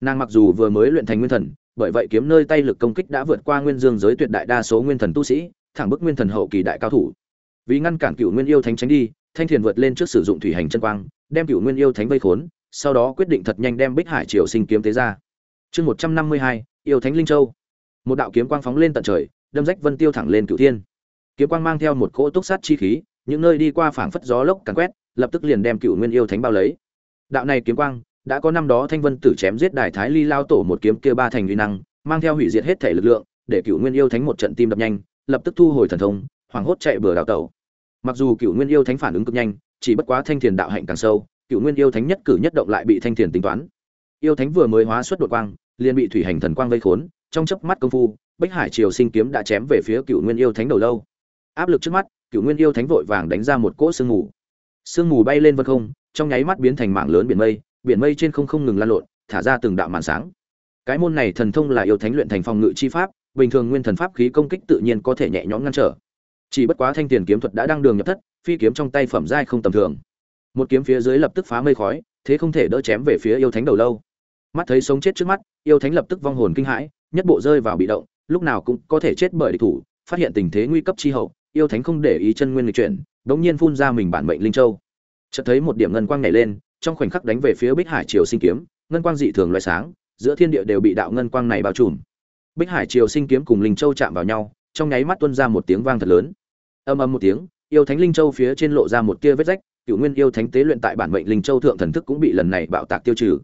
nàng mặc dù vừa mới luyện thành nguyên thần, bởi vậy kiếm nơi tay lực công kích đã vượt qua nguyên dương giới tuyệt đại đa số nguyên thần tu sĩ, thẳng bức nguyên thần hậu kỳ đại cao thủ. Vì ngăn cản cựu nguyên yêu thánh tránh đi, thanh thiền vượt lên trước sử dụng thủy hành chân quang, đem cựu nguyên yêu thánh vây khốn, sau đó quyết định thật nhanh đem bích hải triều sinh kiếm tế ra. Chương một trăm năm mươi hai, yêu thánh linh châu. Một đạo kiếm quang phóng lên tận trời, đâm rách vân tiêu thẳng lên cựu thiên. Kiếm quang mang theo một cỗ túc sát chi khí, những nơi đi qua phảng phất gió lốc càn quét, lập tức liền đem cựu nguyên yêu thánh bao lấy. Đạo này kiếm quang đã có năm đó thanh vân tử chém giết đài thái ly lao tổ một kiếm kia ba thành uy năng, mang theo hủy diệt hết thể lực lượng, để cựu nguyên yêu thánh một trận tim đập nhanh, lập tức thu hồi thần thông, hoảng hốt chạy bừa đào tẩu. Mặc dù cựu nguyên yêu thánh phản ứng cực nhanh, chỉ bất quá thanh thiền đạo hạnh càng sâu cựu nguyên yêu thánh nhất cử nhất động lại bị thanh thiền tính toán. Yêu thánh vừa mới hóa xuất đột quang, liền bị thủy hành thần quang vây khốn, trong chớp mắt công phu bích hải triều sinh kiếm đã chém về phía cựu nguyên yêu thánh đầu lâu. Áp lực trước mắt cựu nguyên yêu thánh vội vàng đánh ra một cỗ sương mù. Sương mù bay lên vân không, trong nháy mắt biến thành mảng lớn biển mây biển mây trên không không ngừng lan lộn, thả ra từng đạo màn sáng. Cái môn này thần thông là yêu thánh luyện thành phòng ngự chi pháp, bình thường nguyên thần pháp khí công kích tự nhiên có thể nhẹ nhõm ngăn trở. Chỉ bất quá thanh tiền kiếm thuật đã đăng đường nhập thất, phi kiếm trong tay phẩm giai không tầm thường. Một kiếm phía dưới lập tức phá mây khói, thế không thể đỡ chém về phía yêu thánh đầu lâu. Mắt thấy sống chết trước mắt, yêu thánh lập tức vong hồn kinh hãi, nhất bộ rơi vào bị động, lúc nào cũng có thể chết bởi địch thủ, phát hiện tình thế nguy cấp chi hậu, yêu thánh không để ý chân nguyên lịch chuyển, đống nhiên phun ra mình bản mệnh linh châu. Chợt thấy một điểm ngân quang nhảy lên trong khoảnh khắc đánh về phía bích hải triều sinh kiếm, ngân quang dị thường lóe sáng, giữa thiên địa đều bị đạo ngân quang này bao trùm. Bích hải triều sinh kiếm cùng linh châu chạm vào nhau, trong nháy mắt tuôn ra một tiếng vang thật lớn. Ầm ầm một tiếng, yêu thánh linh châu phía trên lộ ra một tia vết rách, cựu nguyên yêu thánh tế luyện tại bản mệnh linh châu thượng thần thức cũng bị lần này bạo tạc tiêu trừ.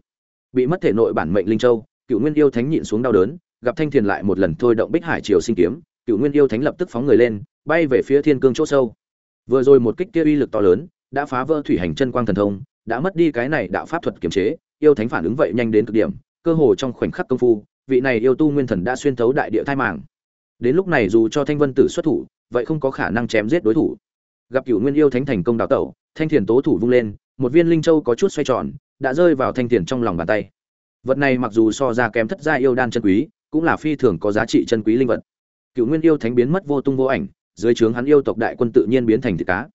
Bị mất thể nội bản mệnh linh châu, cựu nguyên yêu thánh nhịn xuống đau đớn, gặp thanh thiền lại một lần thôi động bích hải triều sinh kiếm, cựu nguyên yêu thánh lập tức phóng người lên, bay về phía thiên cương chỗ sâu. Vừa rồi một kích kia uy lực to lớn, đã phá vỡ thủy hành chân quang thần thông đã mất đi cái này đạo pháp thuật kiềm chế, yêu thánh phản ứng vậy nhanh đến cực điểm, cơ hồ trong khoảnh khắc công phu, vị này yêu tu nguyên thần đã xuyên thấu đại địa thai màng. Đến lúc này dù cho thanh vân tử xuất thủ, vậy không có khả năng chém giết đối thủ. Gặp cửu nguyên yêu thánh thành công đào tẩu, thanh thiền tố thủ vung lên, một viên linh châu có chút xoay tròn, đã rơi vào thanh thiền trong lòng bàn tay. Vật này mặc dù so ra kém thất gia yêu đan chân quý, cũng là phi thường có giá trị chân quý linh vật. Cửu nguyên yêu thánh biến mất vô tung vô ảnh, dưới trướng hắn yêu tộc đại quân tự nhiên biến thành thịt cá.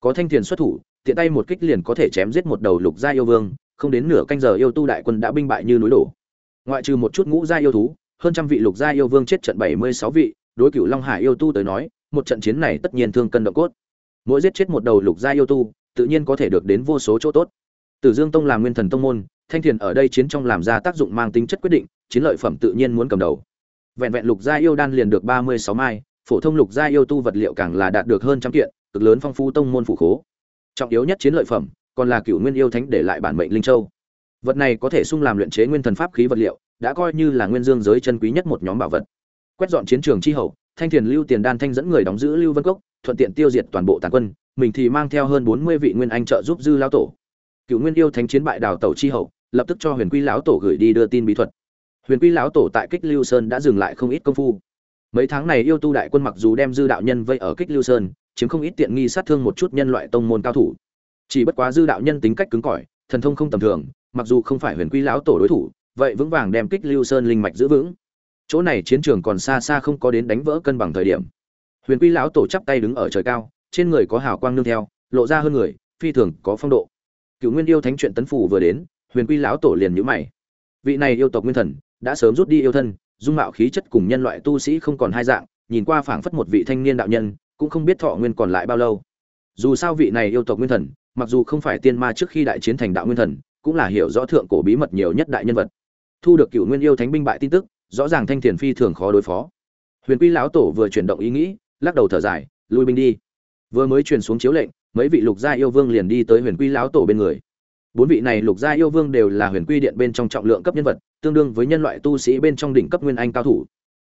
Có thanh thiền xuất thủ tiện tay một kích liền có thể chém giết một đầu lục gia yêu vương, không đến nửa canh giờ yêu tu đại quân đã binh bại như núi đổ. Ngoại trừ một chút ngũ gia yêu thú, hơn trăm vị lục gia yêu vương chết trận bảy mươi sáu vị, đối cựu long hải yêu tu tới nói, một trận chiến này tất nhiên thương cân động cốt. Mỗi giết chết một đầu lục gia yêu tu, tự nhiên có thể được đến vô số chỗ tốt. Tử dương tông làm nguyên thần tông môn, thanh thiền ở đây chiến trong làm ra tác dụng mang tính chất quyết định, chiến lợi phẩm tự nhiên muốn cầm đầu. Vẹn vẹn lục gia yêu đan liền được ba mươi sáu mai, phổ thông lục gia yêu tu vật liệu càng là đạt được hơn trăm kiện, cực lớn phong phú tông môn phủ khố trọng yếu nhất chiến lợi phẩm, còn là cựu nguyên yêu thánh để lại bản mệnh linh châu. Vật này có thể sung làm luyện chế nguyên thần pháp khí vật liệu, đã coi như là nguyên dương giới chân quý nhất một nhóm bảo vật. Quét dọn chiến trường chi hậu, thanh thiền lưu tiền đan thanh dẫn người đóng giữ lưu vân cốc, thuận tiện tiêu diệt toàn bộ tàn quân, mình thì mang theo hơn bốn mươi vị nguyên anh trợ giúp dư lão tổ. Cựu nguyên yêu thánh chiến bại đào tẩu chi hậu, lập tức cho huyền quy lão tổ gửi đi đưa tin bí thuật. Huyền quy lão tổ tại kích lưu sơn đã dừng lại không ít công phu. Mấy tháng này yêu tu đại quân mặc dù đem dư đạo nhân vây ở kích lưu sơn chiếm không ít tiện nghi sát thương một chút nhân loại tông môn cao thủ. Chỉ bất quá dư đạo nhân tính cách cứng cỏi, thần thông không tầm thường, mặc dù không phải huyền quy lão tổ đối thủ, vậy vững vàng đem kích lưu sơn linh mạch giữ vững. Chỗ này chiến trường còn xa xa không có đến đánh vỡ cân bằng thời điểm. Huyền quy lão tổ chắp tay đứng ở trời cao, trên người có hào quang nương theo, lộ ra hơn người, phi thường có phong độ. Cựu nguyên yêu thánh chuyện tấn phủ vừa đến, huyền quy lão tổ liền nhữ mày. Vị này yêu tộc nguyên thần, đã sớm rút đi yêu thân, dung mạo khí chất cùng nhân loại tu sĩ không còn hai dạng, nhìn qua phảng phất một vị thanh niên đạo nhân cũng không biết thọ nguyên còn lại bao lâu. Dù sao vị này yêu tộc nguyên thần, mặc dù không phải tiên ma trước khi đại chiến thành đạo nguyên thần, cũng là hiểu rõ thượng cổ bí mật nhiều nhất đại nhân vật. Thu được cựu nguyên yêu thánh binh bại tin tức, rõ ràng thanh thiền phi thường khó đối phó. Huyền quy lão tổ vừa chuyển động ý nghĩ, lắc đầu thở dài, lui binh đi. Vừa mới truyền xuống chiếu lệnh, mấy vị lục gia yêu vương liền đi tới huyền quy lão tổ bên người. Bốn vị này lục gia yêu vương đều là huyền quy điện bên trong trọng lượng cấp nhân vật, tương đương với nhân loại tu sĩ bên trong đỉnh cấp nguyên anh cao thủ.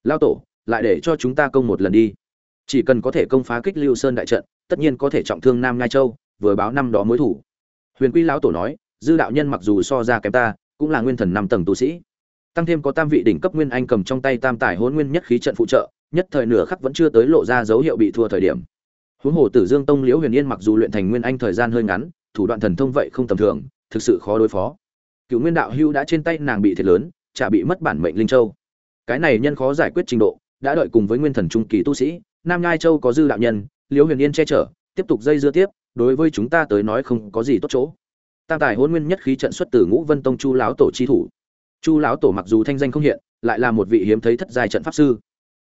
Lao tổ, lại để cho chúng ta công một lần đi chỉ cần có thể công phá kích lưu sơn đại trận, tất nhiên có thể trọng thương nam ngai châu, vừa báo năm đó mối thủ. Huyền quy lão tổ nói, dư đạo nhân mặc dù so ra kém ta, cũng là nguyên thần năm tầng tu sĩ. Tăng thêm có tam vị đỉnh cấp nguyên anh cầm trong tay tam tài hôn nguyên nhất khí trận phụ trợ, nhất thời nửa khắc vẫn chưa tới lộ ra dấu hiệu bị thua thời điểm. Huống hồ tử dương tông liễu huyền yên mặc dù luyện thành nguyên anh thời gian hơi ngắn, thủ đoạn thần thông vậy không tầm thường, thực sự khó đối phó. Cựu nguyên đạo hưu đã trên tay nàng bị thiệt lớn, chả bị mất bản mệnh linh châu. Cái này nhân khó giải quyết trình độ, đã đợi cùng với nguyên thần trung kỳ tu sĩ nam ngai châu có dư đạo nhân, liễu huyền yên che chở, tiếp tục dây dưa tiếp, đối với chúng ta tới nói không có gì tốt chỗ. Tam tài hôn nguyên nhất khí trận xuất từ ngũ vân tông chu Lão tổ chi thủ. Chu lão tổ mặc dù thanh danh không hiện, lại là một vị hiếm thấy thất giai trận pháp sư.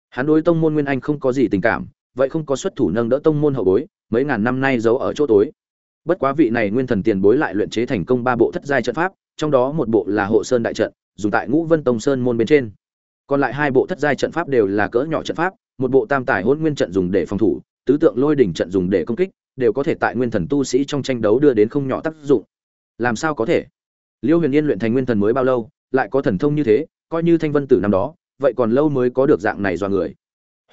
Hắn đối tông môn nguyên anh không có gì tình cảm, vậy không có xuất thủ nâng đỡ tông môn hậu bối, mấy ngàn năm nay giấu ở chỗ tối. Bất quá vị này nguyên thần tiền bối lại luyện chế thành công ba bộ thất giai trận pháp, trong đó một bộ là hộ sơn đại trận, dùng tại ngũ vân tông sơn môn bên trên còn lại hai bộ thất giai trận pháp đều là cỡ nhỏ trận pháp, một bộ tam tài hôn nguyên trận dùng để phòng thủ, tứ tượng lôi đỉnh trận dùng để công kích, đều có thể tại nguyên thần tu sĩ trong tranh đấu đưa đến không nhỏ tác dụng. Làm sao có thể? Liêu huyền yên luyện thành nguyên thần mới bao lâu, lại có thần thông như thế, coi như thanh vân tử năm đó, vậy còn lâu mới có được dạng này do người.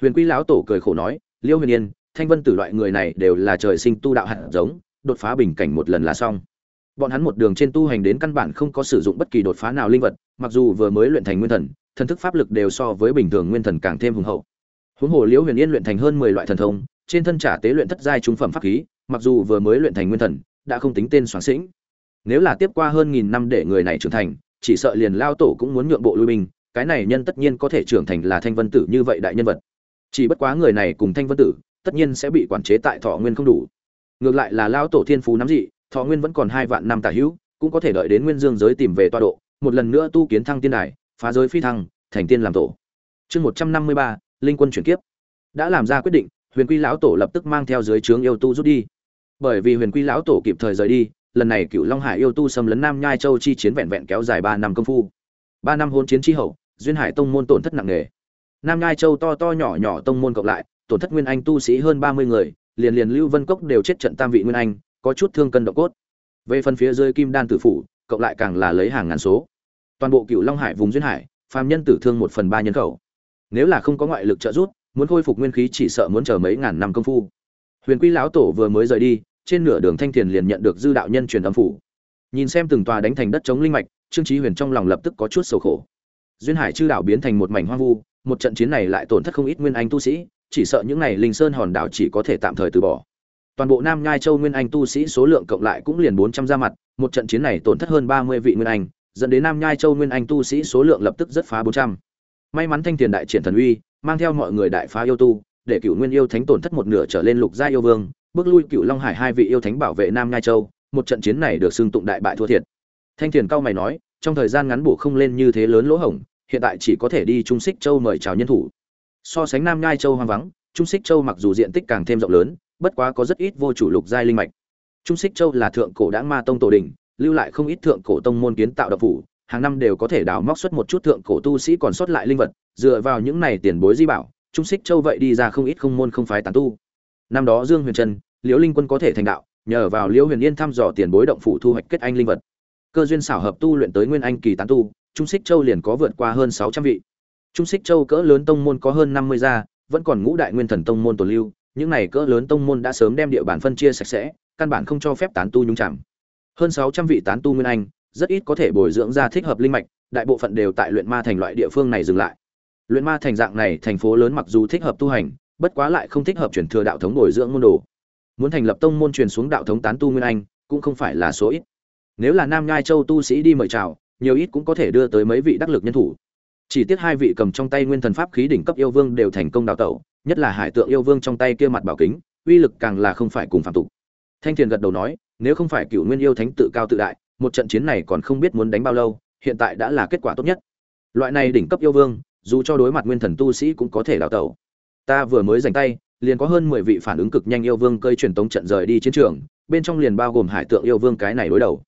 Huyền quy lão tổ cười khổ nói, liêu huyền yên, thanh vân tử loại người này đều là trời sinh tu đạo hạt giống, đột phá bình cảnh một lần là xong. Bọn hắn một đường trên tu hành đến căn bản không có sử dụng bất kỳ đột phá nào linh vật, mặc dù vừa mới luyện thành nguyên thần thần thức pháp lực đều so với bình thường nguyên thần càng thêm hùng hậu. Huống hồ liễu huyền yên luyện thành hơn mười loại thần thông, trên thân trả tế luyện thất giai trung phẩm pháp khí, mặc dù vừa mới luyện thành nguyên thần, đã không tính tên soáng sĩnh. Nếu là tiếp qua hơn nghìn năm để người này trưởng thành, chỉ sợ liền lao tổ cũng muốn nhượng bộ lui binh, cái này nhân tất nhiên có thể trưởng thành là thanh vân tử như vậy đại nhân vật. Chỉ bất quá người này cùng thanh vân tử, tất nhiên sẽ bị quản chế tại thọ nguyên không đủ. Ngược lại là lao tổ thiên phú nắm dị, thọ nguyên vẫn còn hai vạn năm tả hữu, cũng có thể đợi đến nguyên dương giới tìm về toa độ, một lần nữa tu kiến thăng tiên đài phá giới phi thăng, thành tiên làm tổ. Chương một trăm năm mươi ba, linh quân chuyển kiếp. Đã làm ra quyết định, huyền quy lão tổ lập tức mang theo dưới trướng yêu tu rút đi. Bởi vì huyền quy lão tổ kịp thời rời đi, lần này cựu long hải yêu tu xâm lấn nam nhai châu chi chiến vẹn vẹn kéo dài ba năm công phu. Ba năm hôn chiến chi hậu, duyên hải tông môn tổn thất nặng nề. Nam nhai châu to to nhỏ nhỏ tông môn cộng lại, tổn thất nguyên anh tu sĩ hơn ba mươi người, liền liền lưu vân cốc đều chết trận tam vị nguyên anh, có chút thương cân độ cốt. Về phần phía dưới kim đan tử phủ, cộng lại càng là lấy hàng ngàn số toàn bộ cựu long hải vùng duyên hải, phàm nhân tử thương một phần ba nhân khẩu. Nếu là không có ngoại lực trợ giúp, muốn khôi phục nguyên khí chỉ sợ muốn chờ mấy ngàn năm công phu. Huyền quy lão tổ vừa mới rời đi, trên nửa đường thanh thiền liền nhận được dư đạo nhân truyền âm phủ. Nhìn xem từng tòa đánh thành đất chống linh mạch, trương trí huyền trong lòng lập tức có chút sầu khổ. Duyên hải chư đảo biến thành một mảnh hoang vu, một trận chiến này lại tổn thất không ít nguyên anh tu sĩ, chỉ sợ những này linh sơn hòn đảo chỉ có thể tạm thời từ bỏ. Toàn bộ nam nhai châu nguyên anh tu sĩ số lượng cộng lại cũng liền bốn trăm ra mặt, một trận chiến này tổn thất hơn ba mươi vị nguyên anh dẫn đến nam nhai châu nguyên anh tu sĩ số lượng lập tức rất phá bốn trăm. May mắn thanh tiền đại triển thần uy, mang theo mọi người đại phá yêu tu, để cựu nguyên yêu thánh tổn thất một nửa trở lên lục gia yêu vương, bước lui cựu long hải hai vị yêu thánh bảo vệ nam nhai châu, một trận chiến này được xưng tụng đại bại thua thiệt. Thanh tiền cao mày nói, trong thời gian ngắn bổ không lên như thế lớn lỗ hổng, hiện tại chỉ có thể đi trung xích châu mời chào nhân thủ. So sánh nam nhai châu hoang vắng, trung xích châu mặc dù diện tích càng thêm rộng lớn, bất quá có rất ít vô chủ lục giai linh mạch. Trung xích châu là thượng cổ đãng ma tông tổ đình lưu lại không ít thượng cổ tông môn kiến tạo độc phủ, hàng năm đều có thể đào móc xuất một chút thượng cổ tu sĩ còn sót lại linh vật, dựa vào những này tiền bối di bảo, trung xích châu vậy đi ra không ít không môn không phái tán tu. Năm đó dương huyền trân, liễu linh quân có thể thành đạo, nhờ vào liễu huyền yên thăm dò tiền bối động phủ thu hoạch kết anh linh vật. Cơ duyên xảo hợp tu luyện tới nguyên anh kỳ tán tu, trung xích châu liền có vượt qua hơn sáu trăm vị. Trung xích châu cỡ lớn tông môn có hơn năm mươi gia, vẫn còn ngũ đại nguyên thần tông môn tồn lưu, những này cỡ lớn tông môn đã sớm đem địa bàn phân chia sạch sẽ, căn bản không cho phép tán tu nhúng chạm hơn sáu trăm vị tán tu nguyên anh, rất ít có thể bồi dưỡng ra thích hợp linh mạch, đại bộ phận đều tại luyện ma thành loại địa phương này dừng lại. Luyện ma thành dạng này, thành phố lớn mặc dù thích hợp tu hành, bất quá lại không thích hợp chuyển thừa đạo thống bồi dưỡng môn đồ. Muốn thành lập tông môn truyền xuống đạo thống tán tu nguyên anh, cũng không phải là số ít. Nếu là nam ngai châu tu sĩ đi mời chào, nhiều ít cũng có thể đưa tới mấy vị đắc lực nhân thủ. Chỉ tiếc hai vị cầm trong tay nguyên thần pháp khí đỉnh cấp yêu vương đều thành công đào tẩu, nhất là hải tượng yêu vương trong tay kia mặt bảo kính, uy lực càng là không phải cùng phạm tục. Thanh thiền gật đầu nói nếu không phải cựu nguyên yêu thánh tự cao tự đại, một trận chiến này còn không biết muốn đánh bao lâu, hiện tại đã là kết quả tốt nhất. Loại này đỉnh cấp yêu vương, dù cho đối mặt nguyên thần tu sĩ cũng có thể đào tẩu. Ta vừa mới giành tay, liền có hơn mười vị phản ứng cực nhanh yêu vương cơi truyền tống trận rời đi chiến trường, bên trong liền bao gồm hải tượng yêu vương cái này đối đầu.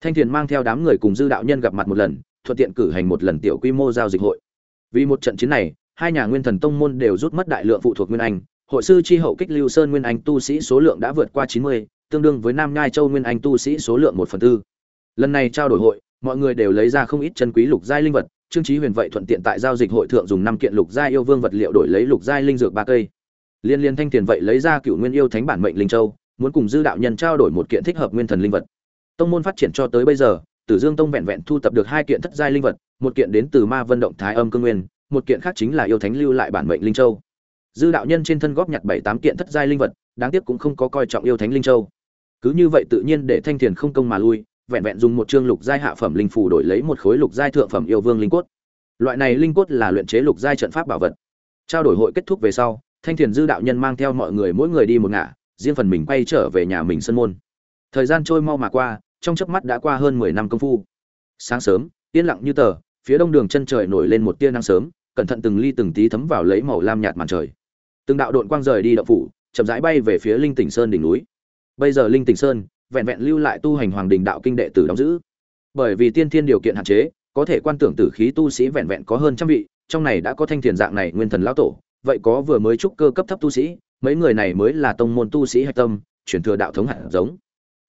Thanh thiền mang theo đám người cùng dư đạo nhân gặp mặt một lần, thuận tiện cử hành một lần tiểu quy mô giao dịch hội. Vì một trận chiến này, hai nhà nguyên thần tông môn đều rút mất đại lượng phụ thuộc nguyên anh, hội sư tri hậu kích lưu sơn nguyên anh tu sĩ số lượng đã vượt qua chín mươi tương đương với nam nhai châu nguyên anh tu sĩ số lượng một phần tư. Lần này trao đổi hội, mọi người đều lấy ra không ít chân quý lục giai linh vật, trương chí huyền vậy thuận tiện tại giao dịch hội thượng dùng năm kiện lục giai yêu vương vật liệu đổi lấy lục giai linh dược ba cây. Liên liên thanh tiền vậy lấy ra cựu nguyên yêu thánh bản mệnh linh châu, muốn cùng dư đạo nhân trao đổi một kiện thích hợp nguyên thần linh vật. Tông môn phát triển cho tới bây giờ, tử dương tông vẹn vẹn thu tập được hai kiện thất giai linh vật, một kiện đến từ ma vân động thái âm cương nguyên, một kiện khác chính là yêu thánh lưu lại bản mệnh linh châu. Dư đạo nhân trên thân góp nhặt bảy tám kiện thất giai linh vật, đáng tiếc cũng không có coi trọng yêu thánh linh châu cứ như vậy tự nhiên để thanh thiền không công mà lui, vẹn vẹn dùng một chương lục giai hạ phẩm linh phủ đổi lấy một khối lục giai thượng phẩm yêu vương linh cốt. Loại này linh cốt là luyện chế lục giai trận pháp bảo vật. Trao đổi hội kết thúc về sau, thanh thiền dư đạo nhân mang theo mọi người mỗi người đi một ngả, riêng phần mình quay trở về nhà mình sân môn. Thời gian trôi mau mà qua, trong chớp mắt đã qua hơn mười năm công phu. Sáng sớm, yên lặng như tờ, phía đông đường chân trời nổi lên một tia nắng sớm, cẩn thận từng ly từng tí thấm vào lấy màu lam nhạt màn trời. Từng đạo đội quang rời đi đậu phủ, chậm rãi bay về phía linh tỉnh sơn đỉnh núi bây giờ linh tỉnh sơn, vẹn vẹn lưu lại tu hành hoàng đình đạo kinh đệ tử đóng giữ. Bởi vì tiên thiên điều kiện hạn chế, có thể quan tưởng tử khí tu sĩ vẹn vẹn có hơn trăm vị, trong này đã có thanh thiền dạng này nguyên thần lão tổ, vậy có vừa mới trúc cơ cấp thấp tu sĩ, mấy người này mới là tông môn tu sĩ hạch tâm, chuyển thừa đạo thống hạt giống.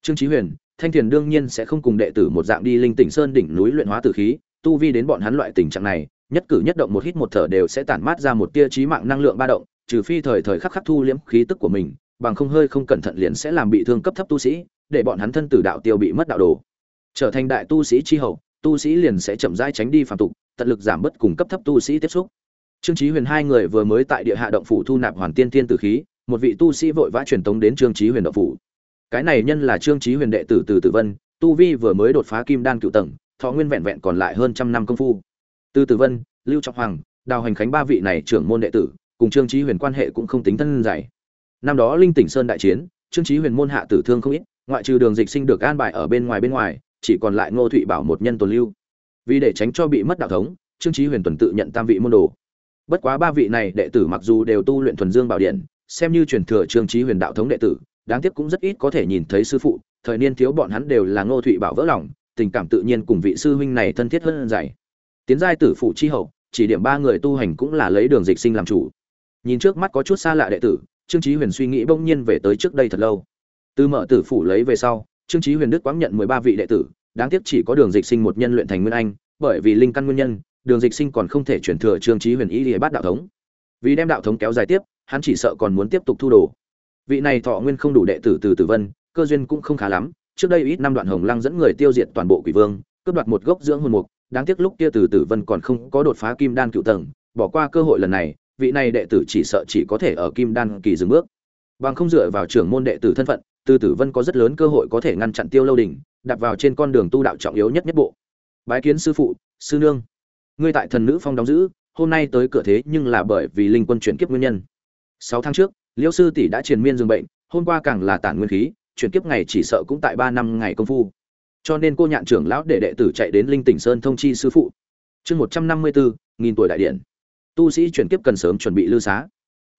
Trương chí huyền, thanh thiền đương nhiên sẽ không cùng đệ tử một dạng đi linh tỉnh sơn đỉnh núi luyện hóa tử khí, tu vi đến bọn hắn loại tình trạng này, nhất cử nhất động một hít một thở đều sẽ tản mát ra một tia trí mạng năng lượng ba động, trừ phi thời thời khắc khắc thu liễm khí tức của mình bằng không hơi không cẩn thận liền sẽ làm bị thương cấp thấp tu sĩ, để bọn hắn thân tử đạo tiêu bị mất đạo đồ. Trở thành đại tu sĩ chi hậu, tu sĩ liền sẽ chậm rãi tránh đi phàm tục, tận lực giảm bớt cùng cấp thấp tu sĩ tiếp xúc. Trương chí huyền hai người vừa mới tại địa hạ động phủ thu nạp hoàn tiên tiên tử khí, một vị tu sĩ vội vã truyền tống đến trương chí huyền động phủ. Cái này nhân là trương chí huyền đệ tử từ tử vân, tu vi vừa mới đột phá kim đan cựu tầng, thọ nguyên vẹn vẹn còn lại hơn trăm năm công phu. Từ tử vân, lưu trọng hoàng, đào hành khánh ba vị này trưởng môn đệ tử, cùng trương chí huyền quan hệ cũng không tính thân dày năm đó linh tỉnh sơn đại chiến, trương chí huyền môn hạ tử thương không ít, ngoại trừ đường dịch sinh được an bài ở bên ngoài bên ngoài, chỉ còn lại ngô thụy bảo một nhân tồn lưu. Vì để tránh cho bị mất đạo thống, trương chí huyền tuần tự nhận tam vị môn đồ. Bất quá ba vị này đệ tử mặc dù đều tu luyện thuần dương bảo điện, xem như truyền thừa trương chí huyền đạo thống đệ tử, đáng tiếc cũng rất ít có thể nhìn thấy sư phụ, thời niên thiếu bọn hắn đều là ngô thụy bảo vỡ lòng, tình cảm tự nhiên cùng vị sư huynh này thân thiết hơn dày. Tiến giai tử phụ chi hậu, chỉ điểm ba người tu hành cũng là lấy đường dịch sinh làm chủ. Nhìn trước mắt có chút xa lạ đệ tử trương chí huyền suy nghĩ bỗng nhiên về tới trước đây thật lâu. Từ mở tử phủ lấy về sau, trương chí huyền đức quáng nhận mười ba vị đệ tử, đáng tiếc chỉ có đường dịch sinh một nhân luyện thành nguyên anh, bởi vì linh căn nguyên nhân, đường dịch sinh còn không thể chuyển thừa trương chí huyền ý để bắt đạo thống. Vì đem đạo thống kéo dài tiếp, hắn chỉ sợ còn muốn tiếp tục thu đồ. Vị này thọ nguyên không đủ đệ tử từ tử vân, cơ duyên cũng không khá lắm, trước đây ít năm đoạn hồng lăng dẫn người tiêu diệt toàn bộ quỷ vương, cướp đoạt một gốc dưỡng hồn mục, đáng tiếc lúc kia từ tử vân còn không có đột phá kim đan cựu tầng, bỏ qua cơ hội lần này vị này đệ tử chỉ sợ chỉ có thể ở kim đan kỳ dừng bước. Bằng không dựa vào trưởng môn đệ tử thân phận từ tử vân có rất lớn cơ hội có thể ngăn chặn tiêu lâu đình đặt vào trên con đường tu đạo trọng yếu nhất nhất bộ. Bái kiến sư phụ, sư nương. Ngươi tại thần nữ phong đóng giữ, hôm nay tới cửa thế nhưng là bởi vì linh quân chuyển kiếp nguyên nhân. Sáu tháng trước liễu sư tỷ đã triền miên dương bệnh, hôm qua càng là tản nguyên khí, chuyển kiếp ngày chỉ sợ cũng tại ba năm ngày công phu. Cho nên cô nhạn trưởng lão để đệ tử chạy đến linh tỉnh sơn thông chi sư phụ. Chương một trăm năm mươi bốn nghìn tuổi đại điện tu sĩ chuyển kiếp cần sớm chuẩn bị lưu xá.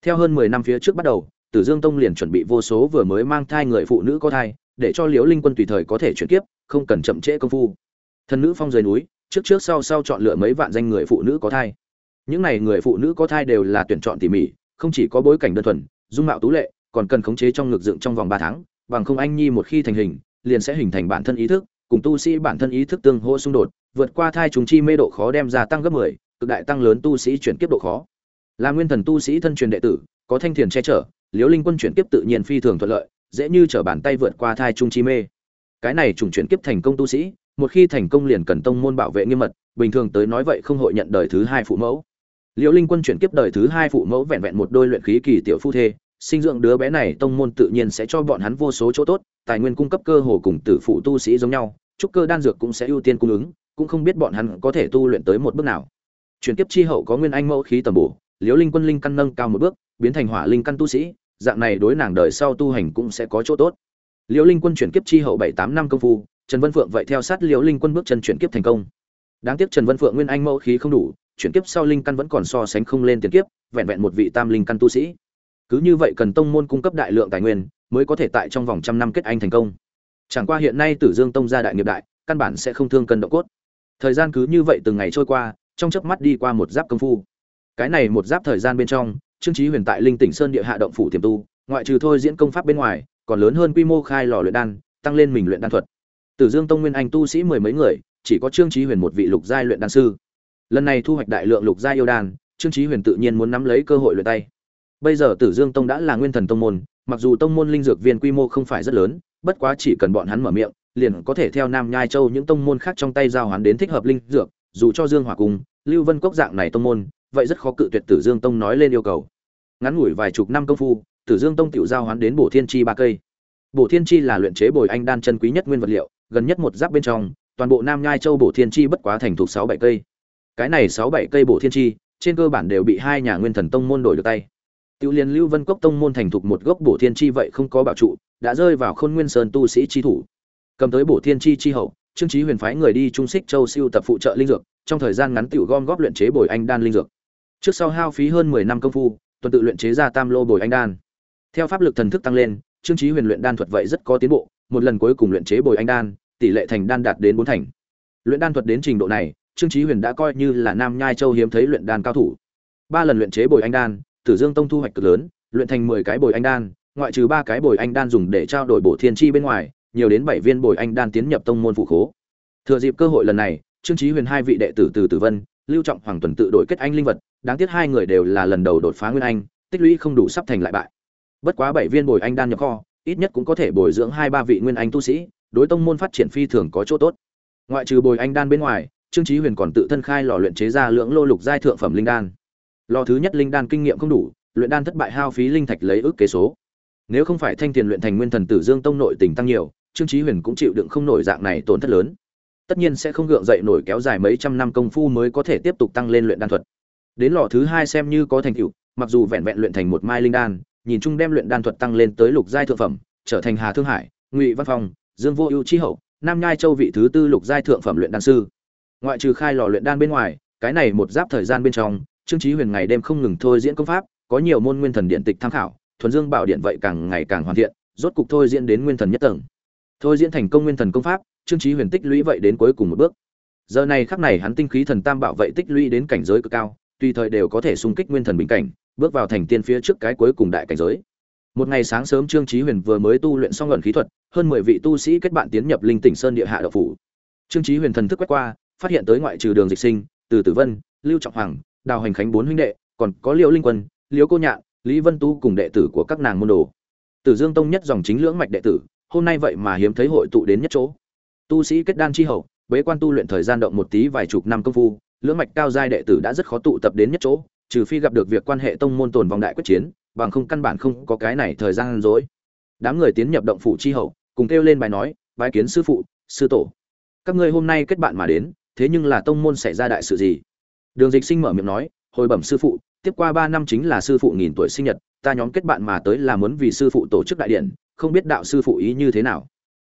Theo hơn mười năm phía trước bắt đầu tử dương tông liền chuẩn bị vô số vừa mới mang thai người phụ nữ có thai để cho liễu linh quân tùy thời có thể chuyển kiếp không cần chậm trễ công phu. Thần nữ phong rời núi trước trước sau sau chọn lựa mấy vạn danh người phụ nữ có thai. Những này người phụ nữ có thai đều là tuyển chọn tỉ mỉ không chỉ có bối cảnh đơn thuần dung mạo tú lệ còn cần khống chế trong ngực dựng trong vòng ba tháng bằng không anh nhi một khi thành hình liền sẽ hình thành bản thân ý thức cùng tu sĩ bản thân ý thức tương hỗ xung đột vượt qua thai trùng chi mê độ khó đem ra tăng gấp 10, cực đại tăng lớn tu sĩ chuyển kiếp độ khó. Là nguyên thần tu sĩ thân truyền đệ tử, có thanh thiền che chở liễu linh quân chuyển kiếp tự nhiên phi thường thuận lợi, dễ như trở bàn tay vượt qua thai trung chi mê. Cái này trùng chuyển kiếp thành công tu sĩ, một khi thành công liền cần tông môn bảo vệ nghiêm mật, bình thường tới nói vậy không hội nhận đời thứ hai phụ mẫu. Liễu linh quân chuyển kiếp đời thứ hai phụ mẫu vẹn vẹn một đôi luyện khí kỳ tiểu phu thê, sinh dưỡng đứa bé này tông môn tự nhiên sẽ cho bọn hắn vô số chỗ tốt, tài nguyên cung cấp cơ hồ cùng tử phụ tu sĩ giống nhau trúc cơ đan dược cũng sẽ ưu tiên cung ứng, cũng không biết bọn hắn có thể tu luyện tới một bước nào chuyển kiếp chi hậu có nguyên anh mẫu khí tầm bổ, liễu linh quân linh căn nâng cao một bước, biến thành hỏa linh căn tu sĩ, dạng này đối nàng đời sau tu hành cũng sẽ có chỗ tốt. Liễu linh quân chuyển kiếp chi hậu bảy tám năm công phu, trần vân phượng vậy theo sát liễu linh quân bước chân chuyển kiếp thành công. Đáng tiếc trần vân phượng nguyên anh mẫu khí không đủ, chuyển kiếp sau linh căn vẫn còn so sánh không lên tiền kiếp, vẹn vẹn một vị tam linh căn tu sĩ. Cứ như vậy cần tông môn cung cấp đại lượng tài nguyên, mới có thể tại trong vòng trăm năm kết anh thành công. Chẳng qua hiện nay tử dương tông gia đại nghiệp đại, căn bản sẽ không thương cân độ cốt. Thời gian cứ như vậy từng ngày trôi qua trong chớp mắt đi qua một giáp công phu. Cái này một giáp thời gian bên trong, trương chí huyền tại linh tỉnh sơn địa hạ động phủ tiềm tu, ngoại trừ thôi diễn công pháp bên ngoài, còn lớn hơn quy mô khai lò luyện đan, tăng lên mình luyện đan thuật. Tử dương tông nguyên anh tu sĩ mười mấy người, chỉ có trương chí huyền một vị lục giai luyện đan sư. Lần này thu hoạch đại lượng lục giai yêu đan, trương chí huyền tự nhiên muốn nắm lấy cơ hội luyện tay. Bây giờ tử dương tông đã là nguyên thần tông môn, mặc dù tông môn linh dược viên quy mô không phải rất lớn, bất quá chỉ cần bọn hắn mở miệng, liền có thể theo nam nhai châu những tông môn khác trong tay giao hoán đến thích hợp linh dược dù cho dương hỏa cung lưu vân cốc dạng này tông môn vậy rất khó cự tuyệt tử dương tông nói lên yêu cầu. Ngắn ngủi vài chục năm công phu tử dương tông tiểu giao hoán đến bổ thiên chi ba cây. Bổ thiên chi là luyện chế bồi anh đan chân quý nhất nguyên vật liệu gần nhất một giáp bên trong toàn bộ nam nhai châu bổ thiên chi bất quá thành thuộc sáu bảy cây. Cái này sáu bảy cây bổ thiên chi trên cơ bản đều bị hai nhà nguyên thần tông môn đổi được tay. Tiểu liên Lưu Vân Cốc tông môn thành thục một gốc bổ thiên chi vậy không có bảo trụ, đã rơi vào Khôn Nguyên Sơn tu sĩ chi thủ. Cầm tới bổ thiên chi chi hậu, Trương Chí Huyền phái người đi Trung xích Châu siêu tập phụ trợ linh dược, trong thời gian ngắn tiểu gom góp luyện chế bồi anh đan linh dược. Trước sau hao phí hơn 10 năm công phu, tuần tự luyện chế ra tam lô bồi anh đan. Theo pháp lực thần thức tăng lên, Trương Chí Huyền luyện đan thuật vậy rất có tiến bộ, một lần cuối cùng luyện chế bồi anh đan, tỷ lệ thành đan đạt đến bốn thành. Luyện đan thuật đến trình độ này, Trương Chí Huyền đã coi như là Nam Nhai Châu hiếm thấy luyện đan cao thủ. Ba lần luyện chế bồi anh đan, Tử Dương Tông thu hoạch cực lớn, luyện thành 10 cái bồi anh đan, ngoại trừ ba cái bồi anh đan dùng để trao đổi bổ thiên chi bên ngoài, nhiều đến 7 viên bồi anh đan tiến nhập tông môn phụ khố. Thừa dịp cơ hội lần này, Trương Chí Huyền hai vị đệ tử từ Tử Vân, Lưu Trọng Hoàng tuần tự đổi kết anh linh vật, đáng tiếc hai người đều là lần đầu đột phá nguyên anh, tích lũy không đủ sắp thành lại bại. Bất quá 7 viên bồi anh đan nhập kho, ít nhất cũng có thể bồi dưỡng hai ba vị nguyên anh tu sĩ, đối tông môn phát triển phi thường có chỗ tốt. Ngoại trừ bồi anh đan bên ngoài, Trương Chí Huyền còn tự thân khai lò luyện chế ra lượng lô lục giai thượng phẩm linh đan. Lò thứ nhất linh đan kinh nghiệm không đủ, luyện đan thất bại hao phí linh thạch lấy ước kế số. Nếu không phải thanh tiền luyện thành nguyên thần tử dương tông nội tình tăng nhiều, Trương Chí Huyền cũng chịu đựng không nổi dạng này tổn thất lớn. Tất nhiên sẽ không gượng dậy nổi kéo dài mấy trăm năm công phu mới có thể tiếp tục tăng lên luyện đan thuật. Đến lò thứ hai xem như có thành tựu, mặc dù vẹn vẹn luyện thành một mai linh đan, nhìn chung đem luyện đan thuật tăng lên tới lục giai thượng phẩm, trở thành Hà Thương Hải, Ngụy Văn Phong, Dương Vô Ưu chi hậu, Nam Nhai Châu vị thứ tư lục giai thượng phẩm luyện đan sư. Ngoại trừ khai lò luyện đan bên ngoài, cái này một giáp thời gian bên trong, Trương Chí Huyền ngày đêm không ngừng thôi diễn công pháp, có nhiều môn nguyên thần điện tịch tham khảo, thuần dương bảo điện vậy càng ngày càng hoàn thiện, rốt cục thôi diễn đến nguyên thần nhất tầng. Thôi diễn thành công nguyên thần công pháp, Trương Chí Huyền tích lũy vậy đến cuối cùng một bước. Giờ này khắc này hắn tinh khí thần tam bảo vậy tích lũy đến cảnh giới cực cao, tùy thời đều có thể xung kích nguyên thần bình cảnh, bước vào thành tiên phía trước cái cuối cùng đại cảnh giới. Một ngày sáng sớm Trương Chí Huyền vừa mới tu luyện xong luận khí thuật, hơn 10 vị tu sĩ kết bạn tiến nhập Linh Tỉnh Sơn địa hạ đạo phủ. Trương Chí Huyền thần thức quét qua, phát hiện tới ngoại trừ Đường Dịch Sinh, Từ Tử Vân, Lưu Trọng Hoàng, Đào Hành Khánh bốn huynh đệ, còn có Liễu Linh Quân, Liễu Cô Nhạn, Lý Vân Tu cùng đệ tử của các nàng môn đồ. Tử Dương Tông nhất dòng chính lưỡng mạch đệ tử, hôm nay vậy mà hiếm thấy hội tụ đến nhất chỗ. Tu sĩ kết đan chi hậu, bế quan tu luyện thời gian động một tí vài chục năm công phu, lưỡng mạch cao giai đệ tử đã rất khó tụ tập đến nhất chỗ, trừ phi gặp được việc quan hệ tông môn tồn vòng đại quyết chiến, bằng không căn bản không có cái này thời gian dối Đám người tiến nhập động phủ chi hậu, cùng kêu lên bài nói, bái kiến sư phụ, sư tổ. Các ngươi hôm nay kết bạn mà đến, thế nhưng là tông môn xảy ra đại sự gì? Đường Dịch Sinh mở miệng nói, hồi bẩm sư phụ, tiếp qua ba năm chính là sư phụ nghìn tuổi sinh nhật, ta nhóm kết bạn mà tới là muốn vì sư phụ tổ chức đại điện, không biết đạo sư phụ ý như thế nào.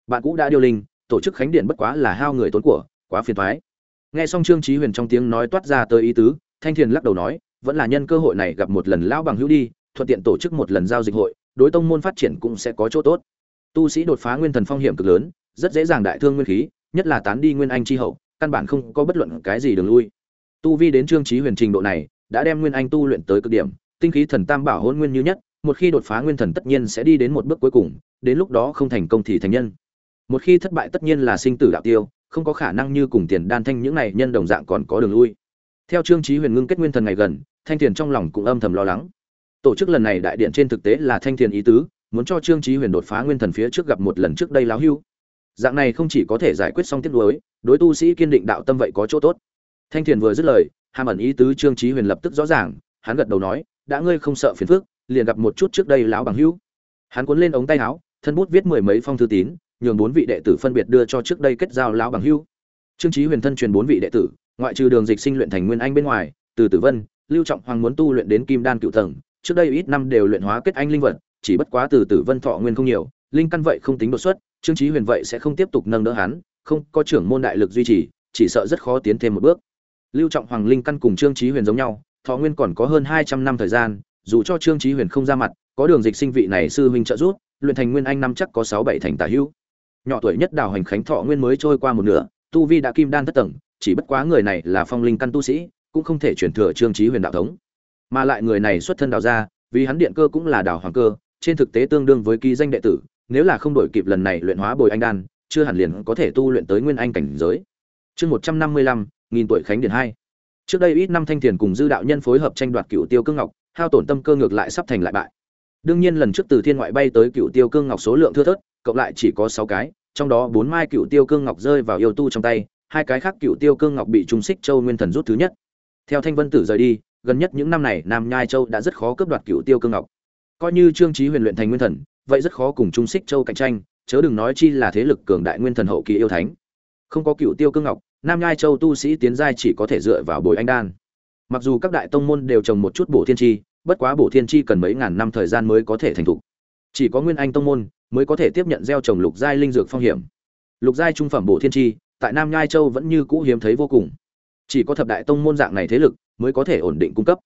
Bạn cũ đã điêu linh, tổ chức khánh điện bất quá là hao người tốn của, quá phiền toái. Nghe xong Trương Chí Huyền trong tiếng nói toát ra tới ý tứ, Thanh Thiền lắc đầu nói, vẫn là nhân cơ hội này gặp một lần lão bằng hữu đi, thuận tiện tổ chức một lần giao dịch hội, đối tông môn phát triển cũng sẽ có chỗ tốt. Tu sĩ đột phá nguyên thần phong hiểm cực lớn, rất dễ dàng đại thương nguyên khí, nhất là tán đi nguyên anh chi hậu, căn bản không có bất luận cái gì đường lui. Tu vi đến Trương Chí Huyền trình độ này, đã đem nguyên anh tu luyện tới cực điểm, tinh khí thần tam bảo hỗn nguyên như nhất, một khi đột phá nguyên thần tất nhiên sẽ đi đến một bước cuối cùng, đến lúc đó không thành công thì thành nhân. Một khi thất bại tất nhiên là sinh tử đạo tiêu, không có khả năng như cùng tiền đan thanh những này nhân đồng dạng còn có đường lui. Theo Trương Chí Huyền ngưng kết nguyên thần ngày gần, Thanh Tiền trong lòng cũng âm thầm lo lắng. Tổ chức lần này đại điện trên thực tế là Thanh Tiền ý tứ, muốn cho Trương Chí Huyền đột phá nguyên thần phía trước gặp một lần trước đây láo hưu. Dạng này không chỉ có thể giải quyết xong tiếc nuối, đối tu sĩ kiên định đạo tâm vậy có chỗ tốt. Thanh Tiền vừa dứt lời, hàm ẩn ý tứ Trương Chí Huyền lập tức rõ ràng, hắn gật đầu nói, đã ngươi không sợ phiền phức, liền gặp một chút trước đây lão bằng hữu. Hắn cuốn lên ống tay áo, thân bút viết mười mấy phong thư tín, nhường bốn vị đệ tử phân biệt đưa cho trước đây kết giao lão bằng hữu. Trương Chí Huyền thân truyền bốn vị đệ tử, ngoại trừ đường dịch sinh luyện thành nguyên anh bên ngoài, từ Tử Vân, Lưu Trọng Hoàng muốn tu luyện đến kim đan cựu tầng, trước đây ít năm đều luyện hóa kết anh linh vật, chỉ bất quá từ Tử Vân thọ nguyên không nhiều, linh căn vậy không tính đột xuất, Trương Chí Huyền vậy sẽ không tiếp tục nâng đỡ hắn, không có trưởng môn đại lực duy trì, chỉ sợ rất khó tiến thêm một bước. Lưu Trọng Hoàng linh căn cùng Trương Chí Huyền giống nhau, thọ nguyên còn có hơn 200 năm thời gian, dù cho Trương Chí Huyền không ra mặt, có đường dịch sinh vị này sư huynh trợ giúp, luyện thành nguyên anh năm chắc có 6 7 thành tả hữu. Nhỏ tuổi nhất Đào Hành Khánh thọ nguyên mới trôi qua một nửa, tu vi đã kim đan thất tầng, chỉ bất quá người này là phong linh căn tu sĩ, cũng không thể chuyển thừa Trương Chí Huyền đạo thống. Mà lại người này xuất thân đào gia, vì hắn điện cơ cũng là đào hoàng cơ, trên thực tế tương đương với ký danh đệ tử, nếu là không đổi kịp lần này luyện hóa bồi anh đan, chưa hẳn liền có thể tu luyện tới nguyên anh cảnh giới. Chương 155, nghìn tuổi khánh điện hai, Trước đây ít năm thanh tiền cùng dư đạo nhân phối hợp tranh đoạt cựu tiêu cương ngọc, hao tổn tâm cơ ngược lại sắp thành lại bại. Đương nhiên lần trước từ thiên ngoại bay tới cựu tiêu cương ngọc số lượng thưa thớt, cộng lại chỉ có 6 cái, trong đó bốn mai cựu tiêu cương ngọc rơi vào yêu tu trong tay, hai cái khác cựu tiêu cương ngọc bị trung xích châu nguyên thần rút thứ nhất. Theo Thanh Vân Tử rời đi, gần nhất những năm này Nam Nhai Châu đã rất khó cướp đoạt cựu tiêu cương ngọc. Coi như Trương Chí Huyền luyện thành nguyên thần, vậy rất khó cùng trung xích châu cạnh tranh, chớ đừng nói chi là thế lực cường đại nguyên thần hậu kỳ yêu thánh. Không có cựu tiêu cương ngọc, Nam Nhai Châu tu sĩ tiến giai chỉ có thể dựa vào bồi anh đan. Mặc dù các đại tông môn đều trồng một chút bổ thiên chi, bất quá bổ thiên chi cần mấy ngàn năm thời gian mới có thể thành thục. Chỉ có Nguyên Anh tông môn mới có thể tiếp nhận gieo trồng lục giai linh dược phong hiểm. Lục giai trung phẩm bổ thiên chi, tại Nam Nhai Châu vẫn như cũ hiếm thấy vô cùng. chỉ có thập đại tông môn dạng này thế lực mới có thể ổn định cung cấp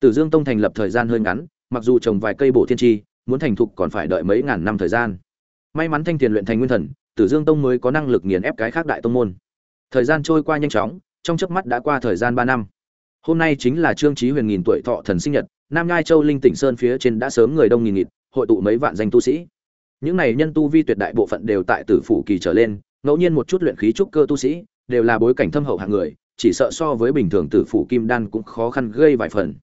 tử dương tông thành lập thời gian hơi ngắn mặc dù trồng vài cây bổ thiên tri muốn thành thục còn phải đợi mấy ngàn năm thời gian may mắn thanh tiền luyện thành nguyên thần tử dương tông mới có năng lực nghiền ép cái khác đại tông môn thời gian trôi qua nhanh chóng trong chớp mắt đã qua thời gian ba năm hôm nay chính là trương trí huyền nghìn tuổi thọ thần sinh nhật, nam nhai châu linh tỉnh sơn phía trên đã sớm người đông nghìn nghịt, hội tụ mấy vạn danh tu sĩ. Những này nhân tu vi tuyệt đại bộ phận đều tại tử phủ kỳ trở lên, ngẫu nhiên một chút luyện khí trúc cơ tu sĩ, đều là bối cảnh thâm hậu hạng người, chỉ sợ so với bình thường tử phủ kim đan cũng khó khăn gây vài phần.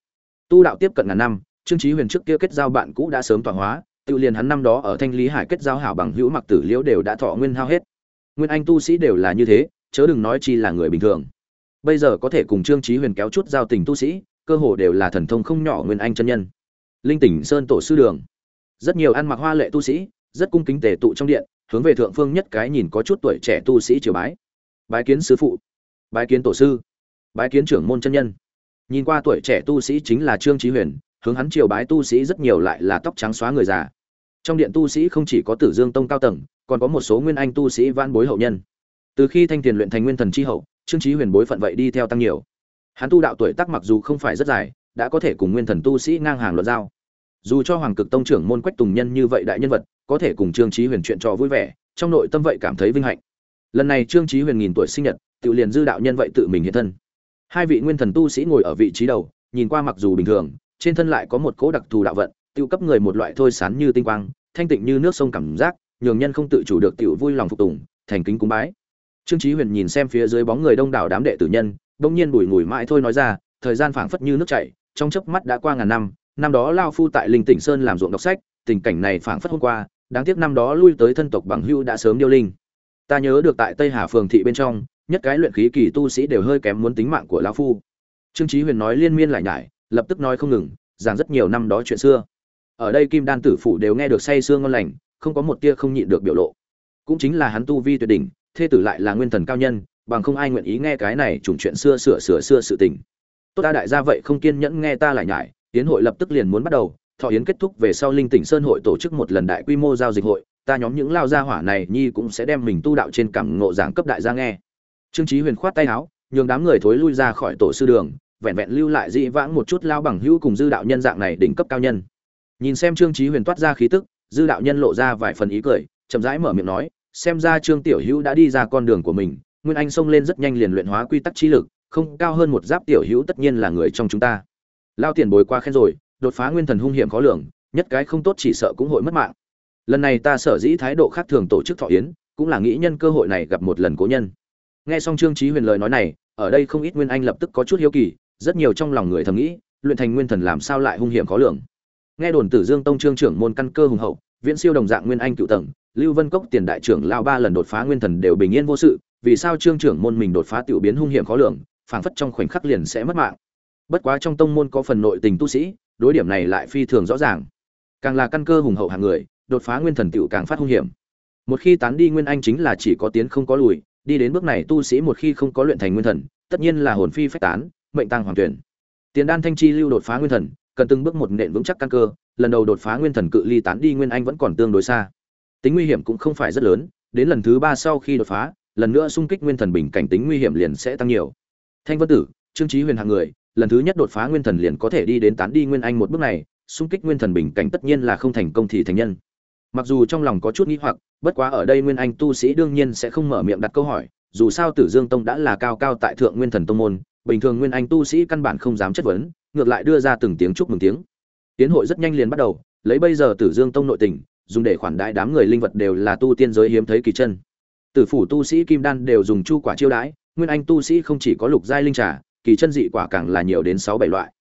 Tu đạo tiếp cận ngàn năm, trương trí huyền trước kia kết giao bạn cũ đã sớm tọa hóa, tự liền hắn năm đó ở thanh lý hải kết giao hảo bằng hữu mặc tử liễu đều đã thọ nguyên hao hết. Nguyên anh tu sĩ đều là như thế, chớ đừng nói chi là người bình thường bây giờ có thể cùng trương trí huyền kéo chút giao tình tu sĩ, cơ hồ đều là thần thông không nhỏ nguyên anh chân nhân. Linh tỉnh sơn tổ sư đường. Rất nhiều ăn mặc hoa lệ tu sĩ, rất cung kính tề tụ trong điện, hướng về thượng phương nhất cái nhìn có chút tuổi trẻ tu sĩ triều bái. Bái kiến sứ phụ. Bái kiến tổ sư. Bái kiến trưởng môn chân nhân. Nhìn qua tuổi trẻ tu sĩ chính là trương trí huyền, hướng hắn triều bái tu sĩ rất nhiều lại là tóc trắng xóa người già. Trong điện tu sĩ không chỉ có tử dương tông cao tầng, còn có một số nguyên anh tu sĩ van bối hậu nhân. Từ khi thanh tiền luyện thành nguyên thần chi hậu trương trí huyền bối phận vậy đi theo tăng nhiều. Hắn tu đạo tuổi tác mặc dù không phải rất dài, đã có thể cùng nguyên thần tu sĩ ngang hàng luận giao. Dù cho hoàng cực tông trưởng môn quách tùng nhân như vậy đại nhân vật, có thể cùng trương trí huyền chuyện trò vui vẻ, trong nội tâm vậy cảm thấy vinh hạnh. Lần này trương trí huyền nghìn tuổi sinh nhật, tự liền dư đạo nhân vậy tự mình hiện thân. Hai vị nguyên thần tu sĩ ngồi ở vị trí đầu, nhìn qua mặc dù bình thường, trên thân lại có một cỗ đặc thù đạo vận, tự cấp người một loại thôi sán như tinh quang, thanh tịnh như nước sông cảm giác, nhường nhân không tự chủ được tiểu vui lòng phục tùng, thành kính cúng bái trương Chí huyền nhìn xem phía dưới bóng người đông đảo đám đệ tử nhân, đông nhiên bùi ngùi mãi thôi nói ra, thời gian phảng phất như nước chảy, trong chớp mắt đã qua ngàn năm năm đó lao phu tại linh tỉnh sơn làm ruộng đọc sách, tình cảnh này phảng phất hôm qua, đáng tiếc năm đó lui tới thân tộc bằng hưu đã sớm điêu linh. Ta nhớ được tại tây hà phường thị bên trong, nhất cái luyện khí kỳ tu sĩ đều hơi kém muốn tính mạng của lão phu. Trương chí huyền nói liên miên lại nhải, lập tức nói không ngừng, giảng rất nhiều năm đó chuyện xưa. Ở đây kim đan tử phủ đều nghe được say sương ngon lành, không có một tia không nhịn được biểu lộ. Cũng chính là hắn tu vi tuyệt đỉnh thê tử lại là nguyên thần cao nhân, bằng không ai nguyện ý nghe cái này trùng chuyện xưa sửa sửa xưa sự tình. Tốt ta đại gia vậy không kiên nhẫn nghe ta lại nhải, tiến hội lập tức liền muốn bắt đầu, thọ yến kết thúc về sau linh tỉnh sơn hội tổ chức một lần đại quy mô giao dịch hội, ta nhóm những lao gia hỏa này nhi cũng sẽ đem mình tu đạo trên cảm ngộ giảng cấp đại gia nghe. Trương chí huyền khoát tay áo, nhường đám người thối lui ra khỏi tổ sư đường, vẹn vẹn lưu lại dị vãng một chút lao bằng hữu cùng dư đạo nhân dạng này đỉnh cấp cao nhân. Nhìn xem trương chí huyền toát ra khí tức, dư đạo nhân lộ ra vài phần ý cười, chậm rãi mở miệng nói xem ra trương tiểu hữu đã đi ra con đường của mình, nguyên anh xông lên rất nhanh liền luyện hóa quy tắc chi lực, không cao hơn một giáp tiểu hữu tất nhiên là người trong chúng ta. Lao tiền bồi qua khen rồi, đột phá nguyên thần hung hiểm khó lường, nhất cái không tốt chỉ sợ cũng hội mất mạng. Lần này ta sở dĩ thái độ khác thường tổ chức thọ yến, cũng là nghĩ nhân cơ hội này gặp một lần cố nhân. Nghe xong trương trí huyền lời nói này, ở đây không ít nguyên anh lập tức có chút hiếu kỳ, rất nhiều trong lòng người thầm nghĩ, luyện thành nguyên thần làm sao lại hung hiểm khó lường. Nghe đồn tử dương tông trương trưởng môn căn cơ hùng hậu, viễn siêu đồng dạng nguyên anh cựu tầng lưu vân cốc tiền đại trưởng lao ba lần đột phá nguyên thần đều bình yên vô sự, vì sao trương trưởng môn mình đột phá tiểu biến hung hiểm khó lường, phảng phất trong khoảnh khắc liền sẽ mất mạng. Bất quá trong tông môn có phần nội tình tu sĩ, đối điểm này lại phi thường rõ ràng. Càng là căn cơ hùng hậu hàng người, đột phá nguyên thần tiểu càng phát hung hiểm. Một khi tán đi nguyên anh chính là chỉ có tiến không có lùi, đi đến bước này tu sĩ một khi không có luyện thành nguyên thần, tất nhiên là hồn phi phách tán, mệnh tăng hoàng tuyển. Tiền đan thanh chi lưu đột phá nguyên thần, cần từng bước một nện vững chắc căn cơ, lần đầu đột phá nguyên thần cự ly tán đi nguyên anh vẫn còn tương đối xa tính nguy hiểm cũng không phải rất lớn, đến lần thứ ba sau khi đột phá, lần nữa xung kích nguyên thần bình cảnh tính nguy hiểm liền sẽ tăng nhiều. Thanh vân tử, trương trí huyền hạng người, lần thứ nhất đột phá nguyên thần liền có thể đi đến tán đi nguyên anh một bước này, xung kích nguyên thần bình cảnh tất nhiên là không thành công thì thành nhân. Mặc dù trong lòng có chút nghĩ hoặc, bất quá ở đây nguyên anh tu sĩ đương nhiên sẽ không mở miệng đặt câu hỏi, dù sao tử dương tông đã là cao cao tại thượng nguyên thần tông môn, bình thường nguyên anh tu sĩ căn bản không dám chất vấn, ngược lại đưa ra từng tiếng chúc mừng tiếng. Tiến hội rất nhanh liền bắt đầu, lấy bây giờ tử dương tông nội tình dùng để khoản đại đám người linh vật đều là tu tiên giới hiếm thấy kỳ chân. Tử phủ tu sĩ kim đan đều dùng chu quả chiêu đãi, nguyên anh tu sĩ không chỉ có lục giai linh trà, kỳ chân dị quả càng là nhiều đến sáu bảy loại.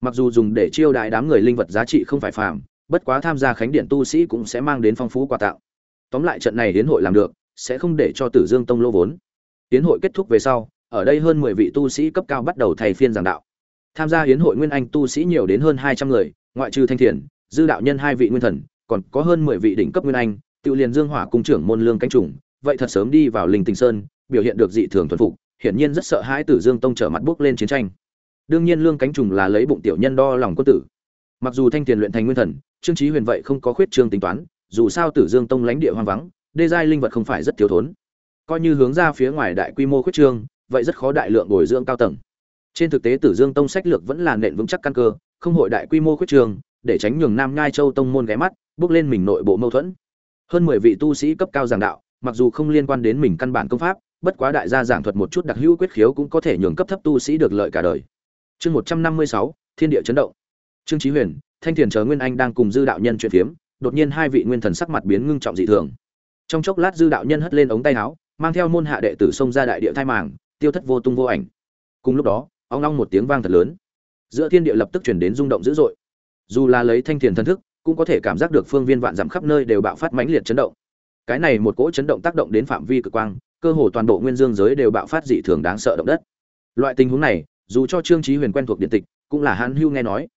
Mặc dù dùng để chiêu đãi đám người linh vật giá trị không phải phàm, bất quá tham gia khánh điện tu sĩ cũng sẽ mang đến phong phú quà tặng. Tóm lại trận này hiến hội làm được, sẽ không để cho tử dương tông lỗ vốn. Hiến hội kết thúc về sau, ở đây hơn mười vị tu sĩ cấp cao bắt đầu thầy phiên giảng đạo. Tham gia hiến hội nguyên anh tu sĩ nhiều đến hơn hai trăm người, ngoại trừ thanh thiền, dư đạo nhân hai vị nguyên thần còn có hơn mười vị đỉnh cấp nguyên anh, tiểu liền dương hỏa cung trưởng môn lương cánh trùng, vậy thật sớm đi vào linh tình sơn, biểu hiện được dị thường thuần phục, hiển nhiên rất sợ hãi tử dương tông trở mặt bước lên chiến tranh. Đương nhiên lương cánh trùng là lấy bụng tiểu nhân đo lòng quân tử. Mặc dù thanh tiền luyện thành nguyên thần, trương chí huyền vậy không có khuyết trương tính toán, dù sao tử dương tông lãnh địa hoang vắng, đê giai linh vật không phải rất thiếu thốn. Coi như hướng ra phía ngoài đại quy mô khuyết trương, vậy rất khó đại lượng bồi dưỡng cao tầng. Trên thực tế tử dương tông sách lược vẫn là nền vững chắc căn cơ, không hội đại quy mô khuyết trương để tránh nhường nam ngai châu tông môn ghé mắt, bước lên mình nội bộ mâu thuẫn. Hơn mười vị tu sĩ cấp cao giảng đạo, mặc dù không liên quan đến mình căn bản công pháp, bất quá đại gia giảng thuật một chút đặc hữu quyết khiếu cũng có thể nhường cấp thấp tu sĩ được lợi cả đời. Chương một trăm năm mươi sáu, thiên địa chấn động. Trương chí huyền, thanh thiền chờ nguyên anh đang cùng dư đạo nhân chuyện phiếm, đột nhiên hai vị nguyên thần sắc mặt biến ngưng trọng dị thường. Trong chốc lát dư đạo nhân hất lên ống tay áo, mang theo môn hạ đệ tử xông ra đại địa thai màng, tiêu thất vô tung vô ảnh. Cùng lúc đó, ong long một tiếng vang thật lớn. Giữa thiên địa lập tức chuyển đến rung động dữ dội dù là lấy thanh thiền thân thức, cũng có thể cảm giác được phương viên vạn dặm khắp nơi đều bạo phát mãnh liệt chấn động. Cái này một cỗ chấn động tác động đến phạm vi cực quang, cơ hồ toàn bộ nguyên dương giới đều bạo phát dị thường đáng sợ động đất. Loại tình huống này, dù cho trương trí huyền quen thuộc điện tịch, cũng là hãn hưu nghe nói.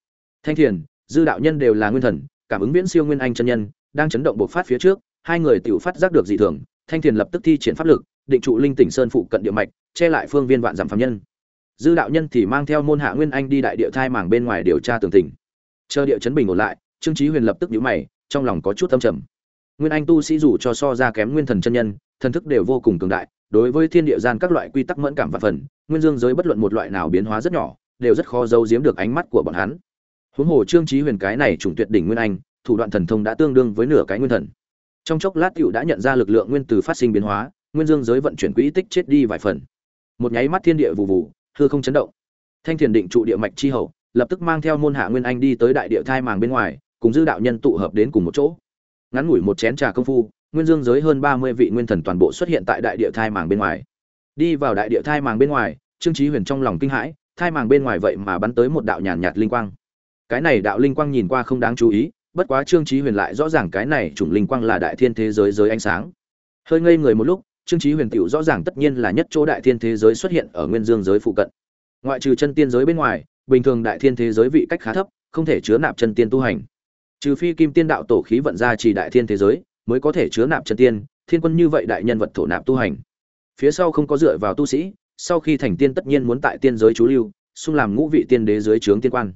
Thanh thiền, dư đạo nhân đều là nguyên thần, cảm ứng viễn siêu nguyên anh chân nhân, đang chấn động bộc phát phía trước, hai người tự phát giác được dị thường, thanh thiền lập tức thi triển pháp lực, định trụ linh tỉnh sơn phụ cận địa mạch, che lại phương viên vạn giảm phạm nhân. Dư đạo nhân thì mang theo môn hạ nguyên anh đi đại địa thai mảng bên ngoài điều tra tường tình chờ địa chấn bình ổn lại, trương trí huyền lập tức nhíu mày, trong lòng có chút tâm trầm. Nguyên anh tu sĩ dù cho so ra kém nguyên thần chân nhân, thần thức đều vô cùng cường đại, đối với thiên địa gian các loại quy tắc mẫn cảm và phần, nguyên dương giới bất luận một loại nào biến hóa rất nhỏ, đều rất khó giấu giếm được ánh mắt của bọn hắn. Huống hồ trương trí huyền cái này trùng tuyệt đỉnh nguyên anh, thủ đoạn thần thông đã tương đương với nửa cái nguyên thần. Trong chốc lát cựu đã nhận ra lực lượng nguyên từ phát sinh biến hóa, nguyên dương giới vận chuyển quỹ tích chết đi vài phần. Một nháy mắt thiên địa vụ vụ, hư không chấn động. Thanh thiền định trụ địa mạch chi hậu lập tức mang theo môn hạ nguyên anh đi tới đại địa thai màng bên ngoài cùng dư đạo nhân tụ hợp đến cùng một chỗ. Ngắn ngủi một chén trà công phu nguyên dương giới hơn ba mươi vị nguyên thần toàn bộ xuất hiện tại đại địa thai màng bên ngoài. Đi vào đại địa thai màng bên ngoài trương trí huyền trong lòng kinh hãi thai màng bên ngoài vậy mà bắn tới một đạo nhàn nhạt, nhạt linh quang. Cái này đạo linh quang nhìn qua không đáng chú ý bất quá trương trí huyền lại rõ ràng cái này chủng linh quang là đại thiên thế giới giới ánh sáng. Hơi ngây người một lúc trương trí huyền tựu rõ ràng tất nhiên là nhất chỗ đại thiên thế giới xuất hiện ở nguyên dương giới phụ cận. Ngoại trừ chân tiên giới bên ngoài bình thường đại thiên thế giới vị cách khá thấp, không thể chứa nạp chân tiên tu hành. Trừ phi kim tiên đạo tổ khí vận ra chỉ đại thiên thế giới, mới có thể chứa nạp chân tiên, thiên quân như vậy đại nhân vật thổ nạp tu hành. Phía sau không có dựa vào tu sĩ, sau khi thành tiên tất nhiên muốn tại tiên giới chú lưu, xung làm ngũ vị tiên đế dưới trướng tiên quan.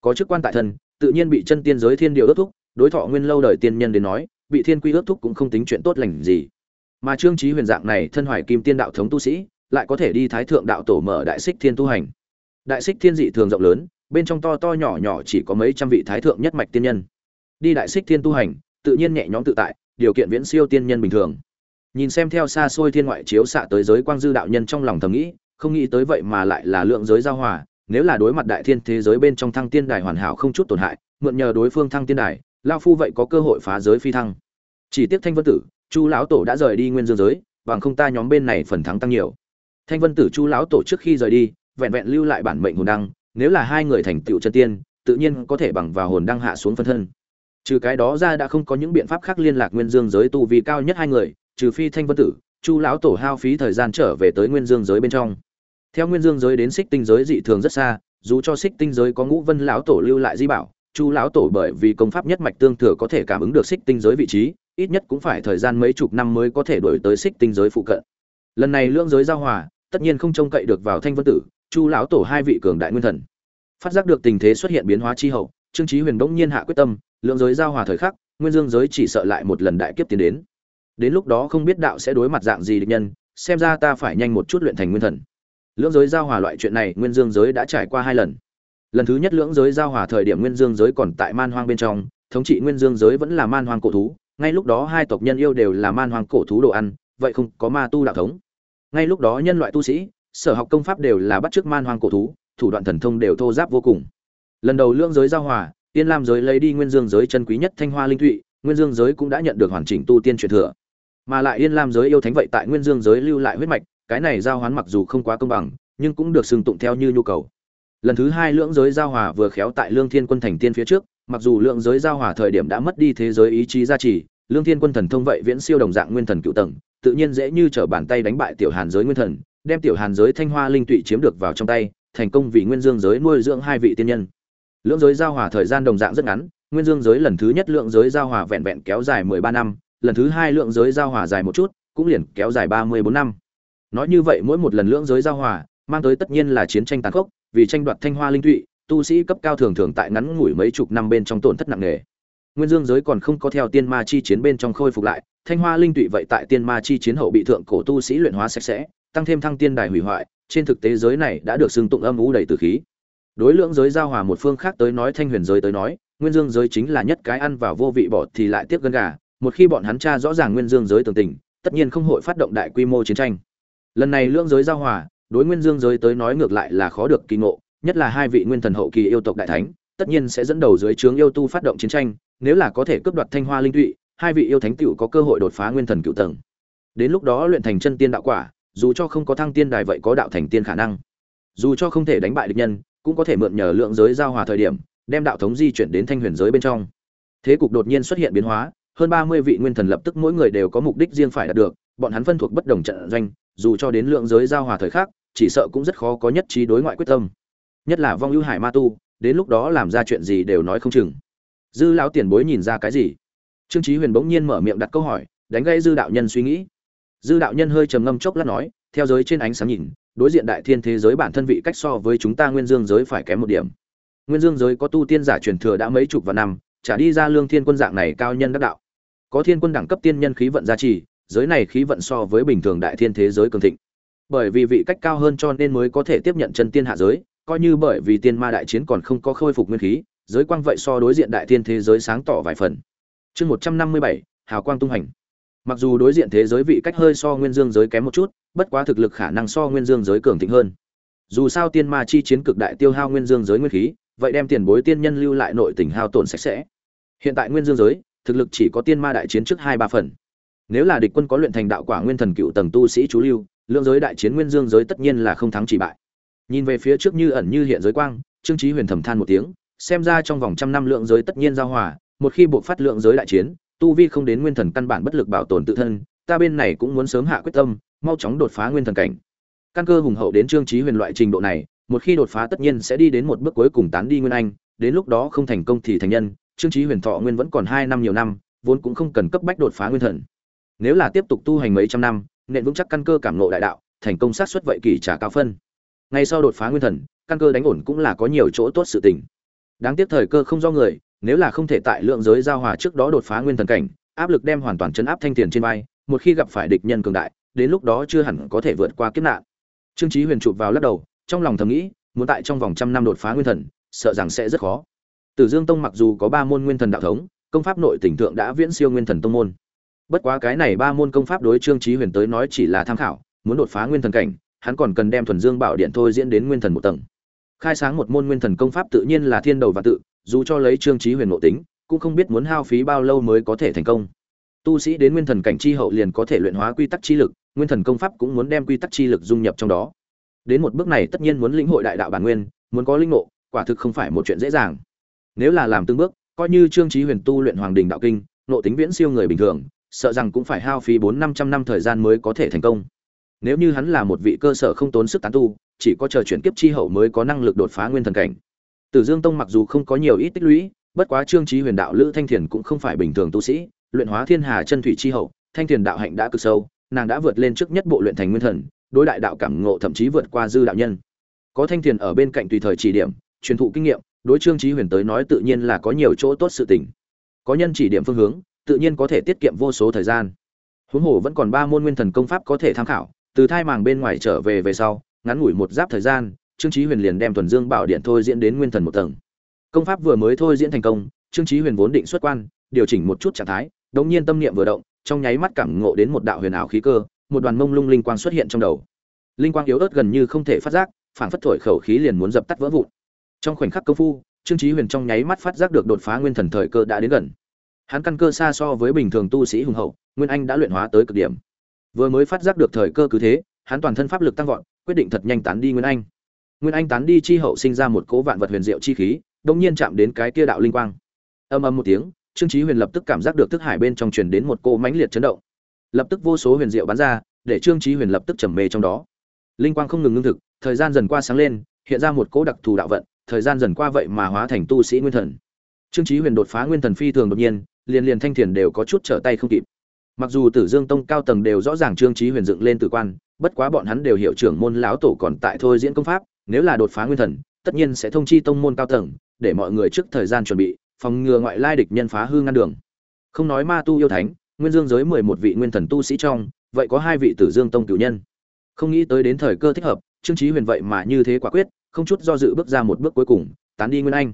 Có chức quan tại thân, tự nhiên bị chân tiên giới thiên điều ước thúc, đối thọ nguyên lâu đời tiên nhân đến nói, bị thiên quy ước thúc cũng không tính chuyện tốt lành gì. Mà trương trí huyền dạng này thân hoài kim tiên đạo thống tu sĩ, lại có thể đi thái thượng đạo tổ mở đại xích thiên tu hành đại xích thiên dị thường rộng lớn, bên trong to to nhỏ nhỏ chỉ có mấy trăm vị thái thượng nhất mạch tiên nhân. Đi đại xích thiên tu hành, tự nhiên nhẹ nhõm tự tại, điều kiện viễn siêu tiên nhân bình thường. Nhìn xem theo xa xôi thiên ngoại chiếu xạ tới giới quang dư đạo nhân trong lòng thầm nghĩ, không nghĩ tới vậy mà lại là lượng giới giao hòa, nếu là đối mặt đại thiên thế giới bên trong thăng tiên đài hoàn hảo không chút tổn hại, mượn nhờ đối phương thăng tiên đài, lao phu vậy có cơ hội phá giới phi thăng. Chỉ tiếc thanh vân tử, chu lão tổ đã rời đi nguyên dương giới, bằng không ta nhóm bên này phần thắng tăng nhiều. Thanh vân tử, chu lão tổ trước khi rời đi vẹn vẹn lưu lại bản mệnh hồn đăng, nếu là hai người thành tựu chân tiên, tự nhiên có thể bằng vào hồn đăng hạ xuống phân thân. Trừ cái đó ra đã không có những biện pháp khác liên lạc nguyên dương giới tu vi cao nhất hai người, trừ phi thanh vân tử, chu lão tổ hao phí thời gian trở về tới nguyên dương giới bên trong. Theo nguyên dương giới đến xích tinh giới dị thường rất xa, dù cho xích tinh giới có ngũ vân lão tổ lưu lại di bảo, chu lão tổ bởi vì công pháp nhất mạch tương thừa có thể cảm ứng được xích tinh giới vị trí, ít nhất cũng phải thời gian mấy chục năm mới có thể đổi tới xích tinh giới phụ cận. Lần này lưỡng giới giao hòa, tất nhiên không trông cậy được vào thanh vân tử chu lão tổ hai vị cường đại nguyên thần. Phát giác được tình thế xuất hiện biến hóa chi hậu, trương chí huyền đống nhiên hạ quyết tâm lưỡng giới giao hòa thời khắc, nguyên dương giới chỉ sợ lại một lần đại kiếp tiến đến. Đến lúc đó không biết đạo sẽ đối mặt dạng gì địch nhân, xem ra ta phải nhanh một chút luyện thành nguyên thần. Lưỡng giới giao hòa loại chuyện này nguyên dương giới đã trải qua hai lần. Lần thứ nhất lưỡng giới giao hòa thời điểm nguyên dương giới còn tại man hoang bên trong, thống trị nguyên dương giới vẫn là man hoang cổ thú, ngay lúc đó hai tộc nhân yêu đều là man hoang cổ thú đồ ăn, vậy không có ma tu đạo thống. Ngay lúc đó nhân loại tu sĩ sở học công pháp đều là bắt chước man hoang cổ thú, thủ đoạn thần thông đều thô giáp vô cùng. Lần đầu lưỡng giới giao hòa tiên lam giới lấy đi nguyên dương giới chân quý nhất thanh hoa linh thụy, nguyên dương giới cũng đã nhận được hoàn chỉnh tu tiên truyền thừa. Mà lại yên lam giới yêu thánh vậy tại nguyên dương giới lưu lại huyết mạch, cái này giao hoán mặc dù không quá công bằng, nhưng cũng được sừng tụng theo như nhu cầu. Lần thứ hai lưỡng giới giao hòa vừa khéo tại lương thiên quân thành tiên phía trước, mặc dù lượng giới giao hòa thời điểm đã mất đi thế giới ý chí gia trì, lương thiên quân thần thông vậy viễn siêu đồng dạng nguyên thần cựu tầng, tự nhiên dễ như trở bàn tay đánh bại tiểu hàn giới nguyên thần đem tiểu hàn giới thanh hoa linh tụy chiếm được vào trong tay, thành công vì nguyên dương giới nuôi dưỡng hai vị tiên nhân. Lưỡng giới giao hòa thời gian đồng dạng rất ngắn, nguyên dương giới lần thứ nhất lượng giới giao hòa vẹn vẹn kéo dài mười ba năm, lần thứ hai lượng giới giao hòa dài một chút, cũng liền kéo dài ba mươi bốn năm. Nói như vậy, mỗi một lần lượng giới giao hòa, mang tới tất nhiên là chiến tranh tàn khốc, vì tranh đoạt thanh hoa linh tụy, tu sĩ cấp cao thường thường tại ngắn ngủi mấy chục năm bên trong tổn thất nặng nề. Nguyên dương giới còn không có theo tiên ma chi chiến bên trong khôi phục lại, thanh hoa linh tụy vậy tại tiên ma chi chiến hậu bị thượng cổ tu sĩ luyện hóa sạch sẽ tăng thêm thăng tiên đài hủy hoại, trên thực tế giới này đã được xưng tụng âm u đầy tử khí. Đối lượng giới giao hòa một phương khác tới nói thanh huyền giới tới nói, nguyên dương giới chính là nhất cái ăn vào vô vị bỏ thì lại tiếp gân gà, một khi bọn hắn tra rõ ràng nguyên dương giới tường tình, tất nhiên không hội phát động đại quy mô chiến tranh. Lần này lượng giới giao hòa, đối nguyên dương giới tới nói ngược lại là khó được kỳ ngộ, nhất là hai vị nguyên thần hậu kỳ yêu tộc đại thánh, tất nhiên sẽ dẫn đầu dưới trướng yêu tu phát động chiến tranh, nếu là có thể cướp đoạt thanh hoa linh tụy, hai vị yêu thánh tựu có cơ hội đột phá nguyên thần cựu tầng. Đến lúc đó luyện thành chân tiên đạo quả dù cho không có thăng tiên đài vậy có đạo thành tiên khả năng. Dù cho không thể đánh bại địch nhân cũng có thể mượn nhờ lượng giới giao hòa thời điểm đem đạo thống di chuyển đến thanh huyền giới bên trong. Thế cục đột nhiên xuất hiện biến hóa hơn ba mươi vị nguyên thần lập tức mỗi người đều có mục đích riêng phải đạt được bọn hắn phân thuộc bất đồng trận doanh dù cho đến lượng giới giao hòa thời khác, chỉ sợ cũng rất khó có nhất trí đối ngoại quyết tâm. Nhất là vong ưu hải ma tu đến lúc đó làm ra chuyện gì đều nói không chừng. Dư lão tiền bối nhìn ra cái gì? Trương chí huyền bỗng nhiên mở miệng đặt câu hỏi đánh gây dư đạo nhân suy nghĩ dư đạo nhân hơi trầm ngâm chốc lát nói, theo giới trên ánh sáng nhìn, đối diện đại thiên thế giới bản thân vị cách so với chúng ta nguyên dương giới phải kém một điểm. Nguyên dương giới có tu tiên giả truyền thừa đã mấy chục vạn năm trả đi ra lương thiên quân dạng này cao nhân đắc đạo. Có thiên quân đẳng cấp tiên nhân khí vận gia trì, giới này khí vận so với bình thường đại thiên thế giới cường thịnh. Bởi vì vị cách cao hơn cho nên mới có thể tiếp nhận chân tiên hạ giới, coi như bởi vì tiên ma đại chiến còn không có khôi phục nguyên khí, giới quang vậy so đối diện đại thiên thế giới sáng tỏ vài phần. Chương một trăm năm mươi bảy, hào quang tung hành mặc dù đối diện thế giới vị cách hơi so nguyên dương giới kém một chút, bất quá thực lực khả năng so nguyên dương giới cường thịnh hơn. Dù sao tiên ma chi chiến cực đại tiêu hao nguyên dương giới nguyên khí, vậy đem tiền bối tiên nhân lưu lại nội tình hao tổn sạch sẽ. Hiện tại nguyên dương giới, thực lực chỉ có tiên ma đại chiến trước hai ba phần. Nếu là địch quân có luyện thành đạo quả nguyên thần cựu tầng tu sĩ chú lưu, lượng giới đại chiến nguyên dương giới tất nhiên là không thắng chỉ bại. Nhìn về phía trước như ẩn như hiện giới quang, trương trí huyền thầm than một tiếng, xem ra trong vòng trăm năm lượng giới tất nhiên giao hòa, một khi buộc phát lượng giới đại chiến tu vi không đến nguyên thần căn bản bất lực bảo tồn tự thân, ta bên này cũng muốn sớm hạ quyết tâm, mau chóng đột phá nguyên thần cảnh. Căn cơ hùng hậu đến trương trí huyền loại trình độ này, một khi đột phá tất nhiên sẽ đi đến một bước cuối cùng tán đi nguyên anh, đến lúc đó không thành công thì thành nhân, trương trí huyền thọ nguyên vẫn còn hai năm nhiều năm, vốn cũng không cần cấp bách đột phá nguyên thần. Nếu là tiếp tục tu hành mấy trăm năm nện vững chắc căn cơ cảm nộ đại đạo, thành công sát xuất vậy kỳ trả cao phân. Ngay sau đột phá nguyên thần, căn cơ đánh ổn cũng là có nhiều chỗ tốt sự tình. Đáng tiếc thời cơ không do người nếu là không thể tại lượng giới giao hòa trước đó đột phá nguyên thần cảnh, áp lực đem hoàn toàn chấn áp thanh tiền trên vai, một khi gặp phải địch nhân cường đại, đến lúc đó chưa hẳn có thể vượt qua kiếp nạn. Trương chí huyền chụp vào lắc đầu, trong lòng thầm nghĩ, muốn tại trong vòng trăm năm đột phá nguyên thần, sợ rằng sẽ rất khó. Tử dương tông mặc dù có ba môn nguyên thần đạo thống, công pháp nội tỉnh thượng đã viễn siêu nguyên thần tông môn. Bất quá cái này ba môn công pháp đối trương chí huyền tới nói chỉ là tham khảo, muốn đột phá nguyên thần cảnh, hắn còn cần đem thuần dương bảo điện thôi diễn đến nguyên thần một tầng. Khai sáng một môn nguyên thần công pháp tự nhiên là thiên đầu và tự dù cho lấy trương trí huyền nội tính, cũng không biết muốn hao phí bao lâu mới có thể thành công. Tu sĩ đến nguyên thần cảnh chi hậu liền có thể luyện hóa quy tắc chi lực, nguyên thần công pháp cũng muốn đem quy tắc chi lực dung nhập trong đó. Đến một bước này tất nhiên muốn lĩnh hội đại đạo bản nguyên, muốn có linh ngộ, quả thực không phải một chuyện dễ dàng. Nếu là làm từng bước, coi như trương trí huyền tu luyện hoàng đình đạo kinh nộ tính viễn siêu người bình thường, sợ rằng cũng phải hao phí bốn năm trăm năm thời gian mới có thể thành công. Nếu như hắn là một vị cơ sở không tốn sức tán tu, chỉ có chờ chuyển kiếp chi hậu mới có năng lực đột phá nguyên thần cảnh tử dương tông mặc dù không có nhiều ít tích lũy, bất quá trương chí huyền đạo lữ thanh thiền cũng không phải bình thường tu sĩ, luyện hóa thiên hà chân thủy chi hậu, thanh thiền đạo hạnh đã cực sâu, nàng đã vượt lên trước nhất bộ luyện thành nguyên thần, đối đại đạo cảm ngộ thậm chí vượt qua dư đạo nhân. Có thanh thiền ở bên cạnh tùy thời chỉ điểm, truyền thụ kinh nghiệm, đối trương chí huyền tới nói tự nhiên là có nhiều chỗ tốt sự tình. Có nhân chỉ điểm phương hướng, tự nhiên có thể tiết kiệm vô số thời gian. Huống hồ vẫn còn ba môn nguyên thần công pháp có thể tham khảo, từ thai màng bên ngoài trở về về sau, ngắn ngủi một giáp thời gian trương chí huyền liền đem thuần dương bảo điện thôi diễn đến nguyên thần một tầng. Công pháp vừa mới thôi diễn thành công, trương chí huyền vốn định xuất quan, điều chỉnh một chút trạng thái, đống nhiên tâm niệm vừa động, trong nháy mắt cảm ngộ đến một đạo huyền ảo khí cơ, một đoàn mông lung linh quang xuất hiện trong đầu. Linh quang yếu ớt gần như không thể phát giác, phảng phất thổi khẩu khí liền muốn dập tắt vỡ vụn. Trong khoảnh khắc công phu, trương chí huyền trong nháy mắt phát giác được đột phá nguyên thần thời cơ đã đến gần. Hắn căn cơ xa so với bình thường tu sĩ hùng hậu, nguyên anh đã luyện hóa tới cực điểm. Vừa mới phát giác được thời cơ cứ thế, hắn toàn thân pháp lực tăng vọt, quyết định thật nhanh tán đi nguyên anh nguyên anh tán đi chi hậu sinh ra một cỗ vạn vật huyền diệu chi khí đông nhiên chạm đến cái kia đạo linh quang. Âm âm một tiếng, trương chí huyền lập tức cảm giác được thức hải bên trong truyền đến một cỗ mãnh liệt chấn động. Lập tức vô số huyền diệu bắn ra, để trương chí huyền lập tức trầm mê trong đó. Linh quang không ngừng ngưng thực, thời gian dần qua sáng lên, hiện ra một cỗ đặc thù đạo vận, thời gian dần qua vậy mà hóa thành tu sĩ nguyên thần. Trương chí huyền đột phá nguyên thần phi thường đột nhiên, liền liền thanh thiền đều có chút trở tay không kịp. Mặc dù tử dương tông cao tầng đều rõ ràng trương chí huyền dựng lên tử quan, bất quá bọn hắn đều hiểu trưởng môn lão tổ còn tại thôi diễn công pháp nếu là đột phá nguyên thần, tất nhiên sẽ thông chi tông môn cao tầng, để mọi người trước thời gian chuẩn bị, phòng ngừa ngoại lai địch nhân phá hư ngăn đường. Không nói ma tu yêu thánh, nguyên dương giới mười một vị nguyên thần tu sĩ trong, vậy có hai vị tử dương tông cửu nhân. Không nghĩ tới đến thời cơ thích hợp, trương chí huyền vậy mà như thế quả quyết, không chút do dự bước ra một bước cuối cùng, tán đi nguyên anh.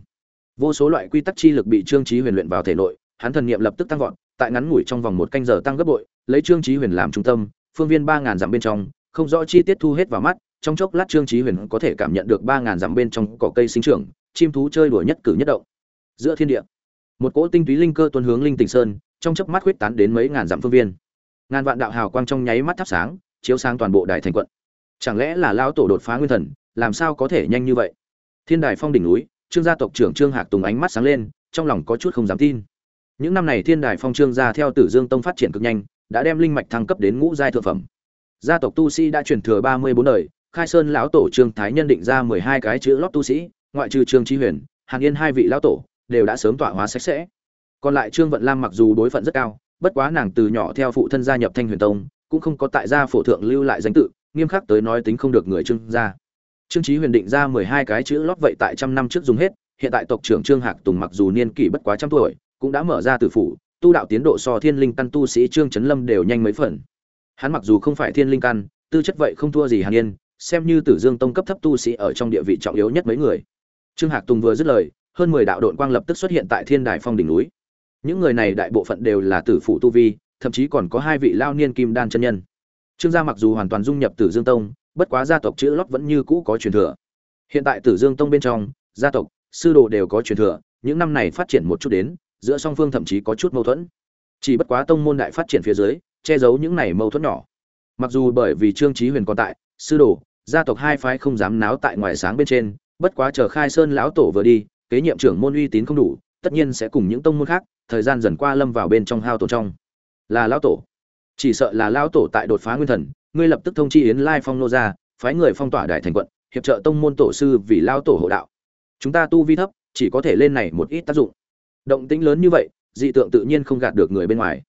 Vô số loại quy tắc chi lực bị trương chí huyền luyện vào thể nội, hắn thần niệm lập tức tăng vọt, tại ngắn ngủi trong vòng một canh giờ tăng gấp bội, lấy trương chí huyền làm trung tâm, phương viên ba ngàn dặm bên trong, không rõ chi tiết thu hết vào mắt trong chốc lát trương chí huyền có thể cảm nhận được ba ngàn dặm bên trong cỏ cây sinh trưởng, chim thú chơi đùa nhất cử nhất động. Giữa thiên địa, một cỗ tinh túy linh cơ tuôn hướng linh tỉnh sơn, trong chớp mắt huyết tán đến mấy ngàn dặm phương viên. Ngàn vạn đạo hào quang trong nháy mắt thắp sáng, chiếu sáng toàn bộ đại thành quận. Chẳng lẽ là lão tổ đột phá nguyên thần, làm sao có thể nhanh như vậy? Thiên đài phong đỉnh núi, trương gia tộc trưởng trương hạc tùng ánh mắt sáng lên, trong lòng có chút không dám tin. Những năm này thiên đài phong trương gia theo tử dương tông phát triển cực nhanh, đã đem linh mạch thăng cấp đến ngũ giai thượng phẩm. Gia tộc tu sĩ đã truyền thừa ba mươi bốn đời khai sơn lão tổ trương thái nhân định ra mười hai cái chữ lót tu sĩ, ngoại trừ trương trí huyền, hàn yên hai vị lão tổ, đều đã sớm tọa hóa sạch sẽ. Còn lại trương vận lam mặc dù đối phận rất cao, bất quá nàng từ nhỏ theo phụ thân gia nhập thanh huyền tông, cũng không có tại gia phổ thượng lưu lại danh tự, nghiêm khắc tới nói tính không được người trương gia. Trương trí huyền định ra mười hai cái chữ lót vậy tại trăm năm trước dùng hết, hiện tại tộc trưởng trương hạc tùng mặc dù niên kỷ bất quá trăm tuổi, cũng đã mở ra tử phủ, tu đạo tiến độ so thiên linh căn tu sĩ trương trấn lâm đều nhanh mấy phần. Hắn mặc dù không phải thiên linh căn, tư chất vậy không thua gì hàn yên xem như tử dương tông cấp thấp tu sĩ ở trong địa vị trọng yếu nhất mấy người. Trương hạc tùng vừa dứt lời, hơn mười đạo đội quang lập tức xuất hiện tại thiên đài phong đỉnh núi. Những người này đại bộ phận đều là tử phụ tu vi, thậm chí còn có hai vị lao niên kim đan chân nhân. Trương gia mặc dù hoàn toàn dung nhập tử dương tông, bất quá gia tộc chữ lót vẫn như cũ có truyền thừa. Hiện tại tử dương tông bên trong, gia tộc, sư đồ đều có truyền thừa, những năm này phát triển một chút đến, giữa song phương thậm chí có chút mâu thuẫn. Chỉ bất quá tông môn đại phát triển phía dưới, che giấu những này mâu thuẫn nhỏ. Mặc dù bởi vì trương trí huyền còn tại sư đồ, gia tộc hai phái không dám náo tại ngoài sáng bên trên, bất quá chờ khai sơn lão tổ vừa đi, kế nhiệm trưởng môn uy tín không đủ, tất nhiên sẽ cùng những tông môn khác, thời gian dần qua lâm vào bên trong hao tổn trong. Là lão tổ. Chỉ sợ là lão tổ tại đột phá nguyên thần, ngươi lập tức thông chi yến lai phong nô ra, phái người phong tỏa đại thành quận, hiệp trợ tông môn tổ sư vì lão tổ hộ đạo. Chúng ta tu vi thấp, chỉ có thể lên này một ít tác dụng. Động tĩnh lớn như vậy, dị tượng tự nhiên không gạt được người bên ngoài.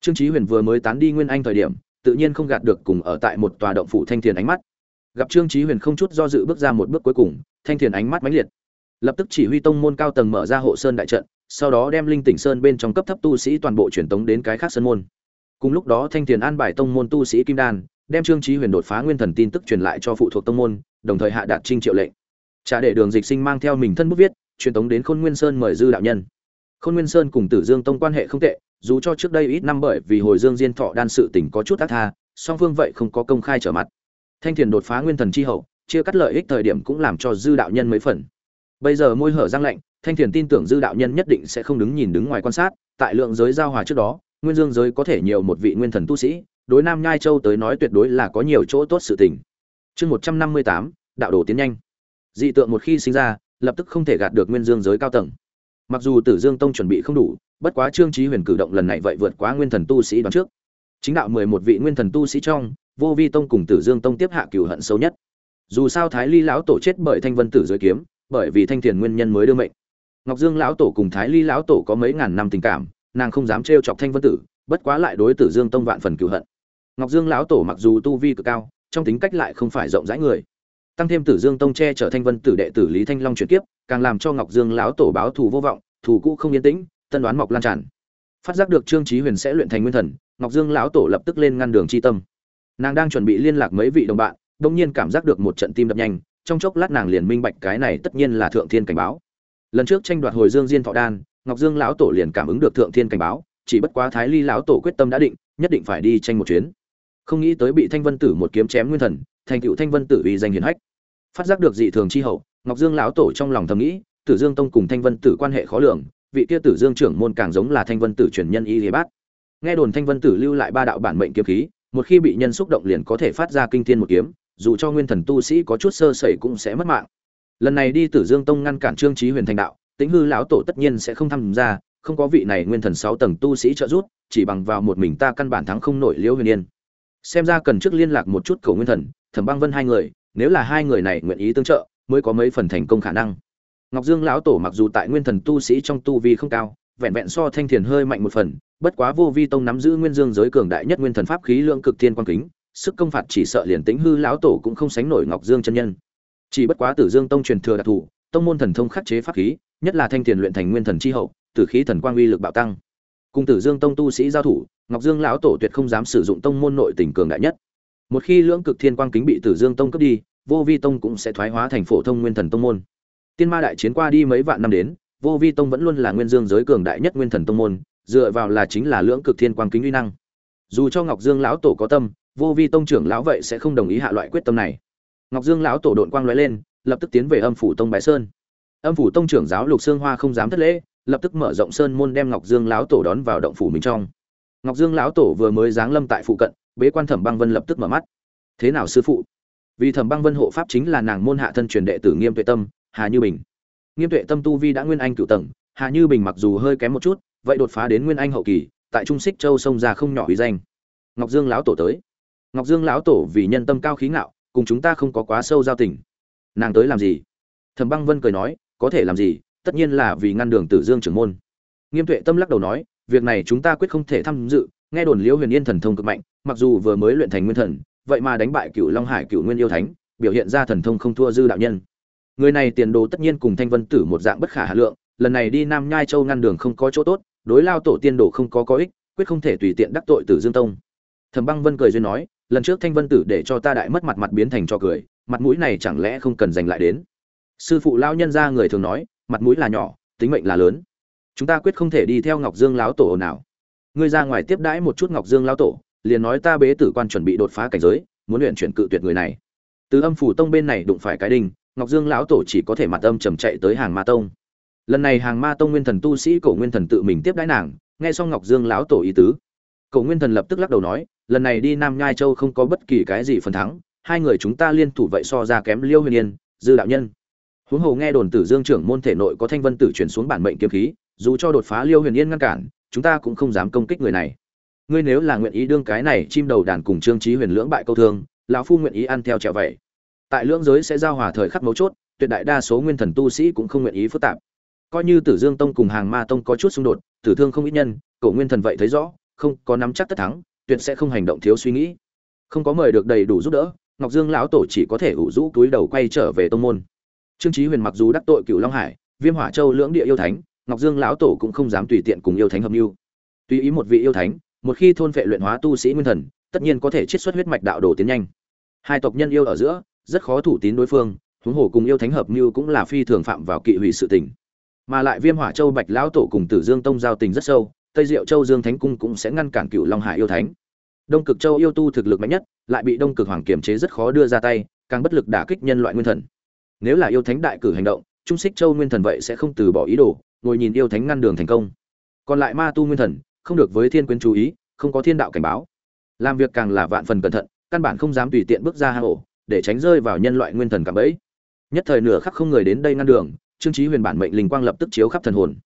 Trương chí huyền vừa mới tán đi nguyên anh thời điểm tự nhiên không gạt được cùng ở tại một tòa động phủ thanh thiền ánh mắt. Gặp trương chí huyền không chút do dự bước ra một bước cuối cùng, thanh thiền ánh mắt mãnh liệt. Lập tức chỉ huy tông môn cao tầng mở ra hộ sơn đại trận, sau đó đem linh tỉnh sơn bên trong cấp thấp tu sĩ toàn bộ truyền tống đến cái khác sơn môn. Cùng lúc đó thanh thiền an bài tông môn tu sĩ kim đan, đem trương chí huyền đột phá nguyên thần tin tức truyền lại cho phụ thuộc tông môn, đồng thời hạ đạt trinh triệu lệnh. Trả để đường dịch sinh mang theo mình thân bút viết, truyền tống đến khôn nguyên sơn mời dư đạo nhân. Khôn nguyên sơn cùng tử dương tông quan hệ không tệ dù cho trước đây ít năm bởi vì hồi dương diên thọ đan sự tình có chút tác tha, song phương vậy không có công khai trở mặt. Thanh thiền đột phá nguyên thần chi hậu, chia cắt lợi ích thời điểm cũng làm cho dư đạo nhân mấy phần. Bây giờ môi hở răng lạnh, thanh thiền tin tưởng dư đạo nhân nhất định sẽ không đứng nhìn đứng ngoài quan sát, tại lượng giới giao hòa trước đó, nguyên dương giới có thể nhiều một vị nguyên thần tu sĩ, đối nam nhai châu tới nói tuyệt đối là có nhiều chỗ tốt sự tình. Chương một trăm năm mươi tám, đạo đồ tiến nhanh. Dị tượng một khi sinh ra, lập tức không thể gạt được nguyên dương giới cao tầng mặc dù tử dương tông chuẩn bị không đủ, bất quá trương trí huyền cử động lần này vậy vượt quá nguyên thần tu sĩ đoán trước. Chính đạo mười một vị nguyên thần tu sĩ trong, vô vi tông cùng tử dương tông tiếp hạ cửu hận sâu nhất. Dù sao thái ly lão tổ chết bởi thanh vân tử dưới kiếm, bởi vì thanh thiền nguyên nhân mới đưa mệnh. Ngọc dương lão tổ cùng thái ly lão tổ có mấy ngàn năm tình cảm, nàng không dám trêu chọc thanh vân tử, bất quá lại đối tử dương tông vạn phần cửu hận. Ngọc dương lão tổ mặc dù tu vi cực cao, trong tính cách lại không phải rộng rãi người tăng thêm tử dương tông che chở thanh vân tử đệ tử lý thanh long chuyển kiếp, càng làm cho ngọc dương lão tổ báo thù vô vọng, thù cũ không yên tĩnh, tân đoán mọc lan tràn. Phát giác được trương trí huyền sẽ luyện thành nguyên thần, ngọc dương lão tổ lập tức lên ngăn đường chi tâm. Nàng đang chuẩn bị liên lạc mấy vị đồng bạn đông nhiên cảm giác được một trận tim đập nhanh, trong chốc lát nàng liền minh bạch cái này tất nhiên là thượng thiên cảnh báo. Lần trước tranh đoạt hồi dương diên thọ đan, ngọc dương lão tổ liền cảm ứng được thượng thiên cảnh báo, chỉ bất quá thái ly lão tổ quyết tâm đã định, nhất định phải đi tranh một chuyến. Không nghĩ tới bị thanh vân tử một kiếm chém nguyên thần thành tựu thanh vân tử uy danh hiển hách. Phát giác được dị thường chi hậu, ngọc dương lão tổ trong lòng thầm nghĩ, tử dương tông cùng thanh vân tử quan hệ khó lường, vị kia tử dương trưởng môn càng giống là thanh vân tử truyền nhân y lý bát. Nghe đồn thanh vân tử lưu lại ba đạo bản mệnh kiếm khí, một khi bị nhân xúc động liền có thể phát ra kinh thiên một kiếm, dù cho nguyên thần tu sĩ có chút sơ sẩy cũng sẽ mất mạng. Lần này đi tử dương tông ngăn cản trương trí huyền thành đạo tính hư lão tổ tất nhiên sẽ không tham gia, không có vị này nguyên thần sáu tầng tu sĩ trợ giúp, chỉ bằng vào một mình ta căn bản thắng không nổi liễu huyền yên. Xem ra cần trước liên lạc một chút cầu nguyên thần thẩm băng vân hai người, nếu là hai người này nguyện ý tương trợ, mới có mấy phần thành công khả năng. Ngọc dương lão tổ mặc dù tại nguyên thần tu sĩ trong tu vi không cao, vẹn vẹn so thanh thiền hơi mạnh một phần, bất quá vô vi tông nắm giữ nguyên dương giới cường đại nhất nguyên thần pháp khí lượng cực thiên quan kính, sức công phạt chỉ sợ liền tính hư lão tổ cũng không sánh nổi ngọc dương chân nhân. Chỉ bất quá tử dương tông truyền thừa đặc thù, tông môn thần thông khắc chế pháp khí, nhất là thanh thiền luyện thành nguyên thần chi hậu, tử khí thần quang uy lực bạo tăng. Cùng tử dương tông tu sĩ giao thủ, ngọc dương lão tổ tuyệt không dám sử dụng tông môn nội tình cường đại nhất một khi lưỡng cực thiên quang kính bị tử dương tông cướp đi, vô vi tông cũng sẽ thoái hóa thành phổ thông nguyên thần tông môn. Tiên ma đại chiến qua đi mấy vạn năm đến, vô vi tông vẫn luôn là nguyên dương giới cường đại nhất nguyên thần tông môn, dựa vào là chính là lưỡng cực thiên quang kính uy năng. Dù cho ngọc dương lão tổ có tâm, vô vi tông trưởng lão vậy sẽ không đồng ý hạ loại quyết tâm này. Ngọc dương lão tổ đội quang lóe lên, lập tức tiến về âm phủ tông bái sơn. Âm phủ tông trưởng giáo lục sương hoa không dám thất lễ, lập tức mở rộng sơn môn đem ngọc dương lão tổ đón vào động phủ mình trong. Ngọc dương lão tổ vừa mới giáng lâm tại phụ cận bế quan thẩm băng vân lập tức mở mắt. Thế nào sư phụ? Vì thẩm băng vân hộ pháp chính là nàng môn hạ thân truyền đệ tử nghiêm tuệ tâm, hà như bình. Nghiêm tuệ tâm tu vi đã nguyên anh cựu tầng, hà như bình mặc dù hơi kém một chút, vậy đột phá đến nguyên anh hậu kỳ, tại trung xích châu sông ra không nhỏ uy danh. Ngọc dương lão tổ tới. Ngọc dương lão tổ vì nhân tâm cao khí ngạo, cùng chúng ta không có quá sâu giao tình. Nàng tới làm gì? Thẩm băng vân cười nói, có thể làm gì, tất nhiên là vì ngăn đường tử dương trưởng môn. Nghiêm tuệ tâm lắc đầu nói, việc này chúng ta quyết không thể tham dự, nghe đồn liễu huyền yên thần thông cực mạnh mặc dù vừa mới luyện thành nguyên thần, vậy mà đánh bại cựu long hải cựu nguyên yêu thánh, biểu hiện ra thần thông không thua dư đạo nhân. Người này tiền đồ tất nhiên cùng thanh vân tử một dạng bất khả hà lượng, lần này đi nam nhai châu ngăn đường không có chỗ tốt, đối lao tổ tiên đồ không có có ích, quyết không thể tùy tiện đắc tội tử dương tông. Thẩm băng vân cười duyên nói, lần trước thanh vân tử để cho ta đại mất mặt mặt biến thành cho cười, mặt mũi này chẳng lẽ không cần giành lại đến? Sư phụ lao nhân gia người thường nói, mặt mũi là nhỏ, tính mệnh là lớn. Chúng ta quyết không thể đi theo ngọc dương lão tổ nào. Ngươi ra ngoài tiếp đãi một chút ngọc dương lão tổ liền nói ta bế tử quan chuẩn bị đột phá cảnh giới, muốn luyện chuyển cự tuyệt người này. Từ âm phủ tông bên này đụng phải cái đinh, ngọc dương lão tổ chỉ có thể mặt âm trầm chạy tới hàng ma tông. Lần này hàng ma tông nguyên thần tu sĩ cổ nguyên thần tự mình tiếp đãi nàng, nghe xong ngọc dương lão tổ ý tứ. Cổ nguyên thần lập tức lắc đầu nói, lần này đi nam nhai châu không có bất kỳ cái gì phần thắng, hai người chúng ta liên thủ vậy so ra kém liêu huyền yên, dư đạo nhân. Huống hồ nghe đồn tử dương trưởng môn thể nội có thanh vân tử chuyển xuống bản mệnh kiếm khí, dù cho đột phá liêu huyền yên ngăn cản, chúng ta cũng không dám công kích người này ngươi nếu là nguyện ý đương cái này chim đầu đàn cùng trương trí huyền lưỡng bại câu thương, lão phu nguyện ý ăn theo trèo vậy. Tại lưỡng giới sẽ giao hòa thời khắc mấu chốt, tuyệt đại đa số nguyên thần tu sĩ cũng không nguyện ý phức tạp. Coi như tử dương tông cùng hàng ma tông có chút xung đột, tử thương không ít nhân, cổ nguyên thần vậy thấy rõ, không có nắm chắc tất thắng, tuyệt sẽ không hành động thiếu suy nghĩ. Không có mời được đầy đủ giúp đỡ, ngọc dương lão tổ chỉ có thể ủ rũ túi đầu quay trở về tông môn. Trương trí huyền mặc dù đắc tội cựu long hải, viêm hỏa châu lưỡng địa yêu thánh, ngọc dương lão tổ cũng không dám tùy tiện cùng yêu thánh hợp mưu. Tùy ý một vị yêu thánh một khi thôn phệ luyện hóa tu sĩ nguyên thần, tất nhiên có thể chiết xuất huyết mạch đạo đồ tiến nhanh. Hai tộc nhân yêu ở giữa, rất khó thủ tín đối phương, huống hồ cùng yêu thánh hợp như cũng là phi thường phạm vào kỵ hủy sự tình. Mà lại viêm hỏa châu bạch lão tổ cùng tử dương tông giao tình rất sâu, tây diệu châu dương thánh cung cũng sẽ ngăn cản cựu long hải yêu thánh. Đông cực châu yêu tu thực lực mạnh nhất, lại bị đông cực hoàng kiềm chế rất khó đưa ra tay, càng bất lực đả kích nhân loại nguyên thần. Nếu là yêu thánh đại cử hành động, trung xích châu nguyên thần vậy sẽ không từ bỏ ý đồ, ngồi nhìn yêu thánh ngăn đường thành công. Còn lại ma tu nguyên thần không được với thiên quyến chú ý, không có thiên đạo cảnh báo. Làm việc càng là vạn phần cẩn thận, căn bản không dám tùy tiện bước ra hang ổ, để tránh rơi vào nhân loại nguyên thần cảm bẫy. Nhất thời nửa khắc không người đến đây ngăn đường, trương trí huyền bản mệnh linh quang lập tức chiếu khắp thần hồn.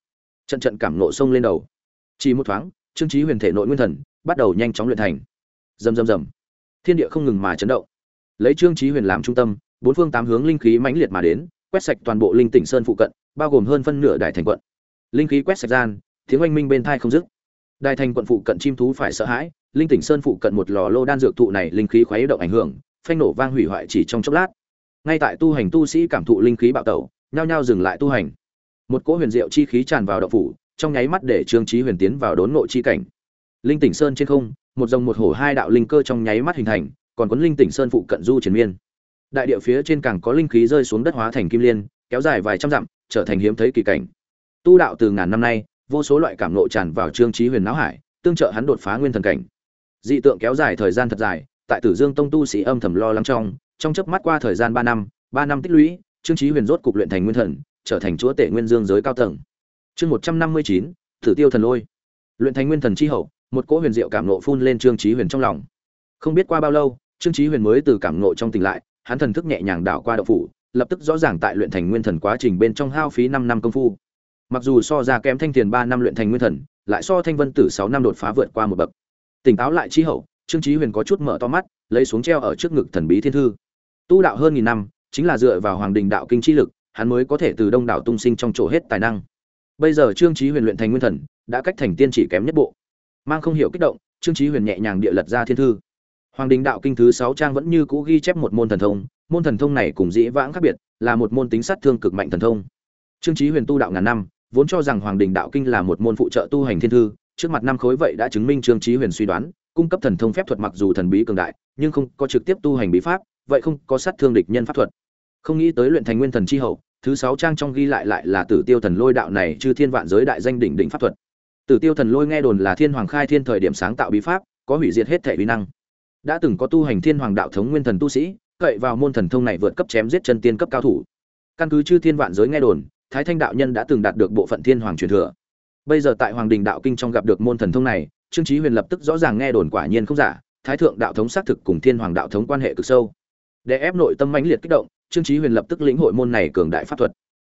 Trận trận cảm nộ sông lên đầu. Chỉ một thoáng, trương trí huyền thể nội nguyên thần bắt đầu nhanh chóng luyện thành. Rầm rầm rầm. Thiên địa không ngừng mà chấn động. Lấy trương trí huyền làm trung tâm, bốn phương tám hướng linh khí mãnh liệt mà đến, quét sạch toàn bộ linh tỉnh sơn phụ cận, bao gồm hơn phân nửa đại thành quận. Linh khí quét sạch gian, tiếng oanh minh bên thai không dứt đại thành quận phụ cận chim thú phải sợ hãi, linh tỉnh sơn phụ cận một lò lô đan dược thụ này linh khí khuấy động ảnh hưởng, phanh nổ vang hủy hoại chỉ trong chốc lát. Ngay tại tu hành tu sĩ cảm thụ linh khí bạo tẩu, nhao nhao dừng lại tu hành. Một cỗ huyền diệu chi khí tràn vào đạo phủ, trong nháy mắt để trương trí huyền tiến vào đốn ngộ chi cảnh. Linh tỉnh sơn trên không, một dòng một hổ hai đạo linh cơ trong nháy mắt hình thành, còn cuốn linh tỉnh sơn phụ cận du triển miên. Đại địa phía trên càng có linh khí rơi xuống đất hóa thành kim liên, kéo dài vài trăm dặm, trở thành hiếm thấy kỳ cảnh. Tu đạo từ ngàn năm nay vô số loại cảm nộ tràn vào trương trí huyền não hải, tương trợ hắn đột phá nguyên thần cảnh. Dị tượng kéo dài thời gian thật dài, tại tử dương tông tu sĩ âm thầm lo lắng trong trong chớp mắt qua thời gian ba năm ba năm tích lũy, trương trí huyền rốt cục luyện thành nguyên thần, trở thành chúa tể nguyên dương giới cao tầng. Chương một trăm năm mươi chín thử tiêu thần lôi. Luyện thành nguyên thần chi hậu, một cỗ huyền diệu cảm nộ phun lên trương trí huyền trong lòng. Không biết qua bao lâu, trương trí huyền mới từ cảm nộ trong tỉnh lại, hắn thần thức nhẹ nhàng đảo qua đạo phủ, lập tức rõ ràng tại luyện thành nguyên thần quá trình bên trong hao phí năm năm công phu mặc dù so ra kém thanh tiền ba năm luyện thành nguyên thần, lại so thanh vân tử sáu năm đột phá vượt qua một bậc. Tỉnh táo lại chi hậu, trương trí huyền có chút mở to mắt, lấy xuống treo ở trước ngực thần bí thiên thư. Tu đạo hơn nghìn năm, chính là dựa vào hoàng đình đạo kinh chi lực, hắn mới có thể từ đông đảo tung sinh trong chỗ hết tài năng. Bây giờ trương trí huyền luyện thành nguyên thần, đã cách thành tiên chỉ kém nhất bộ. Mang không hiểu kích động, trương trí huyền nhẹ nhàng địa lật ra thiên thư. Hoàng đình đạo kinh thứ sáu trang vẫn như cũ ghi chép một môn thần thông, môn thần thông này cùng dĩ vãng khác biệt, là một môn tính sát thương cực mạnh thần thông. Trương trí huyền tu đạo ngàn năm vốn cho rằng hoàng đình đạo kinh là một môn phụ trợ tu hành thiên thư, trước mặt năm khối vậy đã chứng minh trương trí huyền suy đoán, cung cấp thần thông phép thuật mặc dù thần bí cường đại, nhưng không có trực tiếp tu hành bí pháp, vậy không có sát thương địch nhân pháp thuật. Không nghĩ tới luyện thành nguyên thần chi hậu, thứ sáu trang trong ghi lại lại là tử tiêu thần lôi đạo này chư thiên vạn giới đại danh đỉnh đỉnh pháp thuật. Tử tiêu thần lôi nghe đồn là thiên hoàng khai thiên thời điểm sáng tạo bí pháp, có hủy diệt hết thể bí năng. Đã từng có tu hành thiên hoàng đạo thống nguyên thần tu sĩ, cậy vào môn thần thông này vượt cấp chém giết chân tiên cấp cao thủ. Căn cứ chư thiên vạn giới nghe đồn thái thanh đạo nhân đã từng đạt được bộ phận thiên hoàng truyền thừa. Bây giờ tại hoàng đình đạo kinh trong gặp được môn thần thông này, trương chí huyền lập tức rõ ràng nghe đồn quả nhiên không giả, thái thượng đạo thống xác thực cùng thiên hoàng đạo thống quan hệ cực sâu. Để ép nội tâm mãnh liệt kích động, trương chí huyền lập tức lĩnh hội môn này cường đại pháp thuật.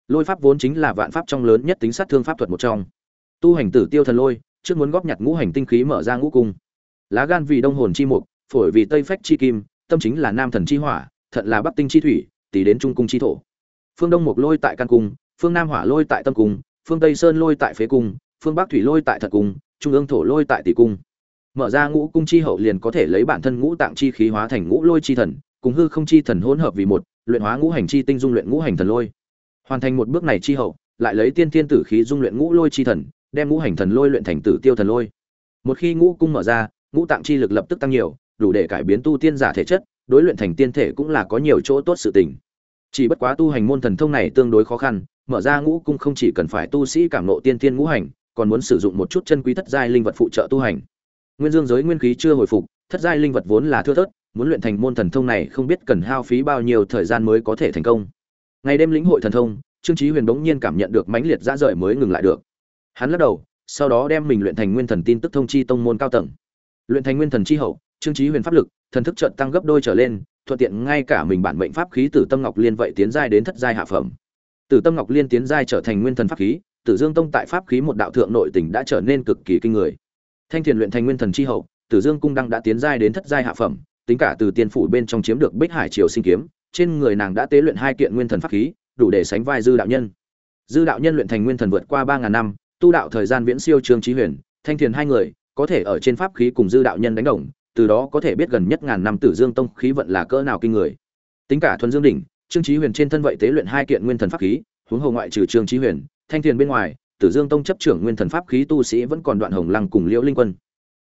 Lôi pháp vốn chính là vạn pháp trong lớn nhất tính sát thương pháp thuật một trong. Tu hành tử tiêu thần lôi, trước muốn góp nhặt ngũ hành tinh khí mở ra ngũ cung. Lá gan vì đông hồn chi mục, phổi vì tây phách chi kim, tâm chính là nam thần chi hỏa thận là bắc tinh chi thủy tỷ đến trung cung chi thổ. Phương đông mục lôi tại căn cung phương nam hỏa lôi tại tâm cung, phương tây sơn lôi tại phế cung, phương bắc thủy lôi tại thật cung, trung ương thổ lôi tại tỷ cung. Mở ra ngũ cung chi hậu liền có thể lấy bản thân ngũ tạng chi khí hóa thành ngũ lôi chi thần, cùng hư không chi thần hỗn hợp vì một, luyện hóa ngũ hành chi tinh dung luyện ngũ hành thần lôi. Hoàn thành một bước này chi hậu, lại lấy tiên thiên tử khí dung luyện ngũ lôi chi thần, đem ngũ hành thần lôi luyện thành tử tiêu thần lôi. Một khi ngũ cung mở ra, ngũ tạng chi lực lập tức tăng nhiều, đủ để cải biến tu tiên giả thể chất, đối luyện thành tiên thể cũng là có nhiều chỗ tốt sự tình chỉ bất quá tu hành môn thần thông này tương đối khó khăn, mở ra ngũ cung không chỉ cần phải tu sĩ cảm nộ tiên tiên ngũ hành, còn muốn sử dụng một chút chân quý thất giai linh vật phụ trợ tu hành. Nguyên dương giới nguyên khí chưa hồi phục, thất giai linh vật vốn là thưa thớt, muốn luyện thành môn thần thông này không biết cần hao phí bao nhiêu thời gian mới có thể thành công. Ngày đêm lĩnh hội thần thông, trương chí huyền bỗng nhiên cảm nhận được mãnh liệt dã rời mới ngừng lại được. Hắn lắc đầu, sau đó đem mình luyện thành nguyên thần tin tức thông chi tông môn cao tầng. Luyện thành nguyên thần chi hậu trương chí huyền pháp lực, thần thức trận tăng gấp đôi trở lên, thuận tiện ngay cả mình bản mệnh pháp khí tử tâm ngọc liên vậy tiến giai đến thất giai hạ phẩm. Tử tâm ngọc liên tiến giai trở thành nguyên thần pháp khí, tử dương tông tại pháp khí một đạo thượng nội tình đã trở nên cực kỳ kinh người. Thanh thiền luyện thành nguyên thần chi hậu, tử dương cung đăng đã tiến giai đến thất giai hạ phẩm, tính cả từ tiên phủ bên trong chiếm được bích hải triều sinh kiếm, trên người nàng đã tế luyện hai kiện nguyên thần pháp khí, đủ để sánh vai dư đạo nhân. Dư đạo nhân luyện thành nguyên thần vượt qua ba ngàn năm, tu đạo thời gian viễn siêu trương trí huyền, thanh thiền hai người, có thể ở trên pháp khí cùng dư đạo nhân đánh đồng từ đó có thể biết gần nhất ngàn năm tử dương tông khí vận là cỡ nào kinh người. Tính cả thuần dương đỉnh, trương chí huyền trên thân vậy tế luyện hai kiện nguyên thần pháp khí, huống hồ ngoại trừ trương chí huyền, thanh thiền bên ngoài, tử dương tông chấp trưởng nguyên thần pháp khí tu sĩ vẫn còn đoạn hồng lăng cùng liễu linh quân.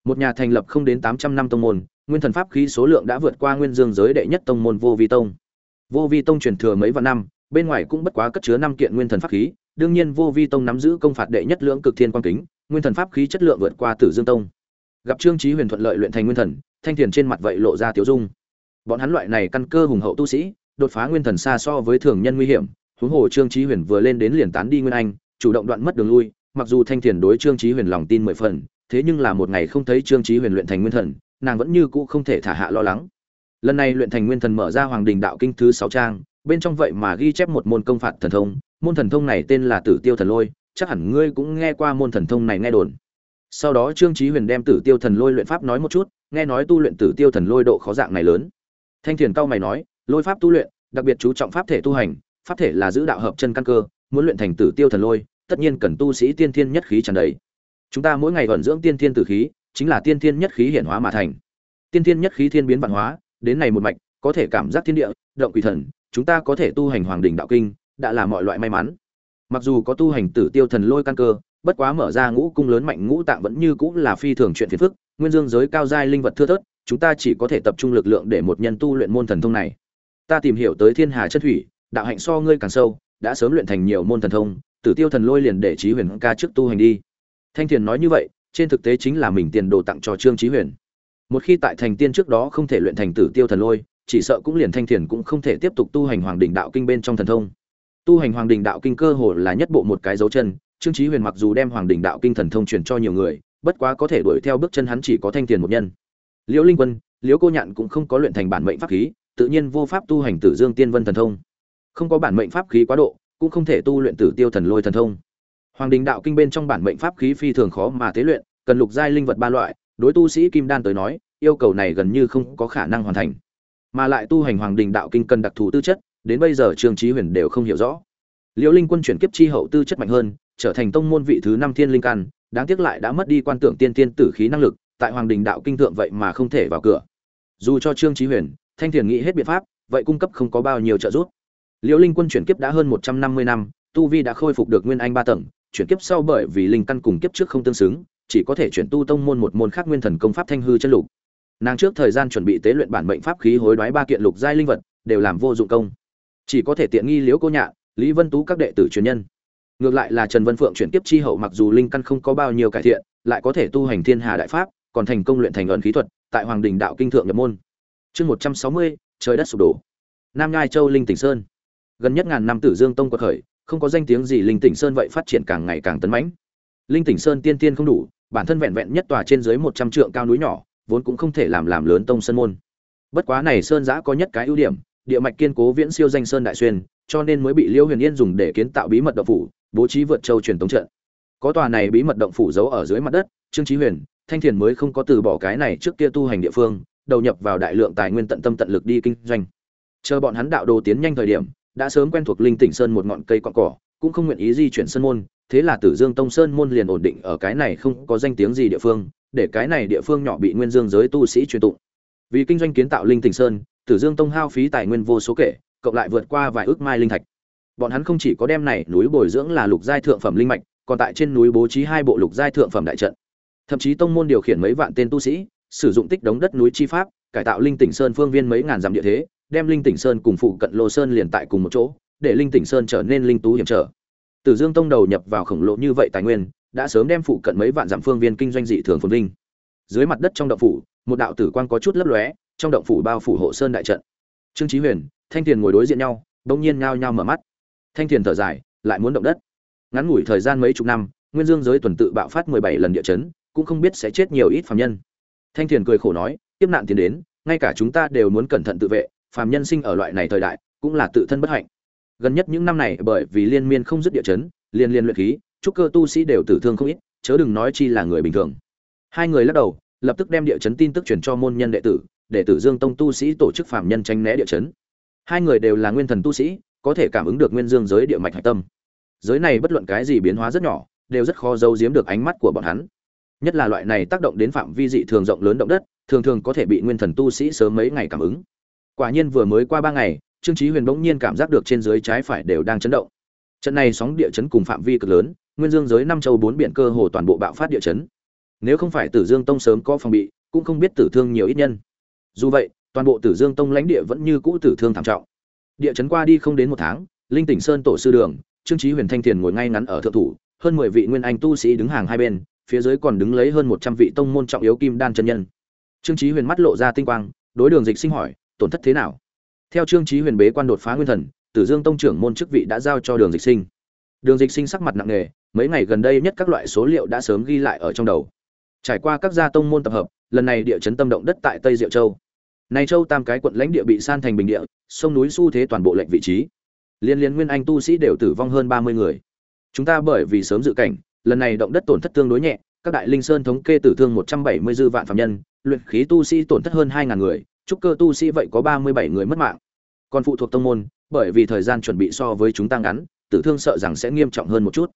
Một nhà thành lập không đến tám trăm năm tông môn, nguyên thần pháp khí số lượng đã vượt qua nguyên dương giới đệ nhất tông môn vô vi tông. Vô vi tông truyền thừa mấy vạn năm, bên ngoài cũng bất quá cất chứa năm kiện nguyên thần pháp khí, đương nhiên vô vi tông nắm giữ công phạt đệ nhất lượng cực thiên quan kính, nguyên thần pháp khí chất lượng vượt qua tử dương tông gặp trương chí huyền thuận lợi luyện thành nguyên thần, thanh thiền trên mặt vậy lộ ra tiểu dung. Bọn hắn loại này căn cơ hùng hậu tu sĩ, đột phá nguyên thần xa so với thường nhân nguy hiểm, huống hồ trương chí huyền vừa lên đến liền tán đi nguyên anh, chủ động đoạn mất đường lui, mặc dù thanh thiền đối trương chí huyền lòng tin mười phần, thế nhưng là một ngày không thấy trương chí huyền luyện thành nguyên thần, nàng vẫn như cũ không thể thả hạ lo lắng. Lần này luyện thành nguyên thần mở ra hoàng đình đạo kinh thứ sáu trang, bên trong vậy mà ghi chép một môn công phạt thần thông, môn thần thông này tên là tử tiêu thần lôi, chắc hẳn ngươi cũng nghe qua môn thần thông này nghe đồn sau đó trương trí huyền đem tử tiêu thần lôi luyện pháp nói một chút, nghe nói tu luyện tử tiêu thần lôi độ khó dạng này lớn. Thanh thiền cao mày nói, lôi pháp tu luyện, đặc biệt chú trọng pháp thể tu hành, pháp thể là giữ đạo hợp chân căn cơ, muốn luyện thành tử tiêu thần lôi, tất nhiên cần tu sĩ tiên thiên nhất khí tràn đầy. Chúng ta mỗi ngày vận dưỡng tiên thiên tử khí, chính là tiên thiên nhất khí hiển hóa mà thành. Tiên thiên nhất khí thiên biến văn hóa, đến này một mạch, có thể cảm giác thiên địa, động quỷ thần, chúng ta có thể tu hành hoàng đỉnh đạo kinh, đã là mọi loại may mắn. Mặc dù có tu hành tử tiêu thần lôi căn cơ bất quá mở ra ngũ cung lớn mạnh ngũ tạng vẫn như cũng là phi thường chuyện phiền phức, nguyên dương giới cao giai linh vật thưa thớt, chúng ta chỉ có thể tập trung lực lượng để một nhân tu luyện môn thần thông này. Ta tìm hiểu tới thiên hà chất thủy, đạo hạnh so ngươi càng sâu, đã sớm luyện thành nhiều môn thần thông, tử tiêu thần lôi liền để Chí huyền ca trước tu hành đi. Thanh thiền nói như vậy, trên thực tế chính là mình tiền đồ tặng cho trương Chí huyền. Một khi tại thành tiên trước đó không thể luyện thành tử tiêu thần lôi, chỉ sợ cũng liền thanh thiền cũng không thể tiếp tục tu hành hoàng đỉnh đạo kinh bên trong thần thông. Tu hành hoàng đỉnh đạo kinh cơ hồ là nhất bộ một cái dấu chân trương Chí huyền mặc dù đem hoàng đỉnh đạo kinh thần thông truyền cho nhiều người, bất quá có thể đuổi theo bước chân hắn chỉ có thanh tiền một nhân. Liễu linh quân, liễu cô nhạn cũng không có luyện thành bản mệnh pháp khí, tự nhiên vô pháp tu hành tử dương tiên vân thần thông. Không có bản mệnh pháp khí quá độ, cũng không thể tu luyện tử tiêu thần lôi thần thông. Hoàng đình đạo kinh bên trong bản mệnh pháp khí phi thường khó mà tế luyện, cần lục giai linh vật ba loại, đối tu sĩ kim đan tới nói, yêu cầu này gần như không có khả năng hoàn thành. Mà lại tu hành hoàng đình đạo kinh cần đặc thù tư chất, đến bây giờ trương trí huyền đều không hiểu rõ. Liễu linh quân chuyển kiếp chi hậu tư chất mạnh hơn trở thành tông môn vị thứ năm thiên linh căn, đáng tiếc lại đã mất đi quan tượng tiên tiên tử khí năng lực, tại hoàng đình đạo kinh thượng vậy mà không thể vào cửa. Dù cho trương trí huyền, thanh thiền nghĩ hết biện pháp, vậy cung cấp không có bao nhiêu trợ giúp. Liễu linh quân chuyển kiếp đã hơn một trăm năm mươi năm, tu vi đã khôi phục được nguyên anh ba tầng, chuyển kiếp sau bởi vì linh căn cùng kiếp trước không tương xứng, chỉ có thể chuyển tu tông môn một môn khác nguyên thần công pháp thanh hư chân lục. Nàng trước thời gian chuẩn bị tế luyện bản mệnh pháp khí hối đoái ba kiện lục giai linh vật, đều làm vô dụng công. Chỉ có thể tiện nghi liễu cô nhạ lý vân tú các đệ tử truyền nhân ngược lại là trần vân phượng chuyển kiếp chi hậu mặc dù linh căn không có bao nhiêu cải thiện, lại có thể tu hành thiên hà đại pháp, còn thành công luyện thành ẩn khí thuật, tại hoàng đình đạo kinh thượng nhập môn. Chương một trăm sáu mươi, trời đất sụp đổ. Nam ngai châu linh tỉnh sơn. Gần nhất ngàn năm tử dương tông quật khởi, không có danh tiếng gì linh tỉnh sơn vậy phát triển càng ngày càng tấn mãnh. Linh tỉnh sơn tiên tiên không đủ, bản thân vẹn vẹn nhất tòa trên dưới một trăm trượng cao núi nhỏ, vốn cũng không thể làm làm lớn tông sơn môn. Bất quá này sơn giã có nhất cái ưu điểm, địa mạch kiên cố viễn siêu danh sơn đại xuyên cho nên mới bị liêu huyền yên dùng để kiến tạo bí mật động phủ, bố trí vượt châu truyền tống trận. Có tòa này bí mật động phủ giấu ở dưới mặt đất, trương trí huyền, thanh thiền mới không có từ bỏ cái này trước kia tu hành địa phương, đầu nhập vào đại lượng tài nguyên tận tâm tận lực đi kinh doanh. Chờ bọn hắn đạo đồ tiến nhanh thời điểm, đã sớm quen thuộc linh tỉnh sơn một ngọn cây cọn cỏ, cũng không nguyện ý di chuyển sơn môn, thế là tử dương tông sơn môn liền ổn định ở cái này không có danh tiếng gì địa phương, để cái này địa phương nhỏ bị nguyên dương giới tu sĩ truyền tụng. Vì kinh doanh kiến tạo linh tỉnh sơn, tử dương tông hao phí tài nguyên vô số kể cộng lại vượt qua vài ước mai linh thạch. Bọn hắn không chỉ có đem này núi bồi dưỡng là lục giai thượng phẩm linh mạch, còn tại trên núi bố trí hai bộ lục giai thượng phẩm đại trận. Thậm chí tông môn điều khiển mấy vạn tên tu sĩ, sử dụng tích đống đất núi chi pháp, cải tạo linh tỉnh sơn phương viên mấy ngàn dặm địa thế, đem linh tỉnh sơn cùng phụ cận lô sơn liền tại cùng một chỗ, để linh tỉnh sơn trở nên linh tú hiểm trở. Tử dương tông đầu nhập vào khổng lồ như vậy tài nguyên, đã sớm đem phụ cận mấy vạn dặm phương viên kinh doanh dị thường phồn vinh. Dưới mặt đất trong động phủ, một đạo tử quang có chút lấp lóe, trong động phủ bao phủ hộ sơn đại trận. Trương chí huyền thanh tiền ngồi đối diện nhau, bỗng nhiên nhao nhao mở mắt. Thanh tiền thở dài, lại muốn động đất. Ngắn ngủi thời gian mấy chục năm, nguyên dương giới tuần tự bạo phát mười bảy lần địa chấn, cũng không biết sẽ chết nhiều ít phàm nhân. Thanh tiền cười khổ nói tiếp nạn tiến đến, ngay cả chúng ta đều muốn cẩn thận tự vệ, phàm nhân sinh ở loại này thời đại, cũng là tự thân bất hạnh. Gần nhất những năm này, bởi vì liên miên không dứt địa chấn, liên liên luyện khí chúc cơ tu sĩ đều tử thương không ít, chớ đừng nói chi là người bình thường. Hai người lắc đầu, lập tức đem địa chấn tin tức truyền cho môn nhân đệ tử đệ tử dương tông tu sĩ tổ chức phàm nhân tranh né địa chấn hai người đều là nguyên thần tu sĩ, có thể cảm ứng được nguyên dương giới địa mạch hạch tâm. Giới này bất luận cái gì biến hóa rất nhỏ, đều rất khó giấu giếm được ánh mắt của bọn hắn. Nhất là loại này tác động đến phạm vi dị thường rộng lớn động đất, thường thường có thể bị nguyên thần tu sĩ sớm mấy ngày cảm ứng. Quả nhiên vừa mới qua ba ngày, trương trí huyền bỗng nhiên cảm giác được trên dưới trái phải đều đang chấn động. Trận này sóng địa chấn cùng phạm vi cực lớn, nguyên dương giới năm châu bốn biển cơ hồ toàn bộ bạo phát địa chấn. Nếu không phải tử dương tông sớm có phòng bị, cũng không biết tử thương nhiều ít nhân. Dù vậy toàn bộ tử dương tông lãnh địa vẫn như cũ tử thương thảm trọng. Địa chấn qua đi không đến một tháng, linh tỉnh sơn tổ sư đường, trương chí huyền thanh tiền ngồi ngay ngắn ở thượng thủ, hơn mười vị nguyên anh tu sĩ đứng hàng hai bên, phía dưới còn đứng lấy hơn một trăm vị tông môn trọng yếu kim đan chân nhân. Trương chí huyền mắt lộ ra tinh quang, đối đường dịch sinh hỏi, tổn thất thế nào? Theo trương chí huyền bế quan đột phá nguyên thần, tử dương tông trưởng môn chức vị đã giao cho đường dịch sinh. Đường dịch sinh sắc mặt nặng nề, mấy ngày gần đây nhất các loại số liệu đã sớm ghi lại ở trong đầu. Trải qua các gia tông môn tập hợp, lần này địa chấn tâm động đất tại tây diệu châu. Này châu tam cái quận lãnh địa bị san thành bình địa, sông núi xu thế toàn bộ lệnh vị trí. Liên liên nguyên anh tu sĩ đều tử vong hơn ba mươi người. Chúng ta bởi vì sớm dự cảnh, lần này động đất tổn thất tương đối nhẹ, các đại linh sơn thống kê tử thương một trăm bảy mươi dư vạn phạm nhân, luyện khí tu sĩ tổn thất hơn hai ngàn người, trúc cơ tu sĩ vậy có ba mươi bảy người mất mạng. Còn phụ thuộc tông môn, bởi vì thời gian chuẩn bị so với chúng ta ngắn, tử thương sợ rằng sẽ nghiêm trọng hơn một chút.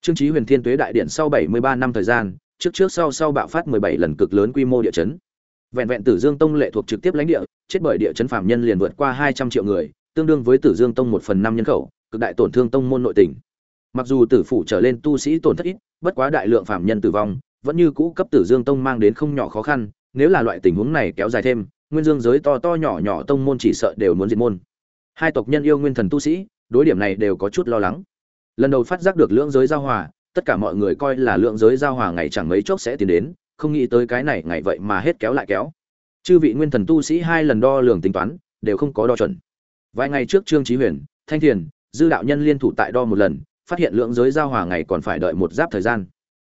Trương chí huyền thiên tuế đại điện sau bảy mươi ba năm thời gian, trước trước sau sau bạo phát mười bảy lần cực lớn quy mô địa chấn vẹn vẹn tử dương tông lệ thuộc trực tiếp lãnh địa, chết bởi địa chấn phạm nhân liền vượt qua hai trăm triệu người, tương đương với tử dương tông một phần năm nhân khẩu, cực đại tổn thương tông môn nội tình. Mặc dù tử phủ trở lên tu sĩ tổn thất ít, bất quá đại lượng phạm nhân tử vong, vẫn như cũ cấp tử dương tông mang đến không nhỏ khó khăn, nếu là loại tình huống này kéo dài thêm, nguyên dương giới to to nhỏ nhỏ tông môn chỉ sợ đều muốn diệt môn. Hai tộc nhân yêu nguyên thần tu sĩ, đối điểm này đều có chút lo lắng. Lần đầu phát giác được lưỡng giới giao hòa, tất cả mọi người coi là lượng giới giao hòa ngày chẳng mấy chốc sẽ tiến đến không nghĩ tới cái này ngày vậy mà hết kéo lại kéo. Chư vị nguyên thần tu sĩ hai lần đo lường tính toán, đều không có đo chuẩn. Vài ngày trước trương trí huyền, thanh thiền, dư đạo nhân liên thủ tại đo một lần, phát hiện lượng giới giao hòa ngày còn phải đợi một giáp thời gian.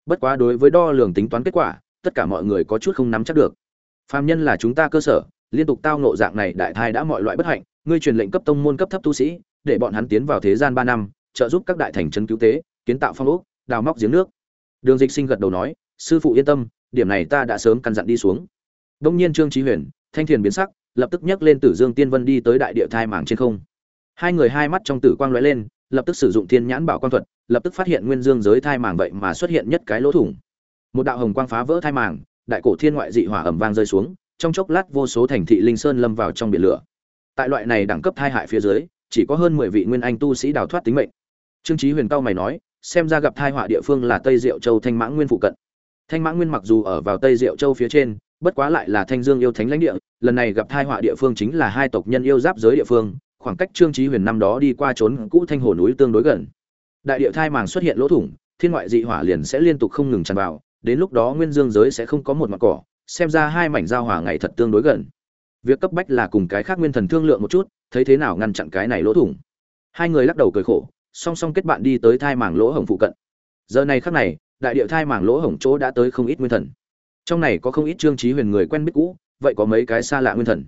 Bất quá đối với đo lường tính toán kết quả, tất cả mọi người có chút không nắm chắc được. Phàm nhân là chúng ta cơ sở, liên tục tao nộ dạng này đại thai đã mọi loại bất hạnh, ngươi truyền lệnh cấp tông môn cấp thấp tu sĩ, để bọn hắn tiến vào thế gian ba năm, trợ giúp các đại thành trấn cứu tế, kiến tạo phong ốc, đào móc giếng nước. Đường dịch sinh gật đầu nói sư phụ yên tâm, điểm này ta đã sớm căn dặn đi xuống. Đông nhiên trương trí huyền, thanh thiền biến sắc, lập tức nhấc lên tử dương tiên vân đi tới đại địa thai mảng trên không. Hai người hai mắt trong tử quang lóe lên, lập tức sử dụng thiên nhãn bảo quang thuật, lập tức phát hiện nguyên dương giới thai mảng vậy mà xuất hiện nhất cái lỗ thủng. Một đạo hồng quang phá vỡ thai mảng đại cổ thiên ngoại dị hỏa ẩm vang rơi xuống, trong chốc lát vô số thành thị linh sơn lâm vào trong biển lửa. Tại loại này đẳng cấp thai hại phía dưới, chỉ có hơn mười vị nguyên anh tu sĩ đào thoát tính mệnh. Trương trí huyền cao mày nói, xem ra gặp thai họa địa phương là tây diệu châu thanh mãng nguyên phụ cận thanh mãng nguyên mặc dù ở vào tây diệu châu phía trên, bất quá lại là thanh dương yêu thánh lãnh địa, lần này gặp tai họa địa phương chính là hai tộc nhân yêu giáp giới địa phương, khoảng cách trương trí huyền năm đó đi qua trốn cũ thanh hồ núi tương đối gần. Đại địa thai màng xuất hiện lỗ thủng, thiên ngoại dị hỏa liền sẽ liên tục không ngừng tràn vào, đến lúc đó nguyên dương giới sẽ không có một mặt cỏ, xem ra hai mảnh giao hỏa ngày thật tương đối gần. Việc cấp bách là cùng cái khác nguyên thần thương lượng một chút, thấy thế nào ngăn chặn cái này lỗ thủng. Hai người lắc đầu cười khổ, song song kết bạn đi tới thai màng lỗ hổng phụ cận. Giờ này khắc này đại địa thai màng lỗ hổng chỗ đã tới không ít nguyên thần. Trong này có không ít trương trí huyền người quen biết cũ, vậy có mấy cái xa lạ nguyên thần.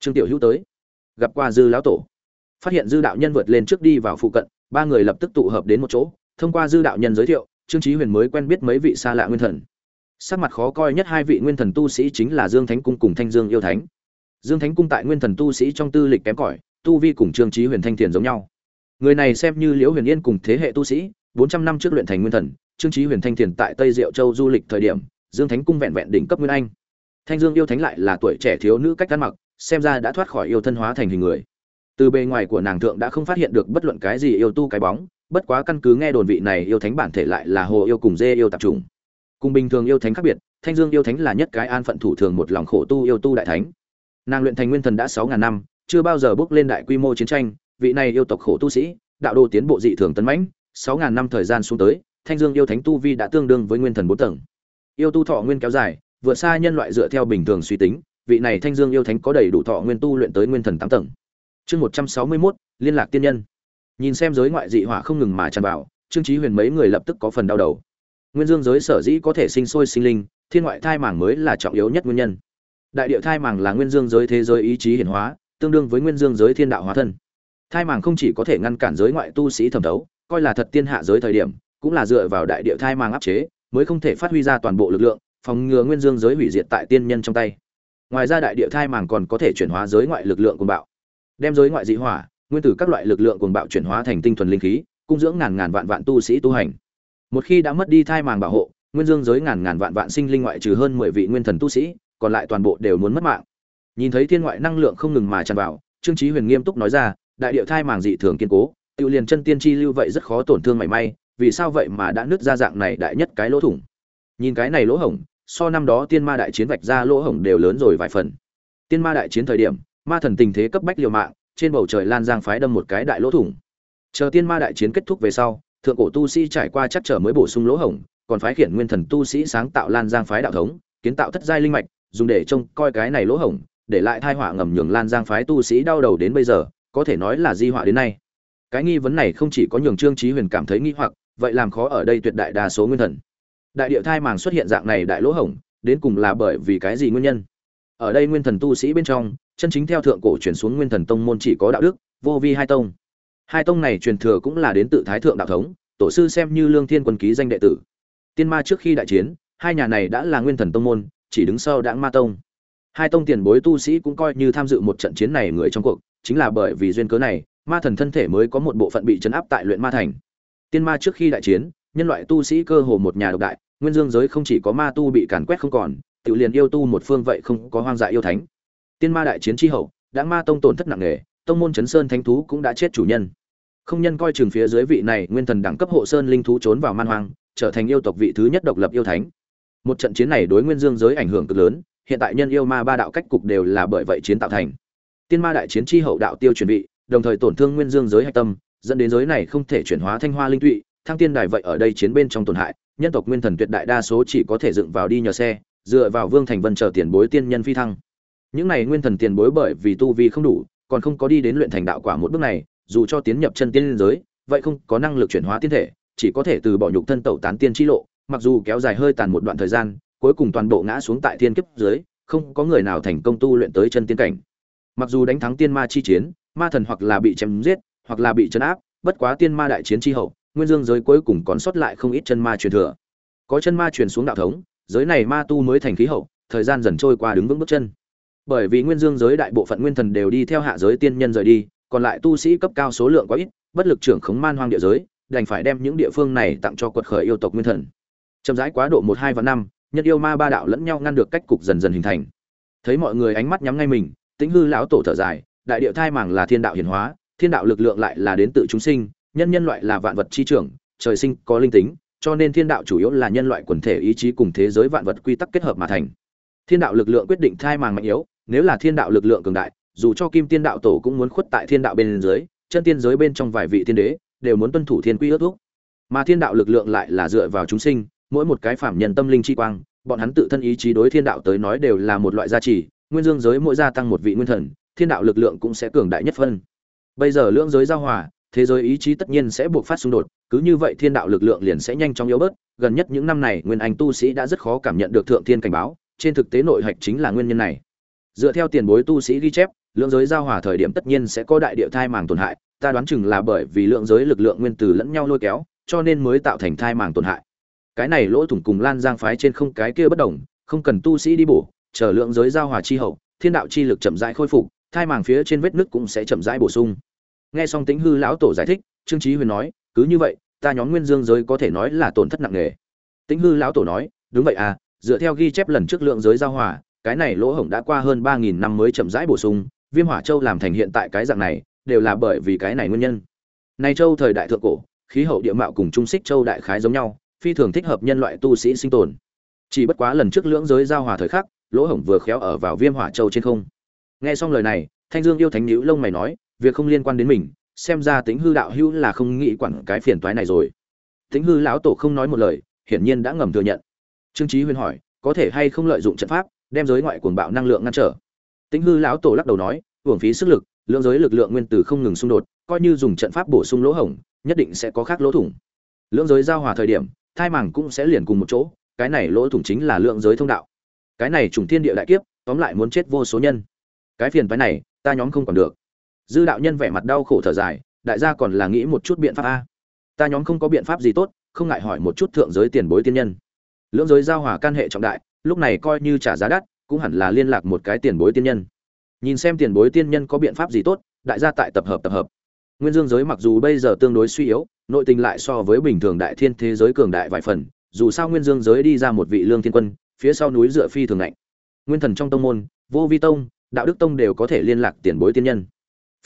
Trương tiểu hữu tới. Gặp qua dư lão tổ. Phát hiện dư đạo nhân vượt lên trước đi vào phụ cận, ba người lập tức tụ hợp đến một chỗ. Thông qua dư đạo nhân giới thiệu, trương trí huyền mới quen biết mấy vị xa lạ nguyên thần. Sắc mặt khó coi nhất hai vị nguyên thần tu sĩ chính là dương thánh cung cùng thanh dương yêu thánh. Dương thánh cung tại nguyên thần tu sĩ trong tư lịch kém cỏi, tu vi cùng trương trí huyền thanh thiền giống nhau. Người này xem như liễu huyền yên cùng thế hệ tu sĩ bốn trăm năm trước luyện thành nguyên thần, trương trí huyền thanh Tiền tại tây diệu châu du lịch thời điểm, dương thánh cung vẹn vẹn đỉnh cấp nguyên anh. Thanh dương yêu thánh lại là tuổi trẻ thiếu nữ cách ăn mặc, xem ra đã thoát khỏi yêu thân hóa thành hình người. Từ bề ngoài của nàng thượng đã không phát hiện được bất luận cái gì yêu tu cái bóng, bất quá căn cứ nghe đồn vị này yêu thánh bản thể lại là hồ yêu cùng dê yêu tạp trùng cùng bình thường yêu thánh khác biệt, thanh dương yêu thánh là nhất cái an phận thủ thường một lòng khổ tu yêu tu đại thánh. Nàng luyện thành nguyên thần đã sáu ngàn năm, chưa bao giờ bước lên đại quy mô chiến tranh, vị này yêu tộc khổ tu sĩ, đạo đồ tiến bộ dị thường tấn mãnh sáu ngàn năm thời gian xuống tới, thanh dương yêu thánh tu vi đã tương đương với nguyên thần bốn tầng. Yêu tu thọ nguyên kéo dài, vượt xa nhân loại dựa theo bình thường suy tính, vị này thanh dương yêu thánh có đầy đủ thọ nguyên tu luyện tới nguyên thần tám tầng. Chương một trăm sáu mươi mốt, liên lạc tiên nhân. Nhìn xem giới ngoại dị hỏa không ngừng mà tràn vào, trương trí huyền mấy người lập tức có phần đau đầu. Nguyên dương giới sở dĩ có thể sinh sôi sinh linh, thiên ngoại thai màng mới là trọng yếu nhất nguyên nhân. Đại địa thai màng là nguyên dương giới thế giới ý chí hiển hóa, tương đương với nguyên dương giới thiên đạo hóa thân. Thai màng không chỉ có thể ngăn cản giới ngoại tu sĩ thẩm thấu coi là thật tiên hạ giới thời điểm, cũng là dựa vào đại địa thai mang áp chế, mới không thể phát huy ra toàn bộ lực lượng, phòng ngừa nguyên dương giới hủy diệt tại tiên nhân trong tay. Ngoài ra đại địa thai màng còn có thể chuyển hóa giới ngoại lực lượng cuồng bạo, đem giới ngoại dị hỏa, nguyên tử các loại lực lượng cuồng bạo chuyển hóa thành tinh thuần linh khí, cung dưỡng ngàn ngàn vạn vạn tu sĩ tu hành. Một khi đã mất đi thai màng bảo hộ, nguyên dương giới ngàn ngàn vạn vạn sinh linh ngoại trừ hơn mười vị nguyên thần tu sĩ, còn lại toàn bộ đều muốn mất mạng. Nhìn thấy thiên ngoại năng lượng không ngừng mà tràn vào, trương trí huyền nghiêm túc nói ra, đại địa thai màng dị thường kiên cố tự liền chân tiên chi lưu vậy rất khó tổn thương mảy may, vì sao vậy mà đã nứt ra dạng này đại nhất cái lỗ thủng? Nhìn cái này lỗ hổng, so năm đó tiên ma đại chiến vạch ra lỗ hổng đều lớn rồi vài phần. Tiên ma đại chiến thời điểm, ma thần tình thế cấp bách liều mạng, trên bầu trời lan giang phái đâm một cái đại lỗ thủng. Chờ tiên ma đại chiến kết thúc về sau, thượng cổ tu sĩ trải qua chắc trở mới bổ sung lỗ hổng, còn phái khiển nguyên thần tu sĩ sáng tạo lan giang phái đạo thống, kiến tạo thất giai linh mạch, dùng để trông coi cái này lỗ hổng, để lại thai họa ngầm nhường lan giang phái tu sĩ đau đầu đến bây giờ, có thể nói là di họa đến nay cái nghi vấn này không chỉ có nhường trương trí huyền cảm thấy nghi hoặc, vậy làm khó ở đây tuyệt đại đa số nguyên thần. Đại địa thai màng xuất hiện dạng này đại lỗ hổng, đến cùng là bởi vì cái gì nguyên nhân? Ở đây nguyên thần tu sĩ bên trong, chân chính theo thượng cổ chuyển xuống nguyên thần tông môn chỉ có đạo đức, vô vi hai tông. Hai tông này truyền thừa cũng là đến tự thái thượng đạo thống, tổ sư xem như lương thiên quân ký danh đệ tử. Tiên ma trước khi đại chiến, hai nhà này đã là nguyên thần tông môn, chỉ đứng sau đãng ma tông. Hai tông tiền bối tu sĩ cũng coi như tham dự một trận chiến này người trong cuộc, chính là bởi vì duyên cớ này ma thần thân thể mới có một bộ phận bị chấn áp tại luyện ma thành. Tiên ma trước khi đại chiến, nhân loại tu sĩ cơ hồ một nhà độc đại, nguyên dương giới không chỉ có ma tu bị càn quét không còn tự liền yêu tu một phương vậy không có hoang dại yêu thánh. Tiên ma đại chiến tri hậu, đã ma tông tổn thất nặng nề, tông môn chấn sơn thánh thú cũng đã chết chủ nhân. Không nhân coi chừng phía dưới vị này nguyên thần đẳng cấp hộ sơn linh thú trốn vào man hoang, trở thành yêu tộc vị thứ nhất độc lập yêu thánh. Một trận chiến này đối nguyên dương giới ảnh hưởng cực lớn, hiện tại nhân yêu ma ba đạo cách cục đều là bởi vậy chiến tạo thành. Tiên ma đại chiến tri hậu đạo tiêu chuẩn bị đồng thời tổn thương nguyên dương giới hạch tâm, dẫn đến giới này không thể chuyển hóa thanh hoa linh tụy, thăng tiên đài vậy ở đây chiến bên trong tổn hại, nhân tộc nguyên thần tuyệt đại đa số chỉ có thể dựng vào đi nhờ xe, dựa vào vương thành vân chờ tiền bối tiên nhân phi thăng. Những này nguyên thần tiền bối bởi vì tu vi không đủ, còn không có đi đến luyện thành đạo quả một bước này, dù cho tiến nhập chân tiên giới, vậy không có năng lực chuyển hóa tiên thể, chỉ có thể từ bỏ nhục thân tẩu tán tiên chi lộ, mặc dù kéo dài hơi tàn một đoạn thời gian, cuối cùng toàn bộ ngã xuống tại thiên kiếp dưới không có người nào thành công tu luyện tới chân tiên cảnh. Mặc dù đánh thắng tiên ma chi chiến ma thần hoặc là bị chém giết, hoặc là bị chấn áp, bất quá tiên ma đại chiến chi hậu, nguyên dương giới cuối cùng còn sót lại không ít chân ma truyền thừa. Có chân ma truyền xuống đạo thống, giới này ma tu mới thành khí hậu, thời gian dần trôi qua đứng vững bước chân. Bởi vì nguyên dương giới đại bộ phận nguyên thần đều đi theo hạ giới tiên nhân rời đi, còn lại tu sĩ cấp cao số lượng quá ít, bất lực trưởng khống man hoang địa giới, đành phải đem những địa phương này tặng cho quật khởi yêu tộc nguyên thần. Chậm rãi quá độ một, hai và năm, nhân yêu ma ba đạo lẫn nhau ngăn được cách cục dần dần hình thành. Thấy mọi người ánh mắt nhắm ngay mình, tĩnh hư lão tổ thở dài đại địa thai màng là thiên đạo hiển hóa, thiên đạo lực lượng lại là đến tự chúng sinh, nhân nhân loại là vạn vật chi trưởng, trời sinh có linh tính, cho nên thiên đạo chủ yếu là nhân loại quần thể ý chí cùng thế giới vạn vật quy tắc kết hợp mà thành. Thiên đạo lực lượng quyết định thai màng mạnh yếu, nếu là thiên đạo lực lượng cường đại, dù cho kim tiên đạo tổ cũng muốn khuất tại thiên đạo bên dưới, chân tiên giới bên trong vài vị tiên đế đều muốn tuân thủ thiên quy ước thúc. Mà thiên đạo lực lượng lại là dựa vào chúng sinh, mỗi một cái phạm nhân tâm linh chi quang, bọn hắn tự thân ý chí đối thiên đạo tới nói đều là một loại gia trì, nguyên dương giới mỗi gia tăng một vị nguyên thần thiên đạo lực lượng cũng sẽ cường đại nhất phân. Bây giờ lưỡng giới giao hòa, thế giới ý chí tất nhiên sẽ buộc phát xung đột, cứ như vậy thiên đạo lực lượng liền sẽ nhanh chóng yếu bớt. Gần nhất những năm này, nguyên anh tu sĩ đã rất khó cảm nhận được thượng thiên cảnh báo, trên thực tế nội hạch chính là nguyên nhân này. Dựa theo tiền bối tu sĩ ghi chép lượng giới giao hòa thời điểm tất nhiên sẽ có đại địa thai màng tổn hại, ta đoán chừng là bởi vì lượng giới lực lượng nguyên tử lẫn nhau lôi kéo, cho nên mới tạo thành thai màng tổn hại. Cái này lỗ thủng cùng lan giang phái trên không cái kia bất đồng, không cần tu sĩ đi bổ, chờ lượng giới giao hòa chi hậu, thiên đạo chi lực chậm rãi khôi phục thai màng phía trên vết nứt cũng sẽ chậm rãi bổ sung. Nghe xong tính hư lão tổ giải thích, trương trí huyền nói, cứ như vậy, ta nhóm nguyên dương giới có thể nói là tổn thất nặng nề. Tính hư lão tổ nói, đúng vậy à dựa theo ghi chép lần trước lượng giới giao hòa, cái này lỗ hổng đã qua hơn ba nghìn năm mới chậm rãi bổ sung, viêm hỏa châu làm thành hiện tại cái dạng này, đều là bởi vì cái này nguyên nhân. Này châu thời đại thượng cổ, khí hậu địa mạo cùng trung xích châu đại khái giống nhau, phi thường thích hợp nhân loại tu sĩ sinh tồn. Chỉ bất quá lần trước lưỡng giới giao hòa thời khắc, lỗ hổng vừa khéo ở vào viêm hỏa châu trên không nghe xong lời này, thanh dương yêu thánh nhữ lông mày nói, việc không liên quan đến mình, xem ra tính hư đạo hữu là không nghĩ quản cái phiền toái này rồi. Tính hư lão tổ không nói một lời, hiển nhiên đã ngầm thừa nhận. Trương trí huyên hỏi, có thể hay không lợi dụng trận pháp, đem giới ngoại cuồng bạo năng lượng ngăn trở? Tính hư lão tổ lắc đầu nói hưởng phí sức lực, lượng giới lực lượng nguyên tử không ngừng xung đột, coi như dùng trận pháp bổ sung lỗ hổng, nhất định sẽ có khác lỗ thủng. Lượng giới giao hòa thời điểm, thai màng cũng sẽ liền cùng một chỗ, cái này lỗ thủng chính là lượng giới thông đạo. Cái này trùng thiên địa đại kiếp, tóm lại muốn chết vô số nhân cái phiền phái này, ta nhóm không còn được. Dư đạo nhân vẻ mặt đau khổ thở dài, đại gia còn là nghĩ một chút biện pháp a. Ta nhóm không có biện pháp gì tốt, không ngại hỏi một chút thượng giới tiền bối tiên nhân. Lưỡng giới giao hòa can hệ trọng đại, lúc này coi như trả giá đắt, cũng hẳn là liên lạc một cái tiền bối tiên nhân. Nhìn xem tiền bối tiên nhân có biện pháp gì tốt, đại gia tại tập hợp tập hợp. Nguyên dương giới mặc dù bây giờ tương đối suy yếu, nội tình lại so với bình thường đại thiên thế giới cường đại vài phần, dù sao nguyên dương giới đi ra một vị lương thiên quân, phía sau núi dựa phi thường lạnh. Nguyên thần trong tông môn, vô vi tông đạo đức tông đều có thể liên lạc tiền bối tiên nhân.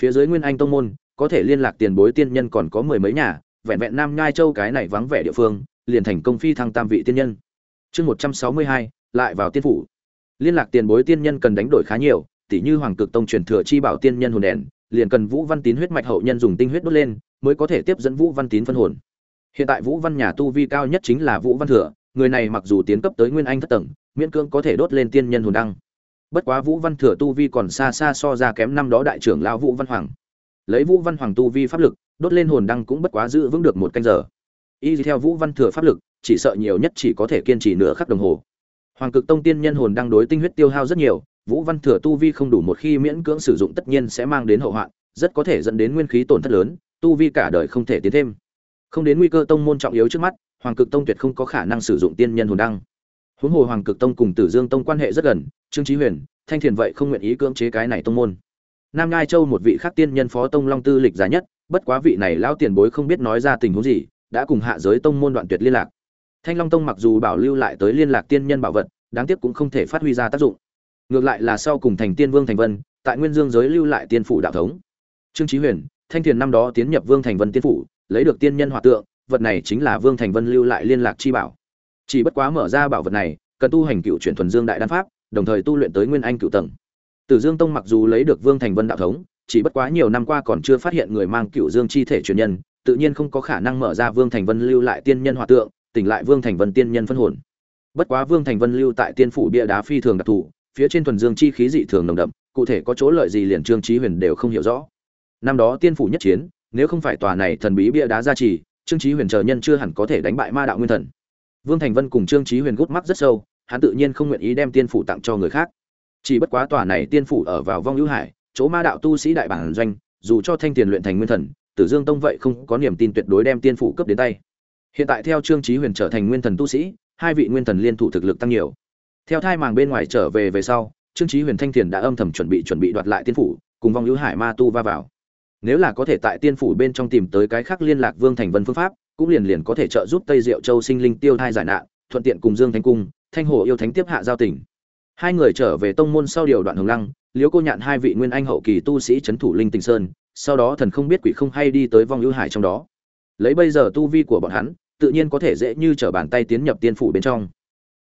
Phía dưới nguyên anh tông môn, có thể liên lạc tiền bối tiên nhân còn có mười mấy nhà, vẹn vẹn nam nhai châu cái này vắng vẻ địa phương, liền thành công phi thăng tam vị tiên nhân. Chương một trăm sáu mươi hai, lại vào tiên phủ. Liên lạc tiền bối tiên nhân cần đánh đổi khá nhiều tỷ như hoàng cực tông truyền thừa chi bảo tiên nhân hồn đèn, liền cần vũ văn tín huyết mạch hậu nhân dùng tinh huyết đốt lên, mới có thể tiếp dẫn vũ văn tín phân hồn. Hiện tại vũ văn nhà tu vi cao nhất chính là vũ văn thừa, người này mặc dù tiến cấp tới nguyên anh thất tầng, miễn cưỡng có thể đốt lên tiên nhân hồn đăng bất quá vũ văn thừa tu vi còn xa xa so ra kém năm đó đại trưởng lao vũ văn hoàng. Lấy vũ văn hoàng tu vi pháp lực, đốt lên hồn đăng cũng bất quá giữ vững được một canh giờ. Y theo vũ văn thừa pháp lực, chỉ sợ nhiều nhất chỉ có thể kiên trì nửa khắc đồng hồ. Hoàng cực tông tiên nhân hồn đăng đối tinh huyết tiêu hao rất nhiều, vũ văn thừa tu vi không đủ một khi miễn cưỡng sử dụng tất nhiên sẽ mang đến hậu hoạn, rất có thể dẫn đến nguyên khí tổn thất lớn, tu vi cả đời không thể tiến thêm. Không đến nguy cơ tông môn trọng yếu trước mắt, hoàng cực tông tuyệt không có khả năng sử dụng tiên nhân hồn đăng huống hồ hoàng cực tông cùng tử dương tông quan hệ rất gần, trương trí huyền, thanh thiền vậy không nguyện ý cưỡng chế cái này tông môn. Nam ngai châu một vị khác tiên nhân phó tông long tư lịch giá nhất, bất quá vị này lão tiền bối không biết nói ra tình huống gì, đã cùng hạ giới tông môn đoạn tuyệt liên lạc. Thanh long tông mặc dù bảo lưu lại tới liên lạc tiên nhân bảo vật, đáng tiếc cũng không thể phát huy ra tác dụng. Ngược lại là sau cùng thành tiên vương thành vân, tại nguyên dương giới lưu lại tiên phủ đạo thống. Trương trí huyền, thanh thiền năm đó tiến nhập vương thành vân tiên phủ, lấy được tiên nhân hòa tượng, vật này chính là vương thành vân lưu lại liên lạc chi bảo chỉ bất quá mở ra bảo vật này, cần tu hành cựu chuyển thuần dương đại đan pháp, đồng thời tu luyện tới nguyên anh cựu tầng. Tử dương tông mặc dù lấy được vương thành vân đạo thống, chỉ bất quá nhiều năm qua còn chưa phát hiện người mang cựu dương chi thể truyền nhân, tự nhiên không có khả năng mở ra vương thành vân lưu lại tiên nhân hòa tượng, tỉnh lại vương thành vân tiên nhân phân hồn. Bất quá vương thành vân lưu tại tiên phủ bia đá phi thường đặc thù, phía trên thuần dương chi khí dị thường nồng đậm, cụ thể có chỗ lợi gì liền trương trí huyền đều không hiểu rõ. Năm đó tiên phủ nhất chiến, nếu không phải tòa này thần bí bia đá gia trì trương trí huyền chờ nhân chưa hẳn có thể đánh bại ma đạo nguyên thần vương thành vân cùng trương Chí huyền gút mắt rất sâu, hắn tự nhiên không nguyện ý đem tiên phủ tặng cho người khác. Chỉ bất quá tòa này tiên phủ ở vào vong hữu hải, chỗ ma đạo tu sĩ đại bản doanh, dù cho thanh tiền luyện thành nguyên thần, tử dương tông vậy không có niềm tin tuyệt đối đem tiên phủ cấp đến tay. Hiện tại theo trương Chí huyền trở thành nguyên thần tu sĩ, hai vị nguyên thần liên thủ thực lực tăng nhiều. Theo thai màng bên ngoài trở về về sau, trương Chí huyền thanh tiền đã âm thầm chuẩn bị chuẩn bị đoạt lại tiên phủ, cùng vong hữu hải ma tu va vào. Nếu là có thể tại tiên phủ bên trong tìm tới cái khác liên lạc vương thành vân phương pháp cũng liền liền có thể trợ giúp tây diệu châu sinh linh tiêu thai giải nạn, thuận tiện cùng dương thánh cung, thanh hồ yêu thánh tiếp hạ giao tỉnh hai người trở về tông môn sau điều đoạn hồng lăng, liễu cô nhạn hai vị nguyên anh hậu kỳ tu sĩ chấn thủ linh tình sơn, sau đó thần không biết quỷ không hay đi tới vong ưu hải trong đó. Lấy bây giờ tu vi của bọn hắn, tự nhiên có thể dễ như trở bàn tay tiến nhập tiên phủ bên trong.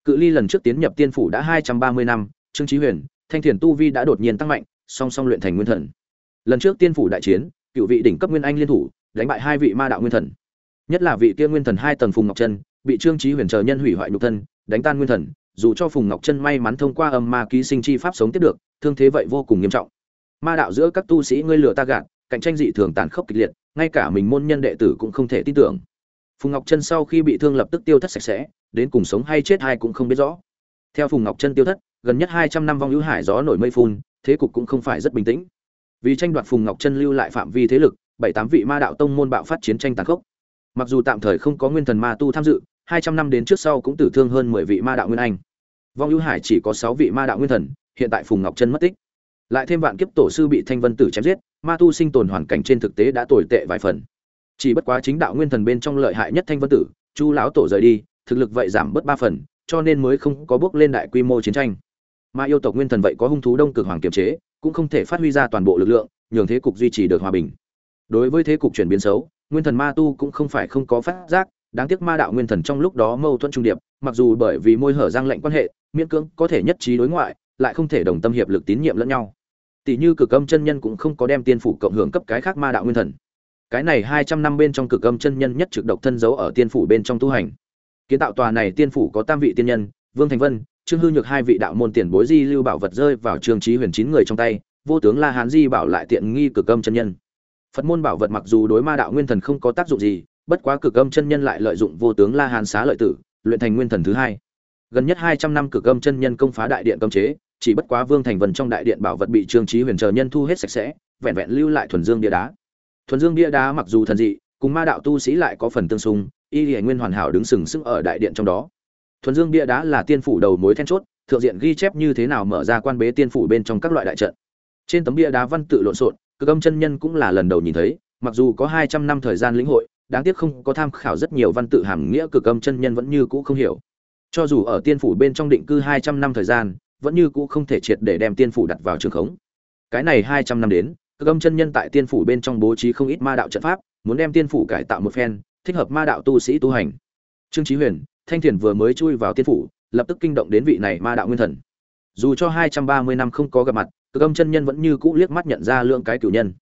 Cự ly lần trước tiến nhập tiên phủ đã hai trăm ba mươi năm, trương chí huyền, thanh thiền tu vi đã đột nhiên tăng mạnh, song song luyện thành nguyên thần. Lần trước tiên phủ đại chiến, cựu vị đỉnh cấp nguyên anh liên thủ, đánh bại hai vị ma đạo nguyên thần nhất là vị kia nguyên thần hai tầng phùng ngọc chân bị trương trí huyền chờ nhân hủy hoại nhục thân, đánh tan nguyên thần, dù cho phùng ngọc chân may mắn thông qua âm ma ký sinh chi pháp sống tiếp được, thương thế vậy vô cùng nghiêm trọng. Ma đạo giữa các tu sĩ ngươi lừa ta gạt, cạnh tranh dị thường tàn khốc kịch liệt, ngay cả mình môn nhân đệ tử cũng không thể tin tưởng. Phùng ngọc chân sau khi bị thương lập tức tiêu thất sạch sẽ, đến cùng sống hay chết ai cũng không biết rõ. Theo phùng ngọc chân tiêu thất, gần nhất hai trăm năm vong hữu hải gió nổi mây phun, thế cục cũng không phải rất bình tĩnh. Vì tranh đoạt phùng ngọc chân lưu lại phạm vi thế lực, bảy tám vị ma đạo tông môn bạo phát chiến tranh tàn khốc mặc dù tạm thời không có nguyên thần ma tu tham dự, hai trăm năm đến trước sau cũng tử thương hơn mười vị ma đạo nguyên anh. Vong hữu hải chỉ có sáu vị ma đạo nguyên thần, hiện tại phùng ngọc chân mất tích. Lại thêm vạn kiếp tổ sư bị thanh vân tử chém giết, ma tu sinh tồn hoàn cảnh trên thực tế đã tồi tệ vài phần. Chỉ bất quá chính đạo nguyên thần bên trong lợi hại nhất thanh vân tử, chu lão tổ rời đi, thực lực vậy giảm bớt ba phần, cho nên mới không có bước lên đại quy mô chiến tranh. Ma yêu tộc nguyên thần vậy có hung thú đông cực hoàng kiềm chế, cũng không thể phát huy ra toàn bộ lực lượng, nhường thế cục duy trì được hòa bình đối với thế cục chuyển biến xấu, nguyên thần ma tu cũng không phải không có phát giác, đáng tiếc ma đạo nguyên thần trong lúc đó mâu thuẫn trung điệp, mặc dù bởi vì môi hở giang lệnh quan hệ, miễn cưỡng có thể nhất trí đối ngoại, lại không thể đồng tâm hiệp lực tín nhiệm lẫn nhau. Tỷ như cực âm chân nhân cũng không có đem tiên phủ cộng hưởng cấp cái khác ma đạo nguyên thần. Cái này hai trăm năm bên trong cực âm chân nhân nhất trực độc thân giấu ở tiên phủ bên trong tu hành. Kiến tạo tòa này tiên phủ có tam vị tiên nhân, vương thành vân, trương hư nhược hai vị đạo môn tiền bối di lưu bảo vật rơi vào trương trí huyền chín người trong tay, vô tướng la hán di bảo lại tiện nghi cực âm chân nhân phật môn bảo vật mặc dù đối ma đạo nguyên thần không có tác dụng gì, bất quá cực âm chân nhân lại lợi dụng vô tướng la hán xá lợi tử, luyện thành nguyên thần thứ hai. Gần nhất hai trăm năm cực âm chân nhân công phá đại điện cấm chế, chỉ bất quá vương thành vân trong đại điện bảo vật bị trương trí huyền chờ nhân thu hết sạch sẽ, vẹn vẹn lưu lại thuần dương bia đá. Thuần dương bia đá mặc dù thần dị, cùng ma đạo tu sĩ lại có phần tương xung, y hiển nguyên hoàn hảo đứng sừng sững ở đại điện trong đó. Thuần dương bia đá là tiên phủ đầu mối then chốt, thượng diện ghi chép như thế nào mở ra quan bế tiên phủ bên trong các loại đại trận. Trên tấm bia đá văn tự lộn xộn cực âm chân nhân cũng là lần đầu nhìn thấy, mặc dù có hai trăm năm thời gian lĩnh hội, đáng tiếc không có tham khảo rất nhiều văn tự hàm nghĩa cực âm chân nhân vẫn như cũ không hiểu. Cho dù ở tiên phủ bên trong định cư hai trăm năm thời gian, vẫn như cũ không thể triệt để đem tiên phủ đặt vào trường khống. Cái này hai trăm năm đến, cực âm chân nhân tại tiên phủ bên trong bố trí không ít ma đạo trận pháp, muốn đem tiên phủ cải tạo một phen, thích hợp ma đạo tu sĩ tu hành. Trương chí huyền, thanh thiền vừa mới chui vào tiên phủ, lập tức kinh động đến vị này ma đạo nguyên thần. Dù cho hai trăm ba mươi năm không có gặp mặt cực âm chân nhân vẫn như cũ liếc mắt nhận ra lượng cái cửu nhân.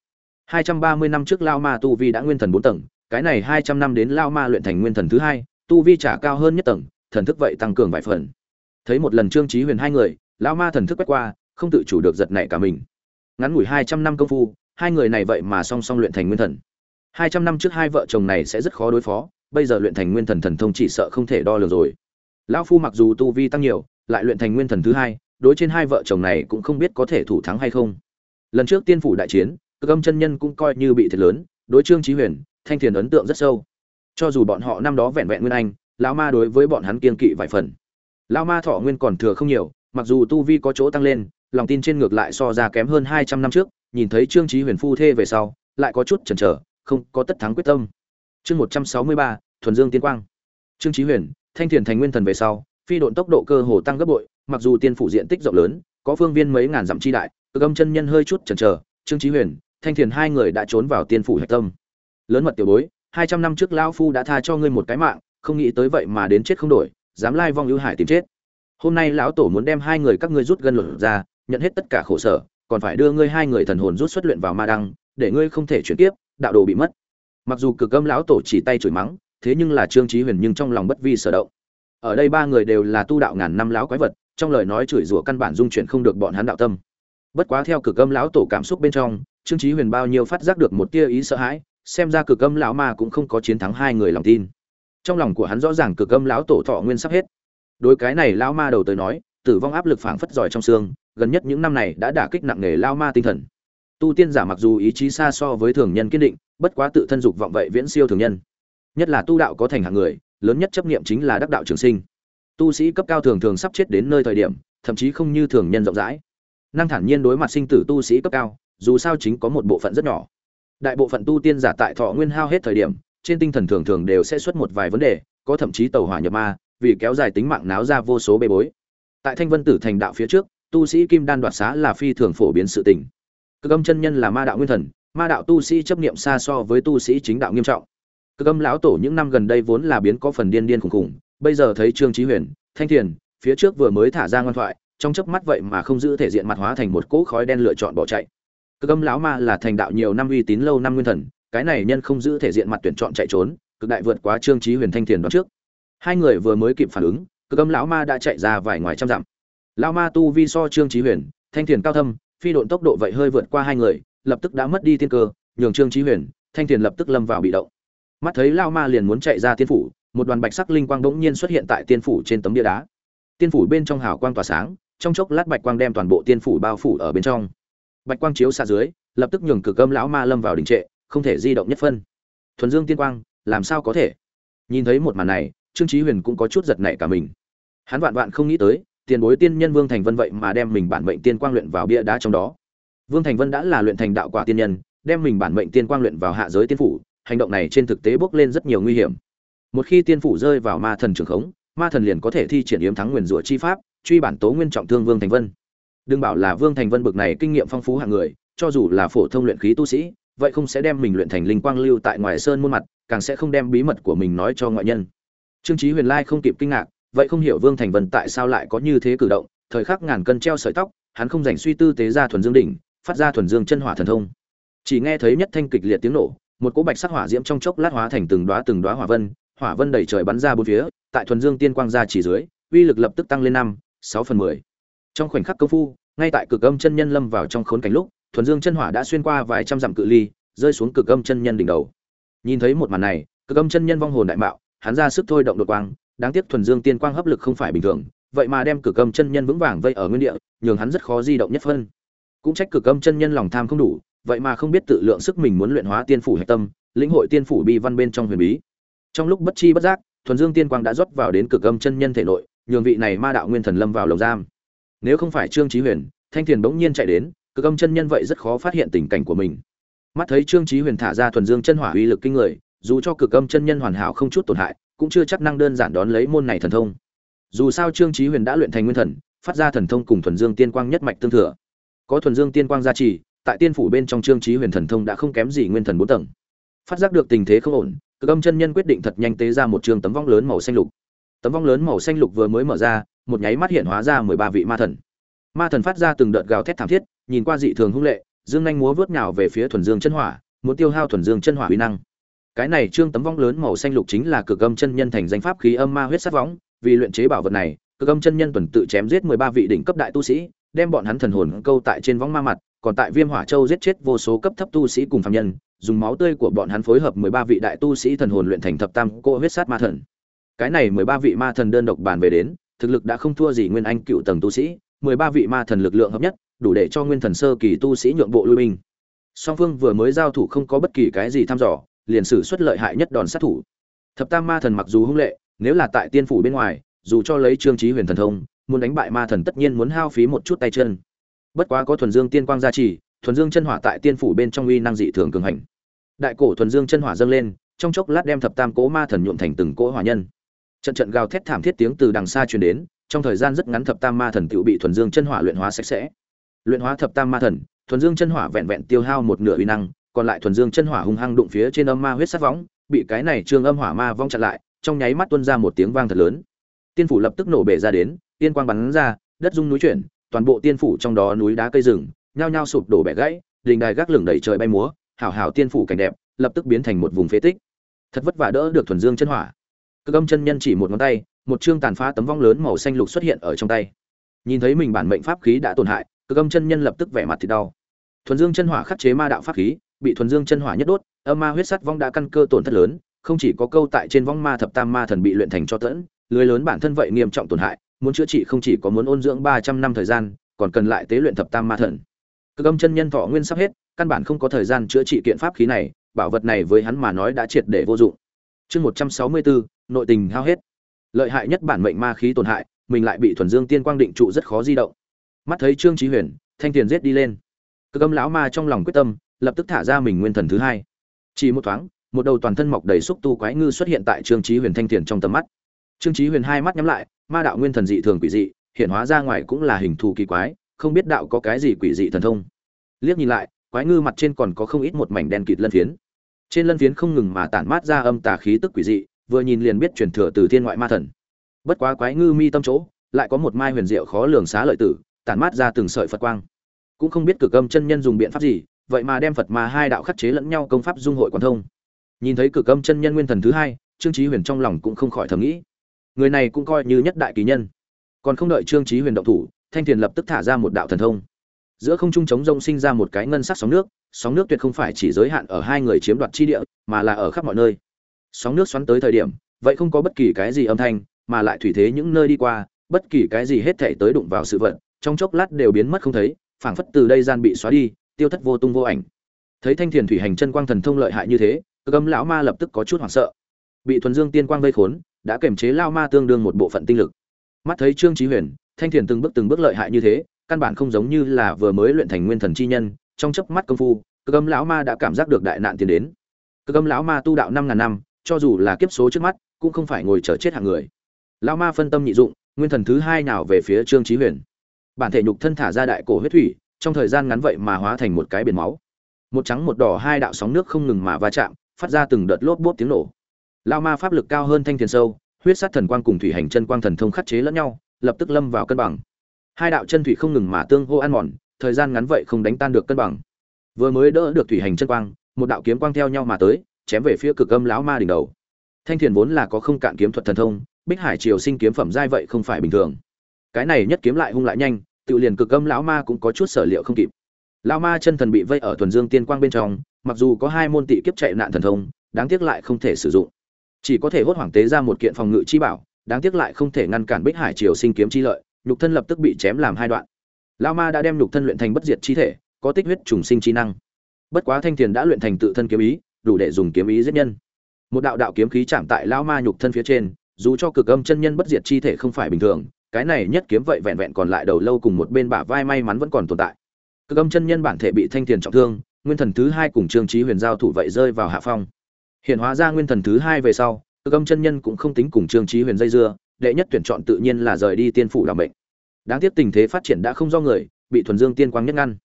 Hai trăm ba mươi năm trước lao ma tu vi đã nguyên thần bốn tầng, cái này hai trăm năm đến lao ma luyện thành nguyên thần thứ hai, tu vi trả cao hơn nhất tầng, thần thức vậy tăng cường vài phần. Thấy một lần trương chí huyền hai người, lao ma thần thức quét qua, không tự chủ được giật nảy cả mình. Ngắn ngủi hai trăm năm công phu, hai người này vậy mà song song luyện thành nguyên thần. Hai trăm năm trước hai vợ chồng này sẽ rất khó đối phó, bây giờ luyện thành nguyên thần thần thông chỉ sợ không thể đo lường rồi. Lão phu mặc dù tu vi tăng nhiều, lại luyện thành nguyên thần thứ hai đối trên hai vợ chồng này cũng không biết có thể thủ thắng hay không. Lần trước tiên phủ đại chiến, cực âm chân nhân cũng coi như bị thiệt lớn, đối trương trí huyền, thanh thiền ấn tượng rất sâu. Cho dù bọn họ năm đó vẹn vẹn nguyên anh, lão ma đối với bọn hắn kiên kỵ vài phần. Lão ma thọ nguyên còn thừa không nhiều, mặc dù tu vi có chỗ tăng lên, lòng tin trên ngược lại so ra kém hơn hai trăm năm trước, nhìn thấy trương trí huyền phu thê về sau, lại có chút chần chờ, không có tất thắng quyết tâm. Chương một trăm sáu mươi ba, thuần dương tiên quang. Trương trí huyền, thanh thiền thành nguyên thần về sau, phi độn tốc độ cơ hồ tăng gấp bội mặc dù tiên phủ diện tích rộng lớn, có phương viên mấy ngàn dặm chi đại cực âm chân nhân hơi chút chần chờ, trương chí huyền, thanh thiền hai người đã trốn vào tiên phủ hạch tâm. Lớn mật tiểu bối, hai trăm năm trước lão phu đã tha cho ngươi một cái mạng, không nghĩ tới vậy mà đến chết không đổi, dám lai vong ưu hải tìm chết. Hôm nay lão tổ muốn đem hai người các ngươi rút gân luận ra, nhận hết tất cả khổ sở, còn phải đưa ngươi hai người thần hồn rút xuất luyện vào ma đăng, để ngươi không thể chuyển tiếp đạo đồ bị mất. Mặc dù cực âm lão tổ chỉ tay chửi mắng, thế nhưng là trương chí huyền nhưng trong lòng bất vi sở động. Ở đây ba người đều là tu đạo ngàn năm lão quái vật trong lời nói chửi rủa căn bản dung chuyển không được bọn hắn đạo tâm. Bất quá theo cực âm lão tổ cảm xúc bên trong, trương chí huyền bao nhiêu phát giác được một tia ý sợ hãi, xem ra cực âm lão ma cũng không có chiến thắng hai người lòng tin. Trong lòng của hắn rõ ràng cực âm lão tổ thọ nguyên sắp hết. Đối cái này lão ma đầu tới nói, tử vong áp lực phảng phất giỏi trong xương, gần nhất những năm này đã đả kích nặng nề lão ma tinh thần. Tu tiên giả mặc dù ý chí xa so với thường nhân kiên định, bất quá tự thân dục vọng vậy viễn siêu thường nhân. Nhất là tu đạo có thành hạng người, lớn nhất chấp niệm chính là đắc đạo trường sinh tu sĩ cấp cao thường thường sắp chết đến nơi thời điểm, thậm chí không như thường nhân rộng rãi. Năng thản nhiên đối mặt sinh tử tu sĩ cấp cao, dù sao chính có một bộ phận rất nhỏ. Đại bộ phận tu tiên giả tại thọ nguyên hao hết thời điểm, trên tinh thần thường thường đều sẽ xuất một vài vấn đề, có thậm chí tàu hỏa nhập ma, vì kéo dài tính mạng náo ra vô số bê bối. Tại thanh vân tử thành đạo phía trước, tu sĩ kim đan đoạt xá là phi thường phổ biến sự tình. Cực âm chân nhân là ma đạo nguyên thần, ma đạo tu sĩ chấp niệm xa so với tu sĩ chính đạo nghiêm trọng. Cực âm lão tổ những năm gần đây vốn là biến có phần điên điên khủng khủng bây giờ thấy trương chí huyền, thanh thiền, phía trước vừa mới thả ra ngoan thoại, trong chớp mắt vậy mà không giữ thể diện mặt hóa thành một cỗ khói đen lựa chọn bỏ chạy. Cực âm lão ma là thành đạo nhiều năm uy tín lâu năm nguyên thần, cái này nhân không giữ thể diện mặt tuyển chọn chạy trốn, cực đại vượt quá trương chí huyền thanh thiền đoán trước. Hai người vừa mới kịp phản ứng, cực âm lão ma đã chạy ra vài ngoài trăm dặm. Lão ma tu vi so trương chí huyền, thanh thiền cao thâm, phi độn tốc độ vậy hơi vượt qua hai người, lập tức đã mất đi tiên cơ, nhường trương chí huyền, thanh thiền lập tức lâm vào bị động. Mắt thấy lão ma liền muốn chạy ra tiên phủ một đoàn bạch sắc linh quang bỗng nhiên xuất hiện tại tiên phủ trên tấm bia đá. Tiên phủ bên trong hào quang tỏa sáng, trong chốc lát bạch quang đem toàn bộ tiên phủ bao phủ ở bên trong. Bạch quang chiếu xa dưới, lập tức nhường cực âm lão ma lâm vào đình trệ, không thể di động nhất phân. Thuần dương tiên quang, làm sao có thể? Nhìn thấy một màn này, trương chí huyền cũng có chút giật nảy cả mình. Hắn vạn vạn không nghĩ tới, tiền bối tiên nhân vương thành vân vậy mà đem mình bản mệnh tiên quang luyện vào bia đá trong đó. Vương thành vân đã là luyện thành đạo quả tiên nhân, đem mình bản mệnh tiên quang luyện vào hạ giới tiên phủ, hành động này trên thực tế bước lên rất nhiều nguy hiểm một khi tiên phủ rơi vào ma thần trường khống, ma thần liền có thể thi triển yếm thắng nguyền rủa chi pháp, truy bản tố nguyên trọng thương vương thành vân. Đừng bảo là vương thành vân bực này kinh nghiệm phong phú hạng người, cho dù là phổ thông luyện khí tu sĩ, vậy không sẽ đem mình luyện thành linh quang lưu tại ngoài sơn muôn mặt, càng sẽ không đem bí mật của mình nói cho ngoại nhân. Trương chí huyền lai không kịp kinh ngạc, vậy không hiểu vương thành vân tại sao lại có như thế cử động, thời khắc ngàn cân treo sợi tóc, hắn không dành suy tư tế ra thuần dương đỉnh, phát ra thuần dương chân hỏa thần thông. Chỉ nghe thấy nhất thanh kịch liệt tiếng nổ, một cỗ bạch sắc hỏa diễm trong chốc lát hóa thành từng đóa từng đóa hỏa vân hỏa vân đầy trời bắn ra bốn phía, tại thuần dương tiên quang ra chỉ dưới, uy lực lập tức tăng lên năm, sáu phần mười. Trong khoảnh khắc công phu, ngay tại cực âm chân nhân lâm vào trong khốn cảnh lúc, thuần dương chân hỏa đã xuyên qua vài trăm dặm cự ly, rơi xuống cực âm chân nhân đỉnh đầu. Nhìn thấy một màn này, cực âm chân nhân vong hồn đại mạo, hắn ra sức thôi động đột quang, đáng tiếc thuần dương tiên quang hấp lực không phải bình thường, vậy mà đem cực âm chân nhân vững vàng vây ở nguyên địa, nhường hắn rất khó di động nhất phân. Cũng trách cực âm chân nhân lòng tham không đủ, vậy mà không biết tự lượng sức mình muốn luyện hóa tiên phủ hệ tâm, lĩnh hội tiên phủ bi văn bên trong huyền bí trong lúc bất chi bất giác, thuần dương tiên quang đã rót vào đến cực âm chân nhân thể nội, nhường vị này ma đạo nguyên thần lâm vào lồng giam. Nếu không phải trương chí huyền, thanh thiền bỗng nhiên chạy đến, cực âm chân nhân vậy rất khó phát hiện tình cảnh của mình. Mắt thấy trương chí huyền thả ra thuần dương chân hỏa uy lực kinh người, dù cho cực âm chân nhân hoàn hảo không chút tổn hại, cũng chưa chắc năng đơn giản đón lấy môn này thần thông. Dù sao trương chí huyền đã luyện thành nguyên thần, phát ra thần thông cùng thuần dương tiên quang nhất mạch tương thừa. Có thuần dương tiên quang gia trì, tại tiên phủ bên trong trương chí huyền thần thông đã không kém gì nguyên thần bốn tầng. Phát giác được tình thế không ổn cực âm chân nhân quyết định thật nhanh tế ra một trường tấm vong lớn màu xanh lục. Tấm vong lớn màu xanh lục vừa mới mở ra, một nháy mắt hiện hóa ra mười ba vị ma thần. Ma thần phát ra từng đợt gào thét thảm thiết, nhìn qua dị thường hung lệ, dương nhanh múa vớt nhào về phía thuần dương chân hỏa, muốn tiêu hao thuần dương chân hỏa uy năng. Cái này trương tấm vong lớn màu xanh lục chính là cực âm chân nhân thành danh pháp khí âm ma huyết sát võng, vì luyện chế bảo vật này, cực âm chân nhân tuần tự chém giết mười ba vị đỉnh cấp đại tu sĩ, đem bọn hắn thần hồn câu tại trên võng ma mặt, còn tại viêm hỏa châu giết chết vô số cấp thấp tu sĩ cùng phàm nhân dùng máu tươi của bọn hắn phối hợp mười ba vị đại tu sĩ thần hồn luyện thành thập tam cô huyết sát ma thần. Cái này mười ba vị ma thần đơn độc bàn về đến, thực lực đã không thua gì nguyên anh cựu tầng tu sĩ, mười ba vị ma thần lực lượng hợp nhất, đủ để cho nguyên thần sơ kỳ tu sĩ nhượng bộ lui binh. Song phương vừa mới giao thủ không có bất kỳ cái gì thăm dò, liền sử xuất lợi hại nhất đòn sát thủ. Thập tam ma thần mặc dù hung lệ, nếu là tại tiên phủ bên ngoài, dù cho lấy trương chí huyền thần thông, muốn đánh bại ma thần tất nhiên muốn hao phí một chút tay chân. Bất quá có thuần dương tiên quang gia trì thuần dương chân hỏa tại tiên phủ bên trong uy năng dị thường cường hành. Đại cổ thuần dương chân hỏa dâng lên, trong chốc lát đem thập tam cỗ ma thần nhuộm thành từng cỗ hỏa nhân. Trận trận gào thét thảm thiết tiếng từ đằng xa truyền đến, trong thời gian rất ngắn thập tam ma thần tự bị thuần dương chân hỏa luyện hóa sạch sẽ. Luyện hóa thập tam ma thần, thuần dương chân hỏa vẹn vẹn tiêu hao một nửa uy năng, còn lại thuần dương chân hỏa hung hăng đụng phía trên âm ma huyết sát võng, bị cái này trương âm hỏa ma vong chặn lại, trong nháy mắt tuôn ra một tiếng vang thật lớn. Tiên phủ lập tức nổ bể ra đến, tiên quang bắn ra, đất rung núi chuyển, toàn bộ tiên phủ trong đó núi đá cây rừng nhao nhao sụp đổ bẻ gãy, đình đài gác lửng đầy trời bay múa, hảo hảo tiên phủ cảnh đẹp, lập tức biến thành một vùng phế tích. Thật vất vả đỡ được thuần dương chân hỏa. Cực âm chân nhân chỉ một ngón tay, một chương tàn phá tấm vong lớn màu xanh lục xuất hiện ở trong tay. Nhìn thấy mình bản mệnh pháp khí đã tổn hại cực âm chân nhân lập tức vẻ mặt thì đau. Thuần dương chân hỏa khắc chế ma đạo pháp khí, bị thuần dương chân hỏa nhất đốt, âm ma huyết sắt vong đã căn cơ tổn thất lớn, không chỉ có câu tại trên vong ma thập tam ma thần bị luyện thành cho tẫn, lưới lớn bản thân vậy nghiêm trọng tổn hại, muốn chữa trị không chỉ có muốn ôn dưỡng ba trăm năm thời gian, còn cần lại tế luyện thập tam ma thần cực âm chân nhân thọ nguyên sắp hết, căn bản không có thời gian chữa trị kiện pháp khí này, bảo vật này với hắn mà nói đã triệt để vô dụng. Chương một trăm sáu mươi bốn, nội tình hao hết. Lợi hại nhất bản mệnh ma khí tổn hại, mình lại bị thuần dương tiên quang định trụ rất khó di động. Mắt thấy trương trí huyền, thanh tiền giết đi lên. Cực âm lão ma trong lòng quyết tâm, lập tức thả ra mình nguyên thần thứ hai. Chỉ một thoáng, một đầu toàn thân mọc đầy xúc tu quái ngư xuất hiện tại trương trí huyền thanh tiền trong tầm mắt. Trương trí huyền hai mắt nhắm lại, ma đạo nguyên thần dị thường quỷ dị, hiện hóa ra ngoài cũng là hình thù kỳ quái không biết đạo có cái gì quỷ dị thần thông. Liếc nhìn lại, quái ngư mặt trên còn có không ít một mảnh đen kịt lân phiến. Trên lân phiến không ngừng mà tản mát ra âm tà khí tức quỷ dị, vừa nhìn liền biết truyền thừa từ thiên ngoại ma thần. Bất quá quái ngư mi tâm chỗ, lại có một mai huyền diệu khó lường xá lợi tử, tản mát ra từng sợi phật quang. Cũng không biết cực âm chân nhân dùng biện pháp gì, vậy mà đem phật mà hai đạo khắc chế lẫn nhau công pháp dung hội quán thông. Nhìn thấy cực âm chân nhân nguyên thần thứ hai, trương trí huyền trong lòng cũng không khỏi thầm nghĩ. Người này cũng coi như nhất đại kỳ nhân. Còn không đợi trương trí huyền động thủ thanh thiền lập tức thả ra một đạo thần thông. Giữa không trung chống rông sinh ra một cái ngân sắc sóng nước sóng nước tuyệt không phải chỉ giới hạn ở hai người chiếm đoạt chi địa, mà là ở khắp mọi nơi. Sóng nước xoắn tới thời điểm, vậy không có bất kỳ cái gì âm thanh, mà lại thủy thế những nơi đi qua, bất kỳ cái gì hết thể tới đụng vào sự vật, trong chốc lát đều biến mất không thấy, phảng phất từ đây gian bị xóa đi, tiêu thất vô tung vô ảnh. Thấy thanh thiền thủy hành chân quang thần thông lợi hại như thế cấm lão ma lập tức có chút hoảng sợ. Bị thuần dương tiên quang vây khốn, đã kềm chế lao ma tương đương một bộ phận tinh lực. Mắt thấy trương trí huyền thanh thiền từng bước từng bước lợi hại như thế, căn bản không giống như là vừa mới luyện thành nguyên thần chi nhân, trong chớp mắt công phu cấm lão ma đã cảm giác được đại nạn tiến đến. Cấm lão ma tu đạo năm ngàn năm, cho dù là kiếp số trước mắt, cũng không phải ngồi chờ chết hàng người. Lão ma phân tâm nhị dụng, nguyên thần thứ hai nào về phía trương trí huyền. Bản thể nhục thân thả ra đại cổ huyết thủy, trong thời gian ngắn vậy mà hóa thành một cái biển máu. Một trắng một đỏ hai đạo sóng nước không ngừng mà va chạm, phát ra từng đợt lốp bốp tiếng nổ. Lao ma pháp lực cao hơn thanh thiền sâu, huyết sát thần quang cùng thủy hành chân quang thần thông khắc chế lẫn nhau lập tức lâm vào cân bằng. Hai đạo chân thủy không ngừng mà tương hô ăn mòn, thời gian ngắn vậy không đánh tan được cân bằng. Vừa mới đỡ được thủy hành chân quang, một đạo kiếm quang theo nhau mà tới, chém về phía cực âm lão ma đỉnh đầu. Thanh thiền vốn là có không cạn kiếm thuật thần thông, bích hải triều sinh kiếm phẩm giai vậy không phải bình thường. Cái này nhất kiếm lại hung lại nhanh, tự liền cực âm lão ma cũng có chút sở liệu không kịp. Lão ma chân thần bị vây ở thuần dương tiên quang bên trong, mặc dù có hai môn tị kiếp chạy nạn thần thông, đáng tiếc lại không thể sử dụng. Chỉ có thể hốt hoảng tế ra một kiện phòng ngự chi bảo đáng tiếc lại không thể ngăn cản bích hải triều sinh kiếm chi lợi, nhục thân lập tức bị chém làm hai đoạn. Lão ma đã đem nhục thân luyện thành bất diệt chi thể, có tích huyết trùng sinh chi năng. Bất quá thanh tiền đã luyện thành tự thân kiếm ý, đủ để dùng kiếm ý giết nhân. Một đạo đạo kiếm khí chạm tại lão ma nhục thân phía trên, dù cho cực âm chân nhân bất diệt chi thể không phải bình thường, cái này nhất kiếm vậy vẹn vẹn còn lại đầu lâu cùng một bên bả vai may mắn vẫn còn tồn tại. Cực âm chân nhân bản thể bị thanh tiền trọng thương, nguyên thần thứ hai cùng trương chí huyền giao thủ vậy rơi vào hạ phong. Hiện hóa ra nguyên thần thứ hai về sau cơ âm chân nhân cũng không tính cùng trương trí huyền dây dưa, đệ nhất tuyển chọn tự nhiên là rời đi tiên phủ làm bệnh đáng tiếc tình thế phát triển đã không do người, bị thuần dương tiên quang nhất ngăn.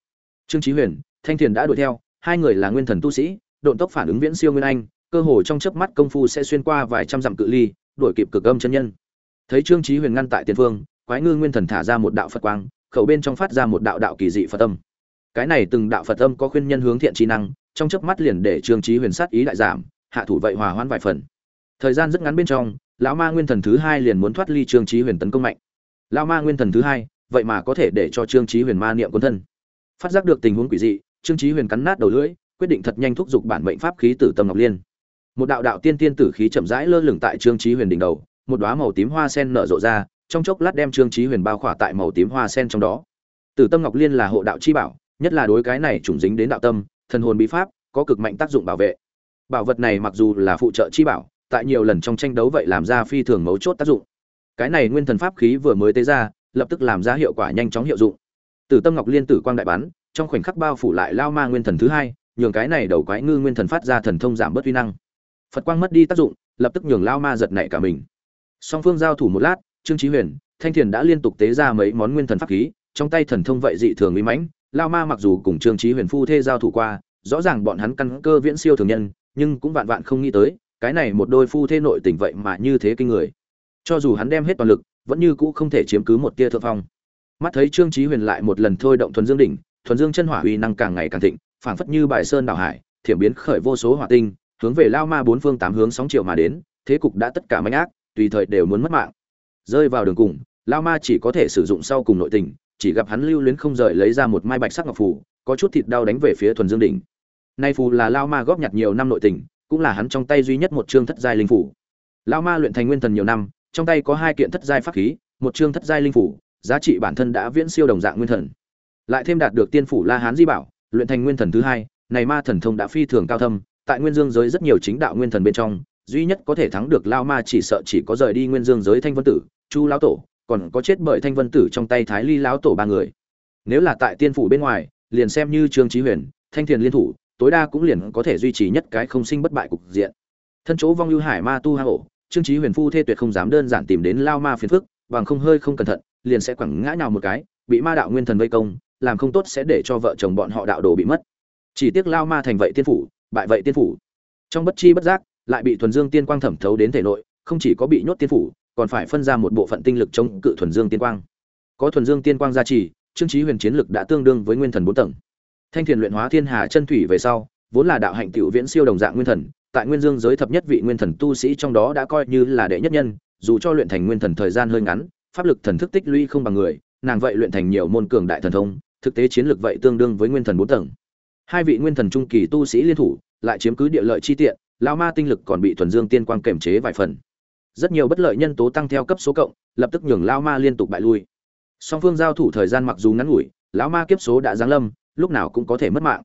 Trương trí huyền, thanh thiền đã đuổi theo, hai người là nguyên thần tu sĩ, độn tốc phản ứng viễn siêu nguyên anh, cơ hồ trong chớp mắt công phu sẽ xuyên qua vài trăm dặm cự ly, đuổi kịp cực âm chân nhân. Thấy trương trí huyền ngăn tại tiền phương, quái ngư nguyên thần thả ra một đạo phật quang, khẩu bên trong phát ra một đạo đạo kỳ dị phật âm. Cái này từng đạo phật âm có khuyên nhân hướng thiện trí năng, trong chớp mắt liền để trương trí huyền sát ý đại giảm, hạ thủ vậy hòa hoãn vài phần thời gian rất ngắn bên trong, lão ma nguyên thần thứ hai liền muốn thoát ly trương trí huyền tấn công mạnh. Lão ma nguyên thần thứ hai, vậy mà có thể để cho trương trí huyền ma niệm quân thân. Phát giác được tình huống quỷ dị, trương trí huyền cắn nát đầu lưỡi, quyết định thật nhanh thúc giục bản mệnh pháp khí tử tâm ngọc liên. Một đạo đạo tiên tiên tử khí chậm rãi lơ lửng tại trương trí huyền đỉnh đầu, một đóa màu tím hoa sen nở rộ ra, trong chốc lát đem trương trí huyền bao khỏa tại màu tím hoa sen trong đó. Tử tâm ngọc liên là hộ đạo chi bảo, nhất là đối cái này trùng dính đến đạo tâm, thần hồn bí pháp, có cực mạnh tác dụng bảo vệ. Bảo vật này mặc dù là phụ trợ chi bảo tại nhiều lần trong tranh đấu vậy làm ra phi thường mấu chốt tác dụng. Cái này nguyên thần pháp khí vừa mới tế ra, lập tức làm ra hiệu quả nhanh chóng hiệu dụng. Tử tâm ngọc liên tử quang đại bắn, trong khoảnh khắc bao phủ lại lao ma nguyên thần thứ hai, nhường cái này đầu quái ngư nguyên thần phát ra thần thông giảm bớt uy năng. Phật quang mất đi tác dụng, lập tức nhường lao ma giật nảy cả mình. Song phương giao thủ một lát, trương trí huyền, thanh thiền đã liên tục tế ra mấy món nguyên thần pháp khí, trong tay thần thông vậy dị thường uy mãnh, lao ma mặc dù cùng trương trí huyền phu thê giao thủ qua, rõ ràng bọn hắn căn cơ viễn siêu thường nhân, nhưng cũng vạn vạn không nghĩ tới cái này một đôi phu thế nội tình vậy mà như thế kinh người. Cho dù hắn đem hết toàn lực, vẫn như cũ không thể chiếm cứ một tia thượng phong. Mắt thấy trương trí huyền lại một lần thôi động thuần dương đỉnh, thuần dương chân hỏa uy năng càng ngày càng thịnh, phảng phất như bài sơn đảo hải, thiểm biến khởi vô số hỏa tinh, hướng về lao ma bốn phương tám hướng sóng chiều mà đến, thế cục đã tất cả manh ác, tùy thời đều muốn mất mạng. Rơi vào đường cùng, lao ma chỉ có thể sử dụng sau cùng nội tình, chỉ gặp hắn lưu luyến không rời lấy ra một mai bạch sắc ngọc phù, có chút thịt đau đánh về phía thuần dương đỉnh. Nay phù là lao ma góp nhặt nhiều năm nội tình cũng là hắn trong tay duy nhất một chương thất giai linh phủ. Lão ma luyện thành nguyên thần nhiều năm, trong tay có hai kiện thất giai pháp khí, một chương thất giai linh phủ, giá trị bản thân đã viễn siêu đồng dạng nguyên thần. Lại thêm đạt được tiên phủ la hán di bảo, luyện thành nguyên thần thứ hai, này ma thần thông đã phi thường cao thâm, tại nguyên dương giới rất nhiều chính đạo nguyên thần bên trong, duy nhất có thể thắng được lão ma chỉ sợ chỉ có rời đi nguyên dương giới thanh vân tử, chu lão tổ, còn có chết bởi thanh vân tử trong tay thái ly lão tổ ba người. Nếu là tại tiên phủ bên ngoài, liền xem như trương chí huyền, thanh thiền liên thủ tối đa cũng liền có thể duy trì nhất cái không sinh bất bại cục diện. Thân chỗ vong ưu hải ma tu hang ổ trương trí huyền phu thê tuyệt không dám đơn giản tìm đến lao ma phiền phức, bằng không hơi không cẩn thận, liền sẽ quẳng ngã nhào một cái, bị ma đạo nguyên thần vây công, làm không tốt sẽ để cho vợ chồng bọn họ đạo đồ bị mất. Chỉ tiếc lao ma thành vậy tiên phủ, bại vậy tiên phủ. Trong bất chi bất giác, lại bị thuần dương tiên quang thẩm thấu đến thể nội, không chỉ có bị nhốt tiên phủ, còn phải phân ra một bộ phận tinh lực chống cự thuần dương tiên quang. Có thuần dương tiên quang gia trì, trương chí huyền chiến lực đã tương đương với nguyên thần bốn tầng thanh thiền luyện hóa thiên hà chân thủy về sau, vốn là đạo hạnh tiểu viễn siêu đồng dạng nguyên thần, tại nguyên dương giới thập nhất vị nguyên thần tu sĩ trong đó đã coi như là đệ nhất nhân, dù cho luyện thành nguyên thần thời gian hơi ngắn, pháp lực thần thức tích lũy không bằng người, nàng vậy luyện thành nhiều môn cường đại thần thông, thực tế chiến lược vậy tương đương với nguyên thần bốn tầng. Hai vị nguyên thần trung kỳ tu sĩ liên thủ, lại chiếm cứ địa lợi chi tiện, lão ma tinh lực còn bị thuần dương tiên quang kềm chế vài phần. Rất nhiều bất lợi nhân tố tăng theo cấp số cộng, lập tức nhường lão ma liên tục bại lui. Song phương giao thủ thời gian mặc dù ngắn ngủi, lão ma kiếp số đã giáng lâm lúc nào cũng có thể mất mạng.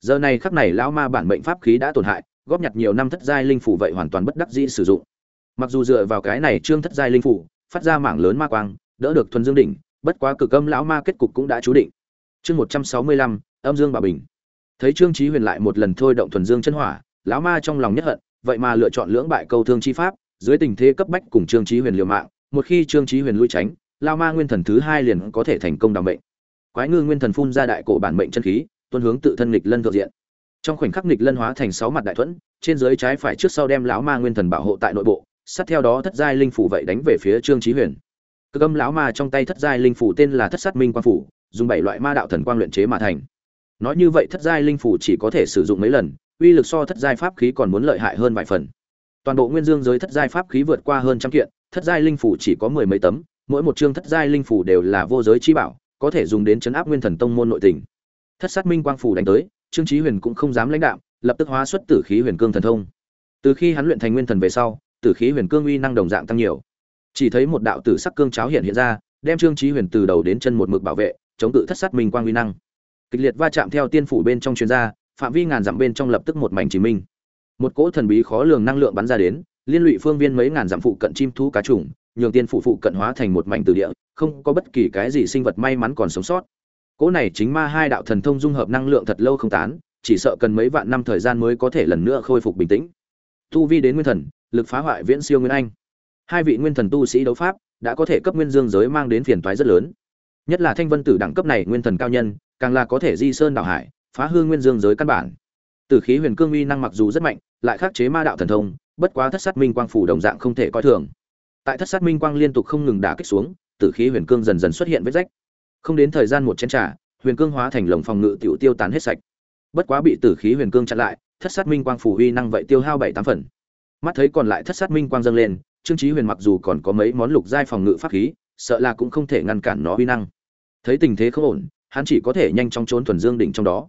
Giờ này khắc này lão ma bản mệnh pháp khí đã tổn hại, góp nhặt nhiều năm thất giai linh phủ vậy hoàn toàn bất đắc dĩ sử dụng. Mặc dù dựa vào cái này trương thất giai linh phủ, phát ra mảng lớn ma quang, đỡ được thuần dương đỉnh, bất quá cực âm lão ma kết cục cũng đã chú định. Chương một trăm sáu mươi lăm, âm dương bà bình. Thấy trương chí huyền lại một lần thôi động thuần dương chân hỏa, lão ma trong lòng nhất hận, vậy mà lựa chọn lưỡng bại câu thương chi pháp, dưới tình thế cấp bách cùng trương chí huyền liều mạng, một khi trương chí huyền lui tránh, lão ma nguyên thần thứ hai liền có thể thành công đảm mệnh quái ngư nguyên thần phun ra đại cổ bản mệnh chân khí, tuân hướng tự thân nghịch lân thượng diện. Trong khoảnh khắc nghịch lân hóa thành sáu mặt đại thuẫn, trên dưới trái phải trước sau đem lão ma nguyên thần bảo hộ tại nội bộ, sát theo đó thất giai linh phủ vậy đánh về phía trương chí huyền. Cơ âm lão ma trong tay thất giai linh phủ tên là thất sát minh quang phủ, dùng bảy loại ma đạo thần quang luyện chế mà thành. Nói như vậy thất giai linh phủ chỉ có thể sử dụng mấy lần, uy lực so thất giai pháp khí còn muốn lợi hại hơn vài phần. Toàn bộ nguyên dương giới thất giai pháp khí vượt qua hơn trăm kiện, thất giai linh phủ chỉ có mười mấy tấm, mỗi một chương thất giai linh phủ đều là vô giới chi bảo có thể dùng đến chấn áp nguyên thần tông môn nội tình. Thất sát minh quang phủ đánh tới, trương chí huyền cũng không dám lãnh đạo lập tức hóa xuất tử khí huyền cương thần thông. Từ khi hắn luyện thành nguyên thần về sau, tử khí huyền cương uy năng đồng dạng tăng nhiều. Chỉ thấy một đạo tử sắc cương cháo hiện hiện ra, đem trương chí huyền từ đầu đến chân một mực bảo vệ, chống cự thất sát minh quang uy năng. Kịch liệt va chạm theo tiên phủ bên trong chuyên gia phạm vi ngàn dặm bên trong lập tức một mảnh chỉ minh. Một cỗ thần bí khó lường năng lượng bắn ra đến, liên lụy phương viên mấy ngàn dặm phụ cận chim thú cá trùng nhường tiên phủ phụ cận hóa thành một mảnh từ địa, không có bất kỳ cái gì sinh vật may mắn còn sống sót. Cỗ này chính ma hai đạo thần thông dung hợp năng lượng thật lâu không tán, chỉ sợ cần mấy vạn năm thời gian mới có thể lần nữa khôi phục bình tĩnh. Tu vi đến nguyên thần, lực phá hoại viễn siêu nguyên anh. Hai vị nguyên thần tu sĩ đấu pháp đã có thể cấp nguyên dương giới mang đến phiền toái rất lớn. Nhất là thanh vân tử đẳng cấp này nguyên thần cao nhân, càng là có thể di sơn đảo hải, phá hư nguyên dương giới căn bản. Tử khí huyền cương uy năng mặc dù rất mạnh, lại khắc chế ma đạo thần thông, bất quá thất sát minh quang phủ đồng dạng không thể coi thường tại thất sát minh quang liên tục không ngừng đả kích xuống, tử khí huyền cương dần dần xuất hiện vết rách. Không đến thời gian một chén trà, huyền cương hóa thành lồng phòng ngự tiểu tiêu tán hết sạch. Bất quá bị tử khí huyền cương chặn lại, thất sát minh quang phủ huy năng vậy tiêu hao bảy tám phần. Mắt thấy còn lại thất sát minh quang dâng lên, trương trí huyền mặc dù còn có mấy món lục giai phòng ngự pháp khí, sợ là cũng không thể ngăn cản nó huy năng. Thấy tình thế không ổn, hắn chỉ có thể nhanh chóng trốn thuần dương đỉnh trong đó.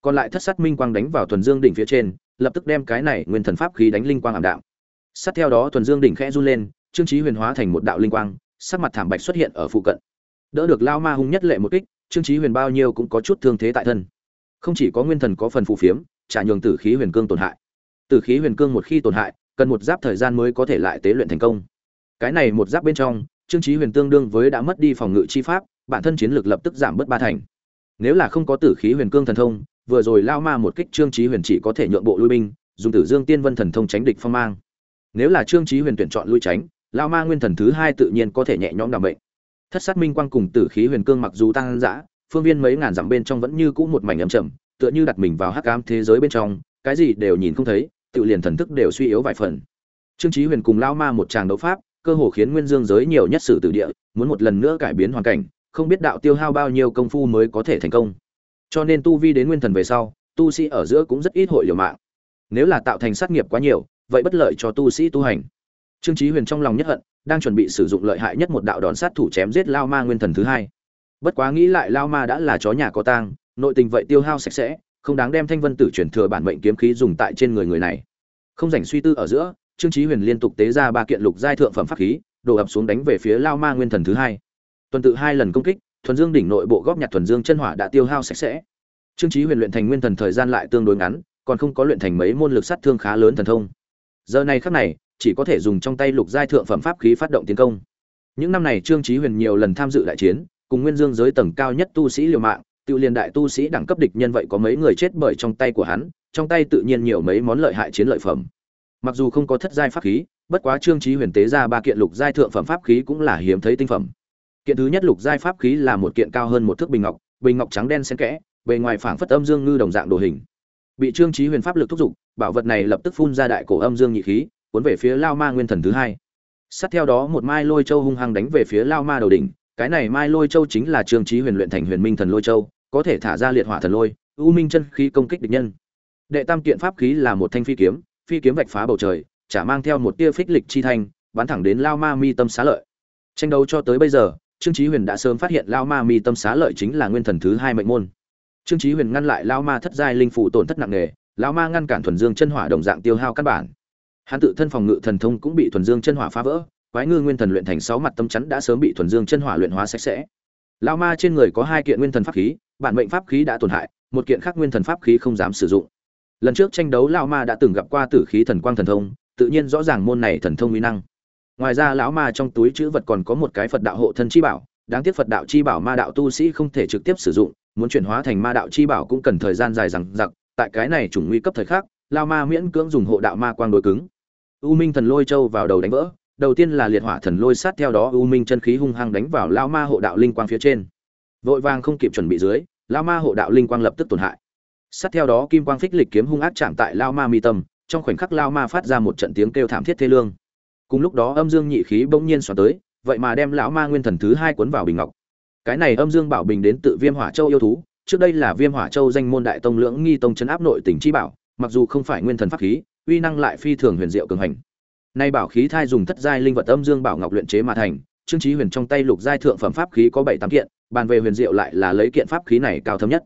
Còn lại thất sát minh quang đánh vào thuần dương đỉnh phía trên, lập tức đem cái này nguyên thần pháp khí đánh linh quang ảm đạm. Sát theo đó thuần dương đỉnh khẽ run lên trương chí huyền hóa thành một đạo linh quang, sắc mặt thảm bạch xuất hiện ở phụ cận. Đỡ được lao ma hung nhất lệ một kích, trương chí huyền bao nhiêu cũng có chút thương thế tại thân. Không chỉ có nguyên thần có phần phù phiếm trả nhường tử khí huyền cương tổn hại. Tử khí huyền cương một khi tổn hại, cần một giáp thời gian mới có thể lại tế luyện thành công. Cái này một giáp bên trong, trương chí huyền tương đương với đã mất đi phòng ngự chi pháp, bản thân chiến lược lập tức giảm bớt ba thành. Nếu là không có tử khí huyền cương thần thông, vừa rồi lao ma một kích trương chí huyền chỉ có thể nhượng bộ lui binh, dùng tử dương tiên vân thần thông tránh địch phong mang. Nếu là trương chí huyền tuyển chọn lui tránh lao ma nguyên thần thứ hai tự nhiên có thể nhẹ nhõm đảm bệnh. Thất sát minh quang cùng tử khí huyền cương mặc dù tăng dã, phương viên mấy ngàn dặm bên trong vẫn như cũ một mảnh ấm trầm, tựa như đặt mình vào hắc ám thế giới bên trong, cái gì đều nhìn không thấy, tự liền thần thức đều suy yếu vài phần. Trương chí huyền cùng lao ma một tràng đấu pháp, cơ hồ khiến nguyên dương giới nhiều nhất sử tử địa, muốn một lần nữa cải biến hoàn cảnh, không biết đạo tiêu hao bao nhiêu công phu mới có thể thành công. Cho nên tu vi đến nguyên thần về sau, tu sĩ ở giữa cũng rất ít hội liều mạng. Nếu là tạo thành sát nghiệp quá nhiều, vậy bất lợi cho tu sĩ tu hành trương chí huyền trong lòng nhất hận, đang chuẩn bị sử dụng lợi hại nhất một đạo đòn sát thủ chém giết lao ma nguyên thần thứ hai. Bất quá nghĩ lại lao ma đã là chó nhà có tang, nội tình vậy tiêu hao sạch sẽ, không đáng đem thanh vân tử chuyển thừa bản mệnh kiếm khí dùng tại trên người người này. Không dành suy tư ở giữa, trương chí huyền liên tục tế ra ba kiện lục giai thượng phẩm pháp khí, đổ ập xuống đánh về phía lao ma nguyên thần thứ hai. Tuần tự hai lần công kích, thuần dương đỉnh nội bộ góp nhặt thuần dương chân hỏa đã tiêu hao sạch sẽ. Trương chí huyền luyện thành nguyên thần thời gian lại tương đối ngắn, còn không có luyện thành mấy môn lực sát thương khá lớn thần thông. Giờ này khắc này chỉ có thể dùng trong tay lục giai thượng phẩm pháp khí phát động tiến công. Những năm này trương chí huyền nhiều lần tham dự đại chiến, cùng nguyên dương giới tầng cao nhất tu sĩ liều mạng, tiêu liên đại tu sĩ đẳng cấp địch nhân vậy có mấy người chết bởi trong tay của hắn, trong tay tự nhiên nhiều mấy món lợi hại chiến lợi phẩm. Mặc dù không có thất giai pháp khí, bất quá trương chí huyền tế ra ba kiện lục giai thượng phẩm pháp khí cũng là hiếm thấy tinh phẩm. Kiện thứ nhất lục giai pháp khí là một kiện cao hơn một thước bình ngọc bình ngọc trắng đen xen kẽ, bề ngoài phảng phất âm dương ngư đồng dạng đồ hình. Bị trương chí huyền pháp lực thúc giục, bảo vật này lập tức phun ra đại cổ âm dương nhị khí cuốn về phía lao ma nguyên thần thứ hai. Sát theo đó một mai lôi châu hung hăng đánh về phía lao ma đầu đỉnh, cái này mai lôi châu chính là trương trí huyền luyện thành huyền minh thần lôi châu, có thể thả ra liệt hỏa thần lôi u minh chân khí công kích địch nhân. Đệ tam kiện pháp khí là một thanh phi kiếm phi kiếm vạch phá bầu trời, chả mang theo một tia phích lịch chi thanh, bắn thẳng đến lao ma mi tâm xá lợi. Tranh đấu cho tới bây giờ, trương trí huyền đã sớm phát hiện lao ma mi tâm xá lợi chính là nguyên thần thứ hai mệnh môn. Trương trí huyền ngăn lại lao ma thất giai linh phụ tổn thất nặng nề, lao ma ngăn cản thuần dương chân hỏa đồng dạng tiêu hao căn bản hắn tự thân phòng ngự thần thông cũng bị thuần dương chân hỏa phá vỡ, quái ngư nguyên thần luyện thành sáu mặt tâm chắn đã sớm bị thuần dương chân hỏa luyện hóa sạch sẽ. Lao ma trên người có hai kiện nguyên thần pháp khí, bản mệnh pháp khí đã tổn hại, một kiện khác nguyên thần pháp khí không dám sử dụng. Lần trước tranh đấu lao ma đã từng gặp qua tử khí thần quang thần thông, tự nhiên rõ ràng môn này thần thông uy năng. Ngoài ra, lão ma trong túi chữ vật còn có một cái phật đạo hộ thân chi bảo, đáng tiếc phật đạo chi bảo ma đạo tu sĩ không thể trực tiếp sử dụng, muốn chuyển hóa thành ma đạo chi bảo cũng cần thời gian dài rằng giặc tại cái này chủng nguy cấp thời khắc lao ma miễn cưỡng dùng hộ đạo ma quang đối cứng u minh thần lôi châu vào đầu đánh vỡ, đầu tiên là liệt hỏa thần lôi sát theo đó u minh chân khí hung hăng đánh vào Lão ma hộ đạo linh quang phía trên. Vội vàng không kịp chuẩn bị dưới Lão ma hộ đạo linh quang lập tức tổn hại. Sát theo đó kim quang phích lịch kiếm hung ác chạm tại Lão ma mi tâm, trong khoảnh khắc Lão ma phát ra một trận tiếng kêu thảm thiết thê lương. Cùng lúc đó âm dương nhị khí bỗng nhiên xoắn tới, vậy mà đem lão ma nguyên thần thứ hai cuốn vào bình ngọc. Cái này âm dương bảo bình đến tự viêm hỏa châu yêu thú, trước đây là viêm hỏa châu danh môn đại tông lưỡng nghi tông chấn áp nội tỉnh chi bảo, mặc dù không phải nguyên thần pháp khí uy năng lại phi thường huyền diệu cường hành. Nay bảo khí thai dùng thất giai linh vật âm dương bảo ngọc luyện chế mà thành, trương Chí huyền trong tay lục giai thượng phẩm pháp khí có bảy tám kiện, bàn về huyền diệu lại là lấy kiện pháp khí này cao thâm nhất.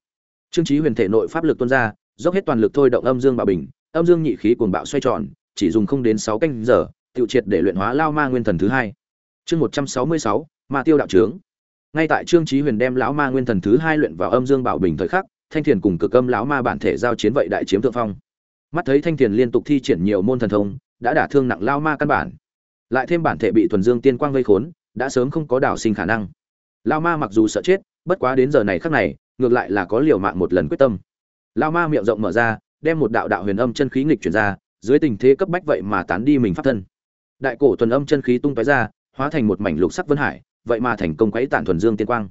Trương Chí huyền thể nội pháp lực tuôn ra, dốc hết toàn lực thôi động âm dương bảo bình, âm dương nhị khí cuồng bạo xoay tròn, chỉ dùng không đến sáu canh giờ, tiêu triệt để luyện hóa lao ma nguyên thần thứ hai. Chương một trăm sáu mươi sáu, ma tiêu đạo trưởng. ngay tại trương Chí huyền đem lão ma nguyên thần thứ hai luyện vào âm dương bảo bình thời khắc, thanh thiền cùng cực âm lão ma bản thể giao chiến vậy đại chiếm thượng phong mắt thấy thanh thiền liên tục thi triển nhiều môn thần thông, đã đả thương nặng lao ma căn bản. Lại thêm bản thể bị thuần dương tiên quang vây khốn, đã sớm không có đảo sinh khả năng. Lao ma mặc dù sợ chết, bất quá đến giờ này khắc này, ngược lại là có liều mạng một lần quyết tâm. Lao ma miệng rộng mở ra, đem một đạo đạo huyền âm chân khí nghịch chuyển ra, dưới tình thế cấp bách vậy mà tán đi mình pháp thân. Đại cổ thuần âm chân khí tung tói ra, hóa thành một mảnh lục sắc vân hải, vậy mà thành công quấy tản thuần dương tiên quang.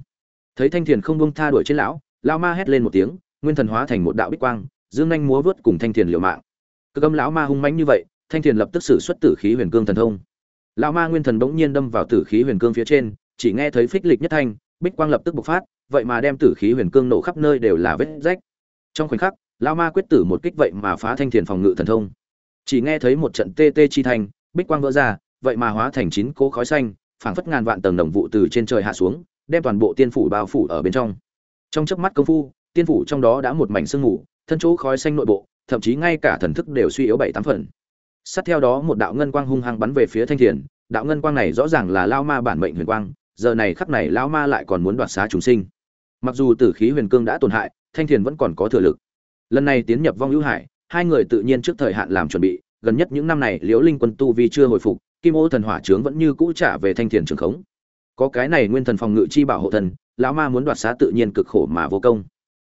Thấy thanh thiền không buông tha đuổi trên lão, lao ma hét lên một tiếng, nguyên thần hóa thành một đạo bích quang dương nhanh múa vớt cùng thanh thiền liều mạng. Cực âm lão ma hung mãnh như vậy, thanh thiền lập tức sử xuất tử khí huyền cương thần thông. Lão ma nguyên thần bỗng nhiên đâm vào tử khí huyền cương phía trên, chỉ nghe thấy phích lịch nhất thanh, bích quang lập tức bộc phát, vậy mà đem tử khí huyền cương nổ khắp nơi đều là vết rách. Trong khoảnh khắc, lão ma quyết tử một kích vậy mà phá thanh thiền phòng ngự thần thông. Chỉ nghe thấy một trận tê tê chi thanh, bích quang vỡ ra, vậy mà hóa thành chín cỗ khói xanh, phảng phất ngàn vạn tầng đồng vụ từ trên trời hạ xuống, đem toàn bộ tiên phủ bao phủ ở bên trong. Trong chớp mắt công phu, tiên phủ trong đó đã một mảnh sương mù thân chỗ khói xanh nội bộ, thậm chí ngay cả thần thức đều suy yếu bảy tám phần. Sát theo đó một đạo ngân quang hung hăng bắn về phía thanh thiền, đạo ngân quang này rõ ràng là lao ma bản mệnh huyền quang, giờ này khắc này lao ma lại còn muốn đoạt xá chúng sinh. Mặc dù tử khí huyền cương đã tổn hại, thanh thiền vẫn còn có thừa lực. Lần này tiến nhập vong hữu hải, hai người tự nhiên trước thời hạn làm chuẩn bị, gần nhất những năm này liễu linh quân tu vi chưa hồi phục, kim ô thần hỏa trướng vẫn như cũ trả về thanh thiền trường khống. Có cái này nguyên thần phòng ngự chi bảo hộ thần, lão ma muốn đoạt xá tự nhiên cực khổ mà vô công.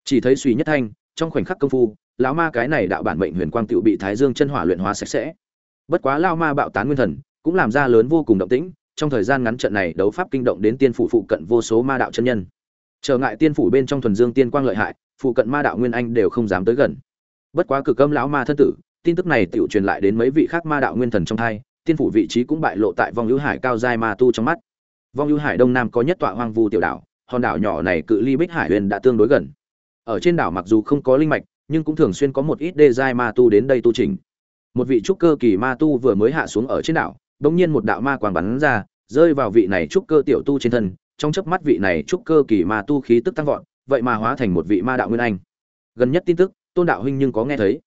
Chỉ thấy suy nhất thanh trong khoảnh khắc công phu, lão ma cái này đạo bản mệnh huyền quang tựu bị thái dương chân hỏa luyện hóa sạch sẽ. Bất quá lao ma bạo tán nguyên thần, cũng làm ra lớn vô cùng động tĩnh, trong thời gian ngắn trận này đấu pháp kinh động đến tiên phủ phụ cận vô số ma đạo chân nhân. Trở ngại tiên phủ bên trong thuần dương tiên quang lợi hại, phụ cận ma đạo nguyên anh đều không dám tới gần. Bất quá cực âm lão ma thân tử, tin tức này tựu truyền lại đến mấy vị khác ma đạo nguyên thần trong thai tiên phủ vị trí cũng bại lộ tại vong hữu hải cao giai ma tu trong mắt. Vong hữu hải đông nam có nhất tọa hoang vu tiểu đảo, hòn đảo nhỏ này cự ly bích hải huyền đã tương đối gần ở trên đảo mặc dù không có linh mạch, nhưng cũng thường xuyên có một ít đê giai ma tu đến đây tu trình một vị trúc cơ kỳ ma tu vừa mới hạ xuống ở trên đảo bỗng nhiên một đạo ma quang bắn ra, rơi vào vị này trúc cơ tiểu tu trên thân, trong chớp mắt vị này trúc cơ kỳ ma tu khí tức tăng vọt, vậy mà hóa thành một vị ma đạo nguyên anh. Gần nhất tin tức, tôn đạo huynh nhưng có nghe thấy.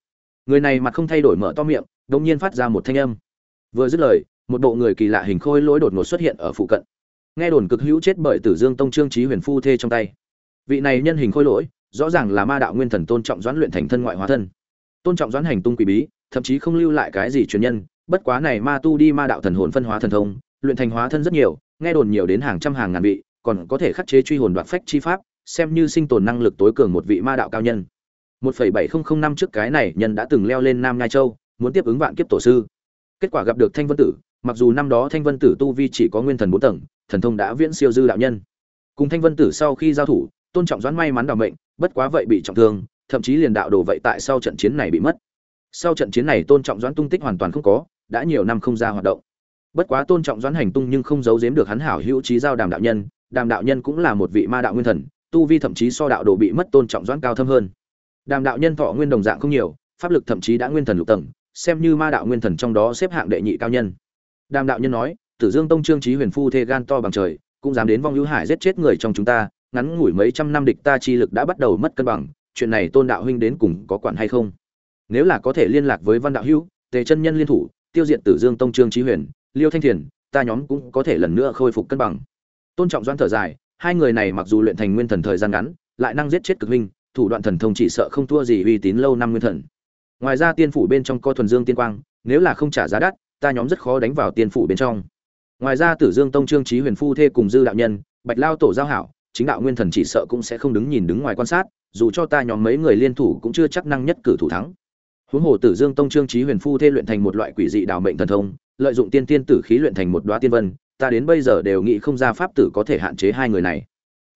Người này mặt không thay đổi mở to miệng bỗng nhiên phát ra một thanh âm. Vừa dứt lời, một bộ người kỳ lạ hình khôi lỗi đột ngột xuất hiện ở phụ cận. Nghe đồn cực hữu chết bởi tử dương tông trương trí huyền phu thê trong tay. Vị này nhân hình khôi lỗi rõ ràng là ma đạo nguyên thần tôn trọng doãn luyện thành thân ngoại hóa thân. Tôn trọng doãn hành tung quỷ bí, thậm chí không lưu lại cái gì truyền nhân, bất quá này ma tu đi ma đạo thần hồn phân hóa thần thông, luyện thành hóa thân rất nhiều, nghe đồn nhiều đến hàng trăm hàng ngàn vị, còn có thể khắc chế truy hồn đoạt phách chi pháp, xem như sinh tồn năng lực tối cường một vị ma đạo cao nhân. 1.7005 năm trước cái này nhân đã từng leo lên nam ngai châu, muốn tiếp ứng vạn kiếp tổ sư. Kết quả gặp được thanh vân tử, mặc dù năm đó thanh vân tử tu vi chỉ có nguyên thần bốn tầng, thần thông đã viễn siêu dư đạo nhân. Cùng thanh vân tử sau khi giao thủ, tôn trọng doãn may mắn đào mệnh bất quá vậy bị trọng thương, thậm chí liền đạo đồ vậy tại sau trận chiến này bị mất. Sau trận chiến này tôn trọng doãn tung tích hoàn toàn không có, đã nhiều năm không ra hoạt động. Bất quá tôn trọng doãn hành tung nhưng không giấu giếm được hắn hảo hữu trí giao đàm đạo nhân, đàm đạo nhân cũng là một vị ma đạo nguyên thần, tu vi thậm chí so đạo đồ bị mất tôn trọng doãn cao thâm hơn. Đàm đạo nhân thọ nguyên đồng dạng không nhiều, pháp lực thậm chí đã nguyên thần lục tầng, xem như ma đạo nguyên thần trong đó xếp hạng đệ nhị cao nhân. Đàm đạo nhân nói, tử dương tông trương trí huyền phu thê gan to bằng trời, cũng dám đến vong hữu hải giết chết người trong chúng ta ngắn ngủi mấy trăm năm địch ta chi lực đã bắt đầu mất cân bằng, chuyện này tôn đạo huynh đến cùng có quản hay không? Nếu là có thể liên lạc với văn đạo hữu, tề chân nhân liên thủ, tiêu diệt tử dương tông trương trí huyền, liêu thanh thiền, ta nhóm cũng có thể lần nữa khôi phục cân bằng. Tôn trọng doan thở dài, hai người này mặc dù luyện thành nguyên thần thời gian ngắn, lại năng giết chết cực huynh, thủ đoạn thần thông chỉ sợ không thua gì uy tín lâu năm nguyên thần. Ngoài ra tiên phủ bên trong co thuần dương tiên quang, nếu là không trả giá đắt, ta nhóm rất khó đánh vào tiên phủ bên trong. Ngoài ra tử dương tông trương trí huyền phu thê cùng dư đạo nhân, bạch lao tổ giao hảo chính đạo nguyên thần chỉ sợ cũng sẽ không đứng nhìn đứng ngoài quan sát, dù cho ta nhóm mấy người liên thủ cũng chưa chắc năng nhất cử thủ thắng. Huống hồ tử dương tông trương trí huyền phu thê luyện thành một loại quỷ dị đào mệnh thần thông, lợi dụng tiên tiên tử khí luyện thành một đoá tiên vân, ta đến bây giờ đều nghĩ không ra pháp tử có thể hạn chế hai người này.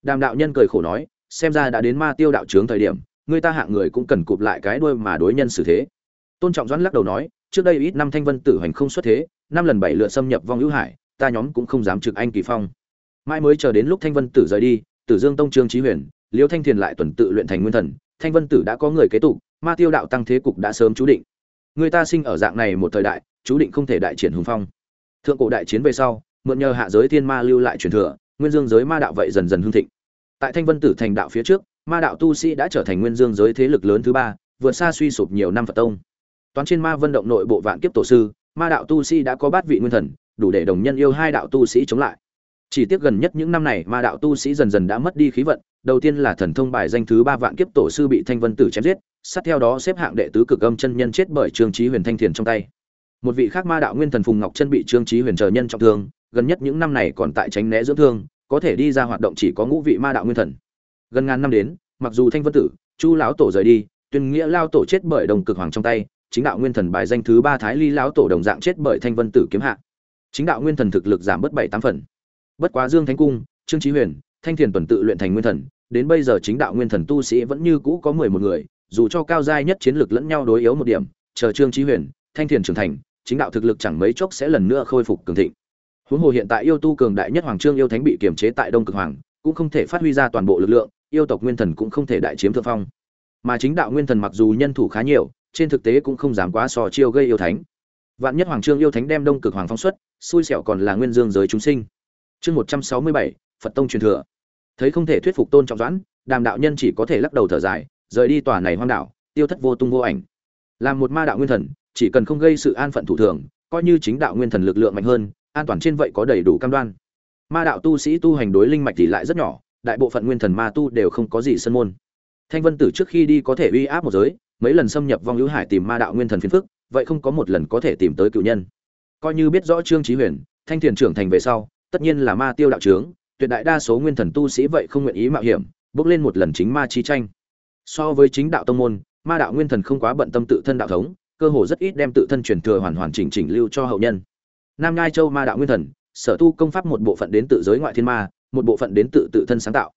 Đàm đạo nhân cười khổ nói, xem ra đã đến ma tiêu đạo trướng thời điểm, người ta hạng người cũng cần cụp lại cái đuôi mà đối nhân xử thế. Tôn trọng doãn lắc đầu nói, trước đây ít năm thanh vân tử hành không xuất thế, năm lần bảy lượt xâm nhập vong hữu hải, ta nhóm cũng không dám trực anh kỳ phong mãi mới chờ đến lúc thanh vân tử rời đi, tử dương tông trương trí huyền, liêu thanh thiền lại tuần tự luyện thành nguyên thần, thanh vân tử đã có người kế tục, ma tiêu đạo tăng thế cục đã sớm chú định. Người ta sinh ở dạng này một thời đại, chú định không thể đại triển hùng phong. Thượng cổ đại chiến về sau, mượn nhờ hạ giới thiên ma lưu lại truyền thừa, nguyên dương giới ma đạo vậy dần dần hưng thịnh. Tại thanh vân tử thành đạo phía trước, ma đạo tu sĩ đã trở thành nguyên dương giới thế lực lớn thứ ba, vượt xa suy sụp nhiều năm phật tông. Toán trên ma vân động nội bộ vạn kiếp tổ sư, ma đạo tu sĩ đã có bát vị nguyên thần, đủ để đồng nhân yêu hai đạo tu sĩ chống lại chỉ tiếc gần nhất những năm này ma đạo tu sĩ dần dần đã mất đi khí vận, đầu tiên là thần thông bài danh thứ ba vạn kiếp tổ sư bị thanh vân tử chém giết, sát theo đó xếp hạng đệ tứ cực âm chân nhân chết bởi trương trí huyền thanh thiền trong tay. Một vị khác ma đạo nguyên thần phùng ngọc chân bị trương trí huyền chờ nhân trọng thương, gần nhất những năm này còn tại tránh né dưỡng thương, có thể đi ra hoạt động chỉ có ngũ vị ma đạo nguyên thần. Gần ngàn năm đến, mặc dù thanh vân tử, chu lão tổ rời đi, tuyên nghĩa lao tổ chết bởi đồng cực hoàng trong tay, chính đạo nguyên thần bài danh thứ ba thái ly lão tổ đồng dạng chết bởi thanh vân tử kiếm hạ. Chính đạo nguyên thần thực lực giảm bớt bảy tám phần bất quá dương thánh cung, trương trí huyền, thanh thiền tuần tự luyện thành nguyên thần, đến bây giờ chính đạo nguyên thần tu sĩ vẫn như cũ có mười một người, dù cho cao giai nhất chiến lược lẫn nhau đối yếu một điểm, chờ trương trí huyền, thanh thiền trưởng thành, chính đạo thực lực chẳng mấy chốc sẽ lần nữa khôi phục cường thịnh. Huống hồ hiện tại yêu tu cường đại nhất hoàng trương yêu thánh bị kiềm chế tại đông cực hoàng, cũng không thể phát huy ra toàn bộ lực lượng, yêu tộc nguyên thần cũng không thể đại chiếm thượng phong. Mà chính đạo nguyên thần mặc dù nhân thủ khá nhiều, trên thực tế cũng không dám quá sò chiêu gây yêu thánh. Vạn nhất hoàng trương yêu thánh đem đông cực hoàng phong xuất, xui xẻo còn là nguyên dương giới chúng sinh chương một trăm sáu mươi bảy, phật tông truyền thừa. Thấy không thể thuyết phục tôn trọng doãn, đàm đạo nhân chỉ có thể lắc đầu thở dài, rời đi tòa này hoang đảo, tiêu thất vô tung vô ảnh. Làm một ma đạo nguyên thần, chỉ cần không gây sự an phận thủ thường, coi như chính đạo nguyên thần lực lượng mạnh hơn, an toàn trên vậy có đầy đủ cam đoan. Ma đạo tu sĩ tu hành đối linh mạch thì lại rất nhỏ, đại bộ phận nguyên thần ma tu đều không có gì sân môn. Thanh vân tử trước khi đi có thể uy áp một giới, mấy lần xâm nhập vong hữu hải tìm ma đạo nguyên thần phiền phức, vậy không có một lần có thể tìm tới cựu nhân. Coi như biết rõ trương trí huyền, thanh thiền trưởng thành về sau tất nhiên là ma tiêu đạo trướng, tuyệt đại đa số nguyên thần tu sĩ vậy không nguyện ý mạo hiểm, bước lên một lần chính ma chi tranh. So với chính đạo tông môn, ma đạo nguyên thần không quá bận tâm tự thân đạo thống, cơ hồ rất ít đem tự thân truyền thừa hoàn hoàn chỉnh chỉnh lưu cho hậu nhân. Nam ngai châu ma đạo nguyên thần, sở tu công pháp một bộ phận đến tự giới ngoại thiên ma, một bộ phận đến tự tự thân sáng tạo.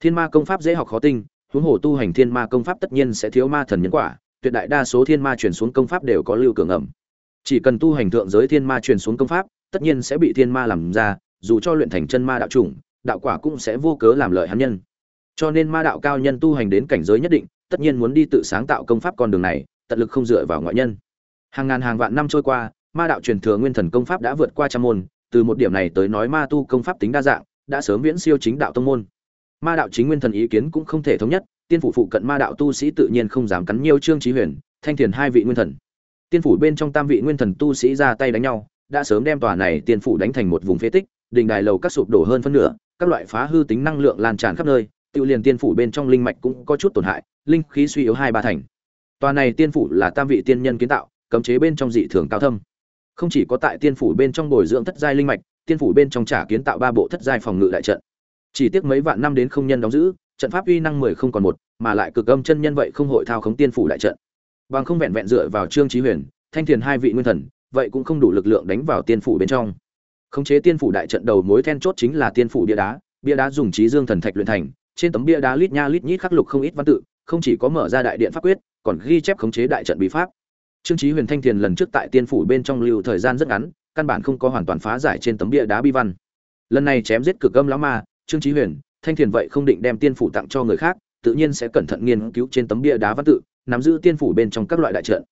Thiên ma công pháp dễ học khó tinh, huống hồ tu hành thiên ma công pháp tất nhiên sẽ thiếu ma thần nhân quả, tuyệt đại đa số thiên ma truyền xuống công pháp đều có lưu cường ẩm. Chỉ cần tu hành thượng giới thiên ma truyền xuống công pháp, tất nhiên sẽ bị thiên ma làm ra dù cho luyện thành chân ma đạo chủng, đạo quả cũng sẽ vô cớ làm lợi hắn nhân. Cho nên ma đạo cao nhân tu hành đến cảnh giới nhất định, tất nhiên muốn đi tự sáng tạo công pháp con đường này, tận lực không dựa vào ngoại nhân. Hàng ngàn hàng vạn năm trôi qua, ma đạo truyền thừa nguyên thần công pháp đã vượt qua trăm môn, từ một điểm này tới nói ma tu công pháp tính đa dạng, đã sớm viễn siêu chính đạo tông môn. Ma đạo chính nguyên thần ý kiến cũng không thể thống nhất, tiên phủ phụ cận ma đạo tu sĩ tự nhiên không dám cắn nhiều trương chí huyền, thanh thiền hai vị nguyên thần. Tiên phủ bên trong tam vị nguyên thần tu sĩ ra tay đánh nhau, đã sớm đem tòa này tiên phủ đánh thành một vùng phế tích đình đài lầu các sụp đổ hơn phân nửa, các loại phá hư tính năng lượng lan tràn khắp nơi tiêu liền tiên phủ bên trong linh mạch cũng có chút tổn hại, linh khí suy yếu hai ba thành. Tòa này tiên phủ là tam vị tiên nhân kiến tạo, cấm chế bên trong dị thường cao thâm. Không chỉ có tại tiên phủ bên trong bồi dưỡng thất giai linh mạch, tiên phủ bên trong trả kiến tạo ba bộ thất giai phòng ngự đại trận. Chỉ tiếc mấy vạn năm đến không nhân đóng giữ, trận pháp uy năng mười không còn một, mà lại cực âm chân nhân vậy không hội thao khống tiên phủ đại trận. Bằng không vẹn vẹn dựa vào trương trí huyền, thanh thiền hai vị nguyên thần, vậy cũng không đủ lực lượng đánh vào tiên phủ bên trong khống chế tiên phủ đại trận đầu mối then chốt chính là tiên phủ bia đá bia đá dùng trí dương thần thạch luyện thành, trên tấm bia đá lít nha lít nhít khắc lục không ít văn tự, không chỉ có mở ra đại điện pháp quyết, còn ghi chép khống chế đại trận bí pháp. Trương trí huyền thanh thiền lần trước tại tiên phủ bên trong lưu thời gian rất ngắn, căn bản không có hoàn toàn phá giải trên tấm bia đá bi văn. Lần này chém giết cực âm lão ma, trương chí huyền, thanh thiền vậy không định đem tiên phủ tặng cho người khác, tự nhiên sẽ cẩn thận nghiên cứu trên tấm bia đá văn tự, nắm giữ tiên phủ bên trong các loại đại trận.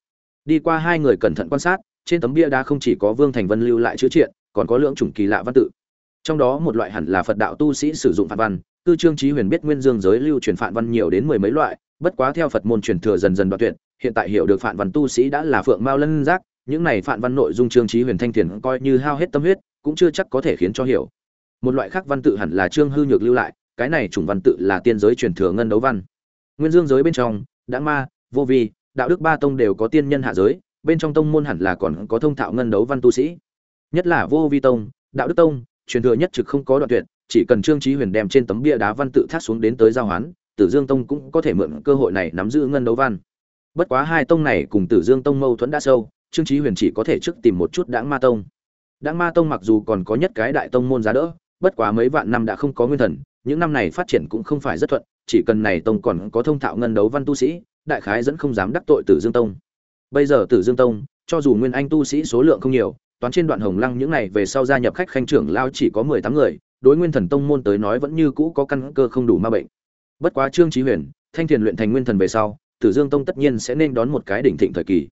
Đi qua hai người cẩn thận quan sát, trên tấm bia đá không chỉ có vương thành vân lưu lại chữ triện còn có lượng chủng kỳ lạ văn tự. Trong đó một loại hẳn là phật đạo tu sĩ sử dụng phản văn tư trương trí huyền biết nguyên dương giới lưu truyền phản văn nhiều đến mười mấy loại, bất quá theo phật môn truyền thừa dần dần đoạn tuyệt, hiện tại hiểu được phản văn tu sĩ đã là phượng mao lân giác, những này phản văn nội dung trương trí huyền thanh thiền coi như hao hết tâm huyết, cũng chưa chắc có thể khiến cho hiểu. Một loại khác văn tự hẳn là trương hư nhược lưu lại, cái này chủng văn tự là tiên giới truyền thừa ngân đấu văn. Nguyên dương giới bên trong đã ma, vô vi, đạo đức ba tông đều có tiên nhân hạ giới, bên trong tông môn hẳn là còn có thông thạo ngân đấu văn tu sĩ nhất là vô vi tông, đạo đức tông, truyền thừa nhất trực không có đoạn tuyệt, chỉ cần trương trí huyền đem trên tấm bia đá văn tự thác xuống đến tới giao hoán, tử dương tông cũng có thể mượn cơ hội này nắm giữ ngân đấu văn. Bất quá hai tông này cùng tử dương tông mâu thuẫn đã sâu, trương trí huyền chỉ có thể trước tìm một chút đãng ma tông. Đãng ma tông mặc dù còn có nhất cái đại tông môn giá đỡ, bất quá mấy vạn năm đã không có nguyên thần, những năm này phát triển cũng không phải rất thuận, chỉ cần này tông còn có thông thạo ngân đấu văn tu sĩ, đại khái dẫn không dám đắc tội tử dương tông. Bây giờ tử dương tông, cho dù nguyên anh tu sĩ số lượng không nhiều toán trên đoạn hồng lăng những này về sau gia nhập khách khanh trưởng lao chỉ có mười tám người, đối nguyên thần tông môn tới nói vẫn như cũ có căn cơ không đủ ma bệnh. Bất quá trương trí huyền, thanh thiền luyện thành nguyên thần về sau, tử dương tông tất nhiên sẽ nên đón một cái đỉnh thịnh thời kỳ.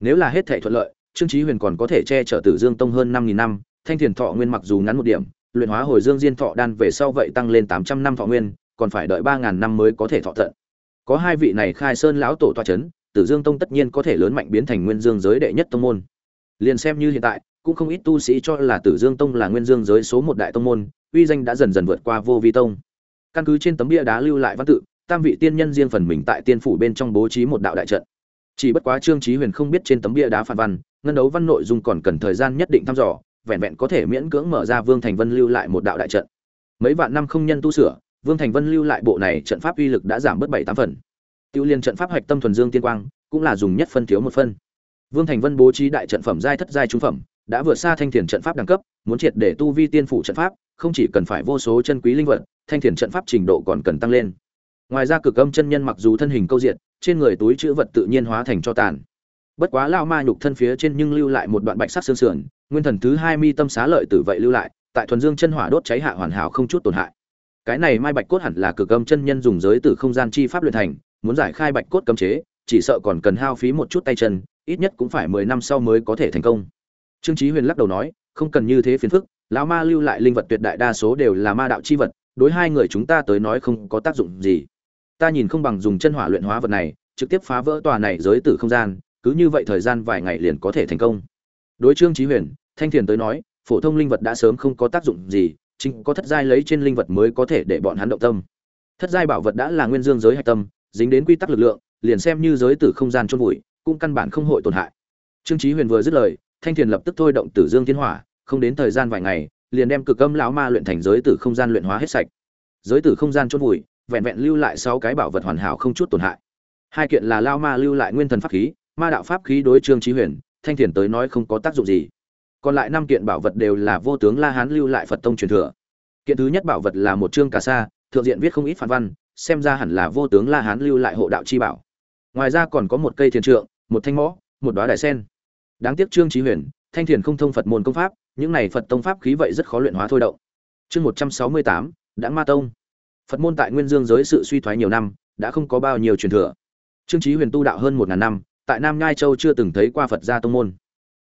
Nếu là hết thể thuận lợi, trương trí huyền còn có thể che chở tử dương tông hơn năm nghìn năm, thanh thiền thọ nguyên mặc dù ngắn một điểm, luyện hóa hồi dương diên thọ đan về sau vậy tăng lên tám trăm năm thọ nguyên, còn phải đợi ba ngàn năm mới có thể thọ tận có hai vị này khai sơn lão tổ toa c h ấ n tử dương tông tất nhiên có thể lớn mạnh biến thành nguyên dương giới đệ nhất tông môn liền xem như hiện tại cũng không ít tu sĩ cho là tử dương tông là nguyên dương giới số một đại tông môn uy danh đã dần dần vượt qua vô vi tông căn cứ trên tấm bia đá lưu lại văn tự tam vị tiên nhân riêng phần mình tại tiên phủ bên trong bố trí một đạo đại trận chỉ bất quá trương trí huyền không biết trên tấm bia đá phản văn ngân đấu văn nội dung còn cần thời gian nhất định thăm dò vẹn vẹn có thể miễn cưỡng mở ra vương thành vân lưu lại một đạo đại trận mấy vạn năm không nhân tu sửa Vương Thành Vân lưu lại bộ này trận pháp uy lực đã giảm bớt bảy tám phần. Tiêu Liên trận pháp hạch tâm thuần dương tiên quang, cũng là dùng nhất phân thiếu một phân. Vương Thành Vân bố trí đại trận phẩm giai thất giai trung phẩm, đã vượt xa thanh thiền trận pháp đẳng cấp, muốn triệt để tu vi tiên phủ trận pháp, không chỉ cần phải vô số chân quý linh vật, thanh thiền trận pháp trình độ còn cần tăng lên. Ngoài ra cực âm chân nhân mặc dù thân hình câu diện, trên người túi chữ vật tự nhiên hóa thành cho tàn. Bất quá lão ma nhục thân phía trên nhưng lưu lại một đoạn bạch sắc xương sườn, nguyên thần thứ hai mi tâm xá lợi tử vậy lưu lại, tại thuần dương chân hỏa đốt cháy hạ hoàn hảo không chút tổn hại cái này mai bạch cốt hẳn là cực âm chân nhân dùng giới tử không gian chi pháp luyện thành muốn giải khai bạch cốt cấm chế chỉ sợ còn cần hao phí một chút tay chân ít nhất cũng phải mười năm sau mới có thể thành công. Trương chí huyền lắc đầu nói không cần như thế phiền phức lão ma lưu lại linh vật tuyệt đại đa số đều là ma đạo chi vật đối hai người chúng ta tới nói không có tác dụng gì. Ta nhìn không bằng dùng chân hỏa luyện hóa vật này trực tiếp phá vỡ tòa này giới tử không gian cứ như vậy thời gian vài ngày liền có thể thành công. Đối trương chí huyền thanh thiền tới nói phổ thông linh vật đã sớm không có tác dụng gì chính có thất giai lấy trên linh vật mới có thể để bọn hắn động tâm. Thất giai bảo vật đã là nguyên dương giới hạch tâm, dính đến quy tắc lực lượng, liền xem như giới tử không gian chôn vùi, cũng căn bản không hội tổn hại. Trương Chí Huyền vừa dứt lời, Thanh Thiền lập tức thôi động Tử Dương Thiên Hỏa, không đến thời gian vài ngày, liền đem cực âm lão ma luyện thành giới tử không gian luyện hóa hết sạch. Giới tử không gian chôn vùi, vẹn vẹn lưu lại 6 cái bảo vật hoàn hảo không chút tổn hại. Hai kiện là lão ma lưu lại nguyên thần pháp khí, ma đạo pháp khí đối Trương Chí Huyền, Thanh Thiền tới nói không có tác dụng gì. Còn lại 5 kiện bảo vật đều là vô tướng La Hán lưu lại Phật tông truyền thừa kiện thứ nhất bảo vật là một chương cà sa thượng diện viết không ít phản văn xem ra hẳn là vô tướng la hán lưu lại hộ đạo chi bảo ngoài ra còn có một cây thiền trượng một thanh mõ, một đoá đại sen. Đáng tiếc trương trí huyền, thanh thiền không thông phật môn công pháp, những này phật tông pháp khí vậy rất khó luyện hóa thôi động. Chương một trăm sáu mươi tám đã ma tông. Phật môn tại nguyên dương giới sự suy thoái nhiều năm, đã không có bao nhiêu truyền thừa. Trương trí huyền tu đạo hơn một ngàn năm, tại nam ngai châu chưa từng thấy qua phật gia tông môn.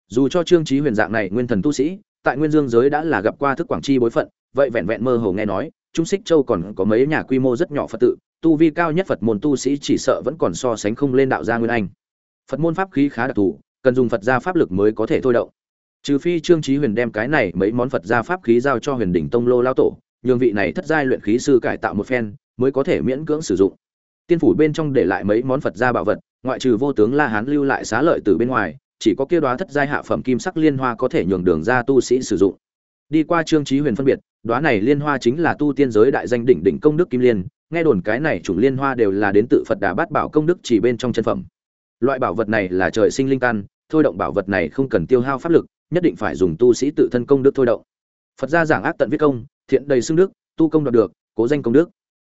Dù cho trương trí huyền dạng này nguyên thần tu sĩ, tại nguyên dương giới đã là gặp qua thức quảng chi bối phận, vậy vẹn vẹn mơ hồ nghe nói, trung xích châu còn có mấy nhà quy mô rất nhỏ phật tự, tu vi cao nhất phật môn tu sĩ chỉ sợ vẫn còn so sánh không lên đạo gia nguyên anh phật môn pháp khí khá đặc thù, cần dùng phật gia pháp lực mới có thể thôi động. Trừ phi trương trí huyền đem cái này mấy món phật gia pháp khí giao cho huyền đỉnh tông lô lao tổ, nhường vị này thất giai luyện khí sư cải tạo một phen, mới có thể miễn cưỡng sử dụng. Tiên phủ bên trong để lại mấy món phật gia bảo vật, ngoại trừ vô tướng la hán lưu lại xá lợi từ bên ngoài, chỉ có kia đoá thất giai hạ phẩm kim sắc liên hoa có thể nhường đường ra tu sĩ sử dụng. Đi qua trương trí huyền phân biệt, đóa này liên hoa chính là tu tiên giới đại danh đỉnh đỉnh công đức kim liên, nghe đồn cái này chủng liên hoa đều là đến tự phật đà bát bảo công đức chỉ bên trong chân phẩm loại bảo vật này là trời sinh linh căn, thôi động bảo vật này không cần tiêu hao pháp lực, nhất định phải dùng tu sĩ tự thân công đức thôi động. Phật gia giảng ác tận viết công, thiện đầy xương đức, tu công đoạt được, cố danh công đức.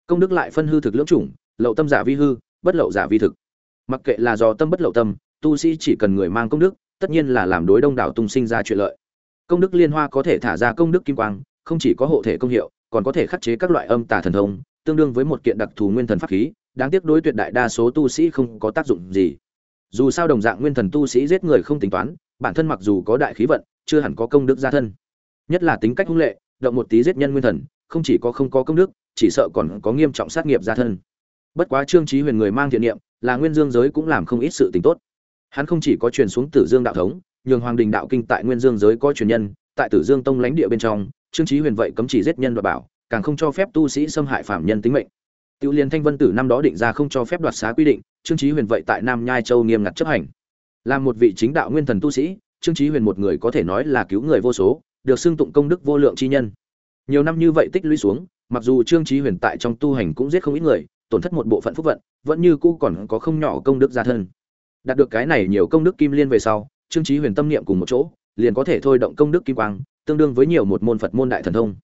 Công đức lại phân hư thực lưỡng chủng, lậu tâm giả vi hư, bất lậu giả vi thực. Mặc kệ là do tâm bất lậu tâm, tu sĩ chỉ cần người mang công đức, tất nhiên là làm đối đông đảo tung sinh ra chuyện lợi. Công đức liên hoa có thể thả ra công đức kim quang, không chỉ có hộ thể công hiệu, còn có thể khắc chế các loại âm tà thần thông, tương đương với một kiện đặc thù nguyên thần pháp khí, đáng tiếc đối tuyệt đại đa số tu sĩ không có tác dụng gì dù sao đồng dạng nguyên thần tu sĩ giết người không tính toán, bản thân mặc dù có đại khí vận, chưa hẳn có công đức gia thân. Nhất là tính cách hung lệ, động một tí giết nhân nguyên thần, không chỉ có không có công đức, chỉ sợ còn có nghiêm trọng sát nghiệp gia thân. Bất quá trương trí huyền người mang thiện niệm, là nguyên dương giới cũng làm không ít sự tình tốt. Hắn không chỉ có truyền xuống tử dương đạo thống, nhường hoàng đình đạo kinh tại nguyên dương giới có truyền nhân, tại tử dương tông lãnh địa bên trong, trương trí huyền vậy cấm chỉ giết nhân và bảo, càng không cho phép tu sĩ xâm hại phạm nhân tính mệnh. Tiểu liên thanh vân tử năm đó định ra không cho phép đoạt xá quy định trương Chí huyền vậy tại nam nhai châu nghiêm ngặt chấp hành. Là một vị chính đạo nguyên thần tu sĩ, trương Chí huyền một người có thể nói là cứu người vô số, được xưng tụng công đức vô lượng chi nhân. Nhiều năm như vậy tích lũy xuống, mặc dù trương Chí huyền tại trong tu hành cũng giết không ít người, tổn thất một bộ phận phúc vận, vẫn như cũ còn có không nhỏ công đức gia thân. Đạt được cái này nhiều công đức kim liên về sau, trương Chí huyền tâm niệm cùng một chỗ, liền có thể thôi động công đức kim quang, tương đương với nhiều một môn phật môn đại thần thông.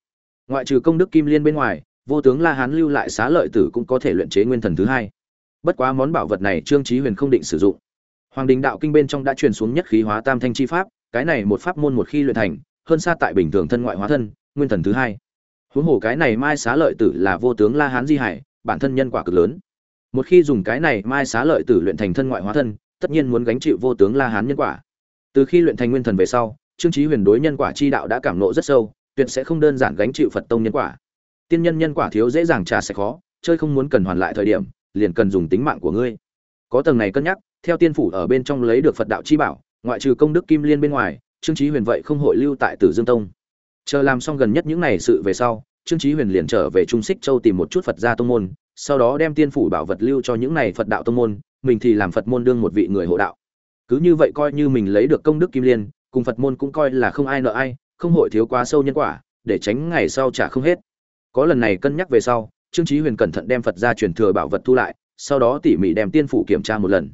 Ngoại trừ công đức kim liên bên ngoài, vô tướng la hán lưu lại xá lợi tử cũng có thể luyện chế nguyên thần thứ hai bất quá món bảo vật này trương chí huyền không định sử dụng. Hoàng đình đạo kinh bên trong đã truyền xuống nhất khí hóa tam thanh chi pháp, cái này một pháp môn một khi luyện thành, hơn xa tại bình thường thân ngoại hóa thân, nguyên thần thứ hai. Huống hồ cái này mai xá lợi tử là vô tướng la hán di hải, bản thân nhân quả cực lớn. Một khi dùng cái này mai xá lợi tử luyện thành thân ngoại hóa thân, tất nhiên muốn gánh chịu vô tướng la hán nhân quả. Từ khi luyện thành nguyên thần về sau, trương chí huyền đối nhân quả chi đạo đã cảm nộ rất sâu, tuyệt sẽ không đơn giản gánh chịu phật tông nhân quả. Tiên nhân nhân quả thiếu dễ dàng trả sẽ khó, chơi không muốn cần hoàn lại thời điểm liền cần dùng tính mạng của ngươi. Có tầng này cân nhắc, theo tiên phủ ở bên trong lấy được phật đạo chi bảo, ngoại trừ công đức kim liên bên ngoài, trương trí huyền vậy không hội lưu tại tử dương tông. Chờ làm xong gần nhất những này sự về sau, trương trí huyền liền trở về trung xích châu tìm một chút phật gia tông môn, sau đó đem tiên phủ bảo vật lưu cho những này phật đạo tông môn, mình thì làm phật môn đương một vị người hộ đạo. Cứ như vậy coi như mình lấy được công đức kim liên, cùng phật môn cũng coi là không ai nợ ai, không hội thiếu quá sâu nhân quả, để tránh ngày sau trả không hết. Có lần này cân nhắc về sau trương Chí huyền cẩn thận đem phật ra truyền thừa bảo vật thu lại, sau đó tỉ mỉ đem tiên phủ kiểm tra một lần.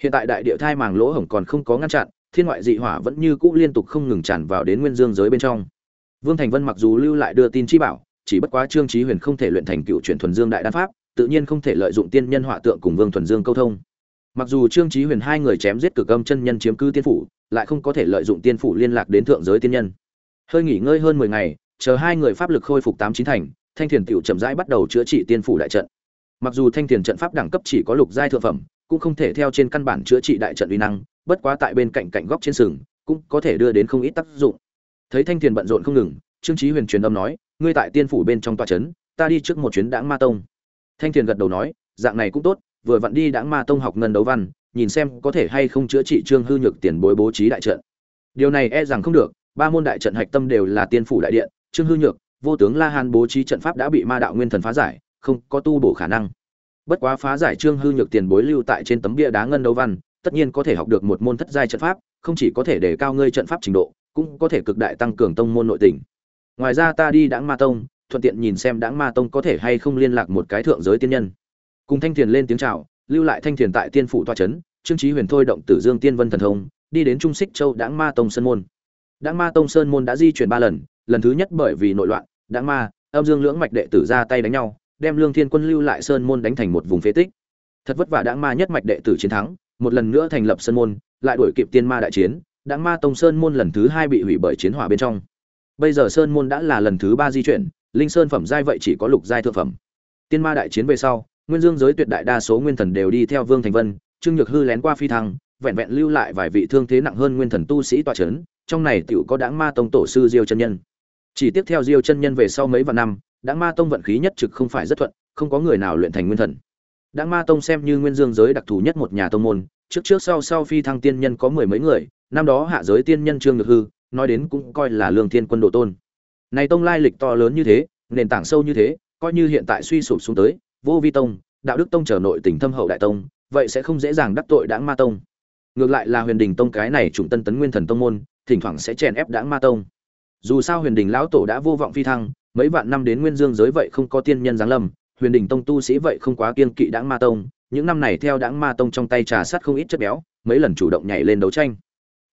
Hiện tại đại địa thai màng lỗ hổng còn không có ngăn chặn, thiên ngoại dị hỏa vẫn như cũ liên tục không ngừng tràn vào đến nguyên dương giới bên trong. Vương thành vân mặc dù lưu lại đưa tin chi bảo, chỉ bất quá trương Chí huyền không thể luyện thành cựu truyền thuần dương đại đan pháp, tự nhiên không thể lợi dụng tiên nhân hỏa tượng cùng vương thuần dương câu thông. Mặc dù trương Chí huyền hai người chém giết cực âm chân nhân chiếm cứ tiên phủ, lại không có thể lợi dụng tiên phủ liên lạc đến thượng giới tiên nhân. Hơi nghỉ ngơi hơn mười ngày, chờ hai người pháp lực khôi phục tám chín thành thanh thiền tiểu chậm rãi bắt đầu chữa trị tiên phủ đại trận. Mặc dù thanh thiền trận pháp đẳng cấp chỉ có lục giai thượng phẩm, cũng không thể theo trên căn bản chữa trị đại trận uy năng, bất quá tại bên cạnh cạnh góc trên sừng, cũng có thể đưa đến không ít tác dụng. Thấy thanh thiền bận rộn không ngừng, trương Chí huyền truyền âm nói, ngươi tại tiên phủ bên trong tòa chấn, ta đi trước một chuyến đãng ma tông. Thanh thiền gật đầu nói, dạng này cũng tốt, vừa vặn đi đãng ma tông học ngân đấu văn, nhìn xem có thể hay không chữa trị trương hư nhược tiền bối bố trí đại trận. Điều này e rằng không được, ba môn đại trận hạch tâm đều là tiên phủ đại điện, trương hư nhược vô tướng la hán bố trí trận pháp đã bị ma đạo nguyên thần phá giải, không có tu bổ khả năng. Bất quá phá giải trương hư nhược tiền bối lưu tại trên tấm bia đá ngân đấu văn, tất nhiên có thể học được một môn thất giai trận pháp, không chỉ có thể để cao ngươi trận pháp trình độ, cũng có thể cực đại tăng cường tông môn nội tình. Ngoài ra ta đi đãng ma tông, thuận tiện nhìn xem đãng ma tông có thể hay không liên lạc một cái thượng giới tiên nhân. Cùng thanh thiền lên tiếng chào, lưu lại thanh thiền tại tiên phủ toa trấn trương trí huyền thôi động tử dương tiên vân thần thông, đi đến trung xích châu đãng ma tông sơn môn. Đãng ma tông sơn môn đã di chuyển ba lần lần thứ nhất bởi vì nội loạn đãng ma, âm dương lưỡng mạch đệ tử ra tay đánh nhau, đem lương thiên quân lưu lại sơn môn đánh thành một vùng phế tích. Thật vất vả đãng ma nhất mạch đệ tử chiến thắng, một lần nữa thành lập sơn môn, lại đuổi kịp tiên ma đại chiến, đãng ma tông sơn môn lần thứ hai bị hủy bởi chiến hỏa bên trong. Bây giờ sơn môn đã là lần thứ ba di chuyển, linh sơn phẩm giai vậy chỉ có lục giai thượng phẩm. Tiên ma đại chiến về sau, nguyên dương giới tuyệt đại đa số nguyên thần đều đi theo vương thành vân, trương nhược hư lén qua phi thăng, vẹn vẹn lưu lại vài vị thương thế nặng hơn nguyên thần tu sĩ tọa chấn, trong này tựu có đãng ma tông tổ sư diêu chân nhân chỉ tiếp theo diêu chân nhân về sau mấy vạn năm đãng ma tông vận khí nhất trực không phải rất thuận, không có người nào luyện thành nguyên thần. Đãng ma tông xem như nguyên dương giới đặc thù nhất một nhà tông môn, trước trước sau sau phi thăng tiên nhân có mười mấy người, năm đó hạ giới tiên nhân trương ngược hư, nói đến cũng coi là lương thiên quân độ tôn. Này tông lai lịch to lớn như thế, nền tảng sâu như thế, coi như hiện tại suy sụp xuống tới, vô vi tông, đạo đức tông trở nội tình thâm hậu đại tông, vậy sẽ không dễ dàng đắc tội đãng ma tông. Ngược lại là huyền đình tông cái này trùng tân tấn nguyên thần tông môn, thỉnh thoảng sẽ chèn ép đãng ma tông dù sao huyền đình lão tổ đã vô vọng phi thăng, mấy vạn năm đến nguyên dương giới vậy không có tiên nhân giáng lâm, huyền đình tông tu sĩ vậy không quá kiên kỵ đãng ma tông, những năm này theo đãng ma tông trong tay trà sắt không ít chất béo, mấy lần chủ động nhảy lên đấu tranh.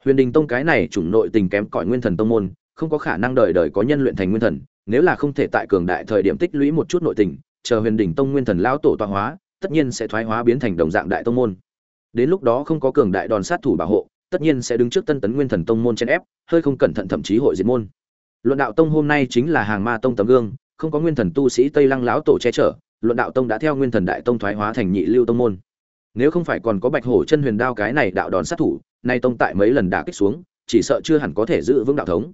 Huyền đình tông cái này chủng nội tình kém cỏi nguyên thần tông môn, không có khả năng đời đời có nhân luyện thành nguyên thần, nếu là không thể tại cường đại thời điểm tích lũy một chút nội tình, chờ huyền đình tông nguyên thần lão tổ tọa hóa, tất nhiên sẽ thoái hóa biến thành đồng dạng đại tông môn. Đến lúc đó không có cường đại đòn sát thủ bảo hộ, tất nhiên sẽ đứng trước tân tấn nguyên thần tông môn chen ép, hơi không cẩn thận thậm chí hội diệt môn luận đạo tông hôm nay chính là hàng ma tông tấm gương, không có nguyên thần tu sĩ tây lăng lão tổ che chở, luận đạo tông đã theo nguyên thần đại tông thoái hóa thành nhị lưu tông môn. Nếu không phải còn có bạch hổ chân huyền đao cái này đạo đòn sát thủ, nay tông tại mấy lần đả kích xuống, chỉ sợ chưa hẳn có thể giữ vững đạo thống.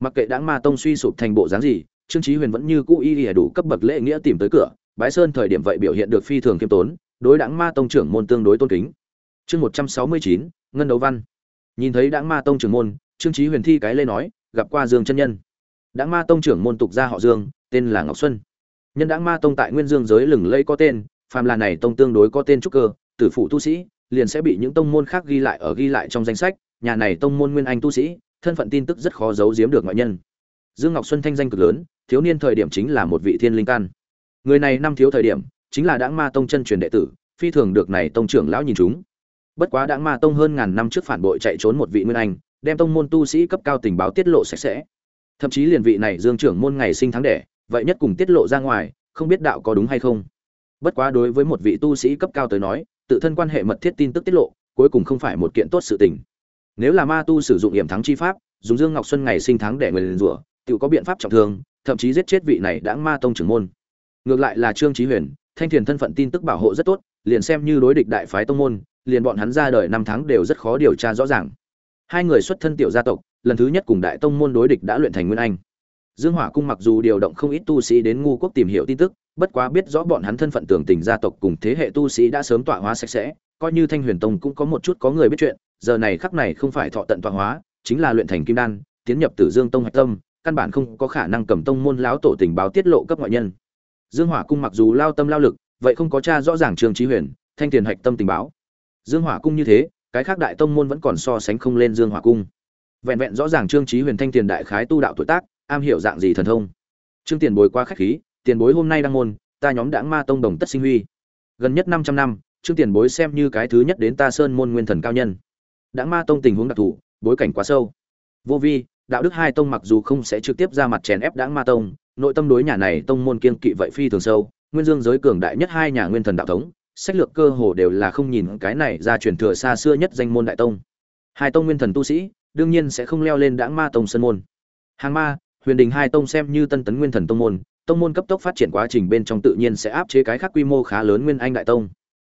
Mặc kệ đáng ma tông suy sụp thành bộ dáng gì, trương chí huyền vẫn như cũ y lìa đủ cấp bậc lễ nghĩa tìm tới cửa, bái sơn thời điểm vậy biểu hiện được phi thường kiêm tốn, đối đãng ma tông trưởng môn tương đối tôn kính. Chương một trăm sáu mươi chín, ngân đấu văn. Nhìn thấy đãng ma tông trưởng môn, trương chí huyền thi cái lê nói gặp qua dương chân nhân. Đãng ma tông trưởng môn tục gia họ dương, tên là ngọc xuân. Nhân đãng ma tông tại nguyên dương giới lừng lẫy có tên, phàm là này tông tương đối có tên trúc cơ, tử phụ tu sĩ, liền sẽ bị những tông môn khác ghi lại ở ghi lại trong danh sách, nhà này tông môn nguyên anh tu sĩ, thân phận tin tức rất khó giấu giếm được ngoại nhân. Dương ngọc xuân thanh danh cực lớn, thiếu niên thời điểm chính là một vị thiên linh căn người này năm thiếu thời điểm, chính là đãng ma tông chân truyền đệ tử, phi thường được này tông trưởng lão nhìn chúng. Bất quá đãng ma tông hơn ngàn năm trước phản bội chạy trốn một vị nguyên anh đem tông môn tu sĩ cấp cao tình báo tiết lộ sạch sẽ. Thậm chí liền vị này dương trưởng môn ngày sinh tháng đẻ, vậy nhất cùng tiết lộ ra ngoài, không biết đạo có đúng hay không. Bất quá đối với một vị tu sĩ cấp cao tới nói, tự thân quan hệ mật thiết tin tức tiết lộ, cuối cùng không phải một kiện tốt sự tình. Nếu là ma tu sử dụng hiểm thắng chi pháp, dùng dương ngọc xuân ngày sinh tháng đẻ người liền rủa tự có biện pháp trọng thương, thậm chí giết chết vị này đã ma tông trưởng môn. Ngược lại là trương chí huyền, thanh thiền thân phận tin tức bảo hộ rất tốt, liền xem như đối địch đại phái tông môn, liền bọn hắn ra đời năm tháng đều rất khó điều tra rõ ràng hai người xuất thân tiểu gia tộc, lần thứ nhất cùng đại tông môn đối địch đã luyện thành nguyên anh. Dương hỏa cung mặc dù điều động không ít tu sĩ đến ngu quốc tìm hiểu tin tức, bất quá biết rõ bọn hắn thân phận tưởng tình gia tộc cùng thế hệ tu sĩ đã sớm tọa hóa sạch sẽ, coi như thanh huyền tông cũng có một chút có người biết chuyện, giờ này khắc này không phải thọ tận tọa hóa, chính là luyện thành kim đan, tiến nhập tử dương tông hạch tâm, căn bản không có khả năng cầm tông môn láo tổ tình báo tiết lộ cấp ngoại nhân. Dương hỏa cung mặc dù lao tâm lao lực, vậy không có cha rõ ràng trường trí huyền, thanh tiền hạch tâm tình báo. Dương hỏa cung như thế cái khác đại tông môn vẫn còn so sánh không lên dương hỏa cung. Vẹn vẹn rõ ràng trương trí huyền thanh tiền đại khái tu đạo tuổi tác, am hiểu dạng gì thần thông. Trương tiền bối qua khách khí, tiền bối hôm nay đang môn, ta nhóm đãng ma tông đồng tất sinh huy. Gần nhất 500 năm, trương tiền bối xem như cái thứ nhất đến ta sơn môn nguyên thần cao nhân. Đãng ma tông tình huống đặc thù, bối cảnh quá sâu. Vô vi, đạo đức hai tông mặc dù không sẽ trực tiếp ra mặt chèn ép đãng ma tông, nội tâm đối nhà này tông môn kiên kỵ vậy phi thường sâu, nguyên dương giới cường đại nhất hai nhà nguyên thần đạo thống sách lược cơ hồ đều là không nhìn cái này ra truyền thừa xa xưa nhất danh môn đại tông. Hai tông nguyên thần tu sĩ, đương nhiên sẽ không leo lên đãng ma tông sân môn. Hàng ma, huyền đình hai tông xem như tân tấn nguyên thần tông môn tông môn cấp tốc phát triển quá trình bên trong tự nhiên sẽ áp chế cái khác quy mô khá lớn nguyên anh đại tông.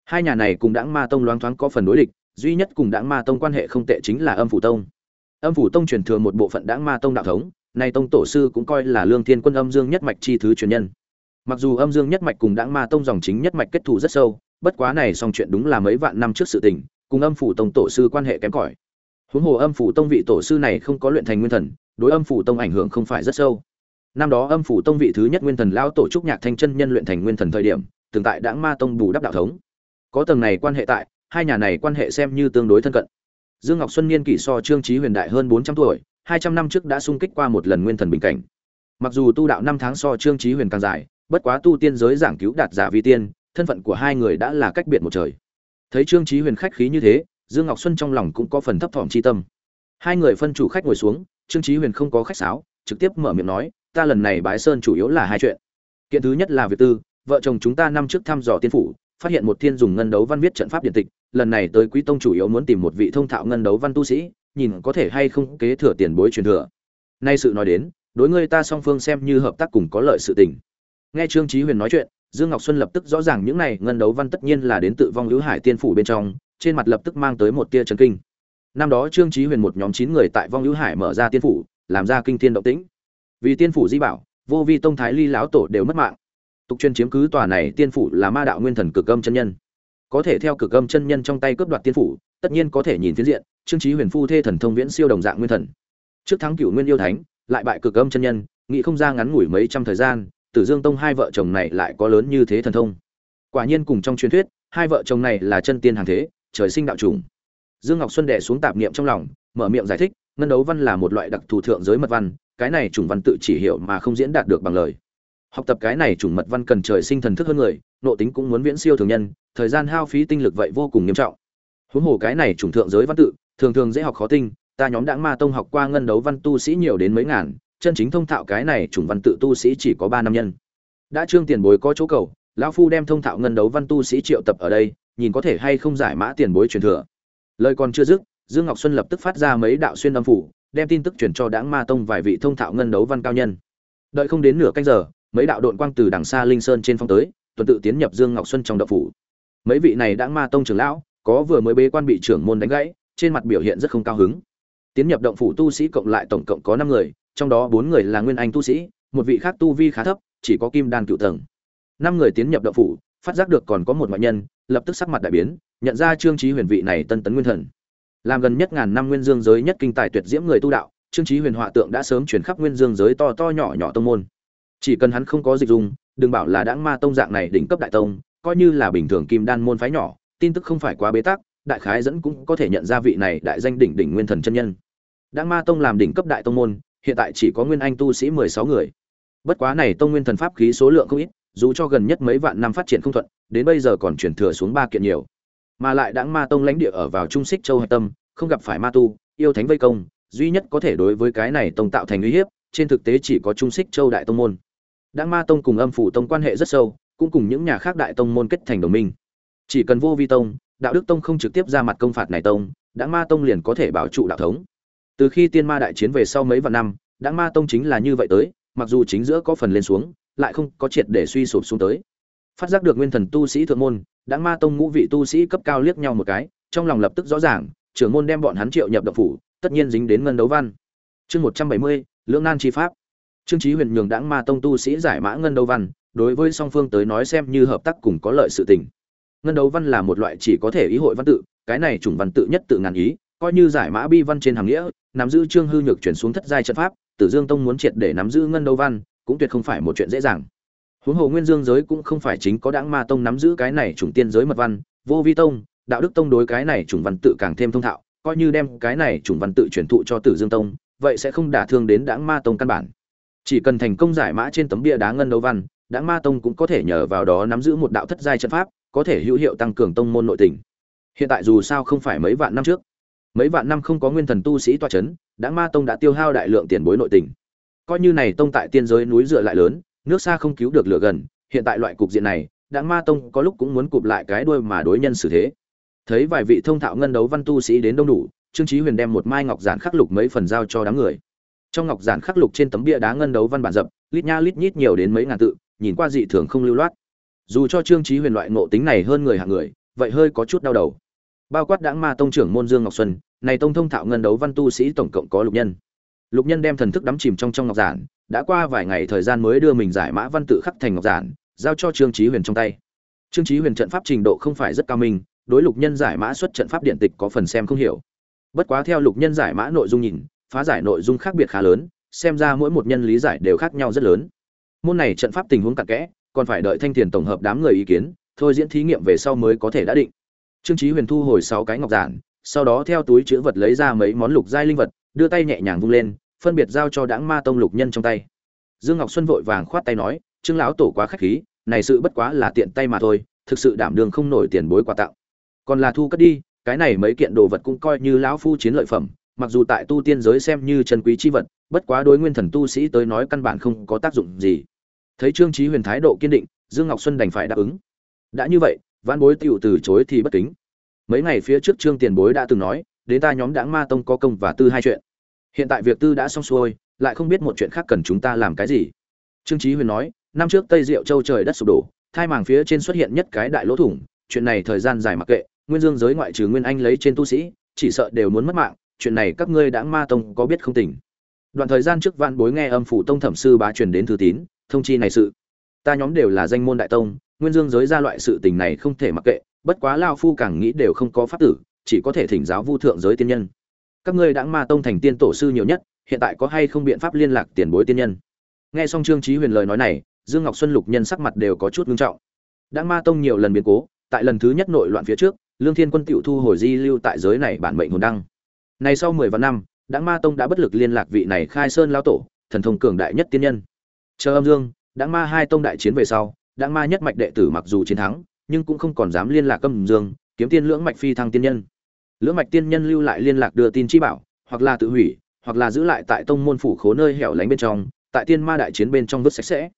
Hai nhà này cùng đãng ma tông loáng thoáng có phần đối địch, duy nhất cùng đãng ma tông quan hệ không tệ chính là âm phủ tông. Âm phủ tông truyền thừa một bộ phận đãng ma tông đạo thống, nay tông tổ sư cũng coi là lương thiên quân âm dương nhất mạch chi thứ truyền nhân. Mặc dù âm dương nhất mạch cùng đãng ma tông dòng chính nhất mạch kết thù rất sâu bất quá này song chuyện đúng là mấy vạn năm trước sự tình, cùng âm phủ tông tổ sư quan hệ kém cỏi. Huống hồ âm phủ tông vị tổ sư này không có luyện thành nguyên thần, đối âm phủ tông ảnh hưởng không phải rất sâu. Năm đó âm phủ tông vị thứ nhất nguyên thần lão tổ trúc nhạc thanh chân nhân luyện thành nguyên thần thời điểm, từng tại đãng ma tông bù đắp đạo thống. Có tầng này quan hệ tại, hai nhà này quan hệ xem như tương đối thân cận. Dương ngọc xuân niên kỷ so trương trí huyền đại hơn bốn trăm tuổi, hai trăm năm trước đã sung kích qua một lần nguyên thần bình cảnh. Mặc dù tu đạo năm tháng so trương trí huyền càng dài, bất quá tu tiên giới giảng cứu đạt giả vi tiên thân phận của hai người đã là cách biệt một trời. Thấy trương trí huyền khách khí như thế, dương ngọc xuân trong lòng cũng có phần thấp thỏm chi tâm. Hai người phân chủ khách ngồi xuống, trương trí huyền không có khách sáo, trực tiếp mở miệng nói, ta lần này bái sơn chủ yếu là hai chuyện. Kiện thứ nhất là việc tư, vợ chồng chúng ta năm trước thăm dò tiên phủ, phát hiện một thiên dùng ngân đấu văn viết trận pháp điện tịch, lần này tới quý tông chủ yếu muốn tìm một vị thông thạo ngân đấu văn tu sĩ, nhìn có thể hay không kế thừa tiền bối truyền thừa. Nay sự nói đến, đối ngươi ta song phương xem như hợp tác cùng có lợi sự tình nghe trương chí huyền nói chuyện, dương ngọc xuân lập tức rõ ràng những này ngân đấu văn tất nhiên là đến tự vong lữ hải tiên phủ bên trong, trên mặt lập tức mang tới một tia chấn kinh. Năm đó trương chí huyền một nhóm chín người tại vong lữ hải mở ra tiên phủ, làm ra kinh thiên động tĩnh. Vì tiên phủ di bảo, vô vi tông thái ly lão tổ đều mất mạng. Tục truyền chiếm cứ tòa này tiên phủ là ma đạo nguyên thần cực âm chân nhân. Có thể theo cực âm chân nhân trong tay cướp đoạt tiên phủ, tất nhiên có thể nhìn phiến diện, trương chí huyền phu thê thần thông viễn siêu đồng dạng nguyên thần. Trước thắng cửu nguyên yêu thánh, lại bại cực âm chân nhân nghĩ không ra ngắn ngủi mấy trăm thời gian tử dương tông hai vợ chồng này lại có lớn như thế thần thông. Quả nhiên cùng trong truyền thuyết, hai vợ chồng này là chân tiên hàng thế, trời sinh đạo trùng dương ngọc xuân đè xuống tạp niệm trong lòng, mở miệng giải thích, ngân đấu văn là một loại đặc thù thượng giới mật văn, cái này chủng văn tự chỉ hiểu mà không diễn đạt được bằng lời. Học tập cái này chủng mật văn cần trời sinh thần thức hơn người, nộ tính cũng muốn viễn siêu thường nhân, thời gian hao phí tinh lực vậy vô cùng nghiêm trọng. Huống hồ cái này chủng thượng giới văn tự, thường thường dễ học khó tinh, ta nhóm đãng ma tông học qua ngân đấu văn tu sĩ nhiều đến mấy ngàn chân chính thông thạo cái này chủng văn tự tu sĩ chỉ có ba năm nhân. Đã trương tiền bối có chỗ cầu, lão phu đem thông thạo ngân đấu văn tu sĩ triệu tập ở đây, nhìn có thể hay không giải mã tiền bối truyền thừa. Lời còn chưa dứt, dương ngọc xuân lập tức phát ra mấy đạo xuyên âm phủ, đem tin tức truyền cho đảng ma tông vài vị thông thạo ngân đấu văn cao nhân. Đợi không đến nửa canh giờ, mấy đạo đội quang từ đằng xa linh sơn trên phong tới, tuần tự tiến nhập dương ngọc xuân trong đậu phủ. Mấy vị này đảng ma tông trưởng lão, có vừa mới bế quan bị trưởng môn đánh gãy, trên mặt biểu hiện rất không cao hứng. Tiến nhập động phủ tu sĩ cộng lại tổng cộng có năm người trong đó bốn người là nguyên anh tu sĩ, một vị khác tu vi khá thấp, chỉ có kim đan cựu tầng. Năm người tiến nhập đậu phủ, phát giác được còn có một ngoại nhân, lập tức sắc mặt đại biến, nhận ra trương trí huyền vị này tân tấn nguyên thần. Làm gần nhất ngàn năm nguyên dương giới nhất kinh tài tuyệt diễm người tu đạo, trương trí huyền họa tượng đã sớm chuyển khắp nguyên dương giới to to nhỏ nhỏ tông môn. Chỉ cần hắn không có dịch dùng đừng bảo là đãng ma tông dạng này đỉnh cấp đại tông, coi như là bình thường kim đan môn phái nhỏ, tin tức không phải quá bế tắc, đại khái dẫn cũng có thể nhận ra vị này đại danh đỉnh đỉnh nguyên thần chân nhân. Đãng ma tông làm đỉnh cấp đại tông môn hiện tại chỉ có nguyên anh tu sĩ mười sáu người. Bất quá này tông nguyên thần pháp khí số lượng không ít, dù cho gần nhất mấy vạn năm phát triển không thuận, đến bây giờ còn chuyển thừa xuống ba kiện nhiều. Mà lại đãng ma tông lãnh địa ở vào trung xích châu hạch tâm, không gặp phải ma tu, yêu thánh vây công, duy nhất có thể đối với cái này tông tạo thành uy hiếp, trên thực tế chỉ có trung xích châu đại tông môn. Đãng ma tông cùng âm phủ tông quan hệ rất sâu, cũng cùng những nhà khác đại tông môn kết thành đồng minh. Chỉ cần vô vi tông, đạo đức tông không trực tiếp ra mặt công phạt này tông, đãng ma tông liền có thể bảo trụ đạo thống từ khi tiên ma đại chiến về sau mấy vạn năm, đãng ma tông chính là như vậy tới, mặc dù chính giữa có phần lên xuống, lại không có triệt để suy sụp xuống tới. Phát giác được nguyên thần tu sĩ thượng môn đã ma tông ngũ vị tu sĩ cấp cao liếc nhau một cái, trong lòng lập tức rõ ràng, trưởng môn đem bọn hắn triệu nhập động phủ, tất nhiên dính đến ngân đấu văn. Chương một trăm bảy mươi, lưỡng nan chi pháp. Trương trí huyền nhường đãng ma tông tu sĩ giải mã ngân đấu văn, đối với song phương tới nói xem như hợp tác cùng có lợi sự tình. Ngân đấu văn là một loại chỉ có thể ý hội văn tự, cái này chủng văn tự nhất tự ngàn ý coi như giải mã bi văn trên hàng nghĩa, nắm giữ trương hư nhược chuyển xuống thất giai trận pháp, tử dương tông muốn triệt để nắm giữ ngân đấu văn, cũng tuyệt không phải một chuyện dễ dàng. Huống hồ nguyên dương giới cũng không phải chính có đãng ma tông nắm giữ cái này chủng tiên giới mật văn, vô vi tông, đạo đức tông đối cái này chủng văn tự càng thêm thông thạo, coi như đem cái này chủng văn tự truyền thụ cho tử dương tông, vậy sẽ không đả thương đến đãng ma tông căn bản. Chỉ cần thành công giải mã trên tấm bia đá ngân đấu văn, đãng ma tông cũng có thể nhờ vào đó nắm giữ một đạo thất giai trận pháp, có thể hữu hiệu tăng cường tông môn nội tình. Hiện tại dù sao không phải mấy vạn năm trước mấy vạn năm không có nguyên thần tu sĩ toa chấn đãng ma tông đã tiêu hao đại lượng tiền bối nội tình. Coi như này tông tại tiên giới núi dựa lại lớn, nước xa không cứu được lửa gần, hiện tại loại cục diện này đãng ma tông có lúc cũng muốn cụp lại cái đuôi mà đối nhân xử thế. Thấy vài vị thông thạo ngân đấu văn tu sĩ đến đông đủ, trương chí huyền đem một mai ngọc giản khắc lục mấy phần giao cho đám người. Trong ngọc giản khắc lục trên tấm bia đá ngân đấu văn bản dập, lít nha lít nhít nhiều đến mấy ngàn tự, nhìn qua dị thường không lưu loát. Dù cho trương chí huyền loại ngộ tính này hơn người hạng người, vậy hơi có chút đau đầu. Bao quát đãng ma tông trưởng môn dương ngọc xuân này tông thông thạo ngân đấu văn tu sĩ tổng cộng có lục nhân. Lục nhân đem thần thức đắm chìm trong trong ngọc giản, đã qua vài ngày thời gian mới đưa mình giải mã văn tự khắc thành ngọc giản, giao cho trương chí huyền trong tay. Trương chí huyền trận pháp trình độ không phải rất cao minh, đối lục nhân giải mã xuất trận pháp điện tịch có phần xem không hiểu. Bất quá theo lục nhân giải mã nội dung nhìn, phá giải nội dung khác biệt khá lớn, xem ra mỗi một nhân lý giải đều khác nhau rất lớn. Môn này trận pháp tình huống cặn kẽ, còn phải đợi thanh thiền tổng hợp đám người ý kiến, thôi diễn thí nghiệm về sau mới có thể đã định. Trương chí huyền thu hồi sáu cái ngọc giản sau đó theo túi chứa vật lấy ra mấy món lục giai linh vật, đưa tay nhẹ nhàng vung lên, phân biệt giao cho đãng ma tông lục nhân trong tay. Dương ngọc xuân vội vàng khoát tay nói, trương lão tổ quá khách khí, này sự bất quá là tiện tay mà thôi, thực sự đảm đường không nổi tiền bối quà tặng. Còn là thu cất đi, cái này mấy kiện đồ vật cũng coi như lão phu chiến lợi phẩm, mặc dù tại tu tiên giới xem như chân quý chi vật, bất quá đối nguyên thần tu sĩ tới nói căn bản không có tác dụng gì. Thấy trương chí huyền thái độ kiên định, dương ngọc xuân đành phải đáp ứng. Đã như vậy, Vãn bối tiểu từ chối thì bất kính mấy ngày phía trước trương tiền bối đã từng nói, đến ta nhóm đảng ma tông có công và tư hai chuyện. Hiện tại việc tư đã xong xuôi, lại không biết một chuyện khác cần chúng ta làm cái gì. Trương chí huyền nói, năm trước tây diệu châu trời đất sụp đổ, thai màng phía trên xuất hiện nhất cái đại lỗ thủng, chuyện này thời gian dài mặc kệ, nguyên dương giới ngoại trừ nguyên anh lấy trên tu sĩ, chỉ sợ đều muốn mất mạng, chuyện này các ngươi đảng ma tông có biết không tỉnh. Đoạn thời gian trước vạn bối nghe âm phủ tông thẩm sư bá truyền đến thư tín, thông chi này sự. Ta nhóm đều là danh môn đại tông, nguyên dương giới ra loại sự tình này không thể mặc kệ bất quá lao phu càng nghĩ đều không có pháp tử, chỉ có thể thỉnh giáo vu thượng giới tiên nhân. Các ngươi đã ma tông thành tiên tổ sư nhiều nhất, hiện tại có hay không biện pháp liên lạc tiền bối tiên nhân? Nghe xong trương trí huyền lời nói này, dương ngọc xuân lục nhân sắc mặt đều có chút ngưng trọng. Đã ma tông nhiều lần biến cố, tại lần thứ nhất nội loạn phía trước, lương thiên quân tiểu thu hồi di lưu tại giới này bản mệnh hồn đăng. Này sau mười vạn năm, đã ma tông đã bất lực liên lạc vị này khai sơn lao tổ, thần thông cường đại nhất tiên nhân. Chờ âm dương, đã ma hai tông đại chiến về sau, đã ma nhất mạch đệ tử mặc dù chiến thắng nhưng cũng không còn dám liên lạc âm dương, kiếm tiên lưỡng mạch phi thăng tiên nhân. Lưỡng mạch tiên nhân lưu lại liên lạc đưa tin chi bảo, hoặc là tự hủy, hoặc là giữ lại tại tông môn phủ khố nơi hẻo lánh bên trong, tại tiên ma đại chiến bên trong vứt sạch sẽ.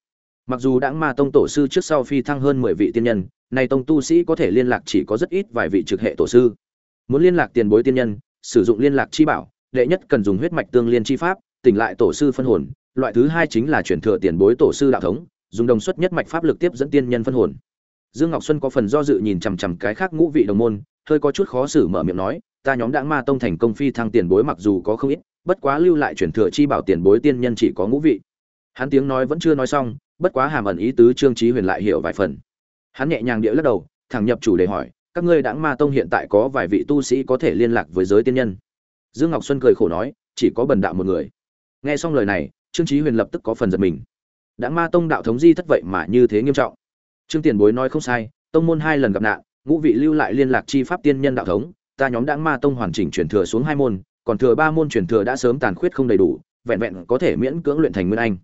Mặc dù đãng ma tông tổ sư trước sau phi thăng hơn mười vị tiên nhân, nay tông tu sĩ có thể liên lạc chỉ có rất ít vài vị trực hệ tổ sư. Muốn liên lạc tiền bối tiên nhân, sử dụng liên lạc chi bảo, đệ nhất cần dùng huyết mạch tương liên chi pháp, tỉnh lại tổ sư phân hồn, loại thứ hai chính là chuyển thừa tiền bối tổ sư đạo thống, dùng đồng xuất nhất mạch pháp lực tiếp dẫn tiên nhân phân hồn dương ngọc xuân có phần do dự nhìn chằm chằm cái khác ngũ vị đồng môn, hơi có chút khó xử mở miệng nói, ta nhóm đãng ma tông thành công phi thăng tiền bối mặc dù có không ít, bất quá lưu lại truyền thừa chi bảo tiền bối tiên nhân chỉ có ngũ vị. Hắn tiếng nói vẫn chưa nói xong, bất quá hàm ẩn ý tứ trương Chí huyền lại hiểu vài phần. Hắn nhẹ nhàng địa lắc đầu, thẳng nhập chủ đề hỏi, các ngươi đãng ma tông hiện tại có vài vị tu sĩ có thể liên lạc với giới tiên nhân? Dương ngọc xuân cười khổ nói, chỉ có bần đạo một người. Nghe xong lời này, trương Chí huyền lập tức có phần giật mình. Đãng ma tông đạo thống di thất vậy mà như thế nghiêm trọng trương tiền bối nói không sai, tông môn hai lần gặp nạn, ngũ vị lưu lại liên lạc chi pháp tiên nhân đạo thống, ta nhóm đãng ma tông hoàn chỉnh chuyển thừa xuống hai môn, còn thừa ba môn chuyển thừa đã sớm tàn khuyết không đầy đủ, vẹn vẹn có thể miễn cưỡng luyện thành nguyên anh.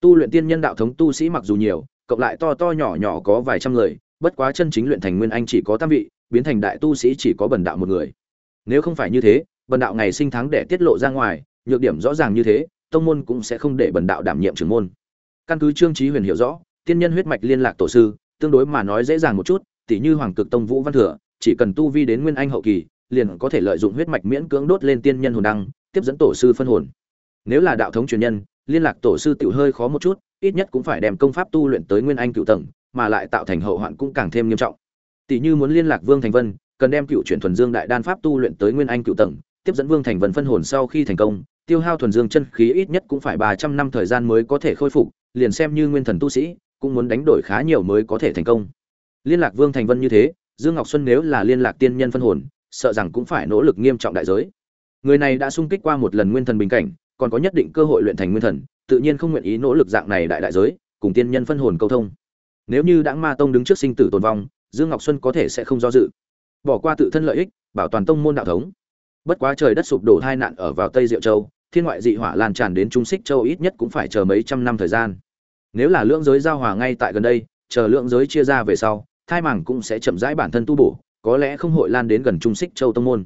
Tu luyện tiên nhân đạo thống tu sĩ mặc dù nhiều, cộng lại to to nhỏ nhỏ có vài trăm người, bất quá chân chính luyện thành nguyên anh chỉ có tam vị, biến thành đại tu sĩ chỉ có bần đạo một người. Nếu không phải như thế, bần đạo ngày sinh tháng để tiết lộ ra ngoài, nhược điểm rõ ràng như thế, tông môn cũng sẽ không để bần đạo đảm nhiệm trưởng môn. Căn cứ trương trí huyền hiểu rõ, tiên nhân huyết mạch liên lạc tổ sư tương đối mà nói dễ dàng một chút, tỉ như hoàng cực tông vũ văn thừa, chỉ cần tu vi đến nguyên anh hậu kỳ, liền có thể lợi dụng huyết mạch miễn cưỡng đốt lên tiên nhân hồn đăng, tiếp dẫn tổ sư phân hồn. Nếu là đạo thống truyền nhân, liên lạc tổ sư tiểu hơi khó một chút, ít nhất cũng phải đem công pháp tu luyện tới nguyên anh cựu tầng, mà lại tạo thành hậu hoạn cũng càng thêm nghiêm trọng. Tỷ như muốn liên lạc vương thành vân, cần đem cựu chuyển thuần dương đại đan pháp tu luyện tới nguyên anh cựu tầng, tiếp dẫn vương thành vân phân hồn sau khi thành công, tiêu hao thuần dương chân khí ít nhất cũng phải ba trăm năm thời gian mới có thể khôi phục, liền xem như nguyên thần tu sĩ cũng muốn đánh đổi khá nhiều mới có thể thành công. Liên lạc vương thành vân như thế, dương ngọc xuân nếu là liên lạc tiên nhân phân hồn, sợ rằng cũng phải nỗ lực nghiêm trọng đại giới. Người này đã sung kích qua một lần nguyên thần bình cảnh, còn có nhất định cơ hội luyện thành nguyên thần, tự nhiên không nguyện ý nỗ lực dạng này đại đại giới, cùng tiên nhân phân hồn câu thông. Nếu như đãng ma tông đứng trước sinh tử tồn vong, dương ngọc xuân có thể sẽ không do dự. Bỏ qua tự thân lợi ích, bảo toàn tông môn đạo thống. Bất quá trời đất sụp đổ hai nạn ở vào tây diệu châu, thiên ngoại dị hỏa lan tràn đến trung xích châu ít nhất cũng phải chờ mấy trăm năm thời gian nếu là lưỡng giới giao hòa ngay tại gần đây, chờ lưỡng giới chia ra về sau, thai màng cũng sẽ chậm rãi bản thân tu bổ, có lẽ không hội lan đến gần trung xích châu tông môn.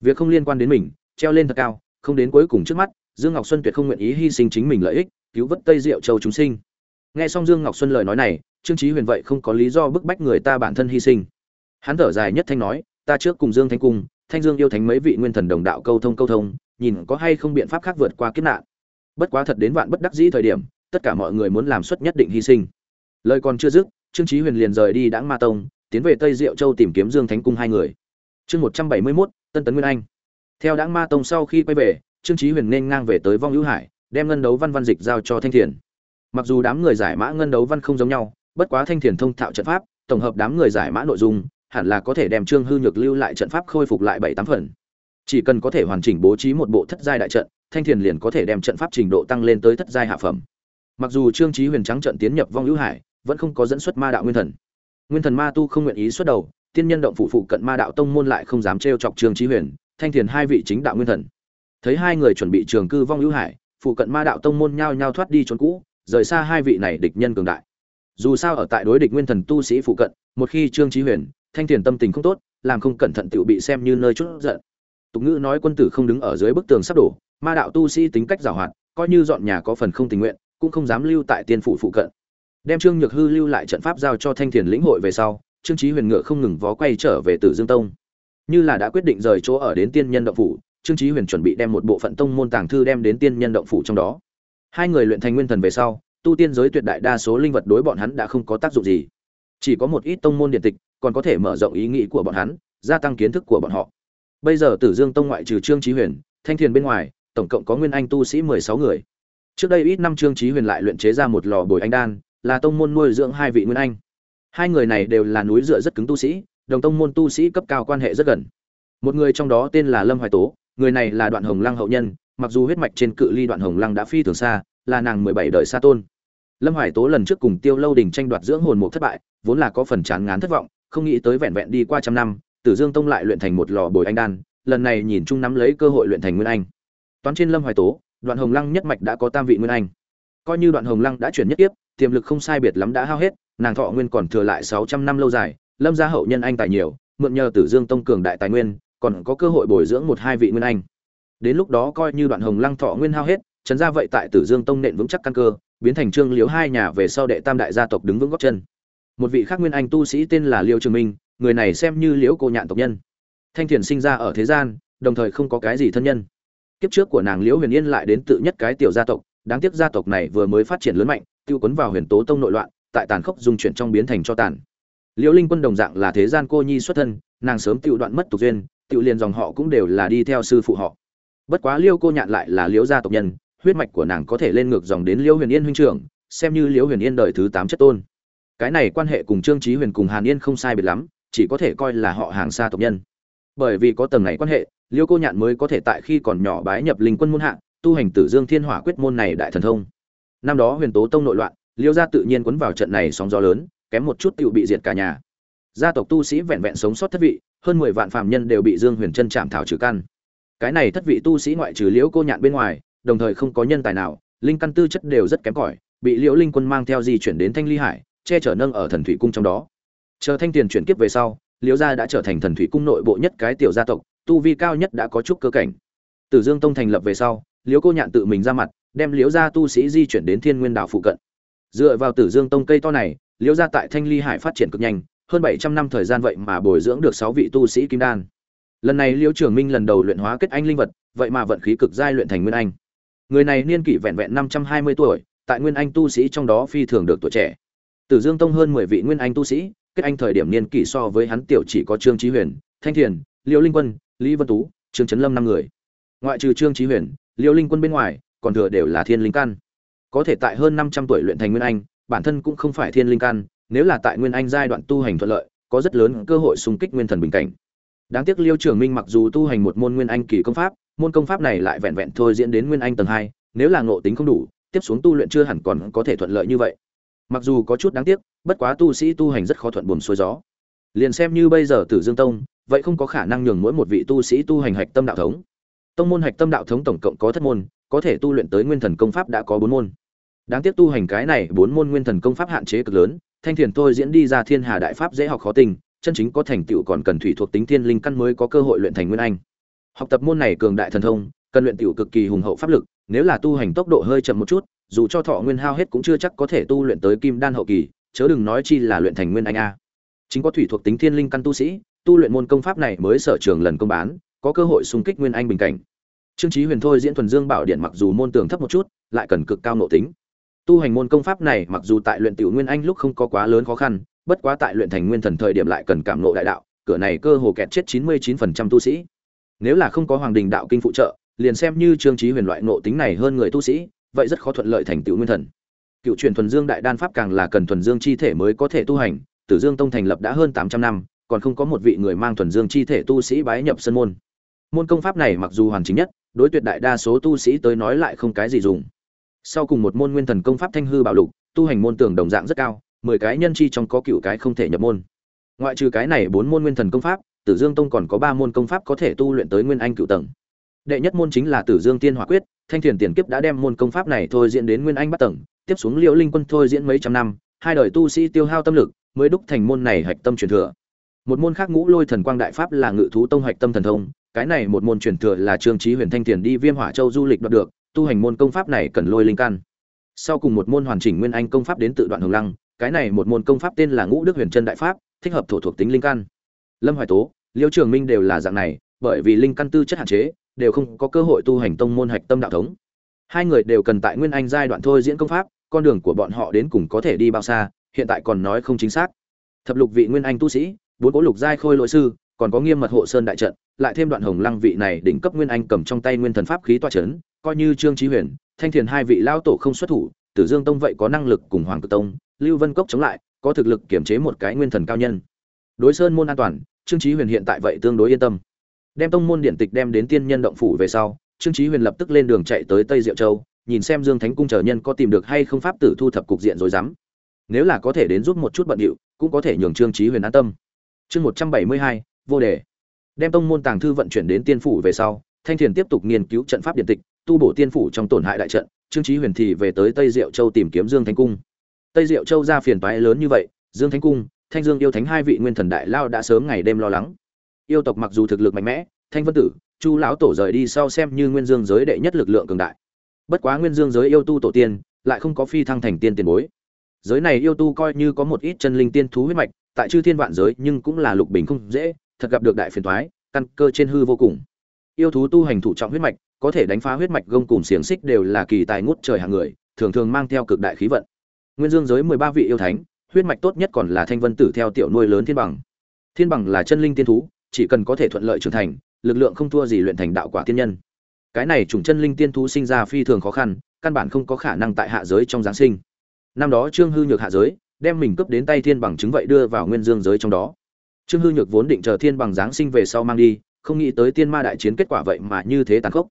Việc không liên quan đến mình, treo lên thật cao, không đến cuối cùng trước mắt, dương ngọc xuân tuyệt không nguyện ý hy sinh chính mình lợi ích, cứu vớt tây diệu châu chúng sinh. Nghe xong dương ngọc xuân lời nói này, trương trí huyền vậy không có lý do bức bách người ta bản thân hy sinh. Hắn thở dài nhất thanh nói, ta trước cùng dương thanh cung, thanh dương yêu thánh mấy vị nguyên thần đồng đạo câu thông câu thông, nhìn có hay không biện pháp khác vượt qua kiếp nạn. Bất quá thật đến vạn bất đắc dĩ thời điểm tất cả mọi người muốn làm suất nhất định hy sinh. Lời còn chưa dứt, trương chí huyền liền rời đi đãng ma tông, tiến về tây diệu châu tìm kiếm dương thánh cung hai người. Chương một trăm bảy mươi mốt, tân tấn nguyên anh. Theo đãng ma tông sau khi quay về, trương chí huyền nên ngang về tới vong hữu hải, đem ngân đấu văn văn dịch giao cho thanh thiền. Mặc dù đám người giải mã ngân đấu văn không giống nhau, bất quá thanh thiền thông thạo trận pháp, tổng hợp đám người giải mã nội dung, hẳn là có thể đem trương hư nhược lưu lại trận pháp khôi phục lại bảy tám phần. Chỉ cần có thể hoàn chỉnh bố trí một bộ thất giai đại trận, thanh thiền liền có thể đem trận pháp trình độ tăng lên tới thất giai hạ phẩm mặc dù trương trí huyền trắng trận tiến nhập vong hữu hải, vẫn không có dẫn xuất ma đạo nguyên thần. Nguyên thần ma tu không nguyện ý xuất đầu, tiên nhân động phụ phụ cận ma đạo tông môn lại không dám trêu chọc trương trí huyền, thanh thiền hai vị chính đạo nguyên thần. Thấy hai người chuẩn bị trường cư vong hữu hải, phụ cận ma đạo tông môn nhao nhao thoát đi trốn cũ, rời xa hai vị này địch nhân cường đại. Dù sao ở tại đối địch nguyên thần tu sĩ phụ cận, một khi trương trí huyền, thanh thiền tâm tình không tốt, làm không cẩn thận tự bị xem như nơi chút giận. Tục ngữ nói quân tử không đứng ở dưới bức tường sắp đổ, ma đạo tu sĩ tính cách giảo hoạt, coi như dọn nhà có phần không tình nguyện cũng không dám lưu tại tiên phủ phụ cận. Đem trương nhược hư lưu lại trận pháp giao cho thanh thiền lĩnh hội về sau, trương trí huyền ngựa không ngừng vó quay trở về tử dương tông. Như là đã quyết định rời chỗ ở đến tiên nhân động phủ, trương trí huyền chuẩn bị đem một bộ phận tông môn tàng thư đem đến tiên nhân động phủ trong đó. Hai người luyện thành nguyên thần về sau, tu tiên giới tuyệt đại đa số linh vật đối bọn hắn đã không có tác dụng gì. Chỉ có một ít tông môn điện tịch, còn có thể mở rộng ý nghĩ của bọn hắn, gia tăng kiến thức của bọn họ. Bây giờ tử dương tông ngoại trừ trương trí huyền, thanh thiền bên ngoài, tổng cộng có nguyên anh tu sĩ mười sáu người trước đây ít năm trương trí huyền lại luyện chế ra một lò bồi anh đan, là tông môn nuôi dưỡng hai vị nguyên anh. Hai người này đều là núi dựa rất cứng tu sĩ, đồng tông môn tu sĩ cấp cao quan hệ rất gần. Một người trong đó tên là lâm hoài tố, người này là đoạn hồng lăng hậu nhân, mặc dù huyết mạch trên cự ly đoạn hồng lăng đã phi thường xa, là nàng mười bảy đời xa tôn. Lâm hoài tố lần trước cùng tiêu lâu đình tranh đoạt dưỡng hồn mục thất bại, vốn là có phần chán ngán thất vọng, không nghĩ tới vẹn vẹn đi qua trăm năm, tử dương tông lại luyện thành một lò bồi anh đan, lần này nhìn chung nắm lấy cơ hội luyện thành nguyên anh. Toán trên lâm hoài tố đoạn hồng lăng nhất mạch đã có tam vị nguyên anh. Coi như đoạn hồng lăng đã chuyển nhất tiếp tiềm lực không sai biệt lắm đã hao hết, nàng thọ nguyên còn thừa lại sáu trăm năm lâu dài, lâm gia hậu nhân anh tài nhiều, mượn nhờ tử dương tông cường đại tài nguyên, còn có cơ hội bồi dưỡng một hai vị nguyên anh. Đến lúc đó coi như đoạn hồng lăng thọ nguyên hao hết trấn gia vậy tại tử dương tông nện vững chắc căn cơ, biến thành trương liếu hai nhà về sau đệ tam đại gia tộc đứng vững góc chân. Một vị khác nguyên anh tu sĩ tên là liêu trường minh, người này xem như liễu cô nhạn tộc nhân. Thanh thiền sinh ra ở thế gian, đồng thời không có cái gì thân nhân kiếp trước của nàng liễu huyền yên lại đến tự nhất cái tiểu gia tộc, đáng tiếc gia tộc này vừa mới phát triển lớn mạnh, tiêu quấn vào huyền tố tông nội loạn, tại tàn khốc dung chuyển trong biến thành cho tàn. Liễu linh quân đồng dạng là thế gian cô nhi xuất thân, nàng sớm tiêu đoạn mất tục duyên tiêu liền dòng họ cũng đều là đi theo sư phụ họ. Bất quá liêu cô nhạn lại là liễu gia tộc nhân, huyết mạch của nàng có thể lên ngược dòng đến liễu huyền yên huynh trưởng, xem như liễu huyền yên đời thứ tám chất tôn. Cái này quan hệ cùng trương trí huyền cùng hàn yên không sai biệt lắm, chỉ có thể coi là họ hàng xa tộc nhân. Bởi vì có tầng này quan hệ liêu cô nhạn mới có thể tại khi còn nhỏ bái nhập linh quân môn hạ, tu hành tử dương thiên hỏa quyết môn này đại thần thông. Năm đó huyền tố tông nội loạn, liêu gia tự nhiên quấn vào trận này sóng gió lớn, kém một chút tựu bị diệt cả nhà. Gia tộc tu sĩ vẹn vẹn sống sót thất vị, hơn mười vạn phạm nhân đều bị dương huyền chân chạm thảo trừ căn. Cái này thất vị tu sĩ ngoại trừ liễu cô nhạn bên ngoài, đồng thời không có nhân tài nào, linh căn tư chất đều rất kém cỏi, bị liễu linh quân mang theo di chuyển đến thanh ly hải, che chở nâng ở thần thủy cung trong đó. Chờ thanh tiền chuyển kiếp về sau liễu gia đã trở thành thần thủy cung nội bộ nhất cái tiểu gia tộc tu vi cao nhất đã có chút cơ cảnh. Tử dương tông thành lập về sau, liễu cô nhạn tự mình ra mặt, đem liễu gia tu sĩ di chuyển đến thiên nguyên đảo phụ cận. Dựa vào tử dương tông cây to này, liễu gia tại thanh ly hải phát triển cực nhanh, hơn bảy trăm năm thời gian vậy mà bồi dưỡng được sáu vị tu sĩ kim đan. Lần này liễu trường minh lần đầu luyện hóa kết anh linh vật, vậy mà vận khí cực giai luyện thành nguyên anh. Người này niên kỷ vẹn vẹn năm trăm hai mươi tuổi, tại nguyên anh tu sĩ trong đó phi thường được tuổi trẻ. Tử dương tông hơn mười vị nguyên anh tu sĩ, kết anh thời điểm niên kỷ so với hắn tiểu chỉ có trương trí huyền, thanh thiền, liễu linh quân lý vân tú, trương trấn lâm năm người. Ngoại trừ trương trí huyền, Liêu linh quân bên ngoài, còn thừa đều là thiên linh căn có thể tại hơn năm trăm tuổi luyện thành nguyên anh, bản thân cũng không phải thiên linh căn nếu là tại nguyên anh giai đoạn tu hành thuận lợi, có rất lớn cơ hội xung kích nguyên thần bình cảnh. Đáng tiếc liêu trường minh mặc dù tu hành một môn nguyên anh kỳ công pháp, môn công pháp này lại vẹn vẹn thôi diễn đến nguyên anh tầng hai, nếu là ngộ tính không đủ, tiếp xuống tu luyện chưa hẳn còn có thể thuận lợi như vậy. Mặc dù có chút đáng tiếc, bất quá tu sĩ tu hành rất khó thuận buồm xuôi gió. Liền xem như bây giờ tử dương tông vậy không có khả năng nhường mỗi một vị tu sĩ tu hành hạch tâm đạo thống. Tông môn hạch tâm đạo thống tổng cộng có thất môn, có thể tu luyện tới nguyên thần công pháp đã có bốn môn. Đáng tiếc tu hành cái này bốn môn nguyên thần công pháp hạn chế cực lớn, thanh thiền tôi diễn đi ra thiên hà đại pháp dễ học khó tình, chân chính có thành tựu còn cần thủy thuộc tính thiên linh căn mới có cơ hội luyện thành nguyên anh. Học tập môn này cường đại thần thông, cần luyện tiểu cực kỳ hùng hậu pháp lực, nếu là tu hành tốc độ hơi chậm một chút, dù cho thọ nguyên hao hết cũng chưa chắc có thể tu luyện tới kim đan hậu kỳ, chớ đừng nói chi là luyện thành nguyên anh a. Chính có thủy thuộc tính thiên linh căn tu sĩ tu luyện môn công pháp này mới sở trường lần công bán, có cơ hội xung kích nguyên anh bình cảnh. Trương Chí huyền thôi diễn thuần dương bảo điện mặc dù môn tường thấp một chút, lại cần cực cao nội tính. Tu hành môn công pháp này mặc dù tại luyện tiểu nguyên anh lúc không có quá lớn khó khăn, bất quá tại luyện thành nguyên thần thời điểm lại cần cảm ngộ đại đạo, cửa này cơ hồ kẹt chết chín mươi 99% tu sĩ. Nếu là không có hoàng đình đạo kinh phụ trợ, liền xem như trương Chí huyền loại nội tính này hơn người tu sĩ, vậy rất khó thuận lợi thành tựu nguyên thần. Cựu truyền thuần dương đại đan pháp càng là cần thuần dương chi thể mới có thể tu hành, tử dương tông thành lập đã hơn tám trăm năm còn không có một vị người mang thuần dương chi thể tu sĩ bái nhập sân môn. Môn công pháp này mặc dù hoàn chính nhất, đối tuyệt đại đa số tu sĩ tới nói lại không cái gì dùng. Sau cùng một môn nguyên thần công pháp thanh hư bảo lục, tu hành môn tưởng đồng dạng rất cao, mười cái nhân chi trong có cựu cái không thể nhập môn. Ngoại trừ cái này bốn môn nguyên thần công pháp, tử dương tông còn có ba môn công pháp có thể tu luyện tới nguyên anh cựu tầng. Đệ nhất môn chính là tử dương tiên hỏa quyết, thanh thiền tiền kiếp đã đem môn công pháp này thôi diễn đến nguyên anh bắt tầng, tiếp xuống liễu linh quân thôi diễn mấy trăm năm, hai đời tu sĩ tiêu hao tâm lực, mới đúc thành môn này hạch tâm truyền thừa một môn khác ngũ lôi thần quang đại pháp là ngự thú tông hoạch tâm thần thông, cái này một môn truyền thừa là trương trí huyền thanh thiền đi viêm hỏa châu du lịch đoạt được, tu hành môn công pháp này cần lôi linh căn. Sau cùng một môn hoàn chỉnh nguyên anh công pháp đến tự đoạn hồng lăng, cái này một môn công pháp tên là ngũ đức huyền chân đại pháp, thích hợp thổ thuộc tính linh căn. Lâm hoài tố, liêu trường minh đều là dạng này, bởi vì linh căn tư chất hạn chế, đều không có cơ hội tu hành tông môn hạch tâm đạo thống. Hai người đều cần tại nguyên anh giai đoạn thôi diễn công pháp, con đường của bọn họ đến cùng có thể đi bao xa, hiện tại còn nói không chính xác. Thập lục vị nguyên anh tu sĩ bốn cố lục giai khôi lỗi sư, còn có nghiêm mật hộ sơn đại trận, lại thêm đoạn hồng lăng vị này đỉnh cấp nguyên anh cầm trong tay nguyên thần pháp khí toa chấn, coi như trương trí huyền, thanh thiền hai vị lao tổ không xuất thủ, tử dương tông vậy có năng lực cùng hoàng cực tông, lưu vân cốc chống lại, có thực lực kiểm chế một cái nguyên thần cao nhân. Đối sơn môn an toàn, trương trí huyền hiện tại vậy tương đối yên tâm. Đem tông môn điện tịch đem đến tiên nhân động phủ về sau, trương trí huyền lập tức lên đường chạy tới tây diệu châu, nhìn xem dương thánh cung chờ nhân có tìm được hay không pháp tử thu thập cục diện rồi dám. Nếu là có thể đến giúp một chút bận điệu, cũng có thể nhường trương trí huyền an tâm chương một trăm bảy mươi hai, vô đề. Đem tông môn tàng thư vận chuyển đến tiên phủ về sau, thanh thiền tiếp tục nghiên cứu trận pháp điện tịch, tu bổ tiên phủ trong tổn hại đại trận, trương trí huyền thì về tới tây diệu châu tìm kiếm dương thánh cung. Tây diệu châu ra phiền toái lớn như vậy, dương thánh cung, thanh dương yêu thánh hai vị nguyên thần đại lao đã sớm ngày đêm lo lắng. Yêu tộc mặc dù thực lực mạnh mẽ, thanh vân tử, chu lão tổ rời đi sau xem như nguyên dương giới đệ nhất lực lượng cường đại. Bất quá nguyên dương giới yêu tu tổ tiên, lại không có phi thăng thành tiên tiền bối. Giới này yêu tu coi như có một ít chân linh tiên thú huyết mạch tại chư thiên vạn giới nhưng cũng là lục bình không dễ, thật gặp được đại phiền thoái căn cơ trên hư vô cùng. Yêu thú tu hành thủ trọng huyết mạch, có thể đánh phá huyết mạch gông cùng xiềng xích đều là kỳ tài ngút trời hàng người, thường thường mang theo cực đại khí vận. Nguyên dương giới mười ba vị yêu thánh, huyết mạch tốt nhất còn là thanh vân tử theo tiểu nuôi lớn thiên bằng. Thiên bằng là chân linh tiên thú, chỉ cần có thể thuận lợi trưởng thành, lực lượng không thua gì luyện thành đạo quả tiên nhân. Cái này chủng chân linh tiên thú sinh ra phi thường khó khăn, căn bản không có khả năng tại hạ giới trong giáng sinh. Năm đó trương hư nhược hạ giới đem mình cướp đến tay thiên bằng chứng vậy đưa vào nguyên dương giới trong đó. Trương hư nhược vốn định chờ thiên bằng giáng sinh về sau mang đi, không nghĩ tới tiên ma đại chiến kết quả vậy mà như thế tàn khốc.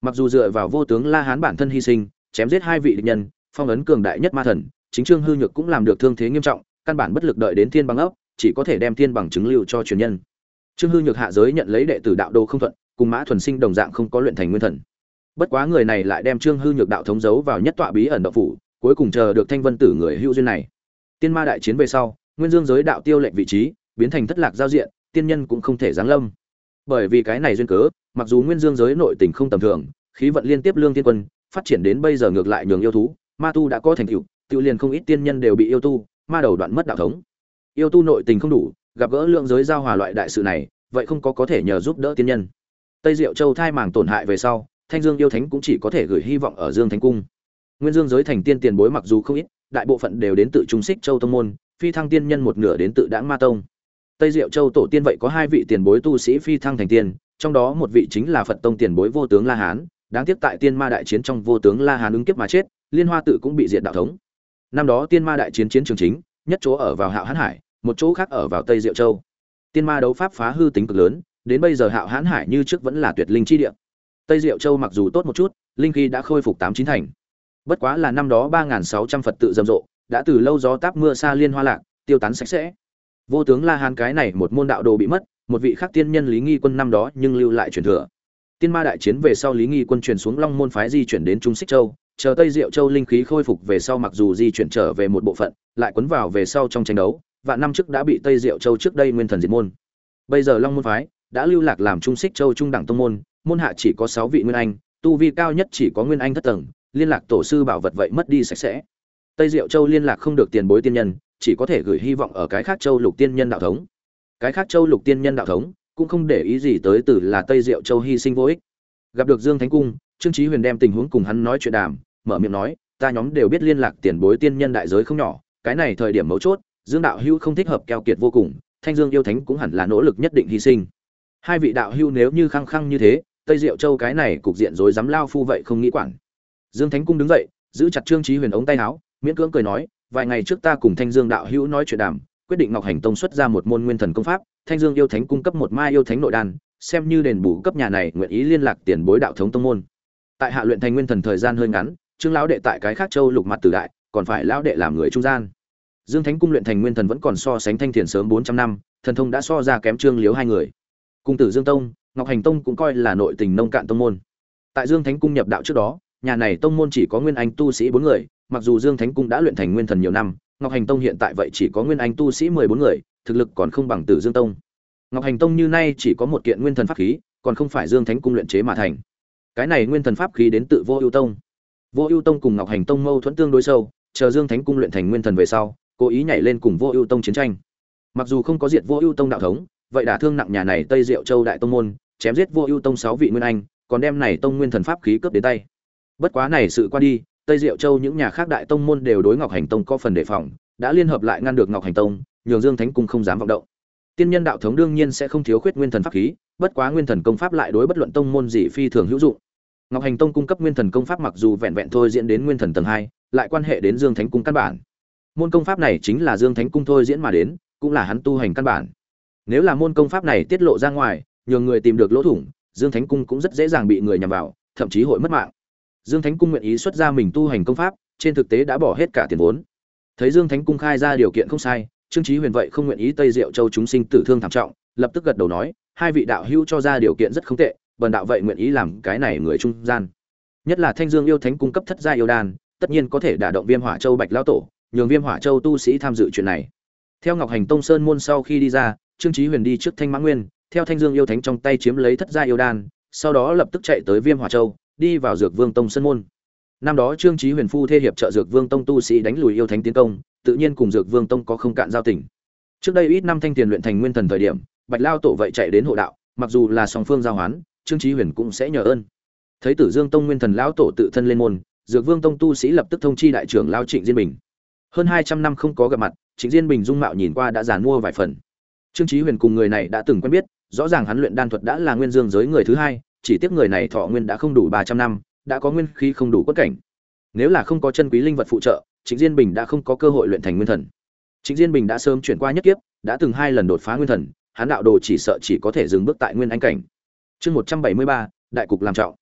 Mặc dù dựa vào vô tướng la hán bản thân hy sinh, chém giết hai vị địch nhân, phong ấn cường đại nhất ma thần, chính trương hư nhược cũng làm được thương thế nghiêm trọng, căn bản bất lực đợi đến thiên bằng ấp, chỉ có thể đem thiên bằng chứng lưu cho truyền nhân. Trương hư nhược hạ giới nhận lấy đệ tử đạo đô không thuận, cùng mã thuần sinh đồng dạng không có luyện thành nguyên thần. Bất quá người này lại đem trương hư nhược đạo thống giấu vào nhất tọa bí ẩn đạo phủ, cuối cùng chờ được thanh vân tử người hữu duyên này tiên ma đại chiến về sau, nguyên dương giới đạo tiêu lệnh vị trí, biến thành thất lạc giao diện, tiên nhân cũng không thể giáng lâm. Bởi vì cái này duyên cớ, mặc dù nguyên dương giới nội tình không tầm thường, khí vận liên tiếp lương tiên quân, phát triển đến bây giờ ngược lại nhường yêu thú, ma tu đã có thành tựu tự liền không ít tiên nhân đều bị yêu tu, ma đầu đoạn mất đạo thống. Yêu tu nội tình không đủ, gặp gỡ lượng giới giao hòa loại đại sự này, vậy không có có thể nhờ giúp đỡ tiên nhân. Tây diệu châu thai màng tổn hại về sau, thanh dương yêu thánh cũng chỉ có thể gửi hy vọng ở dương thánh cung. Nguyên dương giới thành tiên tiền bối mặc dù không ít đại bộ phận đều đến tự trung xích châu tông môn, phi thăng tiên nhân một nửa đến tự đãng ma tông. Tây diệu châu tổ tiên vậy có hai vị tiền bối tu sĩ phi thăng thành tiên, trong đó một vị chính là phật tông tiền bối vô tướng la hán, đáng tiếc tại tiên ma đại chiến trong vô tướng la hán ứng kiếp mà chết, liên hoa tự cũng bị diệt đạo thống. Năm đó tiên ma đại chiến chiến trường chính, nhất chỗ ở vào hạo hán hải, một chỗ khác ở vào tây diệu châu. Tiên ma đấu pháp phá hư tính cực lớn, đến bây giờ hạo hán hải như trước vẫn là tuyệt linh chi địa. Tây diệu châu mặc dù tốt một chút, linh khí đã khôi phục tám chín thành bất quá là năm đó ba nghìn sáu trăm phật tự rầm rộ, đã từ lâu gió táp mưa xa liên hoa lạc, tiêu tán sạch sẽ. Vô tướng la hán cái này một môn đạo đồ bị mất, một vị khác tiên nhân lý nghi quân năm đó nhưng lưu lại truyền thừa. Tiên ma đại chiến về sau lý nghi quân truyền xuống long môn phái di chuyển đến trung xích châu, chờ tây diệu châu linh khí khôi phục về sau mặc dù di chuyển trở về một bộ phận, lại quấn vào về sau trong tranh đấu và năm trước đã bị tây diệu châu trước đây nguyên thần diệt môn. Bây giờ long môn phái đã lưu lạc làm trung xích châu trung đẳng tông môn môn hạ chỉ có sáu vị nguyên anh, tu vi cao nhất chỉ có nguyên anh thất tầng liên lạc tổ sư bảo vật vậy mất đi sạch sẽ. Tây diệu châu liên lạc không được tiền bối tiên nhân, chỉ có thể gửi hy vọng ở cái khác châu lục tiên nhân đạo thống. Cái khác châu lục tiên nhân đạo thống cũng không để ý gì tới từ là tây diệu châu hy sinh vô ích. Gặp được dương thánh cung, trương trí huyền đem tình huống cùng hắn nói chuyện đàm, mở miệng nói, ta nhóm đều biết liên lạc tiền bối tiên nhân đại giới không nhỏ, cái này thời điểm mấu chốt, dương đạo hữu không thích hợp keo kiệt vô cùng, thanh dương yêu thánh cũng hẳn là nỗ lực nhất định hy sinh. Hai vị đạo hữu nếu như khăng khăng như thế, tây diệu châu cái này cục diện rối dám lao phu vậy không nghĩ quản dương thánh cung đứng dậy, giữ chặt trương trí huyền ống tay áo, miễn cưỡng cười nói, vài ngày trước ta cùng thanh dương đạo hữu nói chuyện đàm, quyết định ngọc hành tông xuất ra một môn nguyên thần công pháp, thanh dương yêu thánh cung cấp một mai yêu thánh nội đan, xem như đền bù cấp nhà này nguyện ý liên lạc tiền bối đạo thống tông môn. Tại hạ luyện thành nguyên thần thời gian hơi ngắn, trương lão đệ tại cái khác châu lục mặt tử đại, còn phải lão đệ làm người trung gian. Dương thánh cung luyện thành nguyên thần vẫn còn so sánh thanh thiền sớm bốn trăm năm, thần thông đã so ra kém trương liếu hai người. Cung tử dương tông, ngọc hành tông cũng coi là nội tình nông cạn tông môn. Tại dương thánh cung nhập đạo trước đó nhà này tông môn chỉ có nguyên anh tu sĩ bốn người, mặc dù dương thánh cung đã luyện thành nguyên thần nhiều năm, ngọc hành tông hiện tại vậy chỉ có nguyên anh tu sĩ mười bốn người, thực lực còn không bằng tử dương tông. Ngọc hành tông như nay chỉ có một kiện nguyên thần pháp khí, còn không phải dương thánh cung luyện chế mà thành. Cái này nguyên thần pháp khí đến tự vô ưu tông. Vô ưu tông cùng ngọc hành tông mâu thuẫn tương đối sâu, chờ dương thánh cung luyện thành nguyên thần về sau, cố ý nhảy lên cùng vô ưu tông chiến tranh. Mặc dù không có diệt vô ưu tông đạo thống, vậy đả thương nặng nhà này tây diệu châu đại tông môn, chém giết vô ưu tông sáu vị nguyên anh, còn đem này tông nguyên thần pháp khí cướp đến tay bất quá này sự qua đi, tây diệu châu những nhà khác đại tông môn đều đối ngọc hành tông có phần đề phòng, đã liên hợp lại ngăn được ngọc hành tông, nhường dương thánh cung không dám vọng động. Tiên nhân đạo thống đương nhiên sẽ không thiếu khuyết nguyên thần pháp khí, bất quá nguyên thần công pháp lại đối bất luận tông môn gì phi thường hữu dụng. Ngọc hành tông cung cấp nguyên thần công pháp mặc dù vẹn vẹn thôi diễn đến nguyên thần tầng hai, lại quan hệ đến dương thánh cung căn bản. Môn công pháp này chính là dương thánh cung thôi diễn mà đến, cũng là hắn tu hành căn bản. Nếu là môn công pháp này tiết lộ ra ngoài nhường người tìm được lỗ thủng, dương thánh cung cũng rất dễ dàng bị người nhằm vào, thậm chí hội mất mạng dương thánh cung nguyện ý xuất ra mình tu hành công pháp, trên thực tế đã bỏ hết cả tiền vốn. Thấy dương thánh cung khai ra điều kiện không sai, trương Chí huyền vậy không nguyện ý tây diệu châu chúng sinh tử thương thảm trọng, lập tức gật đầu nói, hai vị đạo hữu cho ra điều kiện rất không tệ, bần đạo vậy nguyện ý làm cái này người trung gian. Nhất là thanh dương yêu thánh cung cấp thất gia yêu đan, tất nhiên có thể đả động viêm hỏa châu bạch lão tổ, nhường viêm hỏa châu tu sĩ tham dự chuyện này. Theo ngọc hành tông sơn môn sau khi đi ra, trương Chí huyền đi trước thanh mã nguyên, theo thanh dương yêu thánh trong tay chiếm lấy thất gia yêu đan, sau đó lập tức chạy tới viêm hỏa châu đi vào dược vương tông sân môn. Năm đó trương chí huyền phu thê hiệp trợ dược vương tông tu sĩ đánh lùi yêu thánh tiến công, tự nhiên cùng dược vương tông có không cạn giao tình. Trước đây ít năm thanh tiền luyện thành nguyên thần thời điểm, bạch lao tổ vậy chạy đến hộ đạo, mặc dù là song phương giao hoán, trương chí huyền cũng sẽ nhờ ơn. Thấy tử dương tông nguyên thần lão tổ tự thân lên môn, dược vương tông tu sĩ lập tức thông chi đại trưởng lao trịnh diên bình. Hơn hai trăm năm không có gặp mặt, trịnh diên bình dung mạo nhìn qua đã giàn mua vài phần. Trương chí huyền cùng người này đã từng quen biết, rõ ràng hắn luyện đan thuật đã là nguyên dương giới người thứ hai chỉ tiếc người này thọ nguyên đã không đủ ba trăm năm, đã có nguyên khí không đủ quất cảnh. Nếu là không có chân quý linh vật phụ trợ, trịnh diên bình đã không có cơ hội luyện thành nguyên thần. Trịnh diên bình đã sớm chuyển qua nhất kiếp, đã từng hai lần đột phá nguyên thần, hắn đạo đồ chỉ sợ chỉ có thể dừng bước tại nguyên anh cảnh. Chương một trăm bảy mươi ba, đại cục làm trọng.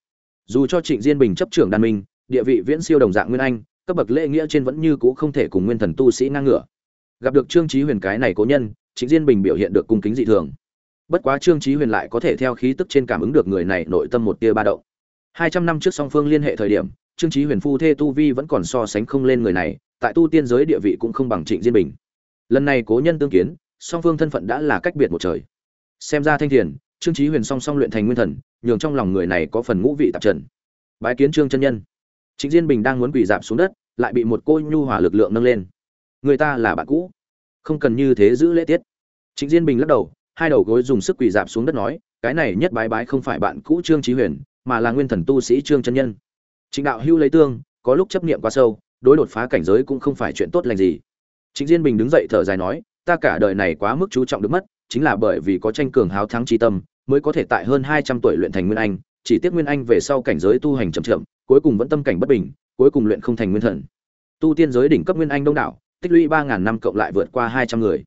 Dù cho trịnh diên bình chấp trưởng đan minh, địa vị viễn siêu đồng dạng nguyên anh, cấp bậc lễ nghĩa trên vẫn như cũ không thể cùng nguyên thần tu sĩ ngang ngửa. Gặp được trương chí huyền cái này cố nhân, trịnh diên bình biểu hiện được cung kính dị thường bất quá trương chí huyền lại có thể theo khí tức trên cảm ứng được người này nội tâm một tia ba động. Hai trăm năm trước song phương liên hệ thời điểm, trương chí huyền phu thê tu vi vẫn còn so sánh không lên người này, tại tu tiên giới địa vị cũng không bằng trịnh diên bình. Lần này cố nhân tương kiến, song phương thân phận đã là cách biệt một trời. Xem ra thanh thiền, trương chí huyền song song luyện thành nguyên thần, nhường trong lòng người này có phần ngũ vị tạp trần. Bái kiến trương chân nhân. Trịnh diên bình đang muốn quỳ dạp xuống đất, lại bị một cô nhu hòa lực lượng nâng lên. Người ta là bạn cũ. Không cần như thế giữ lễ tiết. Trịnh diên bình lắc đầu hai đầu gối dùng sức quỳ dạp xuống đất nói, cái này nhất bái bái không phải bạn cũ trương trí huyền, mà là nguyên thần tu sĩ trương chân nhân. Trịnh đạo hưu lấy tương, có lúc chấp niệm quá sâu, đối đột phá cảnh giới cũng không phải chuyện tốt lành gì. Trịnh diên bình đứng dậy thở dài nói, ta cả đời này quá mức chú trọng được mất, chính là bởi vì có tranh cường háo thắng chi tâm, mới có thể tại hơn hai trăm tuổi luyện thành nguyên anh, chỉ tiếc nguyên anh về sau cảnh giới tu hành chậm chậm, cuối cùng vẫn tâm cảnh bất bình, cuối cùng luyện không thành nguyên thần. Tu tiên giới đỉnh cấp nguyên anh đông đảo, tích lũy ba ngàn năm cộng lại vượt qua hai trăm người.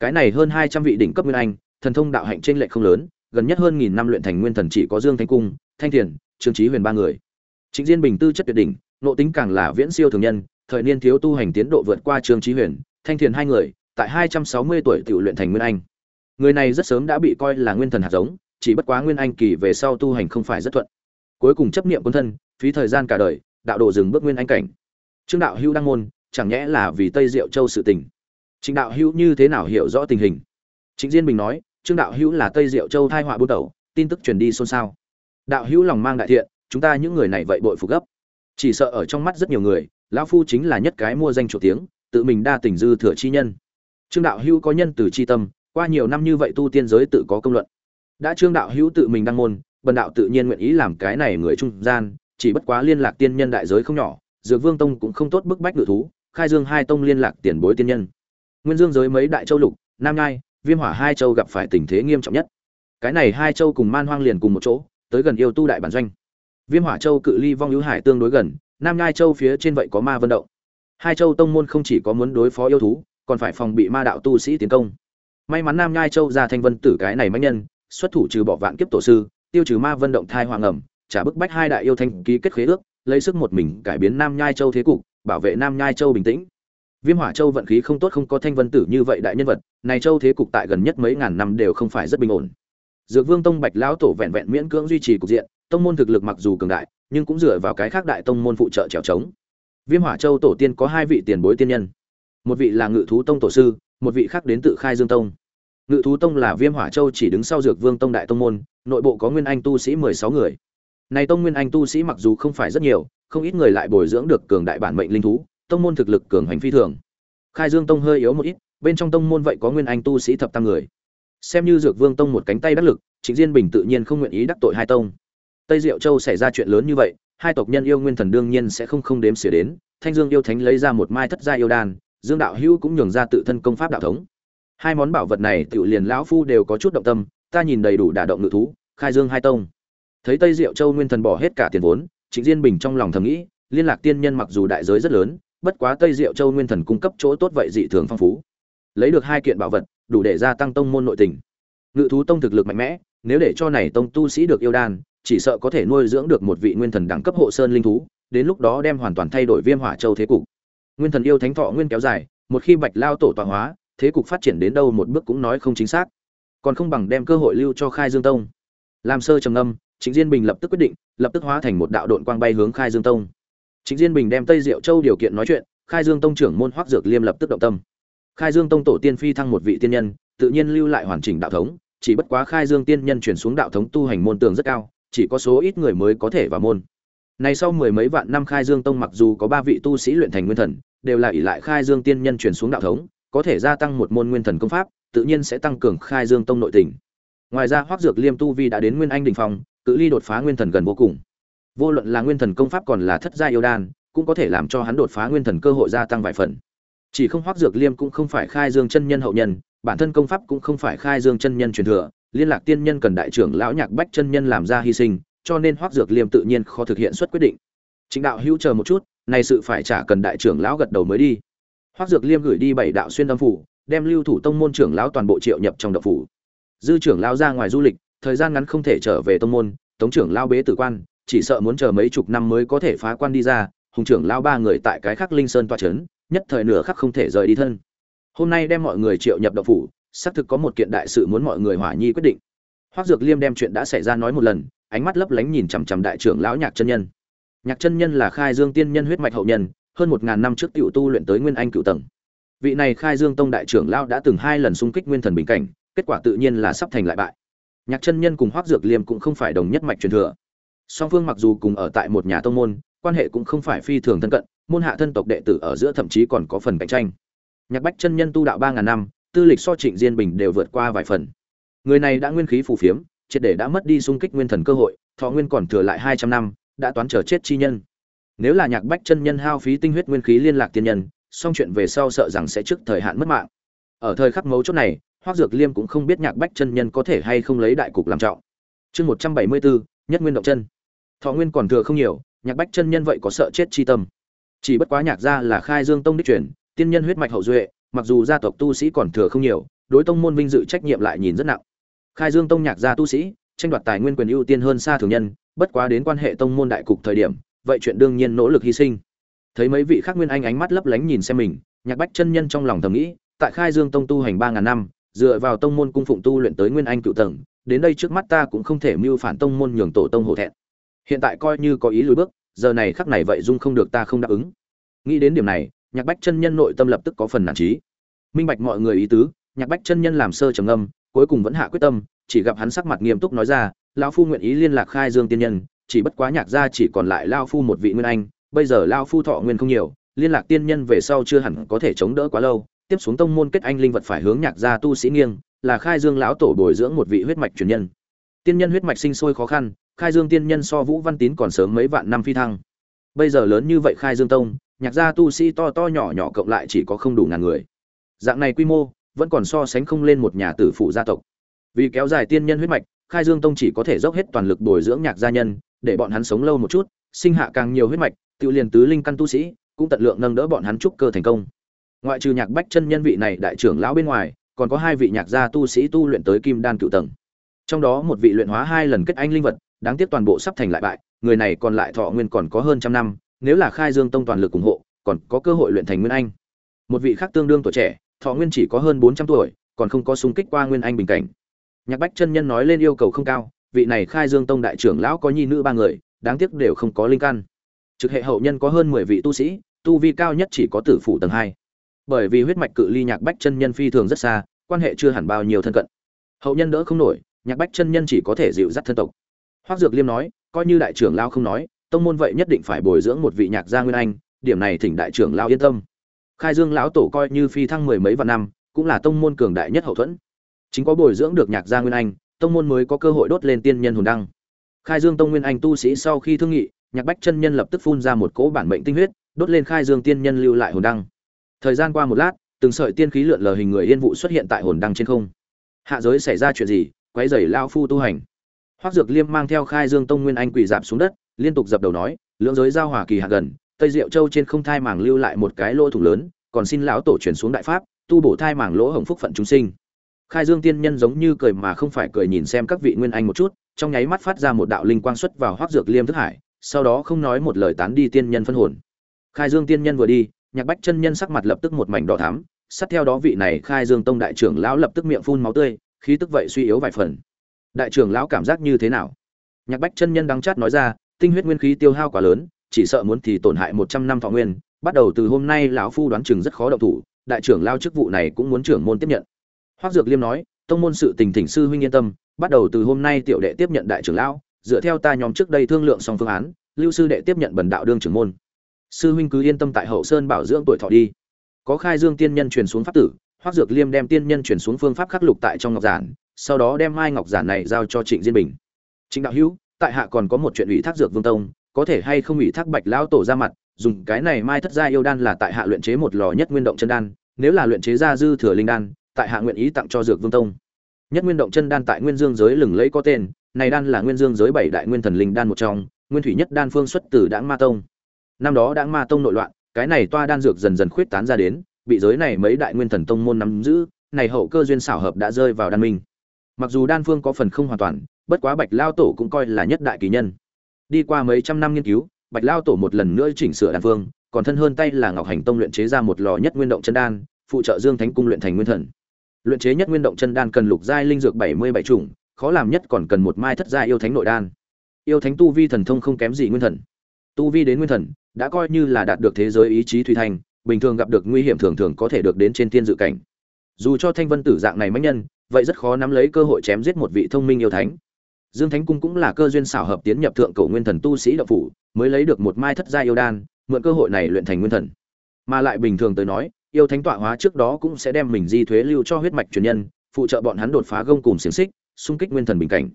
Cái này hơn hai trăm vị đỉnh cấp nguyên anh thần thông đạo hạnh trên lệ không lớn gần nhất hơn nghìn năm luyện thành nguyên thần chỉ có dương thanh cung thanh thiền trương trí huyền ba người Trịnh Diên Bình tư chất tuyệt đỉnh, nộ tính càng là viễn siêu thường nhân, thời niên thiếu tu hành tiến độ vượt qua Trương Chí Huyền, Thanh Thiền hai người, tại 260 tuổi tiểu luyện thành nguyên anh. Người này rất sớm đã bị coi là nguyên thần hạt giống, chỉ bất quá nguyên anh kỳ về sau tu hành không phải rất thuận. Cuối cùng chấp niệm quân thân, phí thời gian cả đời, đạo độ dừng bước nguyên anh cảnh. Trương đạo hữu đăng môn, chẳng nhẽ là vì Tây Diệu Châu sự tình. Trịnh đạo hữu như thế nào hiểu rõ tình hình? Trịnh Diên Bình nói, Trương đạo hữu là Tây Diệu Châu thai họa bút đầu, tin tức truyền đi xôn xao. Đạo hữu lòng mang đại thiện, chúng ta những người này vậy bội phục gấp. Chỉ sợ ở trong mắt rất nhiều người lão phu chính là nhất cái mua danh chủ tiếng tự mình đa tình dư thừa chi nhân. Trương đạo hữu có nhân từ chi tâm qua nhiều năm như vậy tu tiên giới tự có công luận. Đã trương đạo hữu tự mình đăng môn bần đạo tự nhiên nguyện ý làm cái này người trung gian chỉ bất quá liên lạc tiên nhân đại giới không nhỏ dược vương tông cũng không tốt bức bách ngự thú khai dương hai tông liên lạc tiền bối tiên nhân. Nguyên dương giới mấy đại châu lục nam ngai viêm hỏa hai châu gặp phải tình thế nghiêm trọng nhất cái này hai châu cùng man hoang liền cùng một chỗ tới gần yêu tu đại bản doanh Viêm Hỏa Châu cự ly vong hữu hải tương đối gần, Nam Nhai Châu phía trên vậy có ma vân động. Hai châu tông môn không chỉ có muốn đối phó yêu thú, còn phải phòng bị ma đạo tu sĩ tiến công. May mắn Nam Nhai Châu ra thanh vân tử cái này mạnh nhân, xuất thủ trừ bỏ vạn kiếp tổ sư, tiêu trừ ma vân động thai hoàng ẩm, trả bức bách hai đại yêu thanh ký kết khế ước, lấy sức một mình cải biến Nam Nhai Châu thế cục, bảo vệ Nam Nhai Châu bình tĩnh. Viêm Hỏa Châu vận khí không tốt không có thanh vân tử như vậy đại nhân vật, này châu thế cục tại gần nhất mấy ngàn năm đều không phải rất bình ổn. Dược Vương Tông Bạch lão tổ vẹn vẹn miễn cưỡng duy trì cục diện, tông môn thực lực mặc dù cường đại nhưng cũng dựa vào cái khác đại tông môn phụ trợ trèo trống. Viêm hỏa châu tổ tiên có hai vị tiền bối tiên nhân. Một vị là ngự thú tông tổ sư một vị khác đến tự khai dương tông. Ngự thú tông là viêm hỏa châu chỉ đứng sau dược vương tông đại tông môn nội bộ có nguyên anh tu sĩ mười sáu người. Này tông nguyên anh tu sĩ mặc dù không phải rất nhiều không ít người lại bồi dưỡng được cường đại bản mệnh linh thú tông môn thực lực cường hành phi thường khai dương tông hơi yếu một ít bên trong tông môn vậy có nguyên anh tu sĩ thập tam người xem như dược vương tông một cánh tay đắc lực trịnh diên bình tự nhiên không nguyện ý đắc tội hai tông Tây Diệu Châu xảy ra chuyện lớn như vậy, hai tộc nhân yêu nguyên thần đương nhiên sẽ không không đếm xỉa đến. Thanh Dương yêu thánh lấy ra một mai thất gia yêu đan, Dương đạo hữu cũng nhường ra tự thân công pháp đạo thống. Hai món bảo vật này tiểu liền lão phu đều có chút động tâm, ta nhìn đầy đủ đả động ngự thú, khai dương hai tông. Thấy Tây Diệu Châu nguyên thần bỏ hết cả tiền vốn, Trịnh Diên Bình trong lòng thầm nghĩ, liên lạc tiên nhân mặc dù đại giới rất lớn, bất quá Tây Diệu Châu nguyên thần cung cấp chỗ tốt vậy dị thường phong phú. Lấy được hai kiện bảo vật, đủ để gia tăng tông môn nội tình. Ngự thú tông thực lực mạnh mẽ, nếu để cho này tông tu sĩ được yêu đan, chỉ sợ có thể nuôi dưỡng được một vị nguyên thần đẳng cấp hộ sơn linh thú, đến lúc đó đem hoàn toàn thay đổi Viêm Hỏa Châu thế cục. Nguyên thần yêu thánh thọ nguyên kéo dài, một khi Bạch Lao tổ tọa hóa, thế cục phát triển đến đâu một bước cũng nói không chính xác. Còn không bằng đem cơ hội lưu cho Khai Dương Tông. Làm sơ trầm ngâm, Trịnh Diên Bình lập tức quyết định, lập tức hóa thành một đạo độn quang bay hướng Khai Dương Tông. Trịnh Diên Bình đem Tây Diệu Châu điều kiện nói chuyện, Khai Dương Tông trưởng môn Hoắc Dược Liêm lập tức động tâm. Khai Dương Tông tổ tiên phi thăng một vị tiên nhân, tự nhiên lưu lại hoàn chỉnh đạo thống, chỉ bất quá Khai Dương tiên nhân chuyển xuống đạo thống tu hành môn tường rất cao, chỉ có số ít người mới có thể vào môn. Này sau mười mấy vạn năm Khai Dương Tông mặc dù có ba vị tu sĩ luyện thành nguyên thần, đều là ỷ lại Khai Dương tiên nhân truyền xuống đạo thống, có thể gia tăng một môn nguyên thần công pháp, tự nhiên sẽ tăng cường Khai Dương Tông nội tình. Ngoài ra Hoắc Dược Liêm tu vi đã đến nguyên anh đỉnh phong, cự ly đột phá nguyên thần gần vô cùng vô luận là nguyên thần công pháp còn là thất gia yêu đan, cũng có thể làm cho hắn đột phá nguyên thần cơ hội gia tăng vài phần. Chỉ không hoác dược liêm cũng không phải khai dương chân nhân hậu nhân, bản thân công pháp cũng không phải khai dương chân nhân truyền thừa, liên lạc tiên nhân cần đại trưởng lão nhạc bách chân nhân làm ra hy sinh, cho nên hoác dược liêm tự nhiên khó thực hiện xuất quyết định. Chính đạo hữu chờ một chút, này sự phải trả cần đại trưởng lão gật đầu mới đi. Hoác dược liêm gửi đi bảy đạo xuyên âm phủ, đem lưu thủ tông môn trưởng lão toàn bộ triệu nhập trong độc phủ. Dư trưởng lão ra ngoài du lịch, thời gian ngắn không thể trở về tông môn, tống trưởng lão bế tử quan chỉ sợ muốn chờ mấy chục năm mới có thể phá quan đi ra, hùng trưởng lão ba người tại cái khắc linh sơn toa trấn nhất thời nửa khắc không thể rời đi thân. Hôm nay đem mọi người triệu nhập đậu phủ, xác thực có một kiện đại sự muốn mọi người hỏa nhi quyết định. Hoác dược liêm đem chuyện đã xảy ra nói một lần, ánh mắt lấp lánh nhìn chằm chằm đại trưởng lão nhạc chân nhân. Nhạc chân nhân là khai dương tiên nhân huyết mạch hậu nhân, hơn một ngàn năm trước tiểu tu luyện tới nguyên anh cựu tầng. Vị này khai dương tông đại trưởng lão đã từng hai lần xung kích nguyên thần bình cảnh, kết quả tự nhiên là sắp thành lại bại. Nhạc chân nhân cùng hoác dược liêm cũng không phải đồng nhất mạch truyền thừa song phương mặc dù cùng ở tại một nhà tông môn, quan hệ cũng không phải phi thường thân cận, môn hạ thân tộc đệ tử ở giữa thậm chí còn có phần cạnh tranh. Nhạc bách chân nhân tu đạo ba ngàn năm, tư lịch so trịnh diên bình đều vượt qua vài phần. Người này đã nguyên khí phù phiếm, triệt để đã mất đi xung kích nguyên thần cơ hội, thọ nguyên còn thừa lại hai trăm năm, đã toán trở chết chi nhân. Nếu là nhạc bách chân nhân hao phí tinh huyết nguyên khí liên lạc tiên nhân, song chuyện về sau sợ rằng sẽ trước thời hạn mất mạng. Ở thời khắc mấu chốt này, hoác dược liêm cũng không biết nhạc bách chân nhân có thể hay không lấy đại cục làm trọng. Chương một trăm bảy mươi bốn nhất nguyên động chân. Thọ nguyên còn thừa không nhiều, nhạc bách chân nhân vậy có sợ chết chi tâm. Chỉ bất quá nhạc gia là khai dương tông đích truyền, tiên nhân huyết mạch hậu duệ, mặc dù gia tộc tu sĩ còn thừa không nhiều, đối tông môn vinh dự trách nhiệm lại nhìn rất nặng. Khai dương tông nhạc gia tu sĩ, tranh đoạt tài nguyên quyền ưu tiên hơn xa thường nhân, bất quá đến quan hệ tông môn đại cục thời điểm, vậy chuyện đương nhiên nỗ lực hy sinh. Thấy mấy vị khác nguyên anh ánh mắt lấp lánh nhìn xem mình, nhạc bách chân nhân trong lòng thầm nghĩ, tại khai dương tông tu hành ba ngàn năm, dựa vào tông môn cung phụng tu luyện tới nguyên anh cựu tầng đến đây trước mắt ta cũng không thể mưu phản tông môn nhường tổ tông hổ thẹn. Hiện tại coi như có ý lùi bước, giờ này khắc này vậy dung không được ta không đáp ứng. Nghĩ đến điểm này, nhạc bách chân nhân nội tâm lập tức có phần nản trí. Minh bạch mọi người ý tứ, nhạc bách chân nhân làm sơ trầm âm cuối cùng vẫn hạ quyết tâm, chỉ gặp hắn sắc mặt nghiêm túc nói ra, lão phu nguyện ý liên lạc khai dương tiên nhân, chỉ bất quá nhạc gia chỉ còn lại lao phu một vị nguyên anh, bây giờ lao phu thọ nguyên không nhiều, liên lạc tiên nhân về sau chưa hẳn có thể chống đỡ quá lâu, tiếp xuống tông môn kết anh linh vật phải hướng nhạc gia tu sĩ nghiêng là khai dương lão tổ bồi dưỡng một vị huyết mạch truyền nhân. Tiên nhân huyết mạch sinh sôi khó khăn, khai dương tiên nhân so vũ văn tín còn sớm mấy vạn năm phi thăng. Bây giờ lớn như vậy khai dương tông, nhạc gia tu sĩ to to nhỏ nhỏ cộng lại chỉ có không đủ ngàn người. Dạng này quy mô, vẫn còn so sánh không lên một nhà tử phụ gia tộc. Vì kéo dài tiên nhân huyết mạch, khai dương tông chỉ có thể dốc hết toàn lực bồi dưỡng nhạc gia nhân, để bọn hắn sống lâu một chút, sinh hạ càng nhiều huyết mạch, tự liền tứ linh căn tu sĩ, cũng tận lượng nâng đỡ bọn hắn trúc cơ thành công. Ngoại trừ nhạc bách chân nhân vị này đại trưởng lão bên ngoài còn có hai vị nhạc gia tu sĩ tu luyện tới kim đan cựu tầng. Trong đó một vị luyện hóa hai lần kết anh linh vật, đáng tiếc toàn bộ sắp thành lại bại, người này còn lại thọ nguyên còn có hơn trăm năm, nếu là khai dương tông toàn lực ủng hộ, còn có cơ hội luyện thành nguyên anh. Một vị khác tương đương tuổi trẻ, thọ nguyên chỉ có hơn bốn trăm tuổi, còn không có súng kích qua nguyên anh bình cảnh. Nhạc bách chân nhân nói lên yêu cầu không cao, vị này khai dương tông đại trưởng lão có nhi nữ ba người, đáng tiếc đều không có linh căn. Trực hệ hậu nhân có hơn mười vị tu sĩ, tu vi cao nhất chỉ có tử phủ tầng hai bởi vì huyết mạch cự ly nhạc bách chân nhân phi thường rất xa, quan hệ chưa hẳn bao nhiêu thân cận. Hậu nhân đỡ không nổi, nhạc bách chân nhân chỉ có thể dịu dắt thân tộc. Hoác dược liêm nói, coi như đại trưởng lao không nói, tông môn vậy nhất định phải bồi dưỡng một vị nhạc gia nguyên anh, điểm này thỉnh đại trưởng lao yên tâm. Khai dương lão tổ coi như phi thăng mười mấy vạn năm, cũng là tông môn cường đại nhất hậu thuẫn. Chính có bồi dưỡng được nhạc gia nguyên anh, tông môn mới có cơ hội đốt lên tiên nhân hồn đăng. Khai dương tông nguyên anh tu sĩ sau khi thương nghị, nhạc bách chân nhân lập tức phun ra một cỗ bản mệnh tinh huyết, đốt lên khai dương tiên nhân lưu lại hồn đăng thời gian qua một lát, từng sợi tiên khí lượn lờ hình người yên vụ xuất hiện tại hồn đăng trên không. Hạ giới xảy ra chuyện gì? Quấy rầy lao phu tu hành. Hoắc dược liêm mang theo khai dương tông nguyên anh quỳ dạp xuống đất, liên tục dập đầu nói, lưỡng giới giao hòa kỳ hạ gần, tây diệu châu trên không thai màng lưu lại một cái lỗ thủng lớn, còn xin lão tổ truyền xuống đại pháp, tu bổ thai màng lỗ hồng phúc phận chúng sinh. Khai dương tiên nhân giống như cười mà không phải cười nhìn xem các vị nguyên anh một chút, trong nháy mắt phát ra một đạo linh quang xuất vào hoác dược liêm thức hải, sau đó không nói một lời tán đi tiên nhân phân hồn. Khai dương tiên nhân vừa đi nhạc bách chân nhân sắc mặt lập tức một mảnh đỏ thắm, sát theo đó vị này khai dương tông đại trưởng lão lập tức miệng phun máu tươi, khí tức vậy suy yếu vài phần. Đại trưởng lão cảm giác như thế nào? Nhạc bách chân nhân đắng chát nói ra, tinh huyết nguyên khí tiêu hao quá lớn, chỉ sợ muốn thì tổn hại một trăm năm thọ nguyên, bắt đầu từ hôm nay lão phu đoán chừng rất khó động thủ, đại trưởng lao chức vụ này cũng muốn trưởng môn tiếp nhận. Hoác dược liêm nói, tông môn sự tình thỉnh sư huynh yên tâm, bắt đầu từ hôm nay tiểu đệ tiếp nhận đại trưởng lão, dựa theo ta nhóm trước đây thương lượng xong phương án, lưu sư đệ tiếp nhận bần đạo đương trưởng môn sư huynh cứ yên tâm tại hậu sơn bảo dưỡng tuổi thọ đi. Có khai dương tiên nhân truyền xuống pháp tử, hoác dược liêm đem tiên nhân truyền xuống phương pháp khắc lục tại trong ngọc giản, sau đó đem mai ngọc giản này giao cho trịnh diên bình. Trịnh đạo hữu, tại hạ còn có một chuyện ủy thác dược vương tông, có thể hay không ủy thác bạch lão tổ ra mặt, dùng cái này mai thất gia yêu đan là tại hạ luyện chế một lò nhất nguyên động chân đan, nếu là luyện chế ra dư thừa linh đan, tại hạ nguyện ý tặng cho dược vương tông. Nhất nguyên động chân đan tại nguyên dương giới lừng lẫy có tên, này đan là nguyên dương giới bảy đại nguyên thần linh đan một trong, nguyên thủy nhất đan phương xuất từ đãng ma tông năm đó đã ma tông nội loạn, cái này toa đan dược dần dần khuyết tán ra đến, bị giới này mấy đại nguyên thần tông môn nắm giữ, này hậu cơ duyên xảo hợp đã rơi vào đan minh. Mặc dù đan phương có phần không hoàn toàn, bất quá bạch lao tổ cũng coi là nhất đại kỳ nhân. Đi qua mấy trăm năm nghiên cứu, bạch lao tổ một lần nữa chỉnh sửa đan phương, còn thân hơn tay là ngọc hành tông luyện chế ra một lò nhất nguyên động chân đan, phụ trợ dương thánh cung luyện thành nguyên thần. Luyện chế nhất nguyên động chân đan cần lục giai linh dược bảy mươi bảy chủng, khó làm nhất còn cần một mai thất giai yêu thánh nội đan. Yêu thánh tu vi thần thông không kém gì nguyên thần tu vi đến nguyên thần, đã coi như là đạt được thế giới ý chí thủy thành, bình thường gặp được nguy hiểm thường thường có thể được đến trên thiên dự cảnh. Dù cho thanh vân tử dạng này mãnh nhân, vậy rất khó nắm lấy cơ hội chém giết một vị thông minh yêu thánh. Dương thánh cung cũng là cơ duyên xảo hợp tiến nhập thượng cổ nguyên thần tu sĩ đạo phủ, mới lấy được một mai thất gia yêu đan, mượn cơ hội này luyện thành nguyên thần. Mà lại bình thường tới nói, yêu thánh tọa hóa trước đó cũng sẽ đem mình di thuế lưu cho huyết mạch truyền nhân, phụ trợ bọn hắn đột phá gông cùng xiềng xích, xung kích nguyên thần bình cảnh.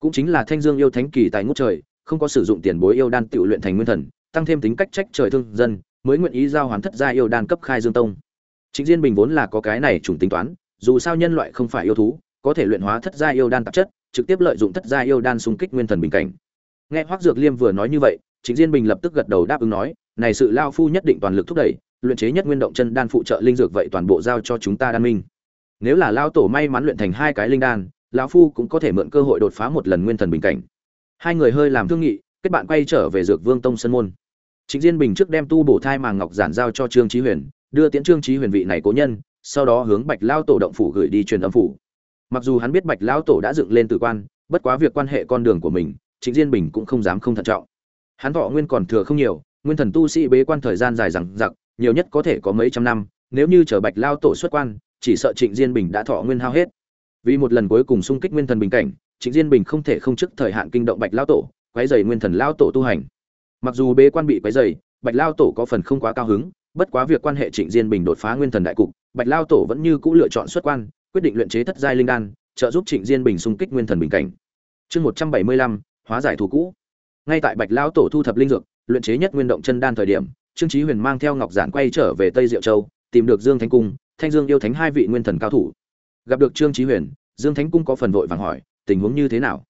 Cũng chính là thanh dương yêu thánh kỳ tài ngút trời không có sử dụng tiền bối yêu đan tự luyện thành nguyên thần, tăng thêm tính cách trách trời thương dân, mới nguyện ý giao hoàn thất gia yêu đan cấp khai dương tông. Chính diên bình vốn là có cái này trùng tính toán, dù sao nhân loại không phải yêu thú, có thể luyện hóa thất gia yêu đan tạp chất, trực tiếp lợi dụng thất gia yêu đan xung kích nguyên thần bình cảnh. Nghe hoắc dược liêm vừa nói như vậy chính diên bình lập tức gật đầu đáp ứng nói, này sự lao phu nhất định toàn lực thúc đẩy, luyện chế nhất nguyên động chân đan phụ trợ linh dược vậy toàn bộ giao cho chúng ta đan minh. Nếu là lao tổ may mắn luyện thành hai cái linh đan, lão phu cũng có thể mượn cơ hội đột phá một lần nguyên thần bình cảnh hai người hơi làm thương nghị kết bạn quay trở về dược vương tông sân môn Trịnh Diên Bình trước đem tu bổ thai màng ngọc giản giao cho Trương Chí Huyền, đưa tiễn Trương Chí Huyền vị này cố nhân, sau đó hướng Bạch Lao tổ động phủ gửi đi truyền âm phủ. Mặc dù hắn biết Bạch Lao tổ đã dựng lên tử quan, bất quá việc quan hệ con đường của mình, Trịnh Diên Bình cũng không dám không thận trọng. Hắn thọ nguyên còn thừa không nhiều, nguyên thần tu sĩ bế quan thời gian dài rằng giặc nhiều nhất có thể có mấy trăm năm, nếu như chờ Bạch Lao tổ xuất quan, chỉ sợ Trịnh Diên Bình đã thọ nguyên hao hết. Vì một lần cuối cùng xung kích nguyên thần bình cảnh, Trịnh Diên Bình không thể không trước thời hạn kinh động Bạch Lão tổ, quấy rầy nguyên thần Lão tổ tu hành. Mặc dù bế quan bị quấy rầy, Bạch Lão tổ có phần không quá cao hứng, bất quá việc quan hệ Trịnh Diên Bình đột phá nguyên thần đại cục, Bạch Lão tổ vẫn như cũ lựa chọn xuất quan, quyết định luyện chế thất giai linh đan, trợ giúp Trịnh Diên Bình xung kích nguyên thần bình cảnh. Chương 175, hóa giải thù cũ. Ngay tại Bạch Lão tổ thu thập linh dược, luyện chế nhất nguyên động chân đan thời điểm, Trương Chí Huyền mang theo Ngọc Giản quay trở về Tây Diệu Châu, tìm được Dương Thánh Cung, Thanh Dương yêu thánh hai vị nguyên thần cao thủ. Gặp được Trương Chí Huyền, Dương Thánh Cung có phần vội vàng hỏi, tình huống như thế nào?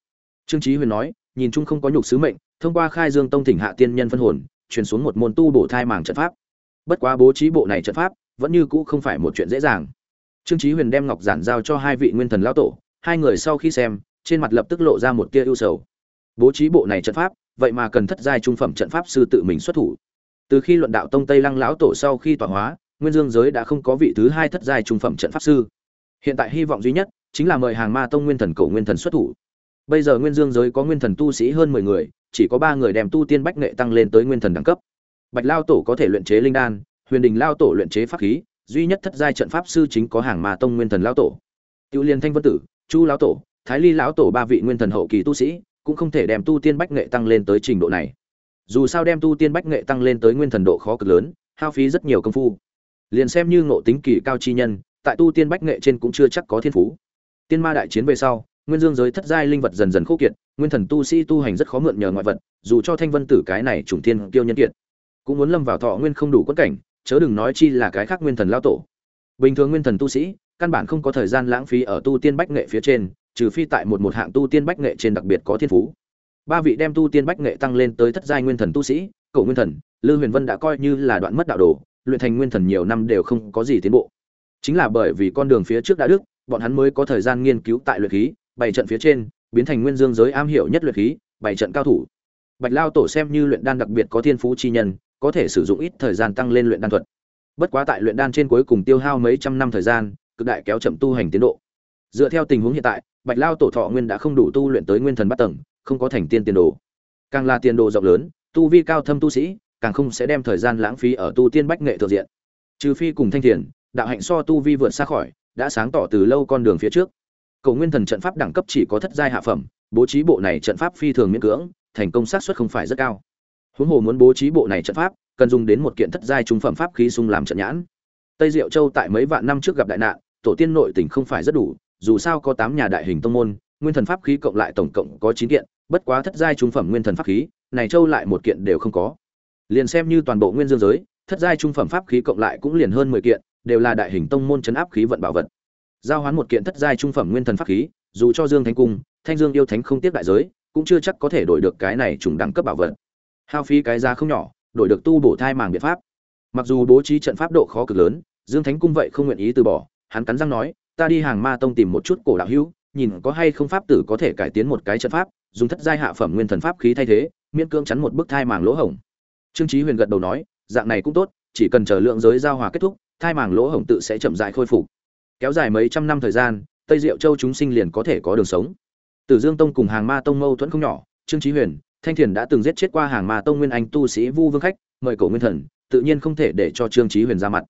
Trương Chí Huyền nói, nhìn chung không có nhục sứ mệnh, thông qua khai Dương Tông thỉnh hạ tiên nhân phân hồn, truyền xuống một môn tu bổ thai màng trận pháp. Bất quá bố trí bộ này trận pháp, vẫn như cũ không phải một chuyện dễ dàng. Trương Chí Huyền đem ngọc giản giao cho hai vị nguyên thần lão tổ, hai người sau khi xem, trên mặt lập tức lộ ra một tia ưu sầu. Bố trí bộ này trận pháp, vậy mà cần thất giai trung phẩm trận pháp sư tự mình xuất thủ. Từ khi luận đạo tông Tây Lăng lão tổ sau khi tọa hóa, Nguyên Dương giới đã không có vị thứ hai thất giai trung phẩm trận pháp sư. Hiện tại hy vọng duy nhất chính là mời Hàng Ma tông Nguyên Thần Cổ Nguyên Thần xuất thủ. Bây giờ Nguyên Dương giới có nguyên thần tu sĩ hơn mười người, chỉ có ba người đem tu tiên bách nghệ tăng lên tới nguyên thần đẳng cấp. Bạch Lao tổ có thể luyện chế linh đan, Huyền Đình Lao tổ luyện chế pháp khí, duy nhất thất giai trận pháp sư chính có hàng Ma tông nguyên thần lao tổ. Tiêu Liên Thanh Vân tử, Chu lão tổ, Thái Ly lão tổ ba vị nguyên thần hậu kỳ tu sĩ, cũng không thể đem tu tiên bách nghệ tăng lên tới trình độ này. Dù sao đem tu tiên bách nghệ tăng lên tới nguyên thần độ khó cực lớn, hao phí rất nhiều công phu. Liền xem như ngộ tính kỳ cao chi nhân, tại tu tiên bách nghệ trên cũng chưa chắc có thiên phú. Tiên ma đại chiến về sau, nguyên dương giới thất giai linh vật dần dần khô kiệt nguyên thần tu sĩ tu hành rất khó mượn nhờ ngoại vật dù cho thanh vân tử cái này trùng thiên tiêu nhân kiệt cũng muốn lâm vào thọ nguyên không đủ quất cảnh chớ đừng nói chi là cái khác nguyên thần lao tổ. Bình thường nguyên thần tu sĩ căn bản không có thời gian lãng phí ở tu tiên bách nghệ phía trên trừ phi tại một một hạng tu tiên bách nghệ trên đặc biệt có thiên phú. Ba vị đem tu tiên bách nghệ tăng lên tới thất giai nguyên thần tu sĩ cổ nguyên thần lư huyền vân đã coi như là đoạn mất đạo đồ luyện thành nguyên thần nhiều năm đều không có gì tiến bộ. Chính là bởi vì con đường phía trước đã đức bọn hắn mới có thời gian nghiên cứu tại luyện khí, bảy trận phía trên, biến thành nguyên dương giới am hiểu nhất luyện khí, bảy trận cao thủ. Bạch lao tổ xem như luyện đan đặc biệt có thiên phú chi nhân, có thể sử dụng ít thời gian tăng lên luyện đan thuật. Bất quá tại luyện đan trên cuối cùng tiêu hao mấy trăm năm thời gian, cực đại kéo chậm tu hành tiến độ. Dựa theo tình huống hiện tại, bạch lao tổ thọ nguyên đã không đủ tu luyện tới nguyên thần bắt tầng, không có thành tiên tiền đồ. Càng là tiền đồ rộng lớn, tu vi cao thâm tu sĩ, càng không sẽ đem thời gian lãng phí ở tu tiên bách nghệ thượng diện. Trừ phi cùng thanh thiền, đạo hạnh so tu vi vượt xa khỏi đã sáng tỏ từ lâu con đường phía trước. Cầu nguyên thần trận pháp đẳng cấp chỉ có thất giai hạ phẩm, bố trí bộ này trận pháp phi thường miễn cưỡng, thành công xác suất không phải rất cao. Huống hồ muốn bố trí bộ này trận pháp, cần dùng đến một kiện thất giai trung phẩm pháp khí sung làm trận nhãn. Tây diệu châu tại mấy vạn năm trước gặp đại nạn, tổ tiên nội tỉnh không phải rất đủ, dù sao có tám nhà đại hình tông môn, nguyên thần pháp khí cộng lại tổng cộng có chín kiện, bất quá thất giai trung phẩm nguyên thần pháp khí, này châu lại một kiện đều không có. Liền xem như toàn bộ nguyên dương giới, thất giai trung phẩm pháp khí cộng lại cũng liền hơn mười kiện đều là đại hình tông môn chấn áp khí vận bảo vật. Giao hoán một kiện thất giai trung phẩm nguyên thần pháp khí, dù cho dương thánh cung, thanh dương yêu thánh không tiếp đại giới, cũng chưa chắc có thể đổi được cái này trùng đẳng cấp bảo vật. Hao phí cái giá không nhỏ, đổi được tu bổ thai màng biện pháp. Mặc dù bố trí trận pháp độ khó cực lớn, dương thánh cung vậy không nguyện ý từ bỏ, hắn cắn răng nói, ta đi hàng ma tông tìm một chút cổ đạo hữu, nhìn có hay không pháp tử có thể cải tiến một cái trận pháp, dùng thất giai hạ phẩm nguyên thần pháp khí thay thế, miễn cưỡng chắn một bức thai màng lỗ hổng. Trương chí huyền gật đầu nói, dạng này cũng tốt, chỉ cần chờ lượng giới giao hòa kết thúc thai màng lỗ hổng tự sẽ chậm rãi khôi phục. Kéo dài mấy trăm năm thời gian, tây diệu châu chúng sinh liền có thể có đường sống. Tử dương tông cùng hàng ma tông mâu thuẫn không nhỏ, trương chí huyền, thanh thiền đã từng giết chết qua hàng ma tông nguyên anh tu sĩ vu vương khách, mời cổ nguyên thần, tự nhiên không thể để cho trương chí huyền ra mặt.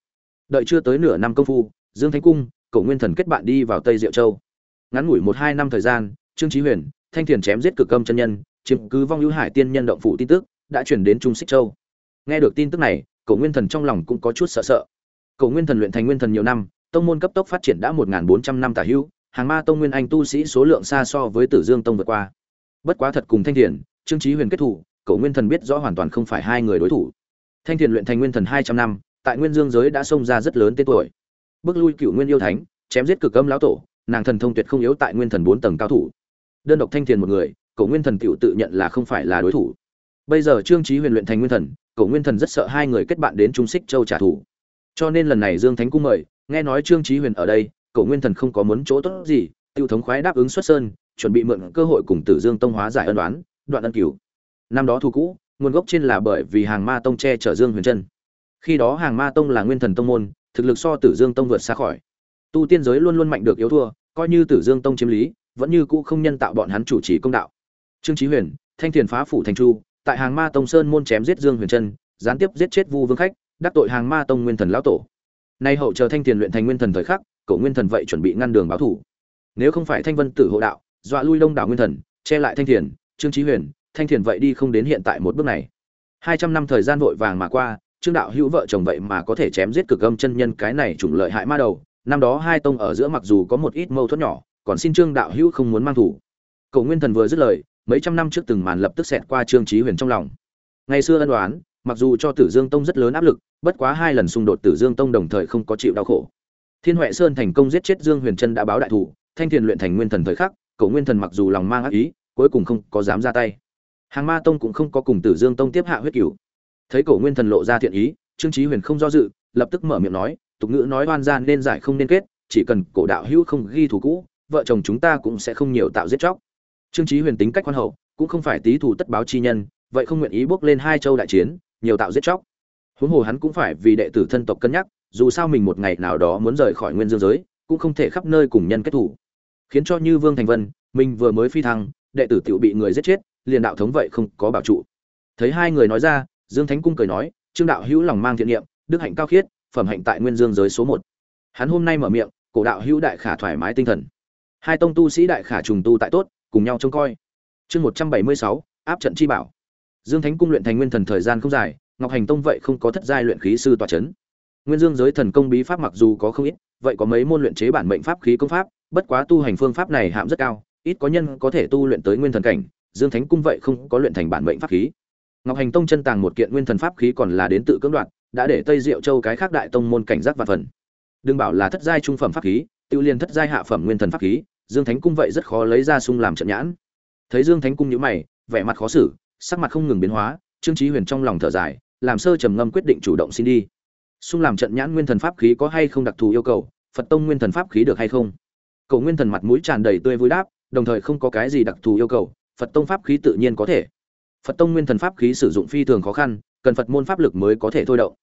Đợi chưa tới nửa năm công phu, dương thánh cung, cổ nguyên thần kết bạn đi vào tây diệu châu. Ngắn ngủi một hai năm thời gian, trương chí huyền, thanh thiền chém giết cực âm chân nhân, chiếm cứ vong hữu hải tiên nhân động phủ tin tức, đã truyền đến trung xích châu. Nghe được tin tức này, cổ nguyên thần trong lòng cũng có chút sợ sợ cổ nguyên thần luyện thành nguyên thần nhiều năm, tông môn cấp tốc phát triển đã một bốn trăm năm tả hữu hàng ma tông nguyên anh tu sĩ số lượng xa so với tử dương tông vượt qua. Bất quá thật cùng thanh thiền, trương chí huyền kết thủ cổ nguyên thần biết rõ hoàn toàn không phải hai người đối thủ. Thanh thiền luyện thành nguyên thần hai trăm năm, tại nguyên dương giới đã xông ra rất lớn tên tuổi. Bước lui cựu nguyên yêu thánh, chém giết cực âm lão tổ, nàng thần thông tuyệt không yếu tại nguyên thần bốn tầng cao thủ. Đơn độc thanh thiền một người cổ nguyên thần tiểu tự nhận là không phải là đối thủ. Bây giờ trương chí huyền luyện thành nguyên thần cổ nguyên thần rất sợ hai người kết bạn đến trung xích châu trả thù cho nên lần này dương thánh cung mời nghe nói trương chí huyền ở đây cổ nguyên thần không có muốn chỗ tốt gì tiêu thống khoái đáp ứng xuất sơn chuẩn bị mượn cơ hội cùng tử dương tông hóa giải ân đoán đoạn ân cửu. Năm đó thu cũ nguồn gốc trên là bởi vì hàng ma tông che chở dương huyền Trân. khi đó hàng ma tông là nguyên thần tông môn thực lực so tử dương tông vượt xa khỏi. Tu tiên giới luôn luôn mạnh được yếu thua coi như tử dương tông chiếm lý vẫn như cũ không nhân tạo bọn hắn chủ trì công đạo. Trương chí huyền thanh thiền phá phủ thành chu tại hàng ma tông sơn môn chém giết dương huyền Trân, gián tiếp giết chết vu vương khách đắc tội hàng ma tông nguyên thần lão tổ. Nay hậu chờ thanh thiền luyện thành nguyên thần thời khắc, cổ nguyên thần vậy chuẩn bị ngăn đường báo thủ. Nếu không phải thanh vân tử hộ đạo, dọa lui đông đảo nguyên thần, che lại thanh thiền, trương chí huyền, thanh thiền vậy đi không đến hiện tại một bước này. Hai trăm năm thời gian vội vàng mà qua, trương đạo hữu vợ chồng vậy mà có thể chém giết cực âm chân nhân cái này chủng lợi hại ma đầu. Năm đó hai tông ở giữa mặc dù có một ít mâu thuẫn nhỏ, còn xin trương đạo hữu không muốn mang thủ. Cầu nguyên thần vừa dứt lời, mấy trăm năm trước từng màn lập tức xẹt qua trương chí huyền trong lòng. Ngày xưa ân đoán mặc dù cho tử dương tông rất lớn áp lực, bất quá hai lần xung đột tử dương tông đồng thời không có chịu đau khổ. Thiên huệ sơn thành công giết chết dương huyền trân đã báo đại thủ, thanh thiền luyện thành nguyên thần thời khắc, cổ nguyên thần mặc dù lòng mang ác ý, cuối cùng không có dám ra tay. Hàng ma tông cũng không có cùng tử dương tông tiếp hạ huyết cửu. Thấy cổ nguyên thần lộ ra thiện ý, trương chí huyền không do dự, lập tức mở miệng nói, tục ngữ nói oan gian nên giải không nên kết, chỉ cần cổ đạo hữu không ghi thù cũ, vợ chồng chúng ta cũng sẽ không nhiều tạo giết chóc. Trương chí huyền tính cách quan hậu, cũng không phải tí thù tất báo chi nhân, vậy không nguyện ý bước lên hai châu đại chiến nhiều tạo giết chóc. Huống hồ hắn cũng phải vì đệ tử thân tộc cân nhắc, dù sao mình một ngày nào đó muốn rời khỏi nguyên dương giới, cũng không thể khắp nơi cùng nhân kết thủ. Khiến cho như vương thành vân, mình vừa mới phi thăng, đệ tử tiểu bị người giết chết, liền đạo thống vậy không có bảo trụ. Thấy hai người nói ra, dương thánh cung cười nói, trương đạo hữu lòng mang thiện niệm, đức hạnh cao khiết, phẩm hạnh tại nguyên dương giới số một. Hắn hôm nay mở miệng, cổ đạo hữu đại khả thoải mái tinh thần. Hai tông tu sĩ đại khả trùng tu tại tốt, cùng nhau trông coi. Chương một trăm bảy mươi sáu, áp trận chi bảo dương thánh cung luyện thành nguyên thần thời gian không dài, ngọc hành tông vậy không có thất giai luyện khí sư tọa chấn. nguyên dương giới thần công bí pháp mặc dù có không ít, vậy có mấy môn luyện chế bản mệnh pháp khí công pháp, bất quá tu hành phương pháp này hạm rất cao, ít có nhân có thể tu luyện tới nguyên thần cảnh, dương thánh cung vậy không có luyện thành bản mệnh pháp khí. Ngọc hành tông chân tàng một kiện nguyên thần pháp khí còn là đến tự cưỡng đoạt, đã để tây diệu châu cái khác đại tông môn cảnh giác và phần. Đừng bảo là thất giai trung phẩm pháp khí tiêu liên thất giai hạ phẩm nguyên thần pháp khí, dương thánh cung vậy rất khó lấy ra sung làm trận nhãn. Thấy dương thánh cung nhíu mày, vẻ mặt khó xử sắc mặt không ngừng biến hóa, trương chí huyền trong lòng thở dài, làm sơ trầm ngâm quyết định chủ động xin đi. Xung làm trận nhãn nguyên thần pháp khí có hay không đặc thù yêu cầu, phật tông nguyên thần pháp khí được hay không? Cầu nguyên thần mặt mũi tràn đầy tươi vui đáp, đồng thời không có cái gì đặc thù yêu cầu, phật tông pháp khí tự nhiên có thể. Phật tông nguyên thần pháp khí sử dụng phi thường khó khăn, cần phật môn pháp lực mới có thể thôi động.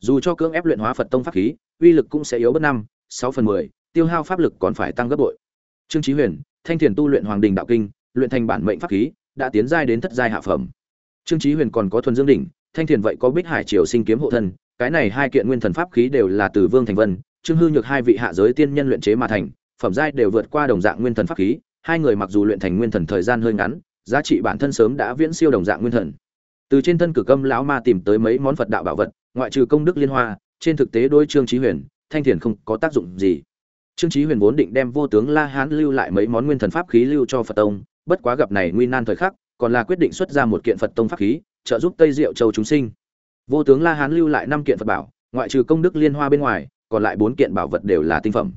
Dù cho cưỡng ép luyện hóa phật tông pháp khí, uy lực cũng sẽ yếu bất năm, sáu phần mười, tiêu hao pháp lực còn phải tăng gấp bội. Trương chí huyền, thanh thiền tu luyện hoàng đình đạo kinh, luyện thành bản mệnh pháp khí đã tiến giai đến thất giai hạ phẩm. Trương chí huyền còn có thuần dương đỉnh, thanh thiền vậy có bích hải triều sinh kiếm hộ thân, cái này hai kiện nguyên thần pháp khí đều là từ vương thành vân, trương hư nhược hai vị hạ giới tiên nhân luyện chế mà thành, phẩm giai đều vượt qua đồng dạng nguyên thần pháp khí, hai người mặc dù luyện thành nguyên thần thời gian hơi ngắn, giá trị bản thân sớm đã viễn siêu đồng dạng nguyên thần. Từ trên thân cử câm lão ma tìm tới mấy món phật đạo bảo vật, ngoại trừ công đức liên hoa, trên thực tế đôi trương chí huyền, thanh thiền không có tác dụng gì. Trương chí huyền vốn định đem vô tướng la hán lưu lại mấy món nguyên thần pháp khí lưu cho phật tông bất quá gặp này nguy nan thời khắc, còn là quyết định xuất ra một kiện phật tông pháp khí, trợ giúp tây diệu châu chúng sinh. Vô tướng la hán lưu lại năm kiện phật bảo, ngoại trừ công đức liên hoa bên ngoài, còn lại bốn kiện bảo vật đều là tinh phẩm.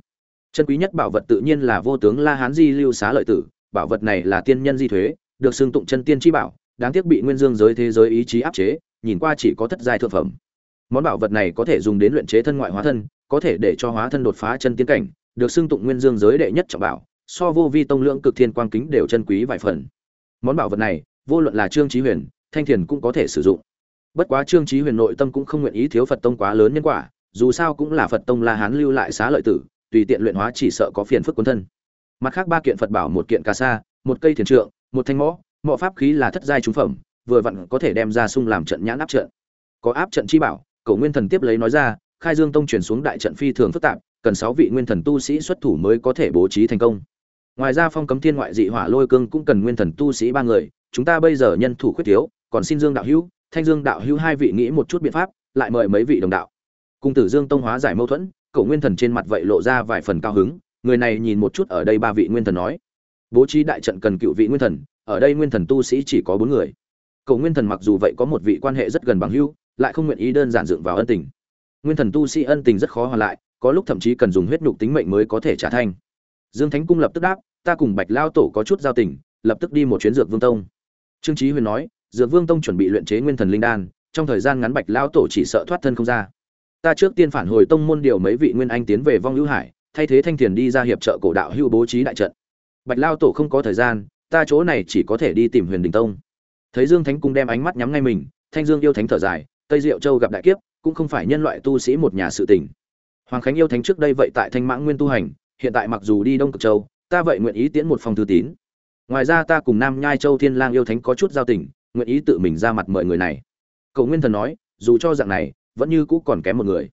Chân quý nhất bảo vật tự nhiên là vô tướng la hán di lưu xá lợi tử, bảo vật này là tiên nhân di thuế, được xưng tụng chân tiên chi bảo, đáng tiếc bị nguyên dương giới thế giới ý chí áp chế, nhìn qua chỉ có thất giai thượng phẩm. Món bảo vật này có thể dùng đến luyện chế thân ngoại hóa thân, có thể để cho hóa thân đột phá chân tiến cảnh, được xưng tụng nguyên dương giới đệ nhất trọng bảo so vô vi tông lượng cực thiên quang kính đều chân quý vài phần. Món bảo vật này, vô luận là trương trí huyền, thanh thiền cũng có thể sử dụng. Bất quá trương trí huyền nội tâm cũng không nguyện ý thiếu phật tông quá lớn nhân quả, dù sao cũng là phật tông la hán lưu lại xá lợi tử, tùy tiện luyện hóa chỉ sợ có phiền phức quân thân. Mặt khác ba kiện phật bảo, một kiện cà sa, một cây thiền trượng, một thanh mõ mọ pháp khí là thất giai trung phẩm, vừa vặn có thể đem ra sung làm trận nhãn áp trận. Có áp trận chi bảo, cầu nguyên thần tiếp lấy nói ra, khai dương tông chuyển xuống đại trận phi thường phức tạp, cần sáu vị nguyên thần tu sĩ xuất thủ mới có thể bố trí thành công ngoài ra phong cấm thiên ngoại dị hỏa lôi cương cũng cần nguyên thần tu sĩ ba người, chúng ta bây giờ nhân thủ khuyết thiếu, còn xin dương đạo hữu, thanh dương đạo hữu hai vị nghĩ một chút biện pháp, lại mời mấy vị đồng đạo. Cung tử dương tông hóa giải mâu thuẫn, cậu nguyên thần trên mặt vậy lộ ra vài phần cao hứng, người này nhìn một chút ở đây ba vị nguyên thần nói. Bố trí đại trận cần cựu vị nguyên thần, ở đây nguyên thần tu sĩ chỉ có bốn người. Cậu nguyên thần mặc dù vậy có một vị quan hệ rất gần bằng hữu, lại không nguyện ý đơn giản dựng vào ân tình. Nguyên thần tu sĩ ân tình rất khó hoàn lại, có lúc thậm chí cần dùng huyết nhục tính mệnh mới có thể trả thanh dương thánh cung lập tức đáp ta cùng bạch lao tổ có chút giao tình, lập tức đi một chuyến dược vương tông. Trương trí huyền nói, dược vương tông chuẩn bị luyện chế nguyên thần linh đan, trong thời gian ngắn bạch lao tổ chỉ sợ thoát thân không ra. Ta trước tiên phản hồi tông môn điều mấy vị nguyên anh tiến về vong hữu hải, thay thế thanh thiền đi ra hiệp trợ cổ đạo hữu bố trí đại trận. Bạch lao tổ không có thời gian, ta chỗ này chỉ có thể đi tìm huyền đình tông. Thấy dương thánh cung đem ánh mắt nhắm ngay mình, thanh dương yêu thánh thở dài, tây diệu châu gặp đại kiếp, cũng không phải nhân loại tu sĩ một nhà sự tình. Hoàng khánh yêu thánh trước đây vậy tại thanh mãng nguyên tu hành, hiện tại mặc dù đi đông cực châu ta vậy nguyện ý tiễn một phòng thư tín. Ngoài ra ta cùng nam nhai châu thiên lang yêu thánh có chút giao tình, nguyện ý tự mình ra mặt mời người này. Cậu nguyên thần nói, dù cho dạng này, vẫn như cũ còn kém một người.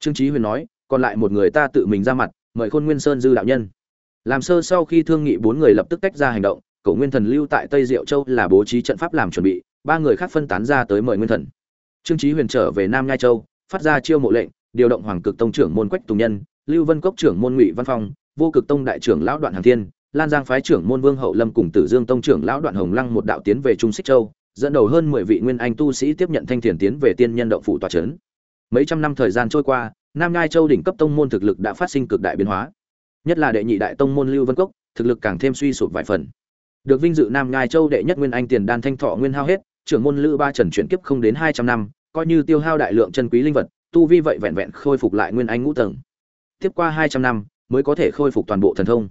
Trương Chí huyền nói, còn lại một người ta tự mình ra mặt, mời khôn nguyên sơn dư đạo nhân. Làm sơ sau khi thương nghị bốn người lập tức tách ra hành động, cậu nguyên thần lưu tại tây diệu châu là bố trí trận pháp làm chuẩn bị, ba người khác phân tán ra tới mời nguyên thần. Trương Chí huyền trở về nam nhai châu, phát ra chiêu mộ lệnh, điều động hoàng cực tông trưởng môn quách tùng nhân, lưu vân cốc trưởng môn ngụy văn phong vô cực tông đại trưởng lão đoạn hàng thiên, lan giang phái trưởng môn vương hậu lâm cùng tử dương tông trưởng lão đoạn hồng lăng một đạo tiến về trung xích châu, dẫn đầu hơn mười vị nguyên anh tu sĩ tiếp nhận thanh thiền tiến về tiên nhân động phủ tòa trấn. Mấy trăm năm thời gian trôi qua, nam ngai châu đỉnh cấp tông môn thực lực đã phát sinh cực đại biến hóa. Nhất là đệ nhị đại tông môn lưu vân cốc, thực lực càng thêm suy sụp vài phần. Được vinh dự nam ngai châu đệ nhất nguyên anh tiền đan thanh thọ nguyên hao hết, trưởng môn lữ ba trần chuyển kiếp không đến hai trăm năm, coi như tiêu hao đại lượng chân quý linh vật, tu vi vậy vẹn vẹn khôi phục lại nguyên anh ngũ tầng. Tiếp qua hai trăm năm mới có thể khôi phục toàn bộ thần thông.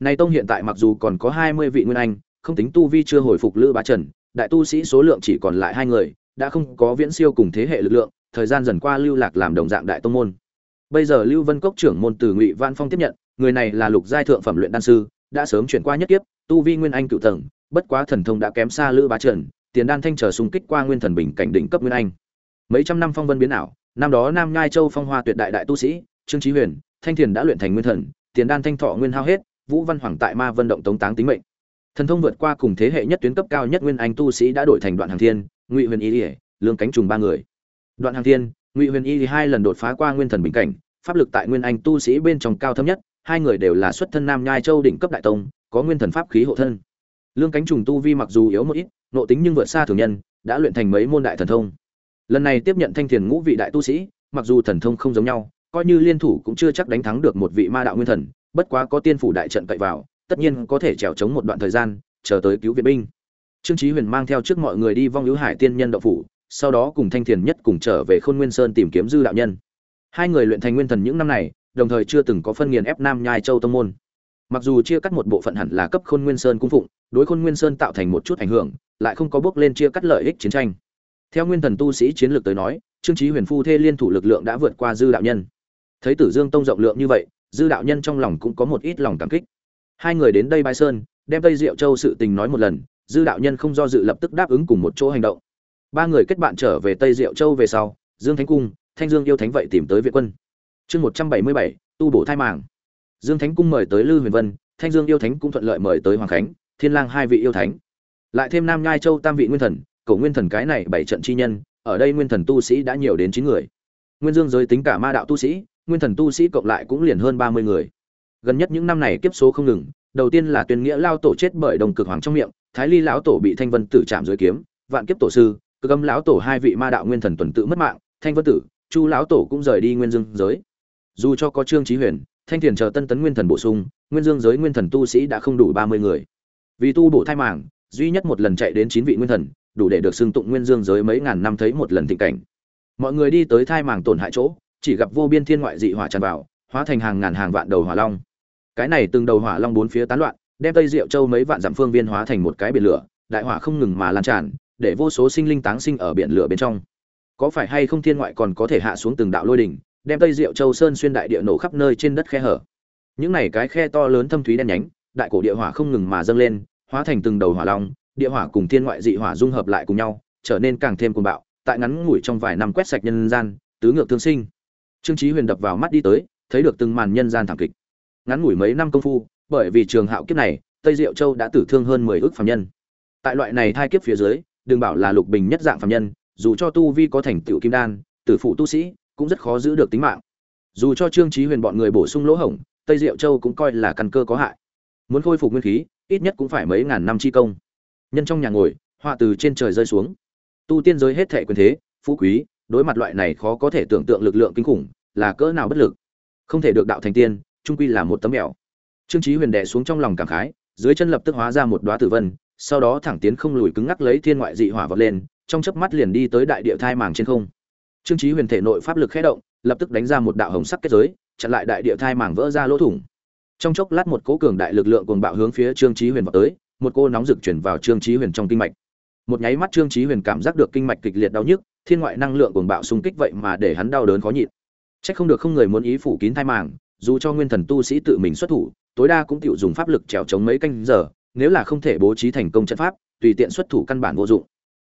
Này tông hiện tại mặc dù còn có hai mươi vị nguyên anh, không tính tu vi chưa hồi phục lữ bá trần, đại tu sĩ số lượng chỉ còn lại hai người, đã không có viễn siêu cùng thế hệ lực lượng, thời gian dần qua lưu lạc làm đồng dạng đại tông môn. Bây giờ lưu vân cốc trưởng môn từ ngụy văn phong tiếp nhận, người này là lục giai thượng phẩm luyện đan sư, đã sớm chuyển qua nhất tiếp tu vi nguyên anh cựu tầng, bất quá thần thông đã kém xa lữ bá trần, tiền đan thanh trở xung kích qua nguyên thần bình cảnh đỉnh cấp nguyên anh. Mấy trăm năm phong vân biến ảo, năm đó nam nhai châu phong hoa tuyệt đại đại tu sĩ, trương chí huyền thanh thiền đã luyện thành nguyên thần, tiền đan thanh thọ nguyên hao hết, vũ văn hoàng tại ma vân động tống táng tính mệnh. Thần thông vượt qua cùng thế hệ nhất tuyến cấp cao nhất nguyên anh tu sĩ đã đổi thành đoạn hàng thiên, ngụy huyền y ỉa lương cánh trùng ba người. Đoạn hàng thiên, ngụy huyền y hai lần đột phá qua nguyên thần bình cảnh, pháp lực tại nguyên anh tu sĩ bên trong cao thâm nhất, hai người đều là xuất thân nam nhai châu đỉnh cấp đại tông, có nguyên thần pháp khí hộ thân. Lương cánh trùng tu vi mặc dù yếu một ít nộ tính nhưng vượt xa thường nhân, đã luyện thành mấy môn đại thần thông. Lần này tiếp nhận thanh thiền ngũ vị đại tu sĩ, mặc dù thần thông không giống nhau coi như liên thủ cũng chưa chắc đánh thắng được một vị ma đạo nguyên thần, bất quá có tiên phủ đại trận cậy vào, tất nhiên có thể trèo chống một đoạn thời gian, chờ tới cứu viện binh. Trương chí huyền mang theo trước mọi người đi vong hữu hải tiên nhân đạo phủ, sau đó cùng thanh thiền nhất cùng trở về khôn nguyên sơn tìm kiếm dư đạo nhân. Hai người luyện thành nguyên thần những năm này, đồng thời chưa từng có phân nghiền ép nam nhai châu tông môn. Mặc dù chia cắt một bộ phận hẳn là cấp khôn nguyên sơn cung phụng, đối khôn nguyên sơn tạo thành một chút ảnh hưởng, lại không có bước lên chia cắt lợi ích chiến tranh. Theo nguyên thần tu sĩ chiến lược tới nói, trương chí huyền phu thê liên thủ lực lượng đã vượt qua dư đạo nhân thấy tử dương tông rộng lượng như vậy, dư đạo nhân trong lòng cũng có một ít lòng cảm kích. Hai người đến đây bai sơn, đem tây diệu châu sự tình nói một lần, dư đạo nhân không do dự lập tức đáp ứng cùng một chỗ hành động. Ba người kết bạn trở về tây diệu châu về sau, dương thánh cung, thanh dương yêu thánh vậy tìm tới viện quân. Chương một trăm bảy mươi bảy, tu bổ thai màng dương thánh cung mời tới lư huyền vân, thanh dương yêu thánh cũng thuận lợi mời tới hoàng khánh, thiên lang hai vị yêu thánh. Lại thêm nam nhai châu tam vị nguyên thần, cổ nguyên thần cái này bảy trận chi nhân, ở đây nguyên thần tu sĩ đã nhiều đến chín người. Nguyên dương giới tính cả ma đạo tu sĩ nguyên thần tu sĩ cộng lại cũng liền hơn ba mươi người. Gần nhất những năm này kiếp số không ngừng, đầu tiên là tuyên nghĩa lao tổ chết bởi đồng cực hoàng trong miệng, thái ly lão tổ bị thanh vân tử chạm dưới kiếm, vạn kiếp tổ sư, cực âm lão tổ hai vị ma đạo nguyên thần tuần tự mất mạng, thanh vân tử, chu lão tổ cũng rời đi nguyên dương giới. Dù cho có trương trí huyền, thanh thiền chờ tân tấn nguyên thần bổ sung, nguyên dương giới nguyên thần tu sĩ đã không đủ ba mươi người. Vì tu bổ thai màng, duy nhất một lần chạy đến chín vị nguyên thần, đủ để được xưng tụng nguyên dương giới mấy ngàn năm thấy một lần thịnh cảnh. Mọi người đi tới thai màng tổn hại chỗ chỉ gặp vô biên thiên ngoại dị hỏa tràn vào, hóa thành hàng ngàn hàng vạn đầu hỏa long. Cái này từng đầu hỏa long bốn phía tán loạn, đem tây diệu châu mấy vạn dặm phương viên hóa thành một cái biển lửa, đại hỏa không ngừng mà lan tràn, để vô số sinh linh táng sinh ở biển lửa bên trong. Có phải hay không thiên ngoại còn có thể hạ xuống từng đạo lôi đỉnh, đem tây diệu châu sơn xuyên đại địa nổ khắp nơi trên đất khe hở? Những này cái khe to lớn thâm thúy đen nhánh, đại cổ địa hỏa không ngừng mà dâng lên, hóa thành từng đầu hỏa long, địa hỏa cùng thiên ngoại dị hỏa dung hợp lại cùng nhau, trở nên càng thêm cuồng bạo, tại ngắn ngủi trong vài năm quét sạch nhân gian, tứ ngược thương sinh trương chí huyền đập vào mắt đi tới, thấy được từng màn nhân gian thảm kịch. Ngắn ngủi mấy năm công phu, bởi vì trường hạo kiếp này, tây diệu châu đã tử thương hơn mười ước phàm nhân. Tại loại này thai kiếp phía dưới, đừng bảo là lục bình nhất dạng phàm nhân, dù cho tu vi có thành tựu kim đan, tử phụ tu sĩ cũng rất khó giữ được tính mạng. Dù cho trương chí huyền bọn người bổ sung lỗ hổng, tây diệu châu cũng coi là căn cơ có hại. Muốn khôi phục nguyên khí, ít nhất cũng phải mấy ngàn năm chi công. Nhân trong nhà ngồi, họa từ trên trời rơi xuống. Tu tiên giới hết thệ quyền thế, phú quý đối mặt loại này khó có thể tưởng tượng lực lượng kinh khủng, là cỡ nào bất lực. Không thể được đạo thành tiên trung quy là một tấm mèo trương chí huyền đè xuống trong lòng cảm khái, dưới chân lập tức hóa ra một đóa tử vân, sau đó thẳng tiến không lùi cứng ngắc lấy thiên ngoại dị hỏa vọt lên, trong chớp mắt liền đi tới đại địa thai màng trên không. Trương chí huyền thể nội pháp lực khẽ động, lập tức đánh ra một đạo hồng sắc kết giới, chặn lại đại địa thai màng vỡ ra lỗ thủng. Trong chốc lát một cỗ cường đại lực lượng cuồng bạo hướng phía trương chí huyền vọt tới, một cô nóng rực chuyển vào trương chí huyền trong kinh mạch. Một nháy mắt trương chí huyền cảm giác được kinh mạch kịch liệt đau nhức thiên ngoại năng lượng cuồng bạo xung kích vậy mà để hắn đau đớn khó nhịn. Chắc không được không người muốn ý phủ kín thai màng, dù cho nguyên thần tu sĩ tự mình xuất thủ, tối đa cũng tiểu dùng pháp lực trèo chống mấy canh giờ, nếu là không thể bố trí thành công trận pháp, tùy tiện xuất thủ căn bản vô dụng.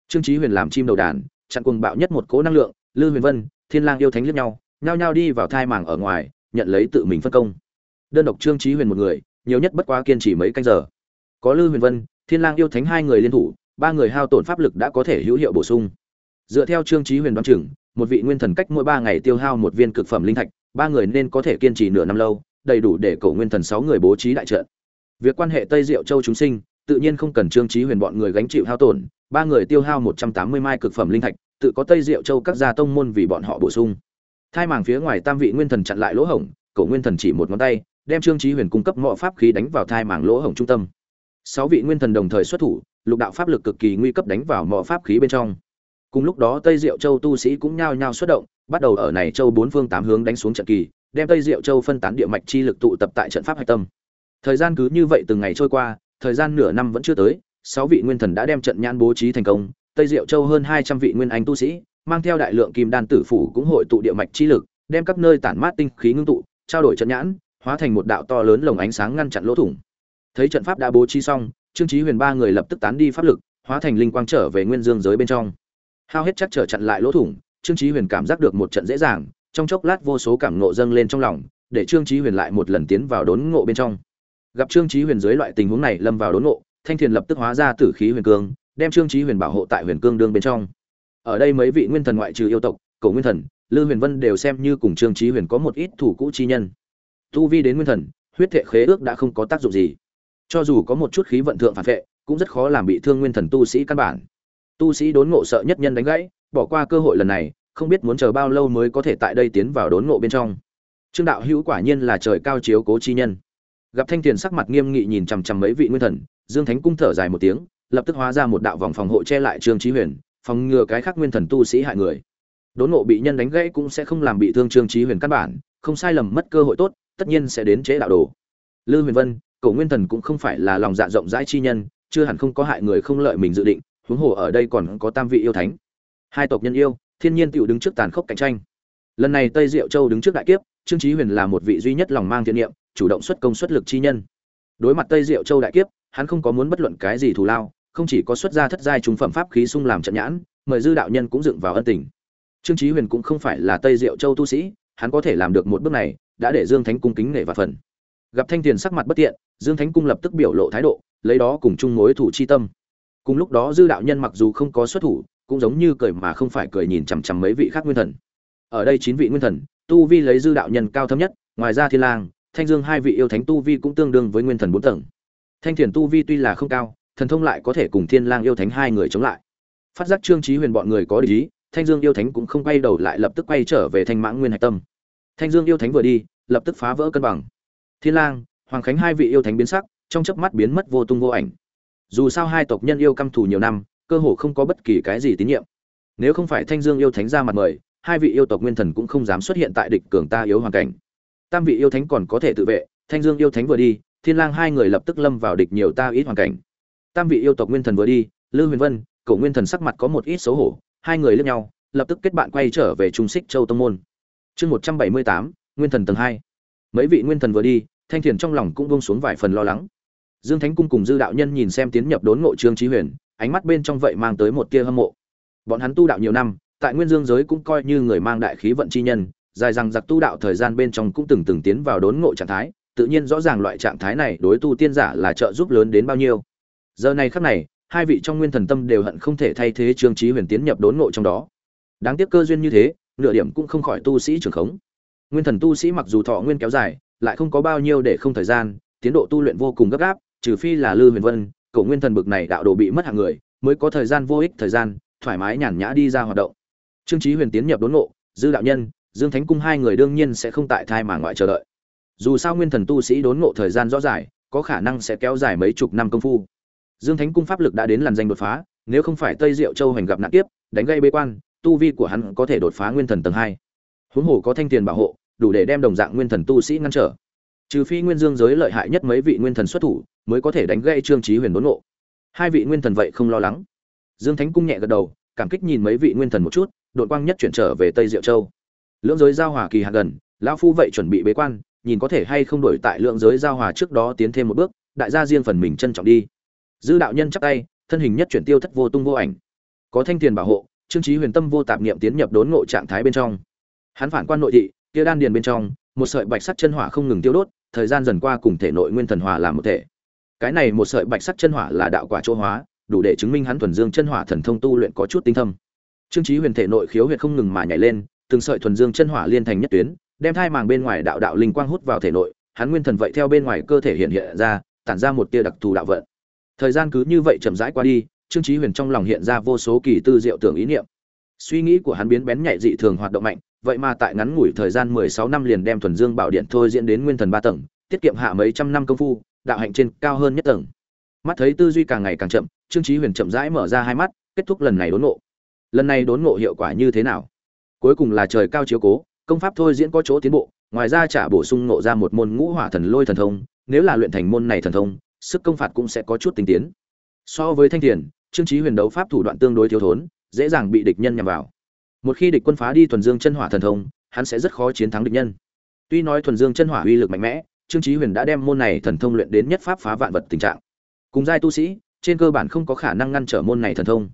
Trương chí huyền làm chim đầu đàn, chặn cuồng bạo nhất một cỗ năng lượng, lư huyền vân, thiên lang yêu thánh liếc nhau, nhao nhao đi vào thai màng ở ngoài, nhận lấy tự mình phân công. Đơn độc trương chí huyền một người, nhiều nhất bất quá kiên trì mấy canh giờ. Có lư huyền vân, thiên lang yêu thánh hai người liên thủ, ba người hao tổn pháp lực đã có thể hữu hiệu bổ sung dựa theo trương chí huyền đoán chừng, một vị nguyên thần cách mỗi ba ngày tiêu hao một viên cực phẩm linh thạch, ba người nên có thể kiên trì nửa năm lâu, đầy đủ để cổ nguyên thần sáu người bố trí đại trận. Việc quan hệ tây diệu châu chúng sinh, tự nhiên không cần trương chí huyền bọn người gánh chịu hao tổn, ba người tiêu hao một trăm tám mươi mai cực phẩm linh thạch, tự có tây diệu châu các gia tông môn vì bọn họ bổ sung. Thai màng phía ngoài tam vị nguyên thần chặn lại lỗ hổng cổ nguyên thần chỉ một ngón tay, đem trương chí huyền cung cấp mọi pháp khí đánh vào thai màng lỗ hổng trung tâm. Sáu vị nguyên thần đồng thời xuất thủ, lục đạo pháp lực cực kỳ nguy cấp đánh vào mọi pháp khí bên trong cùng lúc đó tây diệu châu tu sĩ cũng nhao nhao xuất động, bắt đầu ở này châu bốn phương tám hướng đánh xuống trận kỳ, đem tây diệu châu phân tán địa mạch chi lực tụ tập tại trận pháp hạch tâm. Thời gian cứ như vậy từng ngày trôi qua, thời gian nửa năm vẫn chưa tới, sáu vị nguyên thần đã đem trận nhãn bố trí thành công, tây diệu châu hơn hai trăm vị nguyên anh tu sĩ, mang theo đại lượng kim đan tử phủ cũng hội tụ địa mạch chi lực, đem các nơi tản mát tinh khí ngưng tụ, trao đổi trận nhãn, hóa thành một đạo to lớn lồng ánh sáng ngăn chặn lỗ thủng. Thấy trận pháp đã bố trí xong, trương chí huyền ba người lập tức tán đi pháp lực, hóa thành linh quang trở về nguyên dương giới bên trong hao hết chắc trở chặn lại lỗ thủng, trương chí huyền cảm giác được một trận dễ dàng, trong chốc lát vô số cảm ngộ dâng lên trong lòng, để trương chí huyền lại một lần tiến vào đốn ngộ bên trong. Gặp trương chí huyền dưới loại tình huống này lâm vào đốn ngộ, thanh thiền lập tức hóa ra tử khí huyền cương, đem trương chí huyền bảo hộ tại huyền cương đương bên trong. Ở đây mấy vị nguyên thần ngoại trừ yêu tộc, cổ nguyên thần, lư huyền vân đều xem như cùng trương chí huyền có một ít thủ cũ chi nhân. Tu vi đến nguyên thần, huyết thể khế ước đã không có tác dụng gì. Cho dù có một chút khí vận thượng phản vệ, cũng rất khó làm bị thương nguyên thần tu sĩ căn bản tu sĩ đốn ngộ sợ nhất nhân đánh gãy, bỏ qua cơ hội lần này, không biết muốn chờ bao lâu mới có thể tại đây tiến vào đốn ngộ bên trong. Trương đạo hữu quả nhiên là trời cao chiếu cố chi nhân. Gặp thanh tiền sắc mặt nghiêm nghị nhìn chằm chằm mấy vị nguyên thần, dương thánh cung thở dài một tiếng, lập tức hóa ra một đạo vòng phòng hộ che lại trương trí huyền, phòng ngừa cái khác nguyên thần tu sĩ hại người. Đốn ngộ bị nhân đánh gãy cũng sẽ không làm bị thương trương trí huyền căn bản, không sai lầm mất cơ hội tốt, tất nhiên sẽ đến chế đạo đồ. Lư huyền vân cổ nguyên thần cũng không phải là lòng dạ rộng rãi chi nhân, chưa hẳn không có hại người không lợi mình dự định huống hồ ở đây còn có tam vị yêu thánh. Hai tộc nhân yêu, thiên nhiên tựu đứng trước tàn khốc cạnh tranh. Lần này tây diệu châu đứng trước đại kiếp, trương chí huyền là một vị duy nhất lòng mang thiện niệm, chủ động xuất công xuất lực chi nhân. Đối mặt tây diệu châu đại kiếp, hắn không có muốn bất luận cái gì thù lao, không chỉ có xuất ra thất giai trung phẩm pháp khí sung làm trận nhãn, mời dư đạo nhân cũng dựng vào ân tình. Trương chí huyền cũng không phải là tây diệu châu tu sĩ, hắn có thể làm được một bước này, đã để dương thánh cung kính nể và phần. Gặp thanh tiền sắc mặt bất tiện, dương thánh cung lập tức biểu lộ thái độ, lấy đó cùng chung mối thủ chi tâm cùng lúc đó dư đạo nhân mặc dù không có xuất thủ, cũng giống như cười mà không phải cười nhìn chằm chằm mấy vị khác nguyên thần. Ở đây chín vị nguyên thần, tu vi lấy dư đạo nhân cao thâm nhất, ngoài ra thiên lang, thanh dương hai vị yêu thánh tu vi cũng tương đương với nguyên thần bốn tầng. Thanh thiền tu vi tuy là không cao, thần thông lại có thể cùng thiên lang yêu thánh hai người chống lại. Phát giác trương trí huyền bọn người có ý thanh dương yêu thánh cũng không quay đầu lại lập tức quay trở về thanh mãng nguyên hạch tâm. Thanh dương yêu thánh vừa đi, lập tức phá vỡ cân bằng. Thiên lang, hoàng khánh hai vị yêu thánh biến sắc, trong chớp mắt biến mất vô tung vô ảnh dù sao hai tộc nhân yêu căm thù nhiều năm, cơ hồ không có bất kỳ cái gì tín nhiệm. Nếu không phải thanh dương yêu thánh ra mặt mời, hai vị yêu tộc nguyên thần cũng không dám xuất hiện tại địch cường ta yếu hoàn cảnh. Tam vị yêu thánh còn có thể tự vệ, thanh dương yêu thánh vừa đi, thiên lang hai người lập tức lâm vào địch nhiều ta ít hoàn cảnh. Tam vị yêu tộc nguyên thần vừa đi, lư huyền vân, cổ nguyên thần sắc mặt có một ít xấu hổ, hai người liếc nhau, lập tức kết bạn quay trở về trung xích châu tông môn. Chương một trăm bảy mươi tám, nguyên thần tầng hai. Mấy vị nguyên thần vừa đi, thanh thiền trong lòng cũng buông xuống vài phần lo lắng dương thánh cung cùng dư đạo nhân nhìn xem tiến nhập đốn ngộ trương Chí huyền, ánh mắt bên trong vậy mang tới một tia hâm mộ. Bọn hắn tu đạo nhiều năm, tại nguyên dương giới cũng coi như người mang đại khí vận chi nhân, dài rằng giặc tu đạo thời gian bên trong cũng từng từng tiến vào đốn ngộ trạng thái, tự nhiên rõ ràng loại trạng thái này đối tu tiên giả là trợ giúp lớn đến bao nhiêu. Giờ này khắc này, hai vị trong nguyên thần tâm đều hận không thể thay thế trương Chí huyền tiến nhập đốn ngộ trong đó. Đáng tiếc cơ duyên như thế, nửa điểm cũng không khỏi tu sĩ trường khống. Nguyên thần tu sĩ mặc dù thọ nguyên kéo dài, lại không có bao nhiêu để không thời gian, tiến độ tu luyện vô cùng gấp gáp trừ phi là lư huyền vân cậu nguyên thần bực này đạo đồ bị mất hạng người, mới có thời gian vô ích thời gian, thoải mái nhàn nhã đi ra hoạt động. Trương trí huyền tiến nhập đốn ngộ, dư đạo nhân, dương thánh cung hai người đương nhiên sẽ không tại thai mà ngoại chờ đợi. Dù sao nguyên thần tu sĩ đốn ngộ thời gian rõ dài có khả năng sẽ kéo dài mấy chục năm công phu. Dương thánh cung pháp lực đã đến làn danh đột phá, nếu không phải tây diệu châu hành gặp nạn tiếp đánh gây bế quan, tu vi của hắn có thể đột phá nguyên thần tầng hai. Huống hồ có thanh tiền bảo hộ, đủ để đem đồng dạng nguyên thần tu sĩ ngăn trở trừ phi nguyên dương giới lợi hại nhất mấy vị nguyên thần xuất thủ, mới có thể đánh gây trương trí huyền đốn ngộ. Hai vị nguyên thần vậy không lo lắng. Dương thánh cung nhẹ gật đầu, cảm kích nhìn mấy vị nguyên thần một chút đội quang nhất chuyển trở về tây diệu châu. Lưỡng giới giao hòa kỳ hạn gần, lão phu vậy chuẩn bị bế quan, nhìn có thể hay không đổi tại lượng giới giao hòa trước đó tiến thêm một bước, đại gia riêng phần mình trân trọng đi. Dư đạo nhân chắc tay, thân hình nhất chuyển tiêu thất vô tung vô ảnh. Có thanh tiền bảo hộ, trương trí huyền tâm vô tạp niệm tiến nhập đốn ngộ trạng thái bên trong. Hắn phản quan nội thị, kia đan điền bên trong, một sợi bạch sắt chân hỏa không ngừng tiêu đốt thời gian dần qua cùng thể nội nguyên thần hòa làm một thể. Cái này một sợi bạch sắc chân hỏa là đạo quả chỗ hóa, đủ để chứng minh hắn thuần dương chân hỏa thần thông tu luyện có chút tinh thâm. Trương Chí huyền thể nội khiếu huyệt không ngừng mà nhảy lên, từng sợi thuần dương chân hỏa liên thành nhất tuyến, đem thai màng bên ngoài đạo đạo linh quang hút vào thể nội, hắn nguyên thần vậy theo bên ngoài cơ thể hiện hiện ra, tản ra một tia đặc thù đạo vận. Thời gian cứ như vậy chậm rãi qua đi, trương Chí huyền trong lòng hiện ra vô số kỳ tư diệu tưởng ý niệm. Suy nghĩ của hắn biến bén nhạy dị thường hoạt động mạnh vậy mà tại ngắn ngủi thời gian mười sáu năm liền đem thuần dương bảo điện thôi diễn đến nguyên thần ba tầng, tiết kiệm hạ mấy trăm năm công phu, đạo hạnh trên cao hơn nhất tầng. Mắt thấy tư duy càng ngày càng chậm, trương trí huyền chậm rãi mở ra hai mắt, kết thúc lần này đốn ngộ. Lần này đốn ngộ hiệu quả như thế nào? Cuối cùng là trời cao chiếu cố, công pháp thôi diễn có chỗ tiến bộ, ngoài ra trả bổ sung ngộ ra một môn ngũ hỏa thần lôi thần thông, nếu là luyện thành môn này thần thông, sức công phạt cũng sẽ có chút tinh tiến. So với thanh tiền trương trí huyền đấu pháp thủ đoạn tương đối thiếu thốn, dễ dàng bị địch nhân nhằm vào một khi địch quân phá đi thuần dương chân hỏa thần thông, hắn sẽ rất khó chiến thắng địch nhân. Tuy nói thuần dương chân hỏa uy lực mạnh mẽ, trương Chí huyền đã đem môn này thần thông luyện đến nhất pháp phá vạn vật tình trạng. Cùng giai tu sĩ, trên cơ bản không có khả năng ngăn trở môn này thần thông.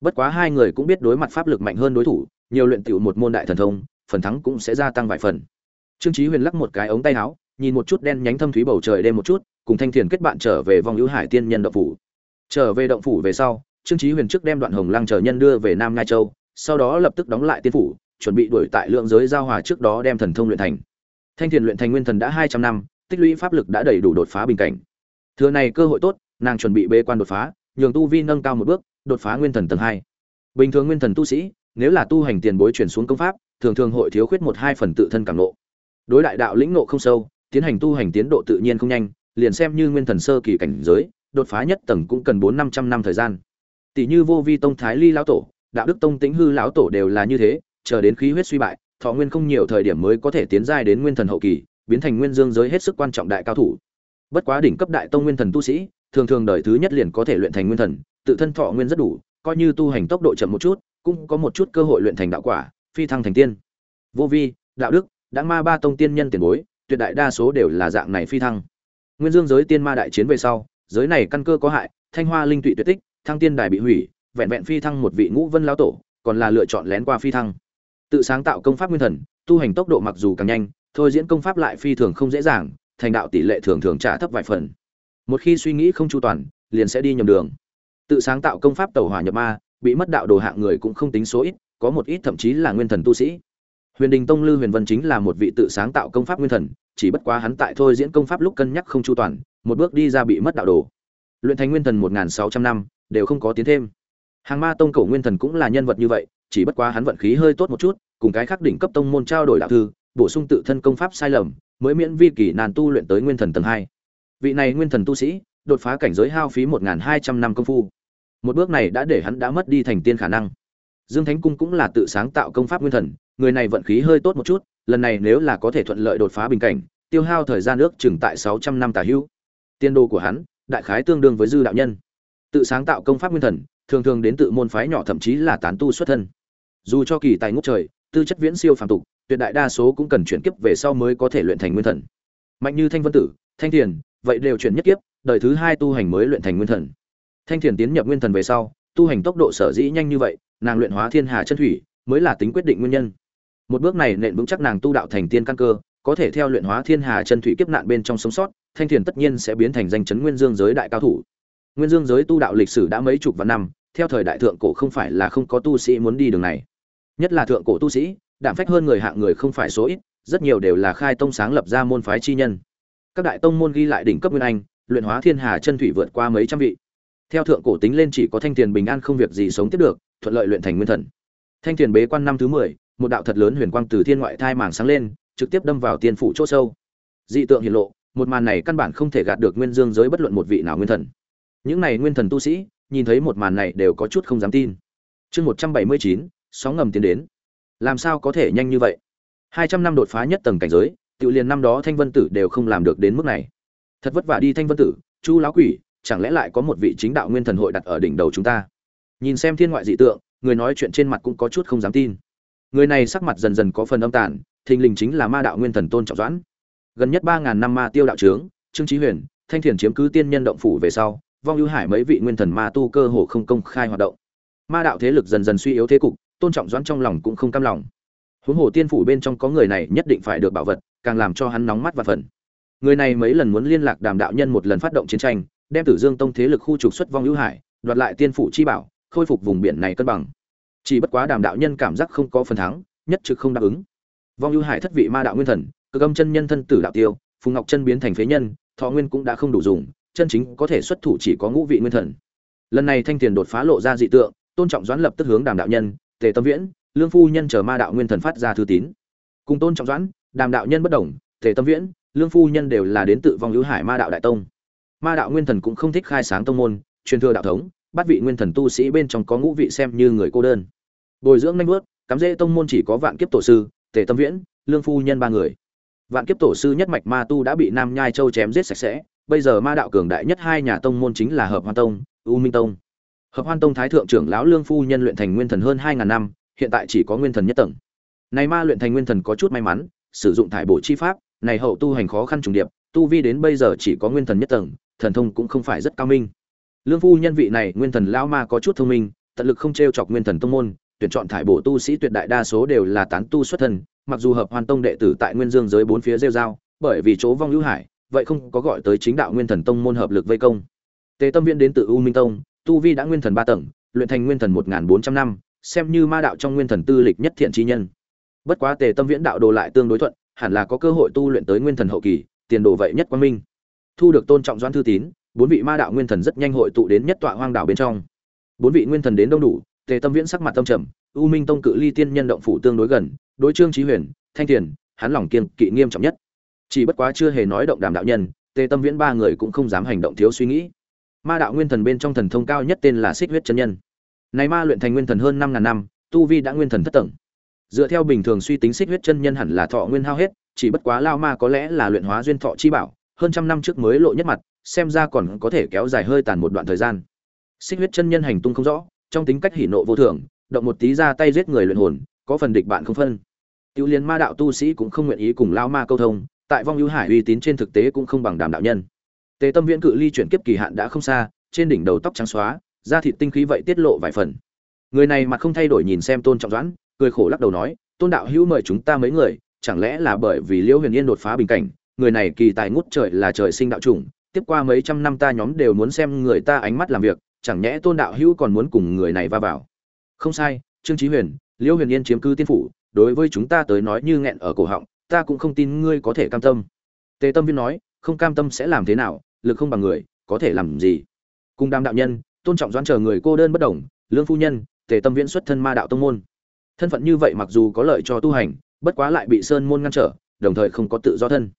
Bất quá hai người cũng biết đối mặt pháp lực mạnh hơn đối thủ, nhiều luyện tiểu một môn đại thần thông, phần thắng cũng sẽ gia tăng vài phần. Trương Chí huyền lắc một cái ống tay áo, nhìn một chút đen nhánh thâm thúy bầu trời đêm một chút, cùng thanh thiền kết bạn trở về vòng hữu hải tiên nhân động phủ. Trở về động phủ về sau, trương Chí huyền trước đem đoạn hồng lăng chờ nhân đưa về nam ngai châu sau đó lập tức đóng lại tiên phủ, chuẩn bị đuổi tại lượng giới giao hòa trước đó đem thần thông luyện thành. Thanh thiền luyện thành nguyên thần đã hai trăm năm, tích lũy pháp lực đã đầy đủ đột phá bình cảnh. Thừa này cơ hội tốt, nàng chuẩn bị bế quan đột phá, nhường tu vi nâng cao một bước, đột phá nguyên thần tầng hai. Bình thường nguyên thần tu sĩ, nếu là tu hành tiền bối chuyển xuống công pháp, thường thường hội thiếu khuyết một hai phần tự thân cảm nộ đối đại đạo lĩnh nộ không sâu, tiến hành tu hành tiến độ tự nhiên không nhanh, liền xem như nguyên thần sơ kỳ cảnh giới, đột phá nhất tầng cũng cần bốn năm trăm năm thời gian. Tỷ như vô vi tông thái ly lão tổ đạo đức tông tĩnh hư lão tổ đều là như thế, chờ đến khí huyết suy bại, thọ nguyên không nhiều thời điểm mới có thể tiến giai đến nguyên thần hậu kỳ, biến thành nguyên dương giới hết sức quan trọng đại cao thủ. Bất quá đỉnh cấp đại tông nguyên thần tu sĩ, thường thường đời thứ nhất liền có thể luyện thành nguyên thần, tự thân thọ nguyên rất đủ, coi như tu hành tốc độ chậm một chút, cũng có một chút cơ hội luyện thành đạo quả, phi thăng thành tiên. Vô vi, đạo đức, đã ma ba tông tiên nhân tiền bối, tuyệt đại đa số đều là dạng này phi thăng. Nguyên dương giới tiên ma đại chiến về sau, giới này căn cơ có hại, thanh hoa linh tụy tuyệt tích, thăng tiên đài bị hủy vẹn vẹn phi thăng một vị ngũ vân lão tổ, còn là lựa chọn lén qua phi thăng. Tự sáng tạo công pháp nguyên thần, tu hành tốc độ mặc dù càng nhanh, thôi diễn công pháp lại phi thường không dễ dàng, thành đạo tỷ lệ thường thường trả thấp vài phần. Một khi suy nghĩ không chu toàn, liền sẽ đi nhầm đường. Tự sáng tạo công pháp tẩu hỏa nhập ma, bị mất đạo đồ hạng người cũng không tính số ít, có một ít thậm chí là nguyên thần tu sĩ. Huyền đình tông lư huyền vân chính là một vị tự sáng tạo công pháp nguyên thần, chỉ bất quá hắn tại thôi diễn công pháp lúc cân nhắc không chu toàn, một bước đi ra bị mất đạo đồ. Luyện thành nguyên thần một sáu trăm năm, đều không có tiến thêm hàng ma tông cổ nguyên thần cũng là nhân vật như vậy, chỉ bất quá hắn vận khí hơi tốt một chút, cùng cái khác đỉnh cấp tông môn trao đổi đạo thư, bổ sung tự thân công pháp sai lầm, mới miễn vi kỳ nàn tu luyện tới nguyên thần tầng hai. Vị này nguyên thần tu sĩ, đột phá cảnh giới hao phí một hai trăm năm công phu. Một bước này đã để hắn đã mất đi thành tiên khả năng. Dương thánh cung cũng là tự sáng tạo công pháp nguyên thần, người này vận khí hơi tốt một chút, lần này nếu là có thể thuận lợi đột phá bình cảnh, tiêu hao thời gian ước chừng tại sáu trăm năm tà hữu tiên đồ của hắn, đại khái tương đương với dư đạo nhân. Tự sáng tạo công pháp nguyên thần thường thường đến tự môn phái nhỏ thậm chí là tán tu xuất thân. Dù cho kỳ tài ngút trời, tư chất viễn siêu phàm tục, tuyệt đại đa số cũng cần chuyển kiếp về sau mới có thể luyện thành nguyên thần. Mạnh như thanh vân tử, thanh thiền, vậy đều chuyển nhất kiếp, đời thứ hai tu hành mới luyện thành nguyên thần. Thanh thiền tiến nhập nguyên thần về sau, tu hành tốc độ sở dĩ nhanh như vậy, nàng luyện hóa thiên hà chân thủy, mới là tính quyết định nguyên nhân. Một bước này nện vững chắc nàng tu đạo thành tiên căn cơ, có thể theo luyện hóa thiên hà chân thủy kiếp nạn bên trong sống sót, thanh thiền tất nhiên sẽ biến thành danh chấn nguyên dương giới đại cao thủ nguyên dương giới tu đạo lịch sử đã mấy chục vạn năm, theo thời đại thượng cổ không phải là không có tu sĩ muốn đi đường này. Nhất là thượng cổ tu sĩ đảm phách hơn người hạng người không phải số ít, rất nhiều đều là khai tông sáng lập ra môn phái chi nhân. Các đại tông môn ghi lại đỉnh cấp nguyên anh, luyện hóa thiên hà chân thủy vượt qua mấy trăm vị. Theo thượng cổ tính lên chỉ có thanh tiền bình an không việc gì sống tiếp được, thuận lợi luyện thành nguyên thần. Thanh tiền bế quan năm thứ mười, một đạo thật lớn huyền quang từ thiên ngoại thai màng sáng lên, trực tiếp đâm vào tiên phủ chỗ sâu. Dị tượng hiện lộ, một màn này căn bản không thể gạt được nguyên dương giới bất luận một vị nào nguyên thần những này nguyên thần tu sĩ, nhìn thấy một màn này đều có chút không dám tin. Chương một trăm bảy mươi chín, sóng ngầm tiến đến. Làm sao có thể nhanh như vậy? Hai trăm năm đột phá nhất tầng cảnh giới, tự liền năm đó thanh vân tử đều không làm được đến mức này. Thật vất vả đi thanh vân tử, chu lão quỷ, chẳng lẽ lại có một vị chính đạo nguyên thần hội đặt ở đỉnh đầu chúng ta? Nhìn xem thiên ngoại dị tượng, người nói chuyện trên mặt cũng có chút không dám tin. Người này sắc mặt dần dần có phần âm tàn, thình lình chính là ma đạo nguyên thần tôn trọng doãn. Gần nhất ba ngàn năm ma tiêu đạo trưởng trương trí huyền, thanh thiền chiếm cứ tiên nhân động phủ về sau vong ưu hải mấy vị nguyên thần ma tu cơ hồ không công khai hoạt động. Ma đạo thế lực dần dần suy yếu thế cục, tôn trọng doãn trong lòng cũng không cam lòng. Huống hồ tiên phủ bên trong có người này nhất định phải được bảo vật, càng làm cho hắn nóng mắt và phần người này mấy lần muốn liên lạc đàm đạo nhân một lần phát động chiến tranh, đem tử dương tông thế lực khu trục xuất vong ưu hải, đoạt lại tiên phủ chi bảo, khôi phục vùng biển này cân bằng. Chỉ bất quá đàm đạo nhân cảm giác không có phần thắng, nhất trực không đáp ứng. Vong ưu hải thất vị ma đạo nguyên thần cơ âm chân nhân thân tử đạo tiêu, phùng ngọc chân biến thành phế nhân, thọ nguyên cũng đã không đủ dùng chân chính có thể xuất thủ chỉ có ngũ vị nguyên thần. Lần này thanh tiền đột phá lộ ra dị tượng, tôn trọng doãn lập tức hướng đàm đạo nhân, tề tâm viễn, lương phu nhân chờ ma đạo nguyên thần phát ra thư tín. Cùng tôn trọng doãn, đàm đạo nhân bất đồng, tề tâm viễn, lương phu nhân đều là đến tự vong hữu hải ma đạo đại tông. Ma đạo nguyên thần cũng không thích khai sáng tông môn, truyền thừa đạo thống, bắt vị nguyên thần tu sĩ bên trong có ngũ vị xem như người cô đơn. Bồi dưỡng nhanh bước, cắm rễ tông môn chỉ có vạn kiếp tổ sư, tề tâm viễn, lương phu nhân ba người. Vạn kiếp tổ sư nhất mạch ma tu đã bị nam nhai châu chém giết sạch sẽ bây giờ ma đạo cường đại nhất hai nhà tông môn chính là hợp hoan tông, u minh tông. Hợp hoan tông thái thượng trưởng lão lương phu nhân luyện thành nguyên thần hơn hai ngàn năm, hiện tại chỉ có nguyên thần nhất tầng. Này ma luyện thành nguyên thần có chút may mắn, sử dụng thải bổ chi pháp, này hậu tu hành khó khăn trùng điệp, tu vi đến bây giờ chỉ có nguyên thần nhất tầng, thần thông cũng không phải rất cao minh. Lương phu nhân vị này nguyên thần lão ma có chút thông minh, tận lực không t chọc nguyên thần tông môn, tuyển chọn thải bổ tu sĩ tuyệt đại đa số đều là tán tu xuất thân, mặc dù hợp hoàn tông đệ tử tại nguyên dương giới bốn phía rêu giao bởi vì chỗ vong hữu hải vậy không có gọi tới chính đạo nguyên thần tông môn hợp lực vây công. Tề tâm viễn đến từ u minh tông, tu vi đã nguyên thần ba tầng, luyện thành nguyên thần một bốn trăm năm, xem như ma đạo trong nguyên thần tư lịch nhất thiện trí nhân. Bất quá tề tâm viễn đạo đồ lại tương đối thuận, hẳn là có cơ hội tu luyện tới nguyên thần hậu kỳ, tiền đồ vậy nhất quang minh. Thu được tôn trọng doãn thư tín, bốn vị ma đạo nguyên thần rất nhanh hội tụ đến nhất tọa hoang đảo bên trong. Bốn vị nguyên thần đến đông đủ, tề tâm viễn sắc mặt tâm trầm, u minh tông cự ly tiên nhân động phủ tương đối gần, đối trương trí huyền, thanh tiền hắn lòng kiên kỵ nghiêm trọng nhất chỉ bất quá chưa hề nói động đàm đạo nhân, tề tâm viễn ba người cũng không dám hành động thiếu suy nghĩ. Ma đạo nguyên thần bên trong thần thông cao nhất tên là xích huyết chân nhân. Này ma luyện thành nguyên thần hơn năm ngàn năm, tu vi đã nguyên thần thất tầng. Dựa theo bình thường suy tính xích huyết chân nhân hẳn là thọ nguyên hao hết, chỉ bất quá lao ma có lẽ là luyện hóa duyên thọ chi bảo, hơn trăm năm trước mới lộ nhất mặt, xem ra còn có thể kéo dài hơi tàn một đoạn thời gian. Xích huyết chân nhân hành tung không rõ, trong tính cách hỉ nộ vô thường, động một tí ra tay giết người luyện hồn, có phần địch bạn không phân. Tiêu liên ma đạo tu sĩ cũng không nguyện ý cùng lao ma câu thông tại vong ưu hải uy tín trên thực tế cũng không bằng đàm đạo nhân. Tề tâm viễn cự ly chuyển kiếp kỳ hạn đã không xa, trên đỉnh đầu tóc trắng xóa, da thịt tinh khí vậy tiết lộ vài phần. Người này mặt không thay đổi nhìn xem tôn trọng doãn, cười khổ lắc đầu nói, tôn đạo hữu mời chúng ta mấy người, chẳng lẽ là bởi vì liễu huyền yên đột phá bình cảnh, người này kỳ tài ngút trời là trời sinh đạo chủng, tiếp qua mấy trăm năm ta nhóm đều muốn xem người ta ánh mắt làm việc, chẳng nhẽ tôn đạo hữu còn muốn cùng người này va vào? Không sai, trương trí huyền, liễu huyền yên chiếm cư tiên phủ, đối với chúng ta tới nói như nghẹn ở cổ họng ta cũng không tin ngươi có thể cam tâm. Tề tâm viên nói, không cam tâm sẽ làm thế nào, lực không bằng người, có thể làm gì? Cùng Đam đạo nhân, tôn trọng doãn chờ người cô đơn bất đồng, lương phu nhân, tề tâm viễn xuất thân ma đạo tông môn. Thân phận như vậy mặc dù có lợi cho tu hành, bất quá lại bị sơn môn ngăn trở, đồng thời không có tự do thân.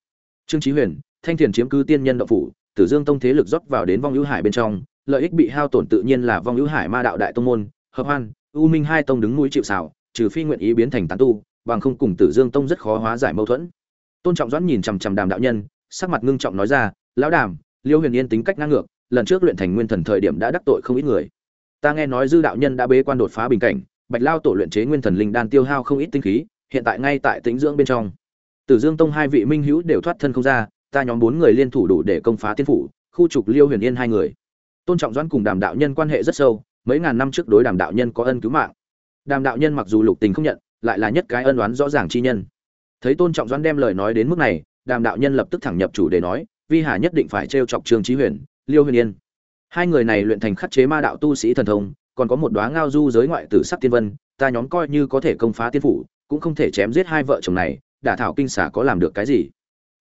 Trương chí huyền, thanh thiền chiếm cứ tiên nhân động phủ, tử dương tông thế lực rót vào đến vong hữu hải bên trong, lợi ích bị hao tổn tự nhiên là vong hữu hải ma đạo đại tông môn, hợp hoan, u minh hai tông đứng núi chịu xào trừ phi nguyện ý biến thành tán tu bằng không cùng tử dương tông rất khó hóa giải mâu thuẫn. Tôn trọng doãn nhìn chằm chằm đàm đạo nhân, sắc mặt ngưng trọng nói ra, lão đàm, liêu huyền yên tính cách ngang ngược, lần trước luyện thành nguyên thần thời điểm đã đắc tội không ít người. Ta nghe nói dư đạo nhân đã bế quan đột phá bình cảnh, bạch lao tổ luyện chế nguyên thần linh đan tiêu hao không ít tinh khí, hiện tại ngay tại tĩnh dưỡng bên trong. Tử dương tông hai vị minh hữu đều thoát thân không ra, ta nhóm bốn người liên thủ đủ để công phá tiên phủ, khu trục liêu huyền yên hai người. Tôn trọng doãn cùng đàm đạo nhân quan hệ rất sâu, mấy ngàn năm trước đối đàm đạo nhân có ân cứu mạng. Đàm đạo nhân mặc dù lục tình không nhận lại là nhất cái ân oán rõ ràng chi nhân. Thấy tôn trọng doãn đem lời nói đến mức này, đàm đạo nhân lập tức thẳng nhập chủ đề nói, vi hà nhất định phải t chọc trương trí huyền, liêu huyền yên. Hai người này luyện thành khắc chế ma đạo tu sĩ thần thông, còn có một đóa ngao du giới ngoại tử sắc tiên vân, ta nhóm coi như có thể công phá tiên phủ, cũng không thể chém giết hai vợ chồng này, đả thảo kinh xả có làm được cái gì?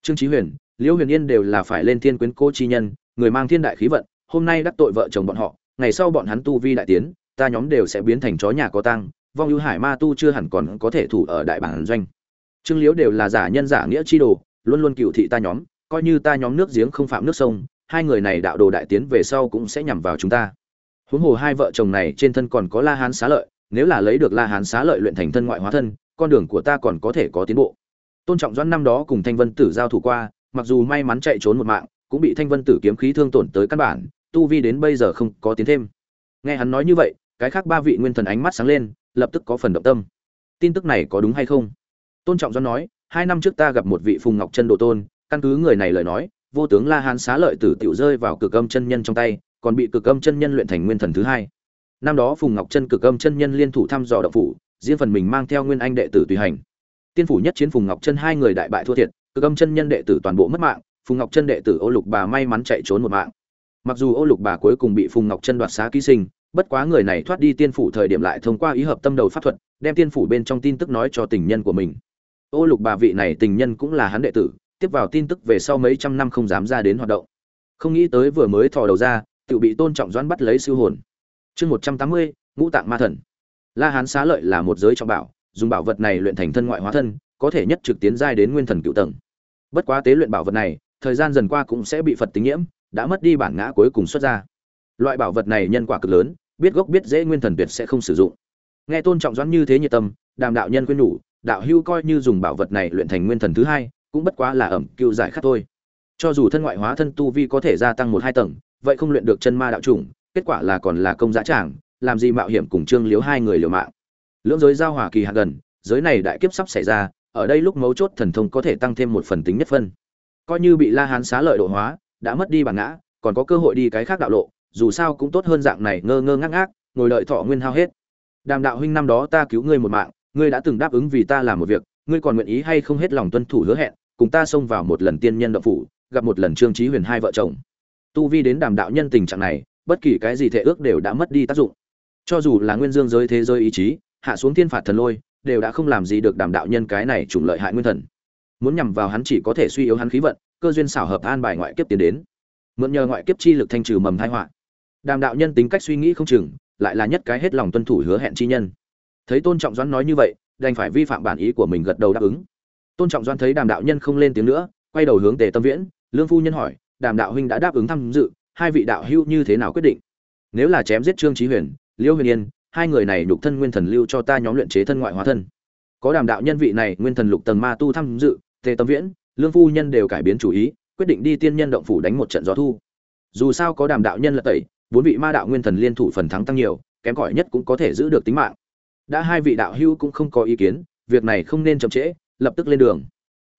Trương trí huyền, liêu huyền yên đều là phải lên thiên quyến cô chi nhân, người mang thiên đại khí vận, hôm nay đắc tội vợ chồng bọn họ, ngày sau bọn hắn tu vi đại tiến, ta nhóm đều sẽ biến thành chó nhà có tăng vong ưu hải ma tu chưa hẳn còn có thể thủ ở đại bản doanh. Trương liếu đều là giả nhân giả nghĩa chi đồ, luôn luôn cựu thị ta nhóm, coi như ta nhóm nước giếng không phạm nước sông, hai người này đạo đồ đại tiến về sau cũng sẽ nhằm vào chúng ta. Huống hồ hai vợ chồng này trên thân còn có la hán xá lợi, nếu là lấy được la hán xá lợi luyện thành thân ngoại hóa thân, con đường của ta còn có thể có tiến bộ. Tôn trọng doãn năm đó cùng thanh vân tử giao thủ qua, mặc dù may mắn chạy trốn một mạng, cũng bị thanh vân tử kiếm khí thương tổn tới căn bản, tu vi đến bây giờ không có tiến thêm. Nghe hắn nói như vậy, cái khác ba vị nguyên thần ánh mắt sáng lên lập tức có phần động tâm. Tin tức này có đúng hay không? Tôn trọng doãn nói, hai năm trước ta gặp một vị phùng ngọc chân độ tôn, căn cứ người này lời nói, vô tướng la hán xá lợi tử tiểu rơi vào cực âm chân nhân trong tay, còn bị cực âm chân nhân luyện thành nguyên thần thứ hai. Năm đó phùng ngọc chân cực âm chân nhân liên thủ thăm dò động phủ, riêng phần mình mang theo nguyên anh đệ tử tùy hành. Tiên phủ nhất chiến phùng ngọc chân hai người đại bại thua thiệt, cực âm chân nhân đệ tử toàn bộ mất mạng, phùng ngọc chân đệ tử ô lục bà may mắn chạy trốn một mạng. Mặc dù ô lục bà cuối cùng bị phùng ngọc chân đoạt xá ký sinh bất quá người này thoát đi tiên phủ thời điểm lại thông qua ý hợp tâm đầu pháp thuật, đem tiên phủ bên trong tin tức nói cho tình nhân của mình. Ô lục bà vị này tình nhân cũng là hắn đệ tử, tiếp vào tin tức về sau mấy trăm năm không dám ra đến hoạt động. Không nghĩ tới vừa mới thò đầu ra tự bị tôn trọng doãn bắt lấy siêu hồn. Chương một trăm tám mươi, ngũ tạng ma thần. La hán xá lợi là một giới trọng bảo, dùng bảo vật này luyện thành thân ngoại hóa thân, có thể nhất trực tiến giai đến nguyên thần cựu tầng. Bất quá tế luyện bảo vật này, thời gian dần qua cũng sẽ bị phật tính nhiễm, đã mất đi bản ngã cuối cùng xuất ra. Loại bảo vật này nhân quả cực lớn biết gốc biết dễ nguyên thần tuyệt sẽ không sử dụng. Nghe tôn trọng doãn như thế nhiệt tâm, đàm đạo nhân quyên nhủ, đạo hưu coi như dùng bảo vật này luyện thành nguyên thần thứ hai, cũng bất quá là ẩm cựu giải khát thôi. Cho dù thân ngoại hóa thân tu vi có thể gia tăng một hai tầng, vậy không luyện được chân ma đạo chủng, kết quả là còn là công giá tràng, làm gì mạo hiểm cùng trương liếu hai người liều mạng. Lưỡng giới giao hòa kỳ hạ gần, giới này đại kiếp sắp xảy ra, ở đây lúc mấu chốt thần thông có thể tăng thêm một phần tính nhất phân. Coi như bị la hán xá lợi độ hóa, đã mất đi bản ngã, còn có cơ hội đi cái khác đạo lộ dù sao cũng tốt hơn dạng này ngơ ngơ ngác ngác, ngồi đợi thọ nguyên hao hết. Đàm đạo huynh năm đó ta cứu ngươi một mạng, ngươi đã từng đáp ứng vì ta làm một việc, ngươi còn nguyện ý hay không hết lòng tuân thủ hứa hẹn, cùng ta xông vào một lần tiên nhân động phủ, gặp một lần trương trí huyền hai vợ chồng. Tu vi đến đàm đạo nhân tình trạng này, bất kỳ cái gì thể ước đều đã mất đi tác dụng. Cho dù là nguyên dương giới thế giới ý chí, hạ xuống thiên phạt thần lôi, đều đã không làm gì được đàm đạo nhân cái này trùng lợi hại nguyên thần. Muốn nhằm vào hắn chỉ có thể suy yếu hắn khí vận, cơ duyên xảo hợp an bài ngoại kiếp tiến đến. Mượn nhờ ngoại kiếp chi lực thanh trừ mầm tai họa đàm đạo nhân tính cách suy nghĩ không chừng, lại là nhất cái hết lòng tuân thủ hứa hẹn chi nhân. Thấy tôn trọng doãn nói như vậy, đành phải vi phạm bản ý của mình gật đầu đáp ứng. Tôn trọng doãn thấy đàm đạo nhân không lên tiếng nữa, quay đầu hướng tề tâm viễn, lương phu nhân hỏi, đàm đạo huynh đã đáp ứng tham dự, hai vị đạo hữu như thế nào quyết định? Nếu là chém giết trương trí huyền, liêu huyền yên, hai người này nhục thân nguyên thần lưu cho ta nhóm luyện chế thân ngoại hóa thân. Có đàm đạo nhân vị này nguyên thần lục tầng ma tu tham dự, tề tâm viễn, lương phu nhân đều cải biến chủ ý, quyết định đi tiên nhân động phủ đánh một trận gió thu. Dù sao có đàm đạo nhân là tẩy bốn vị ma đạo nguyên thần liên thủ phần thắng tăng nhiều, kém cỏi nhất cũng có thể giữ được tính mạng. Đã hai vị đạo hưu cũng không có ý kiến, việc này không nên chậm trễ, lập tức lên đường.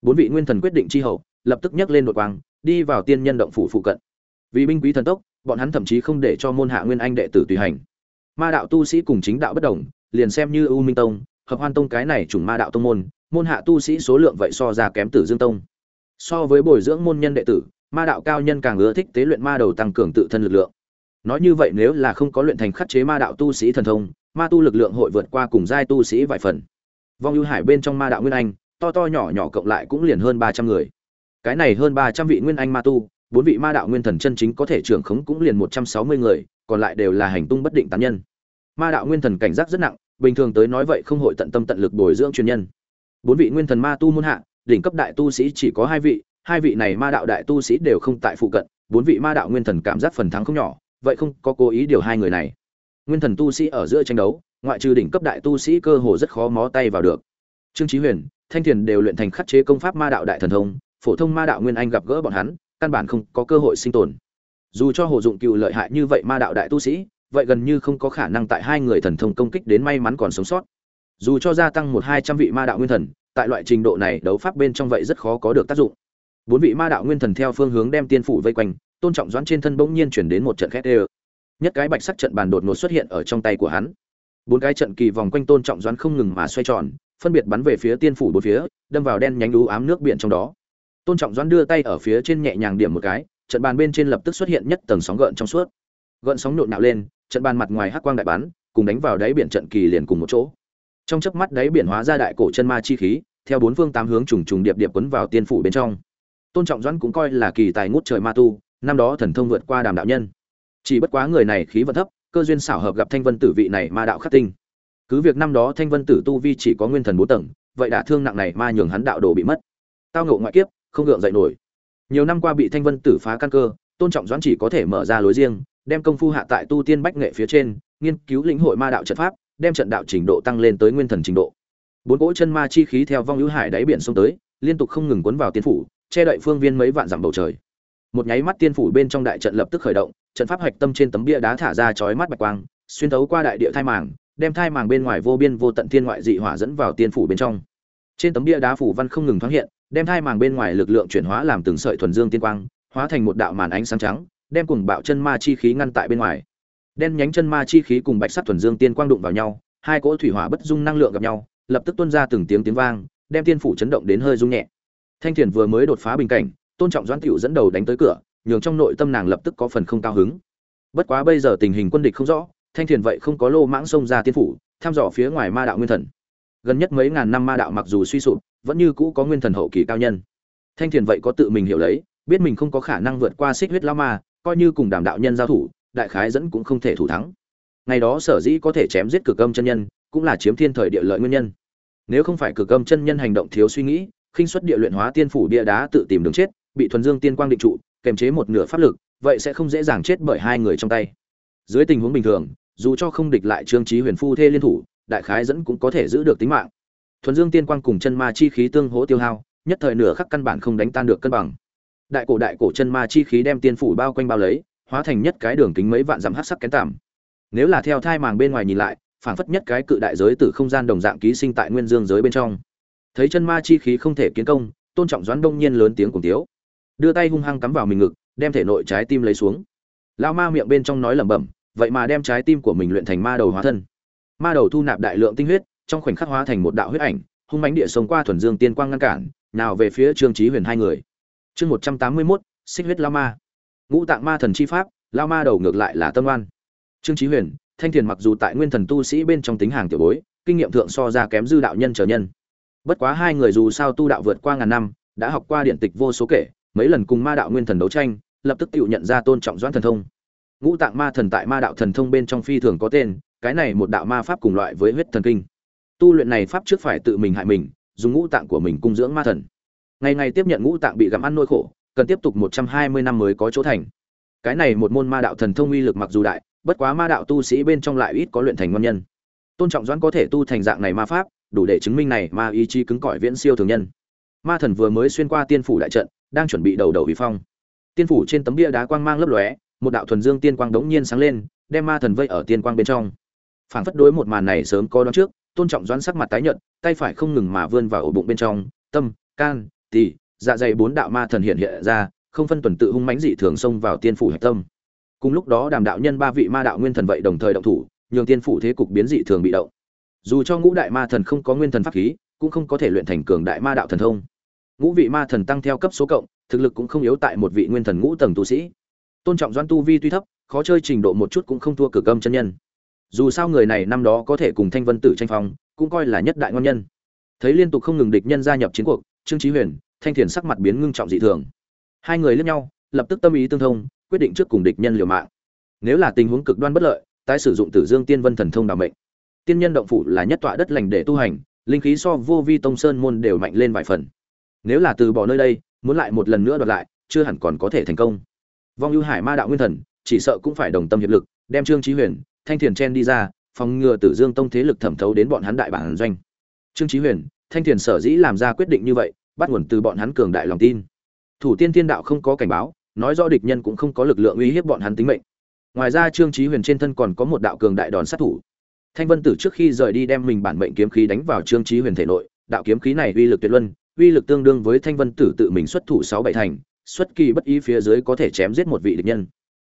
Bốn vị nguyên thần quyết định chi hậu, lập tức nhấc lên nội quang, đi vào tiên nhân động phủ phụ cận. Vì binh quý thần tốc, bọn hắn thậm chí không để cho môn hạ nguyên anh đệ tử tùy hành. Ma đạo tu sĩ cùng chính đạo bất đồng, liền xem như u minh tông, hợp hoan tông cái này chủng ma đạo tông môn môn hạ tu sĩ số lượng vậy so ra kém tử dương tông. So với bồi dưỡng môn nhân đệ tử, ma đạo cao nhân càng ưa thích tế luyện ma đầu tăng cường tự thân lực lượng nói như vậy nếu là không có luyện thành khắc chế ma đạo tu sĩ thần thông, ma tu lực lượng hội vượt qua cùng giai tu sĩ vài phần. Vong ưu hải bên trong ma đạo nguyên anh, to to nhỏ nhỏ cộng lại cũng liền hơn ba trăm người. Cái này hơn ba trăm vị nguyên anh ma tu, bốn vị ma đạo nguyên thần chân chính có thể trưởng khống cũng liền một trăm sáu mươi người, còn lại đều là hành tung bất định tán nhân. Ma đạo nguyên thần cảnh giác rất nặng, bình thường tới nói vậy không hội tận tâm tận lực bồi dưỡng chuyên nhân. Bốn vị nguyên thần ma tu muôn hạ, đỉnh cấp đại tu sĩ chỉ có hai vị hai vị này ma đạo đại tu sĩ đều không tại phụ cận, bốn vị ma đạo nguyên thần cảm giác phần thắng không nhỏ vậy không có cố ý điều hai người này. Nguyên thần tu sĩ ở giữa tranh đấu, ngoại trừ đỉnh cấp đại tu sĩ cơ hồ rất khó mó tay vào được. Trương chí huyền, thanh thiền đều luyện thành khắc chế công pháp ma đạo đại thần thông, phổ thông ma đạo nguyên anh gặp gỡ bọn hắn, căn bản không có cơ hội sinh tồn. Dù cho hồ dụng cựu lợi hại như vậy ma đạo đại tu sĩ, vậy gần như không có khả năng tại hai người thần thông công kích đến may mắn còn sống sót. Dù cho gia tăng một hai trăm vị ma đạo nguyên thần, tại loại trình độ này đấu pháp bên trong vậy rất khó có được tác dụng. Bốn vị ma đạo nguyên thần theo phương hướng đem tiên phủ vây quanh tôn trọng doãn trên thân bỗng nhiên chuyển đến một trận khét ê nhất cái bạch sắc trận bàn đột ngột xuất hiện ở trong tay của hắn. Bốn cái trận kỳ vòng quanh tôn trọng doãn không ngừng mà xoay tròn, phân biệt bắn về phía tiên phủ bốn phía, đâm vào đen nhánh đú ám nước biển trong đó. Tôn trọng doãn đưa tay ở phía trên nhẹ nhàng điểm một cái, trận bàn bên trên lập tức xuất hiện nhất tầng sóng gợn trong suốt. Gợn sóng nhộn nạo lên, trận bàn mặt ngoài hắc quang đại bắn, cùng đánh vào đáy biển trận kỳ liền cùng một chỗ. Trong chớp mắt đáy biển hóa ra đại cổ chân ma chi khí, theo bốn phương tám hướng trùng trùng điệp điệp quấn vào tiên phủ bên trong. Tôn trọng doãn cũng coi là kỳ tài ngút trời ma tu năm đó thần thông vượt qua đàm đạo nhân. Chỉ bất quá người này khí vận thấp, cơ duyên xảo hợp gặp thanh vân tử vị này ma đạo khắc tinh. Cứ việc năm đó thanh vân tử tu vi chỉ có nguyên thần bốn tầng, vậy đả thương nặng này ma nhường hắn đạo đồ bị mất. Tao ngộ ngoại kiếp, không gượng dậy nổi. Nhiều năm qua bị thanh vân tử phá căn cơ, tôn trọng doãn chỉ có thể mở ra lối riêng, đem công phu hạ tại tu tiên bách nghệ phía trên, nghiên cứu lĩnh hội ma đạo trận pháp, đem trận đạo trình độ tăng lên tới nguyên thần trình độ. Bốn cỗ chân ma chi khí theo vong hữu hải đáy biển sông tới, liên tục không ngừng cuốn vào tiên phủ, che đậy phương viên mấy vạn dặm bầu trời một nháy mắt tiên phủ bên trong đại trận lập tức khởi động, trận pháp hạch tâm trên tấm bia đá thả ra chói mắt bạch quang, xuyên thấu qua đại địa thai màng, đem thai màng bên ngoài vô biên vô tận thiên ngoại dị hỏa dẫn vào tiên phủ bên trong. Trên tấm bia đá phủ văn không ngừng thoáng hiện, đem thai màng bên ngoài lực lượng chuyển hóa làm từng sợi thuần dương tiên quang, hóa thành một đạo màn ánh sáng trắng, đem cùng bạo chân ma chi khí ngăn tại bên ngoài. Đen nhánh chân ma chi khí cùng bạch sắc thuần dương tiên quang đụng vào nhau, hai cỗ thủy hỏa bất dung năng lượng gặp nhau, lập tức tuôn ra từng tiếng tiếng vang, đem tiên phủ chấn động đến hơi rung nhẹ. Thanh thiền vừa mới đột phá bình cảnh tôn trọng doãn tiểu dẫn đầu đánh tới cửa, nhường trong nội tâm nàng lập tức có phần không cao hứng. Bất quá bây giờ tình hình quân địch không rõ, thanh thiền vậy không có lô mãng xông ra tiên phủ thăm dò phía ngoài ma đạo nguyên thần. Gần nhất mấy ngàn năm ma đạo mặc dù suy sụp, vẫn như cũ có nguyên thần hậu kỳ cao nhân. Thanh thiền vậy có tự mình hiểu lấy, biết mình không có khả năng vượt qua xích huyết lao ma, coi như cùng đàm đạo nhân giao thủ, đại khái dẫn cũng không thể thủ thắng. Ngày đó sở dĩ có thể chém giết cực âm chân nhân, cũng là chiếm thiên thời địa lợi nguyên nhân. Nếu không phải cực âm chân nhân hành động thiếu suy nghĩ, khinh xuất địa luyện hóa tiên phủ bia đá tự tìm đường chết bị thuần dương tiên quang định trụ kèm chế một nửa pháp lực, vậy sẽ không dễ dàng chết bởi hai người trong tay. Dưới tình huống bình thường, dù cho không địch lại trương trí huyền phu thê liên thủ, đại khái dẫn cũng có thể giữ được tính mạng. Thuần dương tiên quang cùng chân ma chi khí tương hỗ tiêu hao, nhất thời nửa khắc căn bản không đánh tan được cân bằng. Đại cổ đại cổ chân ma chi khí đem tiên phủ bao quanh bao lấy, hóa thành nhất cái đường kính mấy vạn dặm hắc sắc kén tảm nếu là theo thai màng bên ngoài nhìn lại, phảng phất nhất cái cự đại giới từ không gian đồng dạng ký sinh tại nguyên dương giới bên trong. Thấy chân ma chi khí không thể kiến công, tôn trọng doãn đông nhiên lớn tiếng cùng tiếu đưa tay hung hăng cắm vào mình ngực, đem thể nội trái tim lấy xuống. Lao ma miệng bên trong nói lẩm bẩm, vậy mà đem trái tim của mình luyện thành ma đầu hóa thân. Ma đầu thu nạp đại lượng tinh huyết, trong khoảnh khắc hóa thành một đạo huyết ảnh, hung mãnh địa sống qua thuần dương tiên quang ngăn cản, nào về phía trương trí huyền hai người. Chương một trăm tám mươi mốt, xích huyết lao ma. Ngũ tạng ma thần chi pháp lao ma đầu ngược lại là tâm oan. Trương trí huyền, thanh thiền mặc dù tại nguyên thần tu sĩ bên trong tính hàng tiểu bối, kinh nghiệm thượng so ra kém dư đạo nhân trở nhân. Bất quá hai người dù sao tu đạo vượt qua ngàn năm, đã học qua điện tịch vô số kể mấy lần cùng ma đạo nguyên thần đấu tranh, lập tức tự nhận ra tôn trọng doãn thần thông. Ngũ tạng ma thần tại ma đạo thần thông bên trong phi thường có tên, cái này một đạo ma pháp cùng loại với huyết thần kinh. Tu luyện này pháp trước phải tự mình hại mình, dùng ngũ tạng của mình cung dưỡng ma thần. Ngày ngày tiếp nhận ngũ tạng bị gặm ăn nỗi khổ, cần tiếp tục một trăm hai mươi năm mới có chỗ thành. Cái này một môn ma đạo thần thông uy lực mặc dù đại, bất quá ma đạo tu sĩ bên trong lại ít có luyện thành ngon nhân. Tôn trọng doãn có thể tu thành dạng này ma pháp, đủ để chứng minh này ma ý chí cứng cỏi viễn siêu thường nhân. Ma thần vừa mới xuyên qua tiên phủ đại trận đang chuẩn bị đầu đầu bị phong. Tiên phủ trên tấm bia đá quang mang lấp lóe, một đạo thuần dương tiên quang đống nhiên sáng lên, đem ma thần vây ở tiên quang bên trong. Phảng phất đối một màn này sớm có đoán trước, tôn trọng doãn sắc mặt tái nhợt, tay phải không ngừng mà vươn vào ổ bụng bên trong, tâm, can, tỳ dạ dày bốn đạo ma thần hiện hiện ra, không phân tuần tự hung mãnh dị thường xông vào tiên phủ hạch tâm. Cùng lúc đó đàm đạo nhân ba vị ma đạo nguyên thần vậy đồng thời động thủ, nhường tiên phủ thế cục biến dị thường bị động. Dù cho ngũ đại ma thần không có nguyên thần pháp khí, cũng không có thể luyện thành cường đại ma đạo thần thông ngũ vị ma thần tăng theo cấp số cộng, thực lực cũng không yếu tại một vị nguyên thần ngũ tầng tu sĩ. Tôn trọng doan tu vi tuy thấp, khó chơi trình độ một chút cũng không thua cực âm chân nhân. Dù sao người này năm đó có thể cùng thanh vân tử tranh phong, cũng coi là nhất đại ngon nhân. Thấy liên tục không ngừng địch nhân gia nhập chiến cuộc, trương trí huyền, thanh thiền sắc mặt biến ngưng trọng dị thường. Hai người lướt nhau, lập tức tâm ý tương thông, quyết định trước cùng địch nhân liều mạng. Nếu là tình huống cực đoan bất lợi, tái sử dụng tử dương tiên vân thần thông đảm mệnh. Tiên nhân động phủ là nhất tọa đất lành để tu hành, linh khí so vô vi tông sơn môn đều mạnh lên vài phần nếu là từ bỏ nơi đây, muốn lại một lần nữa đoạt lại, chưa hẳn còn có thể thành công. Vong ưu hải ma đạo nguyên thần, chỉ sợ cũng phải đồng tâm hiệp lực, đem trương trí huyền, thanh thiền chen đi ra, phòng ngừa tử dương tông thế lực thẩm thấu đến bọn hắn đại bản doanh. Trương trí huyền, thanh thiền sở dĩ làm ra quyết định như vậy, bắt nguồn từ bọn hắn cường đại lòng tin. Thủ tiên thiên đạo không có cảnh báo, nói rõ địch nhân cũng không có lực lượng uy hiếp bọn hắn tính mệnh. Ngoài ra trương trí huyền trên thân còn có một đạo cường đại đòn sát thủ. Thanh vân tử trước khi rời đi đem mình bản mệnh kiếm khí đánh vào trương trí huyền thể nội, đạo kiếm khí này uy lực tuyệt luân uy lực tương đương với thanh vân tử tự mình xuất thủ sáu bảy thành, xuất kỳ bất ý phía dưới có thể chém giết một vị địch nhân.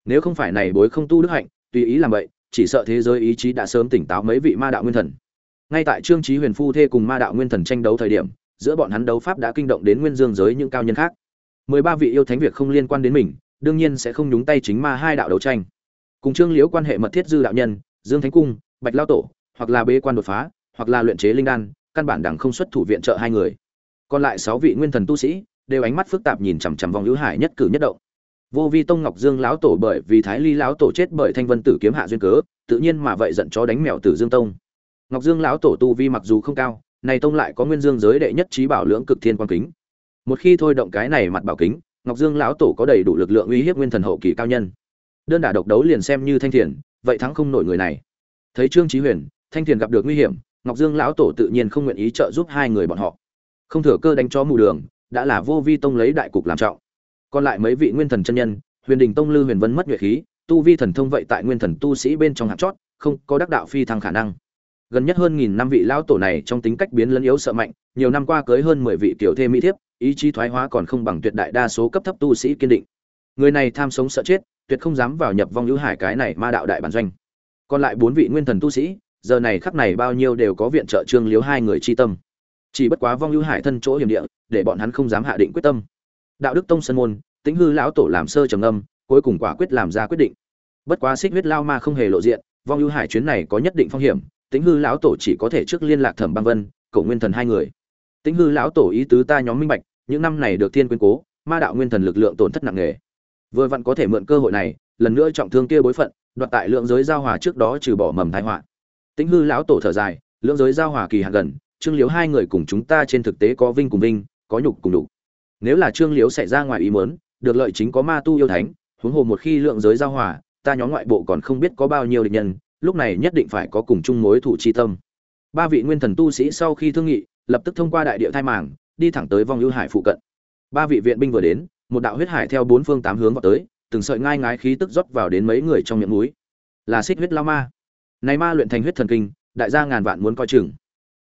Nếu không phải này bối không tu đức hạnh, tùy ý làm vậy, chỉ sợ thế giới ý chí đã sớm tỉnh táo mấy vị ma đạo nguyên thần. Ngay tại trương trí huyền phu thê cùng ma đạo nguyên thần tranh đấu thời điểm, giữa bọn hắn đấu pháp đã kinh động đến nguyên dương giới những cao nhân khác. Mười ba vị yêu thánh việc không liên quan đến mình, đương nhiên sẽ không nhúng tay chính ma hai đạo đấu tranh. Cùng trương liễu quan hệ mật thiết dư đạo nhân, dương thánh cung, bạch lao tổ, hoặc là bế quan đột phá, hoặc là luyện chế linh đan, căn bản đẳng không xuất thủ viện trợ hai người còn lại sáu vị nguyên thần tu sĩ đều ánh mắt phức tạp nhìn chằm chằm vòng hữu hải nhất cử nhất động. Vô vi tông ngọc dương lão tổ bởi vì thái ly lão tổ chết bởi thanh vân tử kiếm hạ duyên cớ, tự nhiên mà vậy giận chó đánh mèo tử dương tông. Ngọc dương lão tổ tu vi mặc dù không cao, này tông lại có nguyên dương giới đệ nhất trí bảo lưỡng cực thiên quan kính. Một khi thôi động cái này mặt bảo kính, ngọc dương lão tổ có đầy đủ lực lượng uy hiếp nguyên thần hậu kỳ cao nhân. Đơn đả độc đấu liền xem như thanh thiền, vậy thắng không nổi người này. Thấy trương trí huyền, thanh thiền gặp được nguy hiểm, ngọc dương lão tổ tự nhiên không nguyện ý trợ giúp hai người bọn họ không thừa cơ đánh cho mù đường, đã là vô vi tông lấy đại cục làm trọng. Còn lại mấy vị nguyên thần chân nhân, huyền đình tông lư huyền vân mất nhuệ khí, tu vi thần thông vậy tại nguyên thần tu sĩ bên trong hạt chót, không có đắc đạo phi thăng khả năng. Gần nhất hơn nghìn năm vị lão tổ này trong tính cách biến lẫn yếu sợ mạnh, nhiều năm qua cưới hơn mười vị tiểu thê mỹ thiếp, ý chí thoái hóa còn không bằng tuyệt đại đa số cấp thấp tu sĩ kiên định. Người này tham sống sợ chết, tuyệt không dám vào nhập vong hữu hải cái này ma đạo đại bản doanh. Còn lại bốn vị nguyên thần tu sĩ, giờ này khắp này bao nhiêu đều có viện trợ trương liếu hai người chi tâm chỉ bất quá vong ưu hải thân chỗ hiểm địa, để bọn hắn không dám hạ định quyết tâm. Đạo đức tông sân môn tính hư lão tổ làm sơ trầm âm cuối cùng quả quyết làm ra quyết định. Bất quá xích huyết lao ma không hề lộ diện, vong ưu hải chuyến này có nhất định phong hiểm tính hư lão tổ chỉ có thể trước liên lạc thẩm băng vân, cổ nguyên thần hai người. Tính hư lão tổ ý tứ ta nhóm minh bạch, những năm này được thiên quyến cố, ma đạo nguyên thần lực lượng tổn thất nặng nề. Vừa vặn có thể mượn cơ hội này, lần nữa trọng thương kia bối phận, đoạt tại lượng giới giao hòa trước đó trừ bỏ mầm thái họa. Tính hư lão tổ thở dài, lượng giới giao hòa kỳ hạn gần trương liếu hai người cùng chúng ta trên thực tế có vinh cùng vinh, có nhục cùng nhục. nếu là trương liếu xảy ra ngoài ý muốn, được lợi chính có ma tu yêu thánh, huống hồ một khi lượng giới giao hòa, ta nhóm ngoại bộ còn không biết có bao nhiêu địch nhân, lúc này nhất định phải có cùng chung mối thủ chi tâm. Ba vị nguyên thần tu sĩ sau khi thương nghị, lập tức thông qua đại địa thai màng, đi thẳng tới vong ưu hải phụ cận. Ba vị viện binh vừa đến, một đạo huyết hải theo bốn phương tám hướng vào tới, từng sợi ngai ngái khí tức rót vào đến mấy người trong miệng núi. Là xích huyết lao ma. Này ma luyện thành huyết thần kinh, đại gia ngàn vạn muốn coi chừng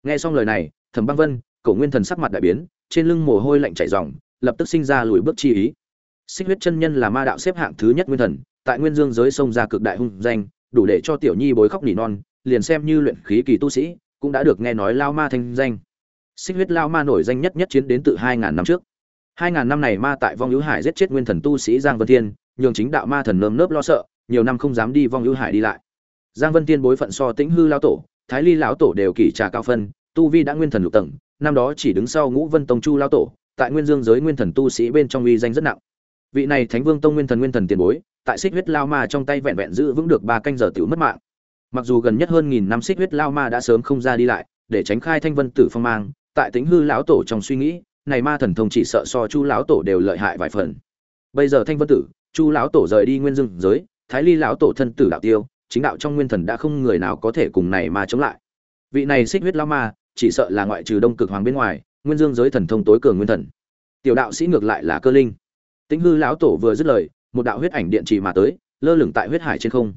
nghe xong lời này, thẩm băng vân, cổ nguyên thần sắc mặt đại biến, trên lưng mồ hôi lạnh chảy ròng, lập tức sinh ra lùi bước chi ý. Xích huyết chân nhân là ma đạo xếp hạng thứ nhất nguyên thần, tại nguyên dương giới sông ra cực đại hung danh, đủ để cho tiểu nhi bối khóc nỉ non, liền xem như luyện khí kỳ tu sĩ, cũng đã được nghe nói lao ma thanh danh. Xích huyết lao ma nổi danh nhất nhất chiến đến từ hai ngàn năm trước. Hai ngàn năm này ma tại vong hữu hải giết chết nguyên thần tu sĩ giang vân thiên, nhường chính đạo ma thần nơm nớp lo sợ, nhiều năm không dám đi vong hữu hải đi lại. Giang vân thiên bối phận so tĩnh hư lao tổ thái ly lão tổ đều kỷ trà cao phân, tu vi đã nguyên thần lục tầng, năm đó chỉ đứng sau ngũ vân tông chu lao tổ, tại nguyên dương giới nguyên thần tu sĩ bên trong uy danh rất nặng. Vị này thánh vương tông nguyên thần nguyên thần tiền bối, tại xích huyết lao ma trong tay vẹn vẹn giữ vững được ba canh giờ tiểu mất mạng. Mặc dù gần nhất hơn nghìn năm xích huyết lao ma đã sớm không ra đi lại, để tránh khai thanh vân tử phong mang, tại tính hư lão tổ trong suy nghĩ, này ma thần thông chỉ sợ so chu lão tổ đều lợi hại vài phần. Bây giờ thanh vân tử, chu lão tổ rời đi nguyên dương giới, thái ly lão tổ thân tử đạo tiêu chính đạo trong nguyên thần đã không người nào có thể cùng này mà chống lại. Vị này xích huyết lao ma, chỉ sợ là ngoại trừ đông cực hoàng bên ngoài, nguyên dương giới thần thông tối cường nguyên thần. Tiểu đạo sĩ ngược lại là cơ linh. Tĩnh hư lão tổ vừa dứt lời, một đạo huyết ảnh điện trì mà tới, lơ lửng tại huyết hải trên không.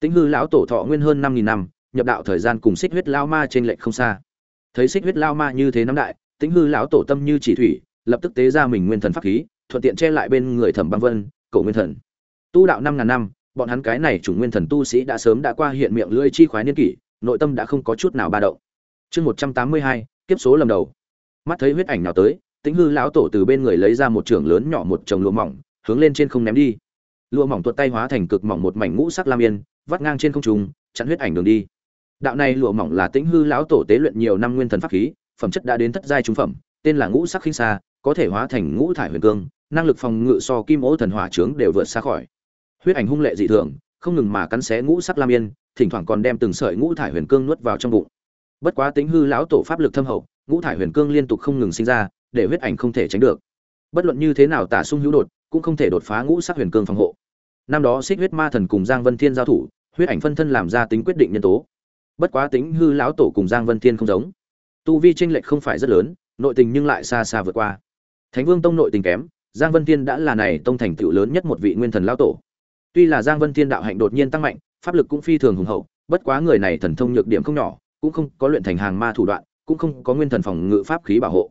Tĩnh hư lão tổ thọ nguyên hơn năm nghìn năm, nhập đạo thời gian cùng xích huyết lao ma trên lệnh không xa. Thấy xích huyết lao ma như thế nắm đại, tĩnh hư lão tổ tâm như chỉ thủy, lập tức tế ra mình nguyên thần pháp khí, thuận tiện che lại bên người thẩm băng vân, cổ nguyên thần. Tu đạo năm ngàn năm bọn hắn cái này chủng nguyên thần tu sĩ đã sớm đã qua hiện miệng lưỡi chi khoái niên kỷ, nội tâm đã không có chút nào ba động. Chương một trăm tám mươi hai, kiếp số lầm đầu. Mắt thấy huyết ảnh nào tới, tĩnh hư lão tổ từ bên người lấy ra một trường lớn nhỏ một chồng lụa mỏng, hướng lên trên không ném đi. Lụa mỏng tuột tay hóa thành cực mỏng một mảnh ngũ sắc lam yên, vắt ngang trên không trung, chặn huyết ảnh đường đi. Đạo này lụa mỏng là tĩnh hư lão tổ tế luyện nhiều năm nguyên thần pháp khí, phẩm chất đã đến thất giai trung phẩm, tên là ngũ sắc khinh xa, có thể hóa thành ngũ thải huyền cương, năng lực phòng ngự so kim ố thần hỏa trướng đều vượt xa khỏi huyết ảnh hung lệ dị thường, không ngừng mà cắn xé ngũ sắc lam yên, thỉnh thoảng còn đem từng sợi ngũ thải huyền cương nuốt vào trong bụng. Bất quá tính hư lão tổ pháp lực thâm hậu, ngũ thải huyền cương liên tục không ngừng sinh ra, để huyết ảnh không thể tránh được. Bất luận như thế nào tả sung hữu đột, cũng không thể đột phá ngũ sắc huyền cương phòng hộ. Năm đó xích huyết ma thần cùng giang vân thiên giao thủ, huyết ảnh phân thân làm ra tính quyết định nhân tố. Bất quá tính hư lão tổ cùng giang vân thiên không giống. Tu vi tranh lệch không phải rất lớn, nội tình nhưng lại xa xa vượt qua. Thánh vương tông nội tình kém, giang vân thiên đã là này tông thành tựu lớn nhất một vị nguyên thần lão tổ tuy là giang vân thiên đạo hạnh đột nhiên tăng mạnh, pháp lực cũng phi thường hùng hậu, bất quá người này thần thông nhược điểm không nhỏ, cũng không có luyện thành hàng ma thủ đoạn, cũng không có nguyên thần phòng ngự pháp khí bảo hộ.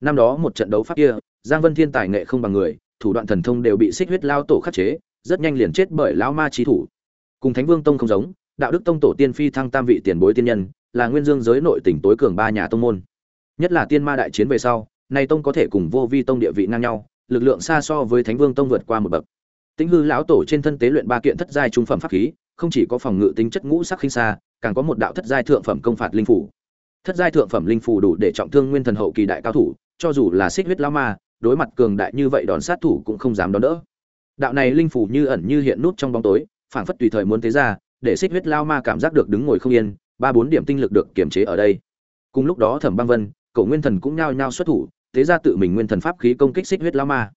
Năm đó một trận đấu pháp kia, giang vân thiên tài nghệ không bằng người, thủ đoạn thần thông đều bị xích huyết lao tổ khắc chế, rất nhanh liền chết bởi lão ma trí thủ. Cùng thánh vương tông không giống, đạo đức tông tổ tiên phi thăng tam vị tiền bối tiên nhân, là nguyên dương giới nội tỉnh tối cường ba nhà tông môn. Nhất là tiên ma đại chiến về sau, nay tông có thể cùng vô vi tông địa vị ngang nhau, lực lượng xa so với thánh vương tông vượt qua một bậc tĩnh hư lão tổ trên thân tế luyện ba kiện thất giai trung phẩm pháp khí, không chỉ có phòng ngự tính chất ngũ sắc khinh xa, càng có một đạo thất giai thượng phẩm công phạt linh phủ thất giai thượng phẩm linh phủ đủ để trọng thương nguyên thần hậu kỳ đại cao thủ, cho dù là xích huyết lão ma, đối mặt cường đại như vậy đòn sát thủ cũng không dám đón đỡ. Đạo này linh phủ như ẩn như hiện nút trong bóng tối, phảng phất tùy thời muốn tế ra, để xích huyết lao ma cảm giác được đứng ngồi không yên, ba bốn điểm tinh lực được kiềm chế ở đây. Cùng lúc đó thẩm băng vân Cổ nguyên thần cũng nhao nhao xuất thủ, tế ra tự mình nguyên thần pháp khí công kích xích huyết lao ma.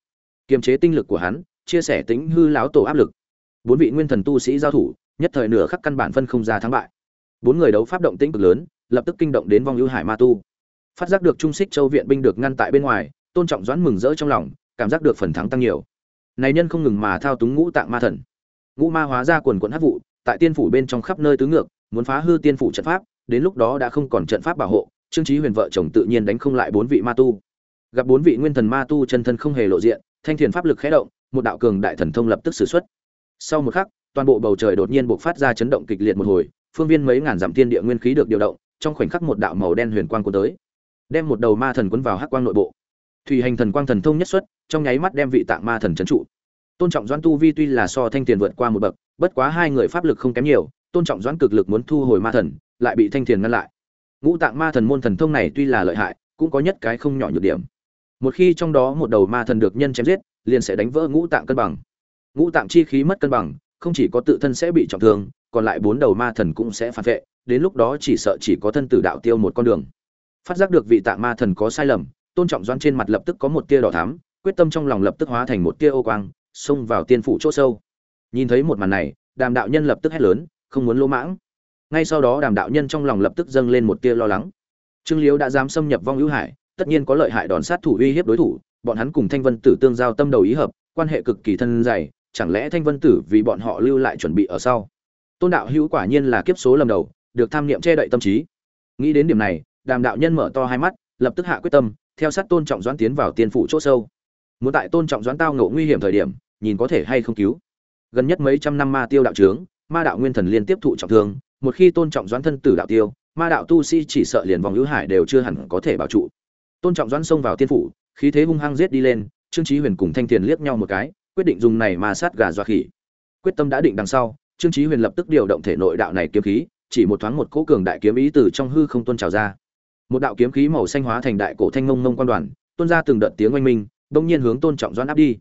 Kiềm chế tinh lực của hắn chia sẻ tính hư lão tổ áp lực. Bốn vị nguyên thần tu sĩ giao thủ, nhất thời nửa khắc căn bản phân không ra thắng bại. Bốn người đấu pháp động tĩnh cực lớn, lập tức kinh động đến vong ưu hải ma tu. Phát giác được trung xích châu viện binh được ngăn tại bên ngoài, tôn trọng doãn mừng rỡ trong lòng, cảm giác được phần thắng tăng nhiều. Này nhân không ngừng mà thao túng ngũ tạng ma thần. Ngũ ma hóa ra quần quận hắc vụ, tại tiên phủ bên trong khắp nơi tứ ngược, muốn phá hư tiên phủ trận pháp, đến lúc đó đã không còn trận pháp bảo hộ, trương trí huyền vợ chồng tự nhiên đánh không lại bốn vị ma tu. Gặp bốn vị nguyên thần ma tu chân thân không hề lộ diện, thanh thiền pháp lực khẽ động một đạo cường đại thần thông lập tức sử xuất. Sau một khắc, toàn bộ bầu trời đột nhiên bộc phát ra chấn động kịch liệt một hồi, phương viên mấy ngàn dặm tiên địa nguyên khí được điều động, trong khoảnh khắc một đạo màu đen huyền quang cuốn tới, đem một đầu ma thần cuốn vào hắc quang nội bộ. Thủy hành thần quang thần thông nhất xuất, trong nháy mắt đem vị tạng ma thần trấn trụ. Tôn trọng doãn tu vi tuy là so thanh tiền vượt qua một bậc, bất quá hai người pháp lực không kém nhiều, tôn trọng doãn cực lực muốn thu hồi ma thần, lại bị thanh tiền ngăn lại. Ngũ tạng ma thần môn thần thông này tuy là lợi hại, cũng có nhất cái không nhỏ nhược điểm. Một khi trong đó một đầu ma thần được nhân chém giết liền sẽ đánh vỡ ngũ tạng cân bằng. Ngũ tạng chi khí mất cân bằng, không chỉ có tự thân sẽ bị trọng thương, còn lại bốn đầu ma thần cũng sẽ phản vệ, đến lúc đó chỉ sợ chỉ có thân tử đạo tiêu một con đường. Phát giác được vị tạng ma thần có sai lầm, tôn trọng doan trên mặt lập tức có một tia đỏ thắm, quyết tâm trong lòng lập tức hóa thành một tia ô quang, xông vào tiên phủ chỗ sâu. Nhìn thấy một màn này, đàm đạo nhân lập tức hét lớn, không muốn lỗ mãng. Ngay sau đó đàm đạo nhân trong lòng lập tức dâng lên một tia lo lắng. Trương liếu đã dám xâm nhập vong hữu hải, tất nhiên có lợi hại đòn sát thủ uy hiếp đối thủ bọn hắn cùng thanh vân tử tương giao tâm đầu ý hợp, quan hệ cực kỳ thân dày, chẳng lẽ thanh vân tử vì bọn họ lưu lại chuẩn bị ở sau? Tôn đạo hữu quả nhiên là kiếp số lầm đầu, được tham niệm che đậy tâm trí. Nghĩ đến điểm này, đàm đạo nhân mở to hai mắt, lập tức hạ quyết tâm, theo sát tôn trọng doãn tiến vào tiên phủ chỗ sâu. Muốn tại tôn trọng doãn tao ngộ nguy hiểm thời điểm, nhìn có thể hay không cứu. Gần nhất mấy trăm năm ma tiêu đạo trướng, ma đạo nguyên thần liên tiếp thụ trọng thương, một khi tôn trọng doãn thân tử đạo tiêu, ma đạo tu sĩ chỉ sợ liền vòng hữu hải đều chưa hẳn có thể bảo trụ. Tôn trọng doãn xông vào tiên phủ khí thế hung hăng giết đi lên, trương chí huyền cùng thanh tiền liếc nhau một cái, quyết định dùng này mà sát gà dọa khỉ. Quyết tâm đã định đằng sau, trương chí huyền lập tức điều động thể nội đạo này kiếm khí, chỉ một thoáng một cỗ cường đại kiếm ý từ trong hư không tuôn trào ra. Một đạo kiếm khí màu xanh hóa thành đại cổ thanh ngông ngông quan đoàn, tuôn ra từng đợt tiếng oanh minh đông nhiên hướng tôn trọng doãn áp đi.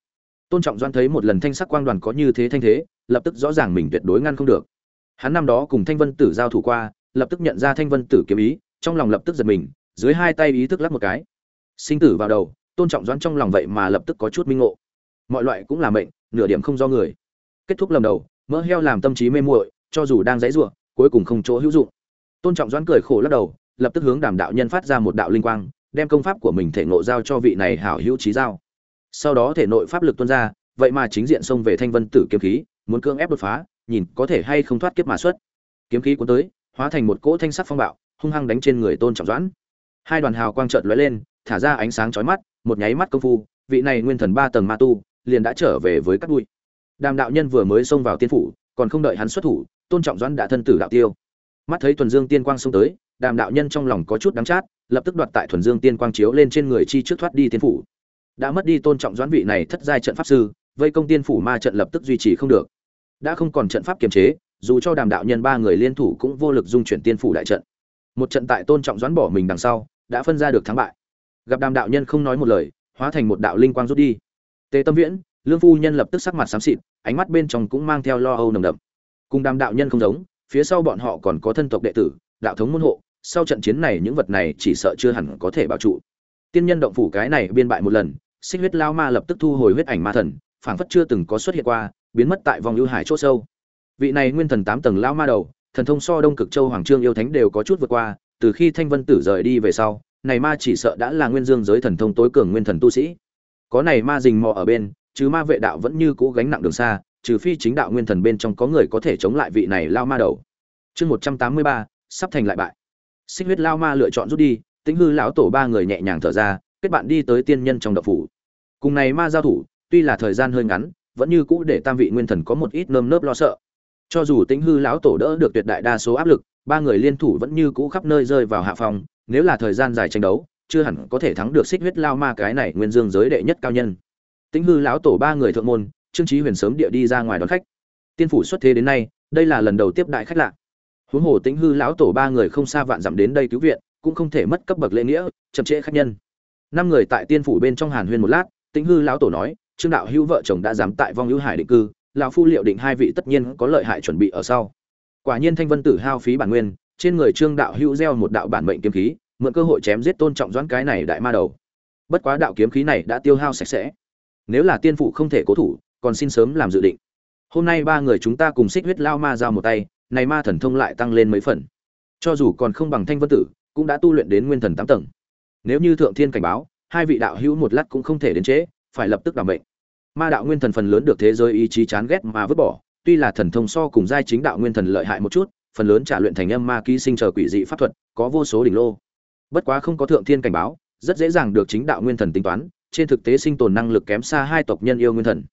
Tôn trọng doãn thấy một lần thanh sắc quang đoàn có như thế thanh thế, lập tức rõ ràng mình tuyệt đối ngăn không được. Hắn năm đó cùng thanh vân tử giao thủ qua, lập tức nhận ra thanh vân tử kiếm ý, trong lòng lập tức giật mình, dưới hai tay ý thức lắc một cái. Sinh tử vào đầu tôn trọng doãn trong lòng vậy mà lập tức có chút minh ngộ. Mọi loại cũng là mệnh, nửa điểm không do người. Kết thúc lần đầu, mỡ heo làm tâm trí mê muội, cho dù đang dãy ruộng cuối cùng không chỗ hữu dụng. Tôn trọng doãn cười khổ lắc đầu, lập tức hướng đàm đạo nhân phát ra một đạo linh quang, đem công pháp của mình thể nộ giao cho vị này hảo hữu trí giao. Sau đó thể nội pháp lực tuôn ra, vậy mà chính diện xông về thanh vân tử kiếm khí, muốn cưỡng ép đột phá, nhìn có thể hay không thoát kiếp mà xuất. Kiếm khí cuốn tới, hóa thành một cỗ thanh sắc phong bạo, hung hăng đánh trên người tôn trọng doãn. Hai đoàn hào quang chợt lóe lên, thả ra ánh sáng chói mắt một nháy mắt công phu, vị này nguyên thần ba tầng ma tu liền đã trở về với các bụi đàm đạo nhân vừa mới xông vào tiên phủ, còn không đợi hắn xuất thủ, tôn trọng doãn đã thân tử đạo tiêu. Mắt thấy thuần dương tiên quang xông tới, đàm đạo nhân trong lòng có chút đắng chát, lập tức đoạt tại thuần dương tiên quang chiếu lên trên người chi trước thoát đi tiên phủ. Đã mất đi tôn trọng doãn vị này thất giai trận pháp sư, vây công tiên phủ ma trận lập tức duy trì không được. Đã không còn trận pháp kiềm chế, dù cho đàm đạo nhân ba người liên thủ cũng vô lực dung chuyển tiên phủ đại trận. Một trận tại tôn trọng doãn bỏ mình đằng sau, đã phân ra được thắng bại gặp đàm đạo nhân không nói một lời, hóa thành một đạo linh quang rút đi. Tề tâm viễn, lương phu nhân lập tức sắc mặt xám xịt, ánh mắt bên trong cũng mang theo lo âu nồng đậm. Cùng đàm đạo nhân không giống, phía sau bọn họ còn có thân tộc đệ tử, đạo thống môn hộ, sau trận chiến này những vật này chỉ sợ chưa hẳn có thể bảo trụ. Tiên nhân động phủ cái này biên bại một lần, xích huyết lao ma lập tức thu hồi huyết ảnh ma thần, phảng phất chưa từng có xuất hiện qua, biến mất tại vòng ưu hải chỗ sâu. Vị này nguyên thần tám tầng lao ma đầu, thần thông so đông cực châu hoàng trương yêu thánh đều có chút vượt qua, từ khi thanh vân tử rời đi về sau này ma chỉ sợ đã là nguyên dương giới thần thông tối cường nguyên thần tu sĩ. Có này ma rình mò ở bên, chứ ma vệ đạo vẫn như cũ gánh nặng đường xa, trừ phi chính đạo nguyên thần bên trong có người có thể chống lại vị này lao ma đầu. Chương một trăm tám mươi ba, sắp thành lại bại. Xích huyết lao ma lựa chọn rút đi, tĩnh hư lão tổ ba người nhẹ nhàng thở ra, kết bạn đi tới tiên nhân trong đậu phủ. Cùng này ma giao thủ, tuy là thời gian hơi ngắn, vẫn như cũ để tam vị nguyên thần có một ít nơm nớp lo sợ. Cho dù tĩnh hư lão tổ đỡ được tuyệt đại đa số áp lực, ba người liên thủ vẫn như cũ khắp nơi rơi vào hạ phòng nếu là thời gian dài tranh đấu, chưa hẳn có thể thắng được xích huyết lao ma cái này nguyên dương giới đệ nhất cao nhân. Tĩnh hư lão tổ ba người thượng môn, trương trí huyền sớm địa đi ra ngoài đón khách. Tiên phủ xuất thế đến nay, đây là lần đầu tiếp đại khách lạ. Huống hồ tĩnh hư lão tổ ba người không xa vạn dặm đến đây cứu viện, cũng không thể mất cấp bậc lễ nghĩa, chậm trễ khách nhân. Năm người tại tiên phủ bên trong hàn huyên một lát, tĩnh hư lão tổ nói, trương đạo hữu vợ chồng đã dám tại vong hữu hải định cư, lão phu liệu định hai vị tất nhiên có lợi hại chuẩn bị ở sau. Quả nhiên thanh vân tử hao phí bản nguyên trên người trương đạo hữu gieo một đạo bản mệnh kiếm khí mượn cơ hội chém giết tôn trọng doãn cái này đại ma đầu. Bất quá đạo kiếm khí này đã tiêu hao sạch sẽ. Nếu là tiên phụ không thể cố thủ còn xin sớm làm dự định. Hôm nay ba người chúng ta cùng xích huyết lao ma giao một tay này ma thần thông lại tăng lên mấy phần. Cho dù còn không bằng thanh vân tử cũng đã tu luyện đến nguyên thần tám tầng. Nếu như thượng thiên cảnh báo hai vị đạo hữu một lát cũng không thể đến chế, phải lập tức đảm bệnh ma đạo nguyên thần phần lớn được thế giới ý chí chán ghét mà vứt bỏ tuy là thần thông so cùng giai chính đạo nguyên thần lợi hại một chút phần lớn trả luyện thành âm ma ký sinh chờ quỷ dị pháp thuật, có vô số đỉnh lô. Bất quá không có thượng thiên cảnh báo, rất dễ dàng được chính đạo nguyên thần tính toán, trên thực tế sinh tồn năng lực kém xa hai tộc nhân yêu nguyên thần.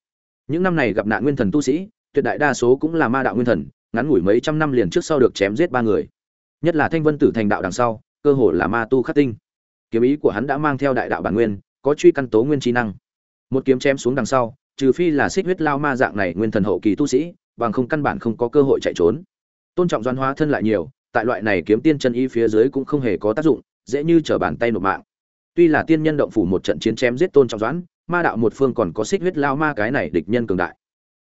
Những năm này gặp nạn nguyên thần tu sĩ, tuyệt đại đa số cũng là ma đạo nguyên thần, ngắn ngủi mấy trăm năm liền trước sau được chém giết ba người. Nhất là thanh vân tử thành đạo đằng sau, cơ hồ là ma tu khắc tinh. Kiếm ý của hắn đã mang theo đại đạo bản nguyên, có truy căn tố nguyên trí năng. Một kiếm chém xuống đằng sau, trừ phi là xích huyết lao ma dạng này nguyên thần hậu kỳ tu sĩ, bằng không căn bản không có cơ hội chạy trốn tôn trọng doan hóa thân lại nhiều, tại loại này kiếm tiên chân y phía dưới cũng không hề có tác dụng, dễ như trở bàn tay nộp mạng. Tuy là tiên nhân động phủ một trận chiến chém giết tôn trọng doãn, ma đạo một phương còn có xích huyết lao ma cái này địch nhân cường đại.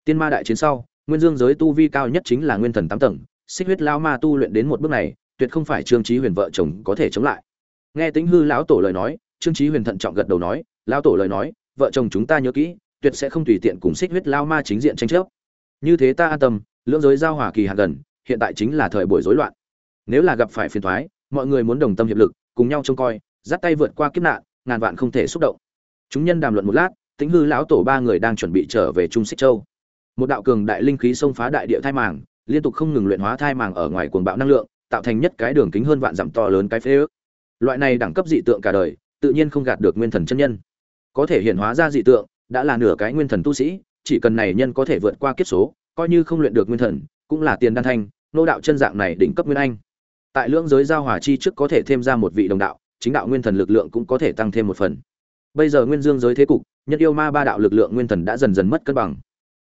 Tiên ma đại chiến sau, nguyên dương giới tu vi cao nhất chính là nguyên thần tám tầng, xích huyết lao ma tu luyện đến một bước này, tuyệt không phải trương trí huyền vợ chồng có thể chống lại. Nghe tính hư lão tổ lời nói, trương trí huyền thận trọng gật đầu nói, lão tổ lời nói, vợ chồng chúng ta nhớ kỹ, tuyệt sẽ không tùy tiện cùng xích huyết lao ma chính diện tranh chấp. Như thế ta an tâm, lưỡng giới giao hòa kỳ hạn gần hiện tại chính là thời buổi rối loạn. Nếu là gặp phải phiền thoái, mọi người muốn đồng tâm hiệp lực, cùng nhau trông coi, dắt tay vượt qua kiếp nạn, ngàn vạn không thể xúc động. Chúng nhân đàm luận một lát tính hư lão tổ ba người đang chuẩn bị trở về trung xích châu. Một đạo cường đại linh khí xông phá đại địa thai màng, liên tục không ngừng luyện hóa thai màng ở ngoài cuồng bạo năng lượng, tạo thành nhất cái đường kính hơn vạn dặm to lớn cái phế ước. Loại này đẳng cấp dị tượng cả đời, tự nhiên không gạt được nguyên thần chân nhân. Có thể hiện hóa ra dị tượng, đã là nửa cái nguyên thần tu sĩ, chỉ cần này nhân có thể vượt qua kiếp số, coi như không luyện được nguyên thần, cũng là tiền đan thanh nô đạo chân dạng này đỉnh cấp nguyên anh. Tại lưỡng giới giao hòa chi trước có thể thêm ra một vị đồng đạo, chính đạo nguyên thần lực lượng cũng có thể tăng thêm một phần. Bây giờ nguyên dương giới thế cục, nhân yêu ma ba đạo lực lượng nguyên thần đã dần dần mất cân bằng.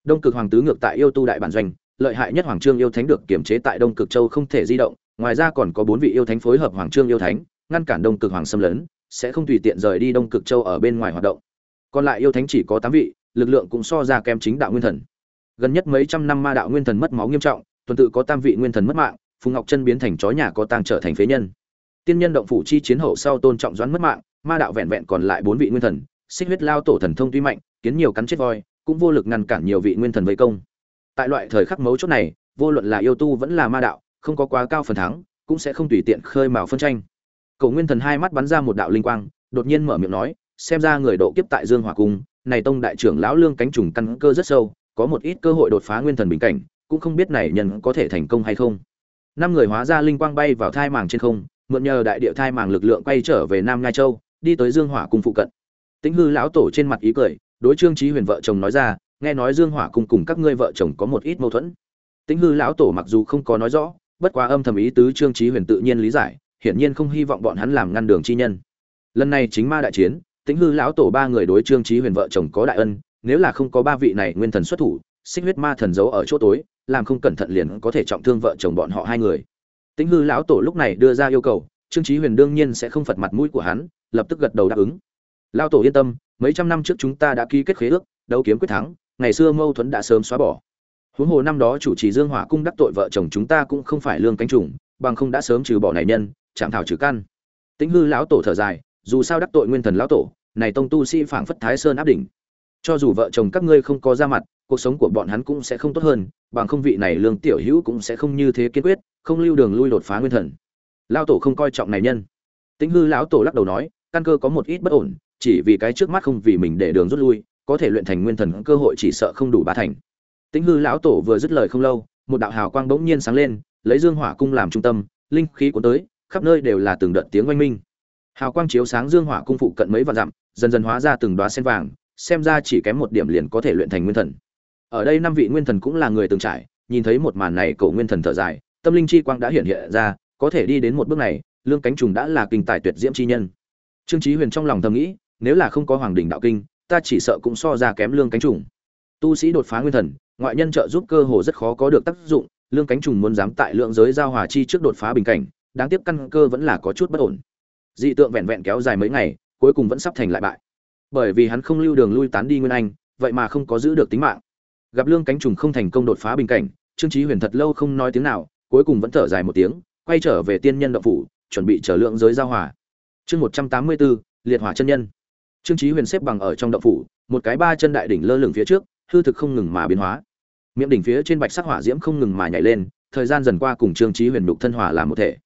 Đông cực hoàng tứ ngược tại yêu tu đại bản doanh, lợi hại nhất hoàng trương yêu thánh được kiểm chế tại đông cực châu không thể di động, ngoài ra còn có bốn vị yêu thánh phối hợp hoàng trương yêu thánh, ngăn cản đông cực hoàng xâm lấn, sẽ không tùy tiện rời đi đông cực châu ở bên ngoài hoạt động. Còn lại yêu thánh chỉ có tám vị, lực lượng cũng so ra kém chính đạo nguyên thần. Gần nhất mấy trăm năm ma đạo nguyên thần mất máu nghiêm trọng tuần tự có tam vị nguyên thần mất mạng, phùng ngọc chân biến thành chó nhà có tang trở thành phế nhân. Tiên nhân động phủ chi chiến hậu sau tôn trọng doãn mất mạng, ma đạo vẹn vẹn còn lại bốn vị nguyên thần, xích huyết lao tổ thần thông tuy mạnh, kiến nhiều cắn chết voi, cũng vô lực ngăn cản nhiều vị nguyên thần vây công. Tại loại thời khắc mấu chốt này, vô luận là yêu tu vẫn là ma đạo, không có quá cao phần thắng, cũng sẽ không tùy tiện khơi mào phân tranh. Cầu nguyên thần hai mắt bắn ra một đạo linh quang, đột nhiên mở miệng nói, xem ra người độ kiếp tại dương Hòa cung, này tông đại trưởng lão lương cánh trùng căn cơ rất sâu, có một ít cơ hội đột phá nguyên thần bình cảnh cũng không biết này nhân có thể thành công hay không. Năm người hóa ra linh quang bay vào thai màng trên không, mượn nhờ đại địa thai màng lực lượng quay trở về nam ngai châu, đi tới dương hỏa cung phụ cận. Tĩnh hư lão tổ trên mặt ý cười, đối trương trí huyền vợ chồng nói ra, nghe nói dương hỏa cung cùng các ngươi vợ chồng có một ít mâu thuẫn. Tĩnh hư lão tổ mặc dù không có nói rõ, bất quá âm thầm ý tứ trương trí huyền tự nhiên lý giải, hiển nhiên không hy vọng bọn hắn làm ngăn đường chi nhân. Lần này chính ma đại chiến, tĩnh hư lão tổ ba người đối trương trí huyền vợ chồng có đại ân, nếu là không có ba vị này nguyên thần xuất thủ, xích huyết ma thần giấu ở chỗ tối làm không cẩn thận liền có thể trọng thương vợ chồng bọn họ hai người. Tĩnh hư lão tổ lúc này đưa ra yêu cầu, trương trí huyền đương nhiên sẽ không phật mặt mũi của hắn, lập tức gật đầu đáp ứng. Lão tổ yên tâm, mấy trăm năm trước chúng ta đã ký kết khế ước, đấu kiếm quyết thắng, ngày xưa mâu thuẫn đã sớm xóa bỏ. Huống hồ năm đó chủ trì dương hỏa cung đắc tội vợ chồng chúng ta cũng không phải lương cánh trùng, bằng không đã sớm trừ bỏ này nhân, chạm thảo trừ căn. Tĩnh hư lão tổ thở dài, dù sao đắc tội nguyên thần lão tổ, này tông tu sĩ phảng phất thái sơn áp đỉnh. Cho dù vợ chồng các ngươi không có ra mặt cuộc sống của bọn hắn cũng sẽ không tốt hơn, bằng không vị này lương tiểu hữu cũng sẽ không như thế kiên quyết, không lưu đường lui đột phá nguyên thần. Lão tổ không coi trọng này nhân. Tĩnh hư lão tổ lắc đầu nói, căn cơ có một ít bất ổn, chỉ vì cái trước mắt không vì mình để đường rút lui, có thể luyện thành nguyên thần cơ hội chỉ sợ không đủ ba thành. Tĩnh hư lão tổ vừa dứt lời không lâu, một đạo hào quang bỗng nhiên sáng lên, lấy dương hỏa cung làm trung tâm, linh khí cuốn tới, khắp nơi đều là từng đợt tiếng oanh minh. Hào quang chiếu sáng dương hỏa cung phụ cận mấy vạn dặm, dần dần hóa ra từng đoá sen vàng, xem ra chỉ kém một điểm liền có thể luyện thành nguyên thần ở đây năm vị nguyên thần cũng là người từng trải, nhìn thấy một màn này cậu nguyên thần thở dài, tâm linh chi quang đã hiện hiện ra, có thể đi đến một bước này, lương cánh trùng đã là kinh tài tuyệt diễm chi nhân. Trương trí huyền trong lòng thầm nghĩ, nếu là không có hoàng đình đạo kinh, ta chỉ sợ cũng so ra kém lương cánh trùng. Tu sĩ đột phá nguyên thần, ngoại nhân trợ giúp cơ hồ rất khó có được tác dụng, lương cánh trùng muốn dám tại lượng giới giao hòa chi trước đột phá bình cảnh, đáng tiếc căn cơ vẫn là có chút bất ổn. Dị tượng vẹn vẹn kéo dài mấy ngày, cuối cùng vẫn sắp thành lại bại. Bởi vì hắn không lưu đường lui tán đi nguyên anh, vậy mà không có giữ được tính mạng gặp lương cánh trùng không thành công đột phá bình cảnh, trương chí huyền thật lâu không nói tiếng nào, cuối cùng vẫn thở dài một tiếng, quay trở về tiên nhân động phủ, chuẩn bị chờ lượng giới giao hòa. Chương một trăm tám mươi bốn liệt hỏa chân nhân. Trương chí huyền xếp bằng ở trong động phủ, một cái ba chân đại đỉnh lơ lửng phía trước, hư thực không ngừng mà biến hóa. Miệng đỉnh phía trên bạch sắc hỏa diễm không ngừng mà nhảy lên, thời gian dần qua cùng trương chí huyền đục thân hỏa làm một thể.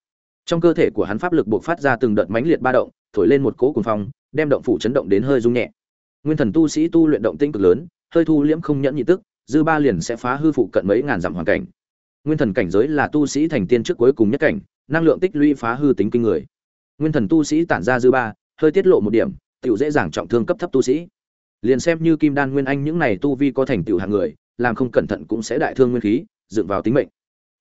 Trong cơ thể của hắn pháp lực bộc phát ra từng đợt mãnh liệt ba động, thổi lên một cỗ cuồng phong, đem động phủ chấn động đến hơi rung nhẹ. Nguyên thần tu sĩ tu luyện động tinh cực lớn, hơi thu liễm không nhẫn nhị tức dư ba liền sẽ phá hư phụ cận mấy ngàn dặm hoàn cảnh. Nguyên thần cảnh giới là tu sĩ thành tiên trước cuối cùng nhất cảnh, năng lượng tích lũy phá hư tính kinh người. Nguyên thần tu sĩ tản ra dư ba, hơi tiết lộ một điểm, tiểu dễ dàng trọng thương cấp thấp tu sĩ. Liền xem như kim đan nguyên anh những này tu vi có thành tựu hạng người, làm không cẩn thận cũng sẽ đại thương nguyên khí, dựng vào tính mệnh.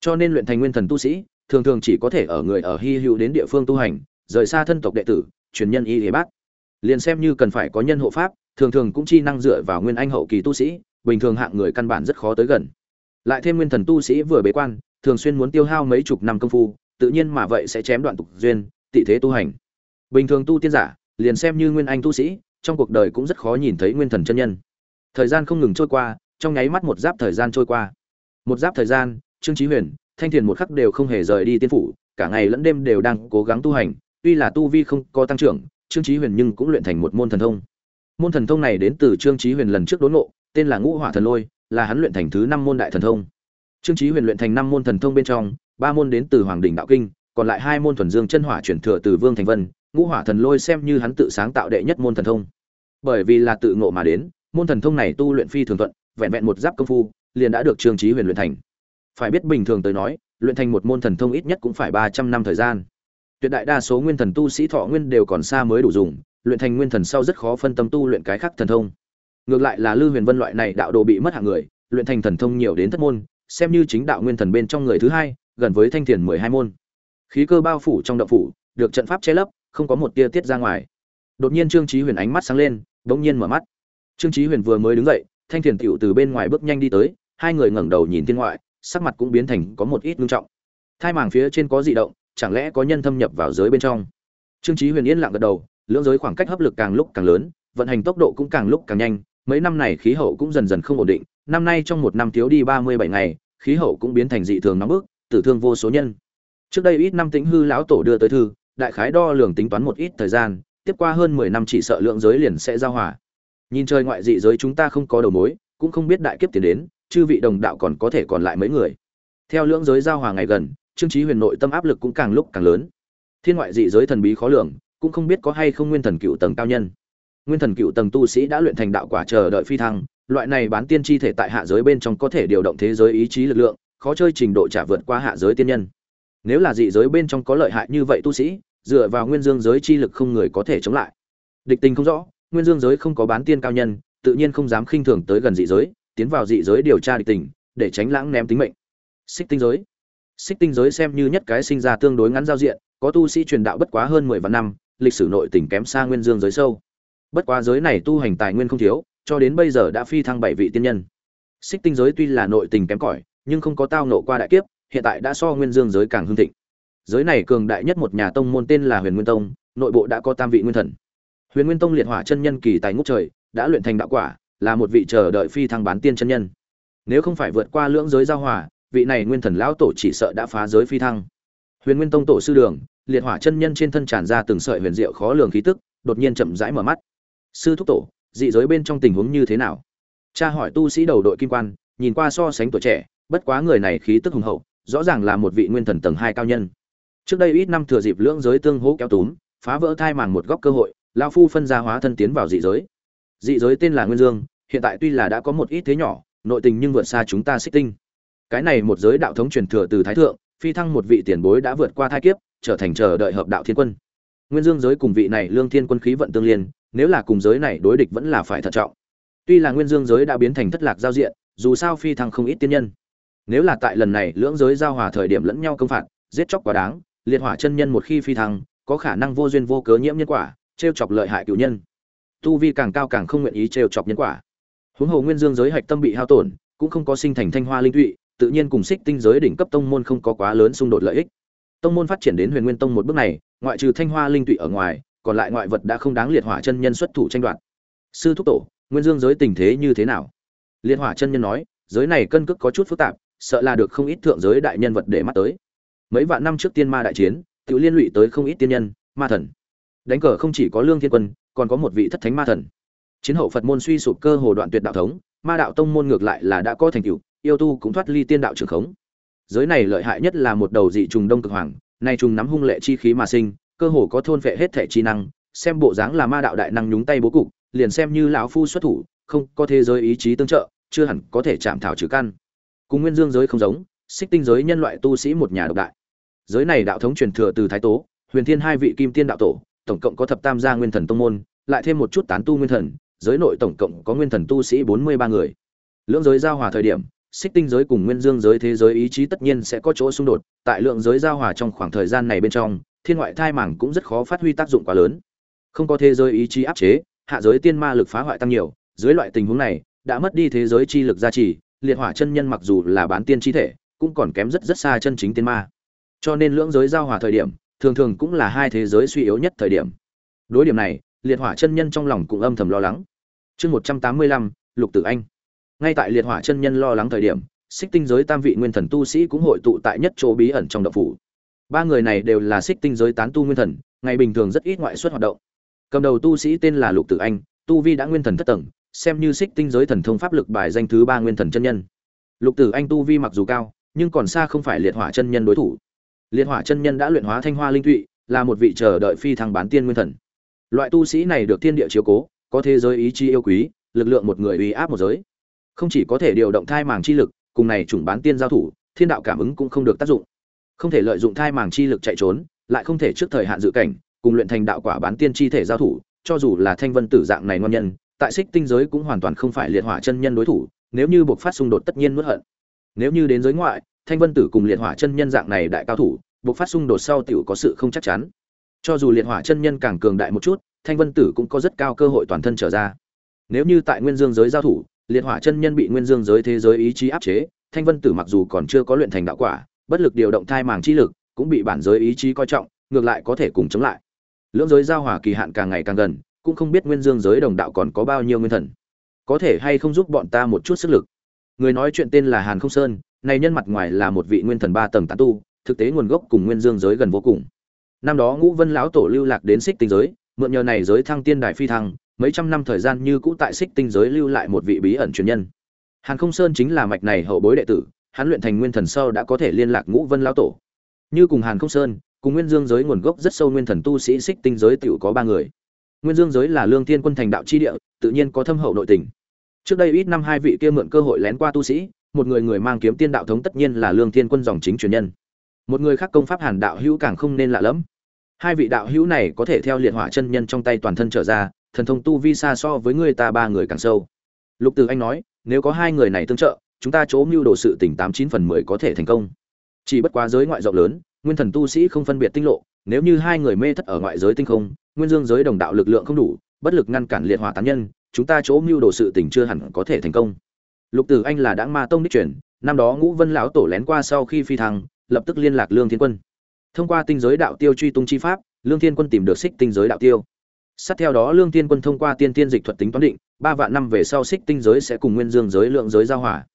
Cho nên luyện thành nguyên thần tu sĩ, thường thường chỉ có thể ở người ở hy hữu đến địa phương tu hành, rời xa thân tộc đệ tử, truyền nhân y thế bác liền xem như cần phải có nhân hộ pháp, thường thường cũng chi năng dựa vào nguyên anh hậu kỳ tu sĩ bình thường hạng người căn bản rất khó tới gần. Lại thêm nguyên thần tu sĩ vừa bế quan, thường xuyên muốn tiêu hao mấy chục năm công phu, tự nhiên mà vậy sẽ chém đoạn tục duyên, tị thế tu hành. Bình thường tu tiên giả, liền xem như nguyên anh tu sĩ, trong cuộc đời cũng rất khó nhìn thấy nguyên thần chân nhân. Thời gian không ngừng trôi qua, trong nháy mắt một giáp thời gian trôi qua. Một giáp thời gian, trương chí huyền, thanh thiền một khắc đều không hề rời đi tiên phủ, cả ngày lẫn đêm đều đang cố gắng tu hành. Tuy là tu vi không có tăng trưởng, trương chí huyền nhưng cũng luyện thành một môn thần thông. Môn thần thông này đến từ trương chí huyền lần trước đốn ngộ tên là ngũ hỏa thần lôi, là hắn luyện thành thứ năm môn đại thần thông. Trương chí huyền luyện thành năm môn thần thông bên trong, ba môn đến từ hoàng đỉnh đạo kinh, còn lại hai môn thuần dương chân hỏa chuyển thừa từ vương thành vân, ngũ hỏa thần lôi xem như hắn tự sáng tạo đệ nhất môn thần thông. Bởi vì là tự ngộ mà đến, môn thần thông này tu luyện phi thường thuận, vẹn vẹn một giáp công phu, liền đã được trương chí huyền luyện thành. Phải biết bình thường tới nói, luyện thành một môn thần thông ít nhất cũng phải ba trăm năm thời gian. Tuyệt đại đa số nguyên thần tu sĩ thọ nguyên đều còn xa mới đủ dùng, luyện thành nguyên thần sau rất khó phân tâm tu luyện cái khác thần thông ngược lại là lư huyền vân loại này đạo đồ bị mất hạng người, luyện thành thần thông nhiều đến thất môn, xem như chính đạo nguyên thần bên trong người thứ hai, gần với thanh thiền mười hai môn. Khí cơ bao phủ trong đậu phủ, được trận pháp che lấp, không có một tia tiết ra ngoài. Đột nhiên trương chí huyền ánh mắt sáng lên đống nhiên mở mắt. Trương chí huyền vừa mới đứng dậy, thanh thiền tiểu từ bên ngoài bước nhanh đi tới, hai người ngẩng đầu nhìn thiên ngoại, sắc mặt cũng biến thành có một ít ngưng trọng. Thai màng phía trên có dị động, chẳng lẽ có nhân thâm nhập vào giới bên trong? Trương chí huyền yên lặng gật đầu, lưỡng giới khoảng cách hấp lực càng lúc càng lớn, vận hành tốc độ cũng càng lúc càng nhanh mấy năm này khí hậu cũng dần dần không ổn định, năm nay trong một năm thiếu đi ba mươi bảy ngày, khí hậu cũng biến thành dị thường nóng bức, tử thương vô số nhân. Trước đây ít năm tính hư lão tổ đưa tới thư, đại khái đo lường tính toán một ít thời gian, tiếp qua hơn mười năm chỉ sợ lượng giới liền sẽ giao hòa. Nhìn trời ngoại dị giới chúng ta không có đầu mối, cũng không biết đại kiếp tiến đến, chư vị đồng đạo còn có thể còn lại mấy người. Theo lượng giới giao hòa ngày gần, trương chí huyền nội tâm áp lực cũng càng lúc càng lớn. Thiên ngoại dị giới thần bí khó lường, cũng không biết có hay không nguyên thần cựu tầng cao nhân nguyên thần cựu tầng tu sĩ đã luyện thành đạo quả chờ đợi phi thăng, loại này bán tiên chi thể tại hạ giới bên trong có thể điều động thế giới ý chí lực lượng, khó chơi trình độ trả vượt qua hạ giới tiên nhân. Nếu là dị giới bên trong có lợi hại như vậy tu sĩ, dựa vào nguyên dương giới chi lực không người có thể chống lại. Địch tình không rõ, nguyên dương giới không có bán tiên cao nhân, tự nhiên không dám khinh thường tới gần dị giới, tiến vào dị giới điều tra địch tình, để tránh lãng ném tính mệnh. Xích tinh giới. Xích tinh giới xem như nhất cái sinh ra tương đối ngắn giao diện, có tu sĩ truyền đạo bất quá hơn mười vạn năm, lịch sử nội tình kém xa nguyên dương giới sâu bất quá giới này tu hành tài nguyên không thiếu, cho đến bây giờ đã phi thăng bảy vị tiên nhân. Xích tinh giới tuy là nội tình kém cỏi, nhưng không có tao nộ qua đại kiếp, hiện tại đã so nguyên dương giới càng hưng thịnh. Giới này cường đại nhất một nhà tông môn tên là huyền nguyên tông, nội bộ đã có tam vị nguyên thần. Huyền nguyên tông liệt hỏa chân nhân kỳ tài ngút trời, đã luyện thành đạo quả, là một vị chờ đợi phi thăng bán tiên chân nhân. Nếu không phải vượt qua lưỡng giới giao hòa, vị này nguyên thần lão tổ chỉ sợ đã phá giới phi thăng. Huyền nguyên tông tổ sư đường, liệt hỏa chân nhân trên thân tràn ra từng sợi huyền diệu khó lường khí tức, đột nhiên chậm rãi mở mắt sư thúc tổ, dị giới bên trong tình huống như thế nào? Cha hỏi tu sĩ đầu đội kim quan, nhìn qua so sánh tuổi trẻ, bất quá người này khí tức hùng hậu, rõ ràng là một vị nguyên thần tầng hai cao nhân. Trước đây ít năm thừa dịp lưỡng giới tương hỗ kéo túm, phá vỡ thai màng một góc cơ hội lao phu phân ra hóa thân tiến vào dị giới. Dị giới tên là nguyên dương, hiện tại tuy là đã có một ít thế nhỏ, nội tình nhưng vượt xa chúng ta xích tinh. Cái này một giới đạo thống truyền thừa từ thái thượng, phi thăng một vị tiền bối đã vượt qua thai kiếp, trở thành chờ đợi hợp đạo thiên quân. Nguyên dương giới cùng vị này lương thiên quân khí vận tương liên nếu là cùng giới này đối địch vẫn là phải thận trọng. Tuy là nguyên dương giới đã biến thành thất lạc giao diện, dù sao phi thăng không ít tiên nhân. Nếu là tại lần này lưỡng giới giao hòa thời điểm lẫn nhau công phạt, giết chóc quá đáng, liệt hỏa chân nhân một khi phi thăng, có khả năng vô duyên vô cớ nhiễm nhân quả, trêu chọc lợi hại cựu nhân. Tu vi càng cao càng không nguyện ý trêu chọc nhân quả. Huống hồ nguyên dương giới hạch tâm bị hao tổn, cũng không có sinh thành thanh hoa linh tụy tự nhiên cùng xích tinh giới đỉnh cấp tông môn không có quá lớn xung đột lợi ích. Tông môn phát triển đến huyền nguyên tông một bước này, ngoại trừ thanh hoa linh tụy ở ngoài còn lại ngoại vật đã không đáng liệt hỏa chân nhân xuất thủ tranh đoạt. Sư thúc tổ, nguyên dương giới tình thế như thế nào? Liệt hỏa chân nhân nói, giới này cân cước có chút phức tạp, sợ là được không ít thượng giới đại nhân vật để mắt tới. Mấy vạn năm trước tiên ma đại chiến, tự liên lụy tới không ít tiên nhân, ma thần. Đánh cờ không chỉ có lương thiên quân, còn có một vị thất thánh ma thần. Chiến hậu phật môn suy sụp cơ hồ đoạn tuyệt đạo thống, ma đạo tông môn ngược lại là đã có thành tựu, yêu tu cũng thoát ly tiên đạo trường khống. Giới này lợi hại nhất là một đầu dị trùng đông cực hoàng, nay trùng nắm hung lệ chi khí mà sinh cơ hồ có thôn vệ hết thể chi năng, xem bộ dáng là ma đạo đại năng nhúng tay bố cục, liền xem như lão phu xuất thủ, không có thế giới ý chí tương trợ, chưa hẳn có thể chạm thảo trừ căn. Cùng nguyên dương giới không giống, xích tinh giới nhân loại tu sĩ một nhà độc đại. Giới này đạo thống truyền thừa từ thái tố, huyền thiên hai vị kim tiên đạo tổ, tổng cộng có thập tam gia nguyên thần tông môn, lại thêm một chút tán tu nguyên thần, giới nội tổng cộng có nguyên thần tu sĩ bốn mươi ba người. Lưỡng giới giao hòa thời điểm, xích tinh giới cùng nguyên dương giới thế giới ý chí tất nhiên sẽ có chỗ xung đột, tại lượng giới giao hòa trong khoảng thời gian này bên trong thiên ngoại thai mảng cũng rất khó phát huy tác dụng quá lớn. Không có thế giới ý chí áp chế, hạ giới tiên ma lực phá hoại tăng nhiều, dưới loại tình huống này, đã mất đi thế giới chi lực gia trì, liệt hỏa chân nhân mặc dù là bán tiên chi thể, cũng còn kém rất rất xa chân chính tiên ma. Cho nên lưỡng giới giao hòa thời điểm, thường thường cũng là hai thế giới suy yếu nhất thời điểm. Đối điểm này, liệt hỏa chân nhân trong lòng cũng âm thầm lo lắng. Chương một trăm tám mươi lăm, lục tử anh. Ngay tại liệt hỏa chân nhân lo lắng thời điểm, xích tinh giới tam vị nguyên thần tu sĩ cũng hội tụ tại nhất chỗ bí ẩn trong động phủ ba người này đều là xích tinh giới tán tu nguyên thần, ngày bình thường rất ít ngoại xuất hoạt động. Cầm đầu tu sĩ tên là lục tử anh, tu vi đã nguyên thần thất tầng, xem như xích tinh giới thần thông pháp lực bài danh thứ ba nguyên thần chân nhân. Lục tử anh tu vi mặc dù cao, nhưng còn xa không phải liệt hỏa chân nhân đối thủ. Liệt hỏa chân nhân đã luyện hóa thanh hoa linh thụy, là một vị chờ đợi phi thăng bán tiên nguyên thần. Loại tu sĩ này được thiên địa chiếu cố, có thế giới ý chí yêu quý, lực lượng một người uy áp một giới. Không chỉ có thể điều động thai màng chi lực, cùng này chủng bán tiên giao thủ, thiên đạo cảm ứng cũng không được tác dụng không thể lợi dụng thai màng chi lực chạy trốn, lại không thể trước thời hạn dự cảnh, cùng luyện thành đạo quả bán tiên chi thể giao thủ, cho dù là thanh vân tử dạng này ngon nhân, tại xích tinh giới cũng hoàn toàn không phải liệt hỏa chân nhân đối thủ, nếu như buộc phát xung đột tất nhiên nuốt hận. Nếu như đến giới ngoại, thanh vân tử cùng liệt hỏa chân nhân dạng này đại cao thủ, buộc phát xung đột sau tiểu có sự không chắc chắn. Cho dù liệt hỏa chân nhân càng cường đại một chút, thanh vân tử cũng có rất cao cơ hội toàn thân trở ra. Nếu như tại nguyên dương giới giao thủ, liệt hỏa chân nhân bị nguyên dương giới thế giới ý chí áp chế, thanh vân tử mặc dù còn chưa có luyện thành đạo quả bất lực điều động thai màng chi lực, cũng bị bản giới ý chí coi trọng, ngược lại có thể cùng chống lại. Lưỡng giới giao hòa kỳ hạn càng ngày càng gần, cũng không biết nguyên dương giới đồng đạo còn có bao nhiêu nguyên thần. Có thể hay không giúp bọn ta một chút sức lực? Người nói chuyện tên là hàn không sơn, này nhân mặt ngoài là một vị nguyên thần ba tầng tán tu, thực tế nguồn gốc cùng nguyên dương giới gần vô cùng. Năm đó ngũ vân lão tổ lưu lạc đến xích tinh giới, mượn nhờ này giới thăng tiên đại phi thăng, mấy trăm năm thời gian như cũ tại xích tinh giới lưu lại một vị bí ẩn truyền nhân. Hàn không sơn chính là mạch này hậu bối đệ tử hắn luyện thành nguyên thần sau đã có thể liên lạc ngũ vân lão tổ. Như cùng hàn không sơn, cùng nguyên dương giới nguồn gốc rất sâu nguyên thần tu sĩ xích tinh giới tiểu có ba người. Nguyên dương giới là lương thiên quân thành đạo chi địa, tự nhiên có thâm hậu nội tình. Trước đây ít năm hai vị kia mượn cơ hội lén qua tu sĩ, một người người mang kiếm tiên đạo thống tất nhiên là lương thiên quân dòng chính truyền nhân. Một người khác công pháp hàn đạo hữu càng không nên lạ lẫm. Hai vị đạo hữu này có thể theo liệt hỏa chân nhân trong tay toàn thân trở ra, thần thông tu vi xa so với người ta ba người càng sâu. Lục từ anh nói, nếu có hai người này tương trợ chúng ta chỗ mưu đồ sự tỉnh tám chín phần mười có thể thành công. Chỉ bất quá giới ngoại rộng lớn, nguyên thần tu sĩ không phân biệt tinh lộ, nếu như hai người mê thất ở ngoại giới tinh không, nguyên dương giới đồng đạo lực lượng không đủ, bất lực ngăn cản liệt hỏa tán nhân, chúng ta chỗ mưu đồ sự tỉnh chưa hẳn có thể thành công. Lục tử anh là đãng ma tông đích truyền, năm đó ngũ vân lão tổ lén qua sau khi phi thăng, lập tức liên lạc lương thiên quân. Thông qua tinh giới đạo tiêu truy tung chi pháp, lương thiên quân tìm được xích tinh giới đạo tiêu. Sát theo đó lương thiên quân thông qua tiên tiên dịch thuật tính toán định, ba vạn năm về sau xích tinh giới sẽ cùng nguyên dương giới lượng giới giao hòa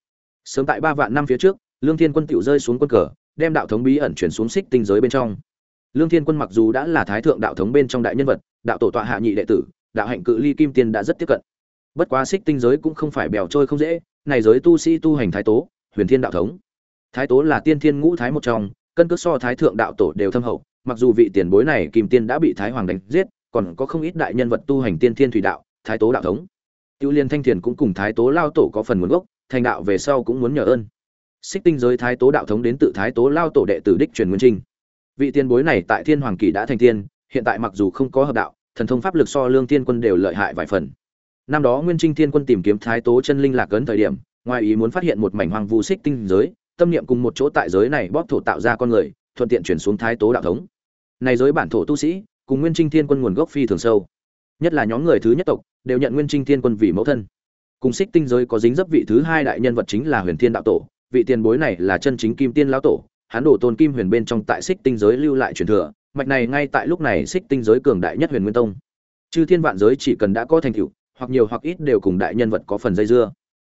sớm tại ba vạn năm phía trước, lương thiên quân tự rơi xuống quân cờ, đem đạo thống bí ẩn chuyển xuống xích tinh giới bên trong. Lương thiên quân mặc dù đã là thái thượng đạo thống bên trong đại nhân vật, đạo tổ tọa hạ nhị đệ tử, đạo hạnh cự ly kim tiên đã rất tiếp cận. Bất quá xích tinh giới cũng không phải bèo trôi không dễ, này giới tu sĩ tu hành thái tố, huyền thiên đạo thống. Thái tố là tiên thiên ngũ thái một trong, cân cước so thái thượng đạo tổ đều thâm hậu, mặc dù vị tiền bối này kim tiên đã bị thái hoàng đánh giết, còn có không ít đại nhân vật tu hành tiên thiên thủy đạo, thái tố đạo thống. Tiêu liên thanh thiền cũng cùng thái tố lao tổ có phần nguồn gốc thành đạo về sau cũng muốn nhờ ơn. Xích tinh giới thái tố đạo thống đến tự thái tố lao tổ đệ tử đích truyền nguyên trinh vị tiền bối này tại thiên hoàng kỳ đã thành tiên, hiện tại mặc dù không có hợp đạo, thần thông pháp lực so lương thiên quân đều lợi hại vài phần. Năm đó nguyên trinh thiên quân tìm kiếm thái tố chân linh lạc ấn thời điểm, ngoài ý muốn phát hiện một mảnh hoàng vu xích tinh giới, tâm niệm cùng một chỗ tại giới này bóp thổ tạo ra con người, thuận tiện chuyển xuống thái tố đạo thống. Này giới bản thổ tu sĩ, cùng nguyên trinh thiên quân nguồn gốc phi thường sâu. Nhất là nhóm người thứ nhất tộc, đều nhận nguyên trinh thiên quân vì mẫu thân cùng xích tinh giới có dính dấp vị thứ hai đại nhân vật chính là huyền thiên đạo tổ, vị tiền bối này là chân chính kim tiên lão tổ, hắn đổ tôn kim huyền bên trong tại xích tinh giới lưu lại truyền thừa, mạch này ngay tại lúc này xích tinh giới cường đại nhất huyền nguyên tông. Chư thiên vạn giới chỉ cần đã có thành tựu, hoặc nhiều hoặc ít đều cùng đại nhân vật có phần dây dưa.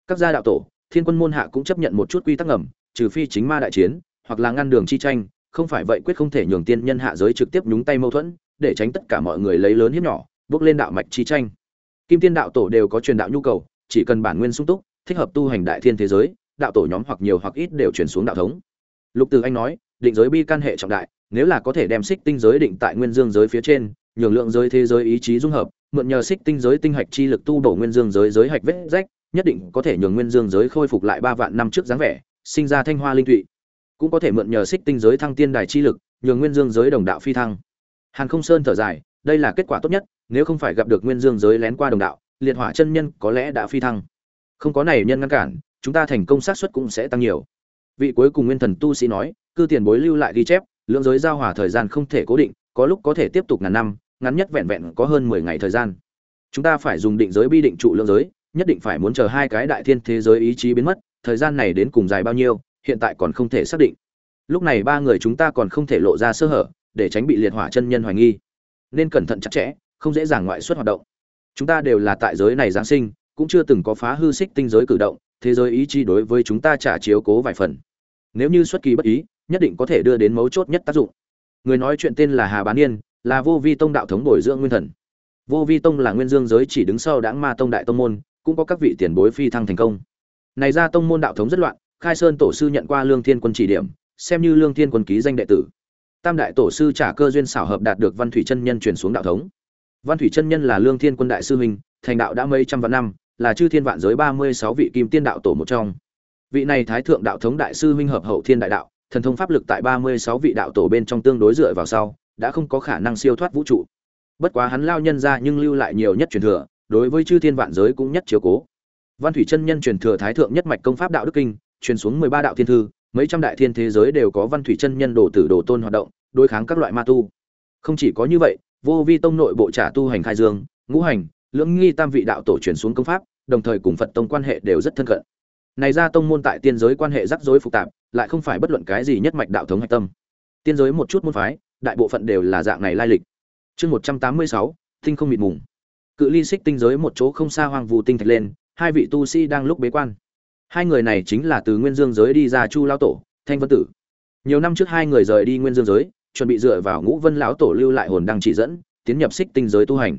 Các gia đạo tổ, thiên quân môn hạ cũng chấp nhận một chút quy tắc ngầm, trừ phi chính ma đại chiến, hoặc là ngăn đường chi tranh, không phải vậy quyết không thể nhường tiên nhân hạ giới trực tiếp nhúng tay mâu thuẫn, để tránh tất cả mọi người lấy lớn hiếp nhỏ, bước lên đạo mạch chi tranh. Kim tiên đạo tổ đều có truyền đạo nhu cầu chỉ cần bản nguyên sung túc, thích hợp tu hành đại thiên thế giới, đạo tổ nhóm hoặc nhiều hoặc ít đều chuyển xuống đạo thống. Lục từ anh nói, định giới bi can hệ trọng đại, nếu là có thể đem xích tinh giới định tại nguyên dương giới phía trên, nhường lượng giới thế giới ý chí dung hợp, mượn nhờ xích tinh giới tinh hạch chi lực tu bổ nguyên dương giới giới hạch vết rách, nhất định có thể nhường nguyên dương giới khôi phục lại ba vạn năm trước dáng vẻ, sinh ra thanh hoa linh thụy. Cũng có thể mượn nhờ xích tinh giới thăng tiên đài chi lực, nhường nguyên dương giới đồng đạo phi thăng. Hàn không sơn thở dài, đây là kết quả tốt nhất, nếu không phải gặp được nguyên dương giới lén qua đồng đạo liệt hỏa chân nhân có lẽ đã phi thăng. Không có này nhân ngăn cản, chúng ta thành công xác suất cũng sẽ tăng nhiều. Vị cuối cùng nguyên thần tu sĩ nói, cư tiền bối lưu lại ghi chép, lượng giới giao hòa thời gian không thể cố định, có lúc có thể tiếp tục ngàn năm, ngắn nhất vẹn vẹn có hơn mười ngày thời gian. Chúng ta phải dùng định giới bi định trụ lượng giới, nhất định phải muốn chờ hai cái đại thiên thế giới ý chí biến mất, thời gian này đến cùng dài bao nhiêu, hiện tại còn không thể xác định. Lúc này ba người chúng ta còn không thể lộ ra sơ hở, để tránh bị liệt hỏa chân nhân hoài nghi. Nên cẩn thận chặt chẽ, không dễ dàng ngoại xuất hoạt động chúng ta đều là tại giới này giáng sinh, cũng chưa từng có phá hư xích tinh giới cử động, thế giới ý chí đối với chúng ta trả chiếu cố vài phần. Nếu như xuất kỳ bất ý, nhất định có thể đưa đến mấu chốt nhất tác dụng. Người nói chuyện tên là hà bán niên là vô vi tông đạo thống bồi dưỡng nguyên thần. Vô vi tông là nguyên dương giới chỉ đứng sau đãng ma tông đại tông môn, cũng có các vị tiền bối phi thăng thành công. Này ra tông môn đạo thống rất loạn, khai sơn tổ sư nhận qua lương thiên quân chỉ điểm, xem như lương thiên quân ký danh đệ tử. Tam đại tổ sư trả cơ duyên xảo hợp đạt được văn thủy chân nhân truyền xuống đạo thống văn thủy chân nhân là lương thiên quân đại sư huynh, thành đạo đã mấy trăm vạn năm, là chư thiên vạn giới ba mươi sáu vị kim tiên đạo tổ một trong. Vị này thái thượng đạo thống đại sư huynh hợp hậu thiên đại đạo, thần thông pháp lực tại ba mươi sáu vị đạo tổ bên trong tương đối dựa vào sau, đã không có khả năng siêu thoát vũ trụ. Bất quá hắn lao nhân ra nhưng lưu lại nhiều nhất truyền thừa, đối với chư thiên vạn giới cũng nhất chiếu cố. Văn thủy chân nhân truyền thừa thái thượng nhất mạch công pháp đạo đức kinh, truyền xuống mười ba đạo thiên thư, mấy trăm đại thiên thế giới đều có văn thủy chân nhân đồ tử đồ tôn hoạt động, đối kháng các loại ma tu. Không chỉ có như vậy vô vi tông nội bộ trả tu hành khai dương, ngũ hành, lưỡng nghi tam vị đạo tổ truyền xuống công pháp, đồng thời cùng phật tông quan hệ đều rất thân cận. Này ra tông môn tại tiên giới quan hệ rắc rối phức tạp, lại không phải bất luận cái gì nhất mạch đạo thống hạch tâm. Tiên giới một chút môn phái, đại bộ phận đều là dạng này lai lịch. Chương một trăm tám mươi sáu, tinh không mịt mùng. Cự ly xích tinh giới một chỗ không xa hoang vù tinh thạch lên, hai vị tu sĩ đang lúc bế quan. Hai người này chính là từ nguyên dương giới đi ra chu lao tổ, thanh vân tử. Nhiều năm trước hai người rời đi nguyên dương giới chuẩn bị dựa vào ngũ vân lão tổ lưu lại hồn đăng chỉ dẫn, tiến nhập xích tinh giới tu hành.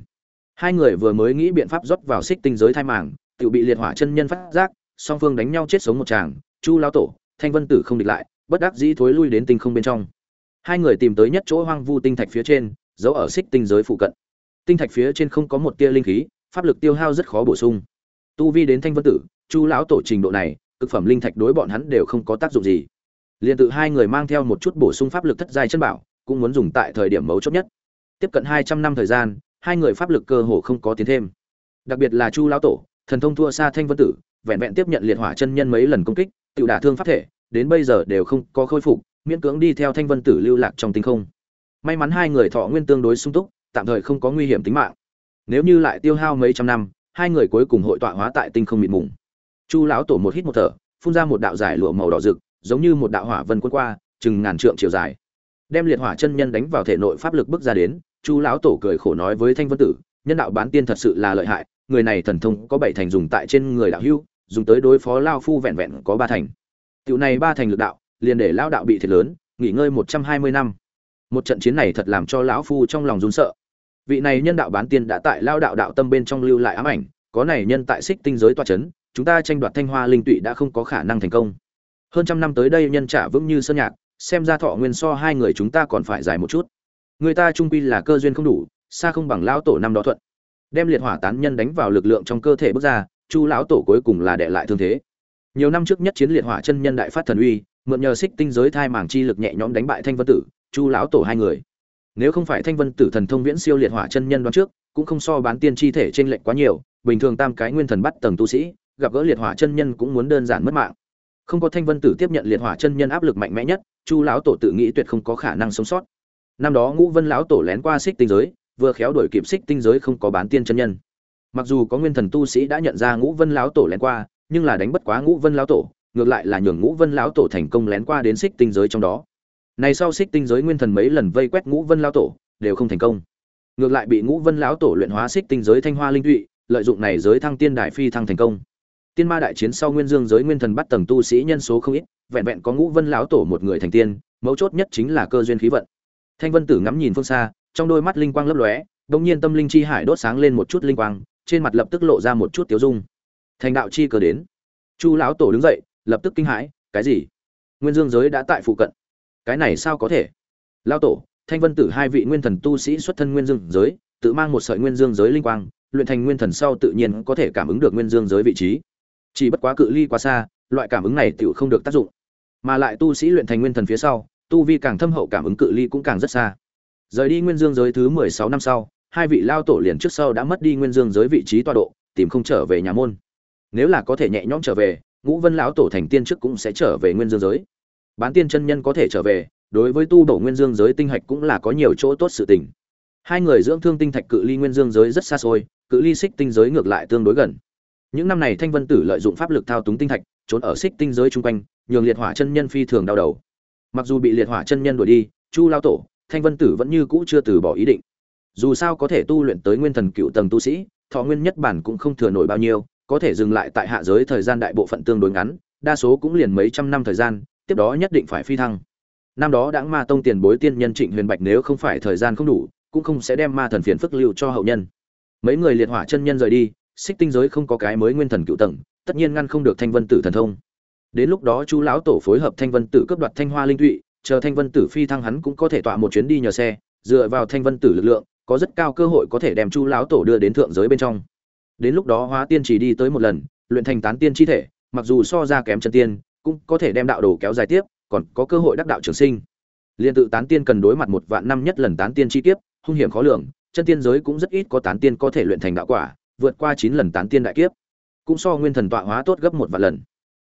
Hai người vừa mới nghĩ biện pháp rót vào xích tinh giới thai màng, tự bị liệt hỏa chân nhân phát giác, song phương đánh nhau chết sống một chàng chu lão tổ, thanh vân tử không địch lại, bất đắc dĩ thối lui đến tinh không bên trong. Hai người tìm tới nhất chỗ hoang vu tinh thạch phía trên, giấu ở xích tinh giới phụ cận. Tinh thạch phía trên không có một tia linh khí, pháp lực tiêu hao rất khó bổ sung. Tu vi đến thanh vân tử, chu lão tổ trình độ này thực phẩm linh thạch đối bọn hắn đều không có tác dụng gì liền tự hai người mang theo một chút bổ sung pháp lực thất giai chân bảo, cũng muốn dùng tại thời điểm mấu chốt nhất. Tiếp cận hai trăm năm thời gian, hai người pháp lực cơ hồ không có tiến thêm. Đặc biệt là chu lão tổ, thần thông thua xa thanh vân tử, vẹn vẹn tiếp nhận liệt hỏa chân nhân mấy lần công kích tiểu đả thương pháp thể, đến bây giờ đều không có khôi phục, miễn cưỡng đi theo thanh vân tử lưu lạc trong tinh không. May mắn hai người thọ nguyên tương đối sung túc, tạm thời không có nguy hiểm tính mạng. Nếu như lại tiêu hao mấy trăm năm, hai người cuối cùng hội tọa hóa tại tinh không mịt mùng. Chu lão tổ một hít một thở, phun ra một đạo giải lụa màu đỏ rực giống như một đạo hỏa vân quân qua, chừng ngàn trượng chiều dài. Đem liệt hỏa chân nhân đánh vào thể nội pháp lực bước ra đến, chu lão tổ cười khổ nói với thanh vân tử, nhân đạo bán tiên thật sự là lợi hại, người này thần thông có bảy thành dùng tại trên người đạo hưu, dùng tới đối phó lao phu vẹn vẹn có ba thành. Tiểu này ba thành lực đạo, liền để lao đạo bị thiệt lớn, nghỉ ngơi một trăm hai mươi năm. Một trận chiến này thật làm cho lão phu trong lòng run sợ. Vị này nhân đạo bán tiên đã tại lao đạo đạo tâm bên trong lưu lại ám ảnh, có này nhân tại xích tinh giới toa chấn, chúng ta tranh đoạt thanh hoa linh tụy đã không có khả năng thành công hơn trăm năm tới đây nhân trả vững như sơn nhạc, xem ra thọ nguyên so hai người chúng ta còn phải dài một chút. Người ta trung quy là cơ duyên không đủ, xa không bằng lão tổ năm đó thuận. Đem liệt hỏa tán nhân đánh vào lực lượng trong cơ thể bước ra, chu lão tổ cuối cùng là để lại thương thế. Nhiều năm trước nhất chiến liệt hỏa chân nhân đại phát thần uy, mượn nhờ xích tinh giới thai màng chi lực nhẹ nhõm đánh bại thanh vân tử, chu lão tổ hai người. Nếu không phải thanh vân tử thần thông viễn siêu liệt hỏa chân nhân đoán trước, cũng không so bán tiên chi thể trên lệnh quá nhiều, bình thường tam cái nguyên thần bắt tầng tu sĩ, gặp gỡ liệt hỏa chân nhân cũng muốn đơn giản mất mạng không có thanh vân tử tiếp nhận liệt hỏa chân nhân áp lực mạnh mẽ nhất, chu lão tổ tự nghĩ tuyệt không có khả năng sống sót. Năm đó ngũ vân lão tổ lén qua xích tinh giới, vừa khéo đổi kịp xích tinh giới không có bán tiên chân nhân. Mặc dù có nguyên thần tu sĩ đã nhận ra ngũ vân lão tổ lén qua, nhưng là đánh bất quá ngũ vân lão tổ, ngược lại là nhường ngũ vân lão tổ thành công lén qua đến xích tinh giới trong đó. Này sau xích tinh giới nguyên thần mấy lần vây quét ngũ vân lão tổ, đều không thành công. Ngược lại bị ngũ vân lão tổ luyện hóa xích tinh giới thanh hoa linh thụy, lợi dụng này giới thăng tiên đại phi thăng thành công tiên ma đại chiến sau nguyên dương giới nguyên thần bắt tầng tu sĩ nhân số không ít, vẹn vẹn có ngũ vân lão tổ một người thành tiên, mấu chốt nhất chính là cơ duyên khí vận. Thanh vân tử ngắm nhìn phương xa, trong đôi mắt linh quang lấp lóe đông nhiên tâm linh chi hải đốt sáng lên một chút linh quang, trên mặt lập tức lộ ra một chút tiếu dung. Thành đạo chi cờ đến. Chu lão tổ đứng dậy, lập tức kinh hãi, cái gì? Nguyên dương giới đã tại phụ cận. Cái này sao có thể? Lao tổ, thanh vân tử hai vị nguyên thần tu sĩ xuất thân nguyên dương giới, tự mang một sợi nguyên dương giới linh quang, luyện thành nguyên thần sau tự nhiên có thể cảm ứng được nguyên dương giới vị trí chỉ bất quá cự ly quá xa, loại cảm ứng này tựu không được tác dụng. Mà lại tu sĩ luyện thành nguyên thần phía sau, tu vi càng thâm hậu cảm ứng cự ly cũng càng rất xa. Rời đi nguyên dương giới thứ mười sáu năm sau, hai vị lao tổ liền trước sau đã mất đi nguyên dương giới vị trí tọa độ, tìm không trở về nhà môn. Nếu là có thể nhẹ nhõm trở về, ngũ vân lão tổ thành tiên trước cũng sẽ trở về nguyên dương giới. Bán tiên chân nhân có thể trở về, đối với tu đổ nguyên dương giới tinh hạch cũng là có nhiều chỗ tốt sự tình. Hai người dưỡng thương tinh thạch cự ly nguyên dương giới rất xa xôi, cự ly xích tinh giới ngược lại tương đối gần những năm này thanh vân tử lợi dụng pháp lực thao túng tinh thạch, trốn ở xích tinh giới chung quanh, nhường liệt hỏa chân nhân phi thường đau đầu. Mặc dù bị liệt hỏa chân nhân đuổi đi, chu lao tổ, thanh vân tử vẫn như cũ chưa từ bỏ ý định. Dù sao có thể tu luyện tới nguyên thần cựu tầng tu sĩ, thọ nguyên nhất bản cũng không thừa nổi bao nhiêu, có thể dừng lại tại hạ giới thời gian đại bộ phận tương đối ngắn, đa số cũng liền mấy trăm năm thời gian, tiếp đó nhất định phải phi thăng. Năm đó đãng ma tông tiền bối tiên nhân trịnh huyền bạch nếu không phải thời gian không đủ, cũng không sẽ đem ma thần phiền phức lưu cho hậu nhân. Mấy người liệt hỏa chân nhân rời đi xích tinh giới không có cái mới nguyên thần cựu tầng, tất nhiên ngăn không được thanh vân tử thần thông. Đến lúc đó chú lão tổ phối hợp thanh vân tử cướp đoạt thanh hoa linh thụy chờ thanh vân tử phi thăng hắn cũng có thể tọa một chuyến đi nhờ xe, dựa vào thanh vân tử lực lượng, có rất cao cơ hội có thể đem chu lão tổ đưa đến thượng giới bên trong. Đến lúc đó hóa tiên chỉ đi tới một lần, luyện thành tán tiên chi thể, mặc dù so ra kém chân tiên, cũng có thể đem đạo đồ kéo dài tiếp, còn có cơ hội đắc đạo trường sinh. Liên tự tán tiên cần đối mặt một vạn năm nhất lần tán tiên chi kiếp, hung hiểm khó lường, chân tiên giới cũng rất ít có tán tiên có thể luyện thành đạo quả vượt qua chín lần tán tiên đại kiếp, cũng so nguyên thần tọa hóa tốt gấp một vạn lần.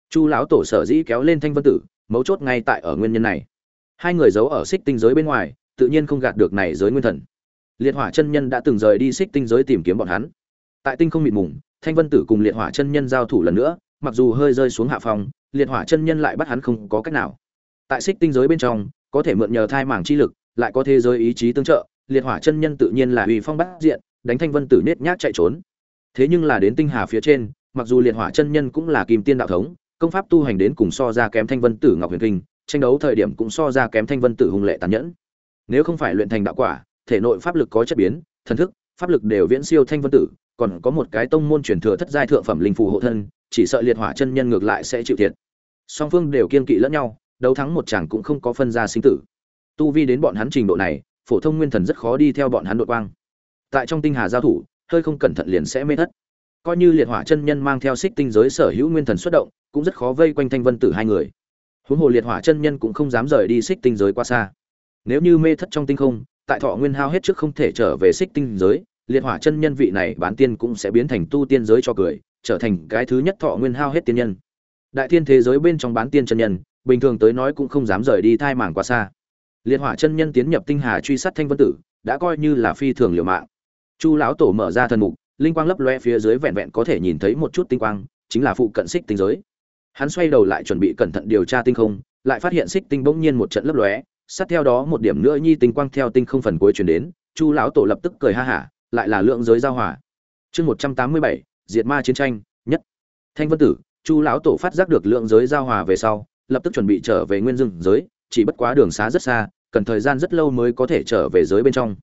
Chu lão tổ sở dĩ kéo lên thanh vân tử, mấu chốt ngay tại ở nguyên nhân này. Hai người giấu ở xích tinh giới bên ngoài, tự nhiên không gạt được này giới nguyên thần. Liệt hỏa chân nhân đã từng rời đi xích tinh giới tìm kiếm bọn hắn. Tại tinh không mịt mùng, thanh vân tử cùng liệt hỏa chân nhân giao thủ lần nữa, mặc dù hơi rơi xuống hạ phòng liệt hỏa chân nhân lại bắt hắn không có cách nào. Tại xích tinh giới bên trong, có thể mượn nhờ thai mảng chi lực, lại có thế giới ý chí tương trợ, liệt hỏa chân nhân tự nhiên là uy phong bắt diện, đánh thanh vân tử nết nhác chạy trốn thế nhưng là đến tinh hà phía trên, mặc dù liệt hỏa chân nhân cũng là kim tiên đạo thống, công pháp tu hành đến cùng so ra kém thanh vân tử ngọc huyền kinh, tranh đấu thời điểm cũng so ra kém thanh vân tử hùng lệ tàn nhẫn. Nếu không phải luyện thành đạo quả, thể nội pháp lực có chất biến, thần thức, pháp lực đều viễn siêu thanh vân tử, còn có một cái tông môn truyền thừa thất giai thượng phẩm linh phù hộ thân, chỉ sợ liệt hỏa chân nhân ngược lại sẽ chịu thiệt. Song phương đều kiên kỵ lẫn nhau, đấu thắng một chàng cũng không có phân ra sinh tử. Tu vi đến bọn hắn trình độ này, phổ thông nguyên thần rất khó đi theo bọn hắn đội quang. Tại trong tinh hà giao thủ hơi không cẩn thận liền sẽ mê thất. Coi như liệt hỏa chân nhân mang theo xích tinh giới sở hữu nguyên thần xuất động, cũng rất khó vây quanh thanh vân tử hai người. Huống hồ liệt hỏa chân nhân cũng không dám rời đi xích tinh giới quá xa. Nếu như mê thất trong tinh không, tại thọ nguyên hao hết trước không thể trở về xích tinh giới, liệt hỏa chân nhân vị này bán tiên cũng sẽ biến thành tu tiên giới cho cười, trở thành cái thứ nhất thọ nguyên hao hết tiên nhân. Đại thiên thế giới bên trong bán tiên chân nhân, bình thường tới nói cũng không dám rời đi thai màng quá xa. Liệt hỏa chân nhân tiến nhập tinh hà truy sát thanh vân tử, đã coi như là phi thường liều mạng chu lão tổ mở ra thần mục, linh quang lấp loe phía dưới vẹn vẹn có thể nhìn thấy một chút tinh quang, chính là phụ cận xích tinh giới. Hắn xoay đầu lại chuẩn bị cẩn thận điều tra tinh không, lại phát hiện xích tinh bỗng nhiên một trận lấp lóe, sát theo đó một điểm nữa nhi tinh quang theo tinh không phần cuối chuyển đến, chu lão tổ lập tức cười ha hả, lại là lượng giới giao hòa. Chương một trăm tám mươi bảy, diệt ma chiến tranh, nhất. Thanh vân tử, chu lão tổ phát giác được lượng giới giao hòa về sau, lập tức chuẩn bị trở về nguyên dương giới, chỉ bất quá đường xá rất xa, cần thời gian rất lâu mới có thể trở về giới bên trong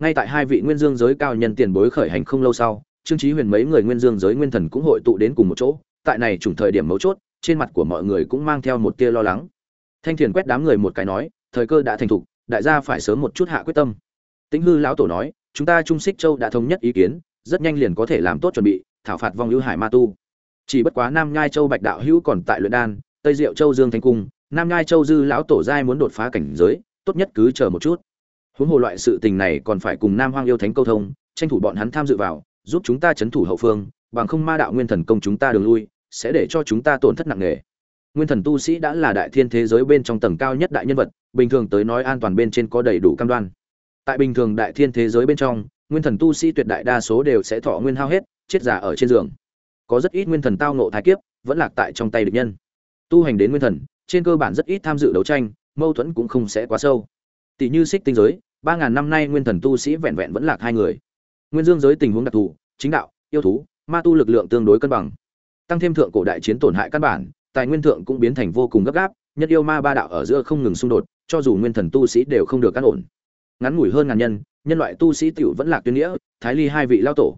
ngay tại hai vị nguyên dương giới cao nhân tiền bối khởi hành không lâu sau, trương chí huyền mấy người nguyên dương giới nguyên thần cũng hội tụ đến cùng một chỗ, tại này trùng thời điểm mấu chốt, trên mặt của mọi người cũng mang theo một tia lo lắng. Thanh thiền quét đám người một cái nói, thời cơ đã thành thục, đại gia phải sớm một chút hạ quyết tâm. Tĩnh hư lão tổ nói, chúng ta trung xích châu đã thống nhất ý kiến, rất nhanh liền có thể làm tốt chuẩn bị, thảo phạt vong hữu hải ma tu. Chỉ bất quá nam ngai châu bạch đạo hữu còn tại luyện đan, tây diệu châu dương thanh cung, nam ngai châu dư lão tổ giai muốn đột phá cảnh giới, tốt nhất cứ chờ một chút huống hồ loại sự tình này còn phải cùng nam hoang yêu thánh câu thông, tranh thủ bọn hắn tham dự vào, giúp chúng ta chấn thủ hậu phương, bằng không ma đạo nguyên thần công chúng ta đường lui, sẽ để cho chúng ta tổn thất nặng nề. Nguyên thần tu sĩ đã là đại thiên thế giới bên trong tầng cao nhất đại nhân vật, bình thường tới nói an toàn bên trên có đầy đủ cam đoan. Tại bình thường đại thiên thế giới bên trong, nguyên thần tu sĩ tuyệt đại đa số đều sẽ thọ nguyên hao hết, chết giả ở trên giường. Có rất ít nguyên thần tao nộ thái kiếp, vẫn lạc tại trong tay địch nhân. Tu hành đến nguyên thần, trên cơ bản rất ít tham dự đấu tranh, mâu thuẫn cũng không sẽ quá sâu tỷ như xích tinh giới, ba ngàn năm nay nguyên thần tu sĩ vẹn vẹn vẫn lạc hai người. Nguyên dương giới tình huống đặc thù, chính đạo, yêu thú, ma tu lực lượng tương đối cân bằng. Tăng thêm thượng cổ đại chiến tổn hại căn bản, tài nguyên thượng cũng biến thành vô cùng gấp gáp, nhất yêu ma ba đạo ở giữa không ngừng xung đột, cho dù nguyên thần tu sĩ đều không được cắt ổn. Ngắn ngủi hơn ngàn nhân nhân loại tu sĩ tiểu vẫn lạc tuyên nghĩa, thái ly hai vị lao tổ.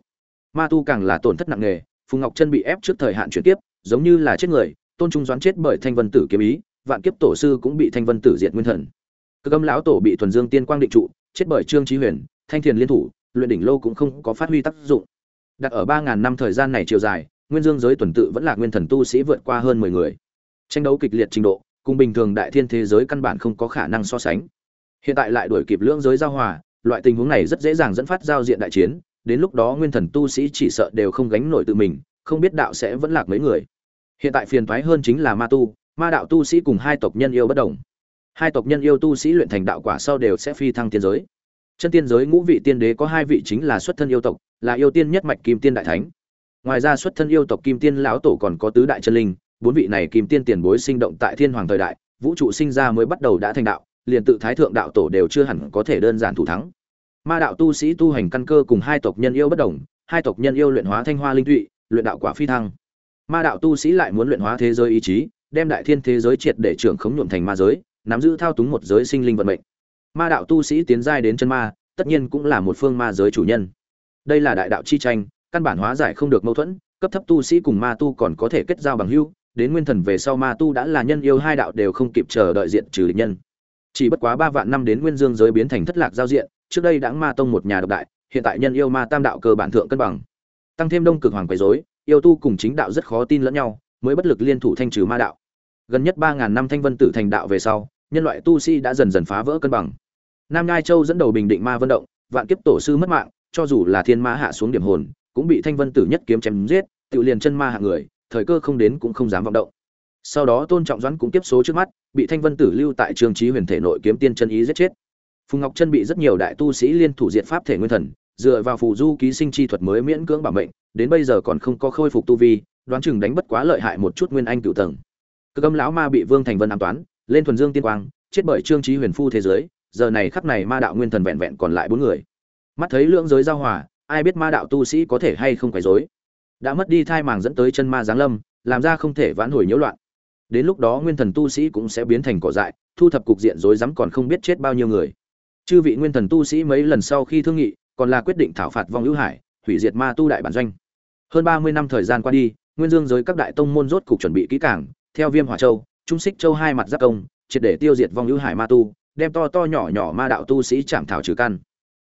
Ma tu càng là tổn thất nặng nề, phùng ngọc chân bị ép trước thời hạn chuyển tiếp giống như là chết người, tôn trung doán chết bởi thanh vân tử kiếm ý, vạn kiếp tổ sư cũng bị thanh vân tử diệt nguyên thần cực âm lão tổ bị thuần dương tiên quang định trụ, chết bởi trương trí huyền, thanh thiền liên thủ, luyện đỉnh lâu cũng không có phát huy tác dụng. Đặt ở ba ngàn năm thời gian này chiều dài, nguyên dương giới tuần tự vẫn là nguyên thần tu sĩ vượt qua hơn mười người. Tranh đấu kịch liệt trình độ, cùng bình thường đại thiên thế giới căn bản không có khả năng so sánh. Hiện tại lại đuổi kịp lưỡng giới giao hòa, loại tình huống này rất dễ dàng dẫn phát giao diện đại chiến, đến lúc đó nguyên thần tu sĩ chỉ sợ đều không gánh nổi tự mình, không biết đạo sẽ vẫn lạc mấy người. Hiện tại phiền toái hơn chính là ma tu, ma đạo tu sĩ cùng hai tộc nhân yêu bất đồng hai tộc nhân yêu tu sĩ luyện thành đạo quả sau đều sẽ phi thăng tiên giới. Chân tiên giới ngũ vị tiên đế có hai vị chính là xuất thân yêu tộc, là yêu tiên nhất mạch kim tiên đại thánh. Ngoài ra xuất thân yêu tộc kim tiên lão tổ còn có tứ đại chân linh, bốn vị này kim tiên tiền bối sinh động tại thiên hoàng thời đại, vũ trụ sinh ra mới bắt đầu đã thành đạo, liền tự thái thượng đạo tổ đều chưa hẳn có thể đơn giản thủ thắng. Ma đạo tu sĩ tu hành căn cơ cùng hai tộc nhân yêu bất đồng, hai tộc nhân yêu luyện hóa thanh hoa linh tụy luyện đạo quả phi thăng. Ma đạo tu sĩ lại muốn luyện hóa thế giới ý chí, đem đại thiên thế giới triệt để trưởng khống nhuộm thành ma giới nắm giữ thao túng một giới sinh linh vận mệnh. Ma đạo tu sĩ tiến giai đến chân ma, tất nhiên cũng là một phương ma giới chủ nhân. Đây là đại đạo chi tranh, căn bản hóa giải không được mâu thuẫn, cấp thấp tu sĩ cùng ma tu còn có thể kết giao bằng hữu, đến nguyên thần về sau ma tu đã là nhân yêu hai đạo đều không kịp chờ đợi diện trừ địch nhân. Chỉ bất quá ba vạn năm đến nguyên dương giới biến thành thất lạc giao diện, trước đây đã ma tông một nhà độc đại, hiện tại nhân yêu ma tam đạo cơ bản thượng cân bằng. Tăng thêm đông cực hoàng quấy rối, yêu tu cùng chính đạo rất khó tin lẫn nhau, mới bất lực liên thủ thanh trừ ma đạo gần nhất ba ngàn năm thanh vân tử thành đạo về sau, nhân loại tu sĩ đã dần dần phá vỡ cân bằng. Nam nhai châu dẫn đầu bình định ma vân động, vạn kiếp tổ sư mất mạng, cho dù là thiên ma hạ xuống điểm hồn, cũng bị thanh vân tử nhất kiếm chém giết, tự liền chân ma hạ người, thời cơ không đến cũng không dám vọng động. Sau đó tôn trọng doãn cũng tiếp số trước mắt, bị thanh vân tử lưu tại trường trí huyền thể nội kiếm tiên chân ý giết chết. Phùng ngọc chân bị rất nhiều đại tu sĩ liên thủ diệt pháp thể nguyên thần, dựa vào phù du ký sinh chi thuật mới miễn cưỡng bảo mệnh, đến bây giờ còn không có khôi phục tu vi, đoán chừng đánh bất quá lợi hại một chút nguyên anh cựu tầng cực âm lão ma bị vương thành vân ám toán, lên thuần dương tiên quang, chết bởi trương trí huyền phu thế giới, giờ này khắp này ma đạo nguyên thần vẹn vẹn còn lại bốn người. Mắt thấy lưỡng giới giao hòa, ai biết ma đạo tu sĩ có thể hay không quấy rối? Đã mất đi thai màng dẫn tới chân ma giáng lâm, làm ra không thể vãn hồi nhiễu loạn. Đến lúc đó nguyên thần tu sĩ cũng sẽ biến thành cỏ dại, thu thập cục diện rối rắm còn không biết chết bao nhiêu người. Chư vị nguyên thần tu sĩ mấy lần sau khi thương nghị, còn là quyết định thảo phạt vong hữu hải, hủy diệt ma tu đại bản doanh. Hơn ba mươi năm thời gian qua đi, nguyên dương giới các đại tông môn rốt cục chuẩn bị kỹ càng theo viêm hỏa châu, trung xích châu hai mặt giáp công, triệt để tiêu diệt vong hữu hải ma tu, đem to to nhỏ nhỏ ma đạo tu sĩ chạm thảo trừ căn.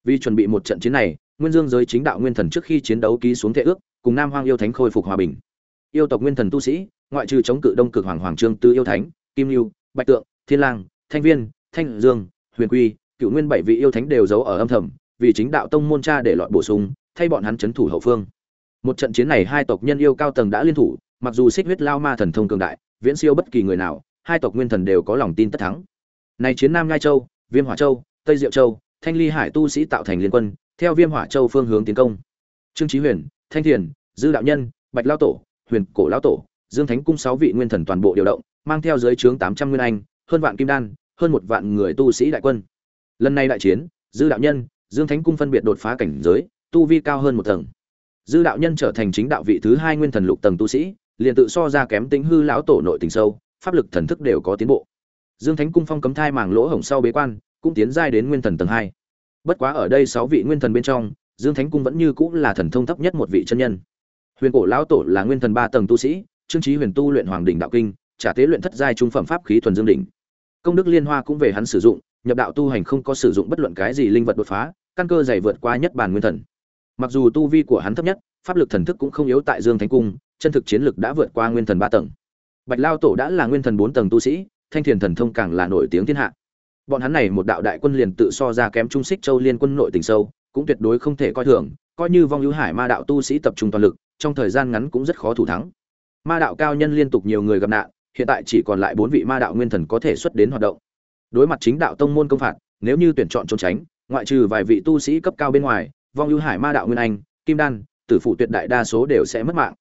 Vì chuẩn bị một trận chiến này, nguyên dương giới chính đạo nguyên thần trước khi chiến đấu ký xuống thệ ước, cùng nam hoang yêu thánh khôi phục hòa bình. Yêu tộc nguyên thần tu sĩ, ngoại trừ chống cự đông cực hoàng hoàng trương tư yêu thánh, kim lưu bạch tượng, thiên lang, thanh viên, thanh dương, huyền quy, cựu nguyên bảy vị yêu thánh đều giấu ở âm thầm, vì chính đạo tông môn cha để loại bổ sung, thay bọn hắn chấn thủ hậu phương. Một trận chiến này hai tộc nhân yêu cao tầng đã liên thủ, mặc dù xích huyết lao ma thần thông cường đại viễn siêu bất kỳ người nào, hai tộc nguyên thần đều có lòng tin tất thắng. Này chiến nam ngai châu, viêm hỏa châu, tây diệu châu, thanh ly hải tu sĩ tạo thành liên quân, theo viêm hỏa châu phương hướng tiến công. Trương chí huyền, thanh thiền, dư đạo nhân, bạch lao tổ, huyền cổ lao tổ, dương thánh cung sáu vị nguyên thần toàn bộ điều động, mang theo dưới trướng tám trăm nguyên anh, hơn vạn kim đan, hơn một vạn người tu sĩ đại quân. Lần này đại chiến, dư đạo nhân, dương thánh cung phân biệt đột phá cảnh giới, tu vi cao hơn một tầng. Dư đạo nhân trở thành chính đạo vị thứ hai nguyên thần lục tầng tu sĩ liền tự so ra kém tính hư lão tổ nội tình sâu, pháp lực thần thức đều có tiến bộ. Dương thánh cung phong cấm thai màng lỗ hổng sau bế quan, cũng tiến giai đến nguyên thần tầng hai. Bất quá ở đây sáu vị nguyên thần bên trong, dương thánh cung vẫn như cũng là thần thông thấp nhất một vị chân nhân. Huyền cổ lão tổ là nguyên thần ba tầng tu sĩ, trương trí huyền tu luyện hoàng đỉnh đạo kinh, trả tế luyện thất giai trung phẩm pháp khí thuần dương đỉnh. Công đức liên hoa cũng về hắn sử dụng, nhập đạo tu hành không có sử dụng bất luận cái gì linh vật đột phá, căn cơ dày vượt qua nhất bản nguyên thần. Mặc dù tu vi của hắn thấp nhất, pháp lực thần thức cũng không yếu tại dương thánh cung chân thực chiến lực đã vượt qua nguyên thần ba tầng. Bạch lao tổ đã là nguyên thần bốn tầng tu sĩ, thanh thiền thần thông càng là nổi tiếng thiên hạ. Bọn hắn này một đạo đại quân liền tự so ra kém trung xích châu liên quân nội tình sâu, cũng tuyệt đối không thể coi thường, coi như vong hữu hải ma đạo tu sĩ tập trung toàn lực, trong thời gian ngắn cũng rất khó thủ thắng. Ma đạo cao nhân liên tục nhiều người gặp nạn, hiện tại chỉ còn lại bốn vị ma đạo nguyên thần có thể xuất đến hoạt động. Đối mặt chính đạo tông môn công phạt, nếu như tuyển chọn trốn tránh, ngoại trừ vài vị tu sĩ cấp cao bên ngoài, vong hữu hải ma đạo nguyên anh, kim đan, tử phụ tuyệt đại đa số đều sẽ mất mạng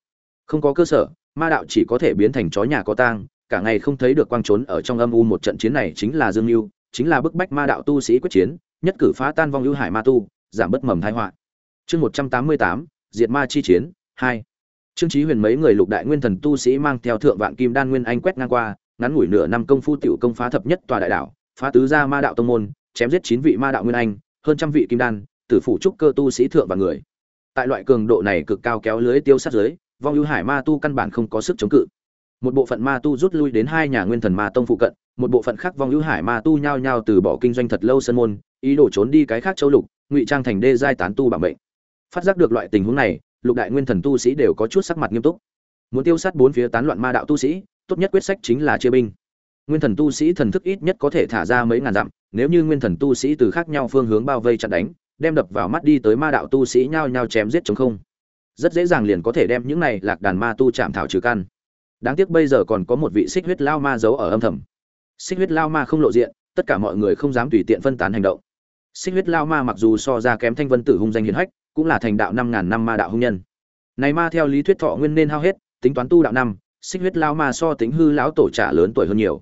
không có cơ sở, ma đạo chỉ có thể biến thành chó nhà có tang, cả ngày không thấy được quang trốn ở trong âm u một trận chiến này chính là dương mưu chính là bức bách ma đạo tu sĩ quyết chiến, nhất cử phá tan vong ưu hải ma tu, giảm bất mầm tai họa. Chương một trăm tám mươi tám, diệt ma chi chiến, hai. Trương trí huyền mấy người lục đại nguyên thần tu sĩ mang theo thượng vạn kim đan nguyên anh quét ngang qua, ngắn ngủi nửa năm công phu tiểu công phá thập nhất tòa đại đảo phá tứ gia ma đạo tông môn, chém giết chín vị ma đạo nguyên anh, hơn trăm vị kim đan, tử phụ trúc cơ tu sĩ thượng và người. Tại loại cường độ này cực cao kéo lưới tiêu sát dưới vong ưu hải ma tu căn bản không có sức chống cự. Một bộ phận ma tu rút lui đến hai nhà nguyên thần ma tông phụ cận, một bộ phận khác vong ưu hải ma tu nhao nhao từ bỏ kinh doanh thật lâu sân môn, ý đồ trốn đi cái khác châu lục, ngụy trang thành đê giai tán tu bảo mệnh. Phát giác được loại tình huống này, lục đại nguyên thần tu sĩ đều có chút sắc mặt nghiêm túc. Muốn tiêu sát bốn phía tán loạn ma đạo tu sĩ, tốt nhất quyết sách chính là chia binh. Nguyên thần tu sĩ thần thức ít nhất có thể thả ra mấy ngàn dặm, nếu như nguyên thần tu sĩ từ khác nhau phương hướng bao vây chặn đánh, đem đập vào mắt đi tới ma đạo tu sĩ nhao nhao chém giết chống không rất dễ dàng liền có thể đem những này lạc đàn ma tu chạm thảo trừ căn. Đáng tiếc bây giờ còn có một vị xích huyết lao ma giấu ở âm thầm. Xích huyết lao ma không lộ diện, tất cả mọi người không dám tùy tiện phân tán hành động. Xích huyết lao ma mặc dù so ra kém thanh vân tử hung danh hiền hách, cũng là thành đạo năm ngàn năm ma đạo hung nhân. Này ma theo lý thuyết thọ nguyên nên hao hết, tính toán tu đạo năm, xích huyết lao ma so tính hư lão tổ trả lớn tuổi hơn nhiều.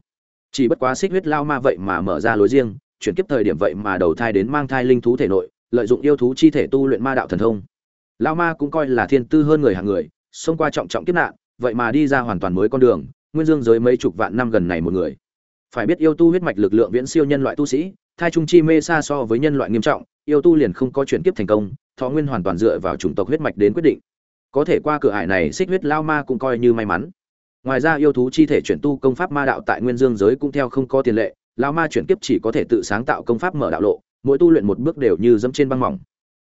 Chỉ bất quá xích huyết lao ma vậy mà mở ra lối riêng, chuyển kiếp thời điểm vậy mà đầu thai đến mang thai linh thú thể nội, lợi dụng yêu thú chi thể tu luyện ma đạo thần thông lao ma cũng coi là thiên tư hơn người hàng người, xông qua trọng trọng kiếp nạn, vậy mà đi ra hoàn toàn mới con đường, nguyên dương giới mấy chục vạn năm gần này một người. Phải biết yêu tu huyết mạch lực lượng viễn siêu nhân loại tu sĩ, thai trung chi mê xa so với nhân loại nghiêm trọng, yêu tu liền không có chuyển kiếp thành công, thọ nguyên hoàn toàn dựa vào chủng tộc huyết mạch đến quyết định. Có thể qua cửa ải này, xích huyết lao ma cũng coi như may mắn. Ngoài ra yêu thú chi thể chuyển tu công pháp ma đạo tại nguyên dương giới cũng theo không có tiền lệ lao ma chuyển kiếp chỉ có thể tự sáng tạo công pháp mở đạo lộ, mỗi tu luyện một bước đều như dẫm trên băng mỏng.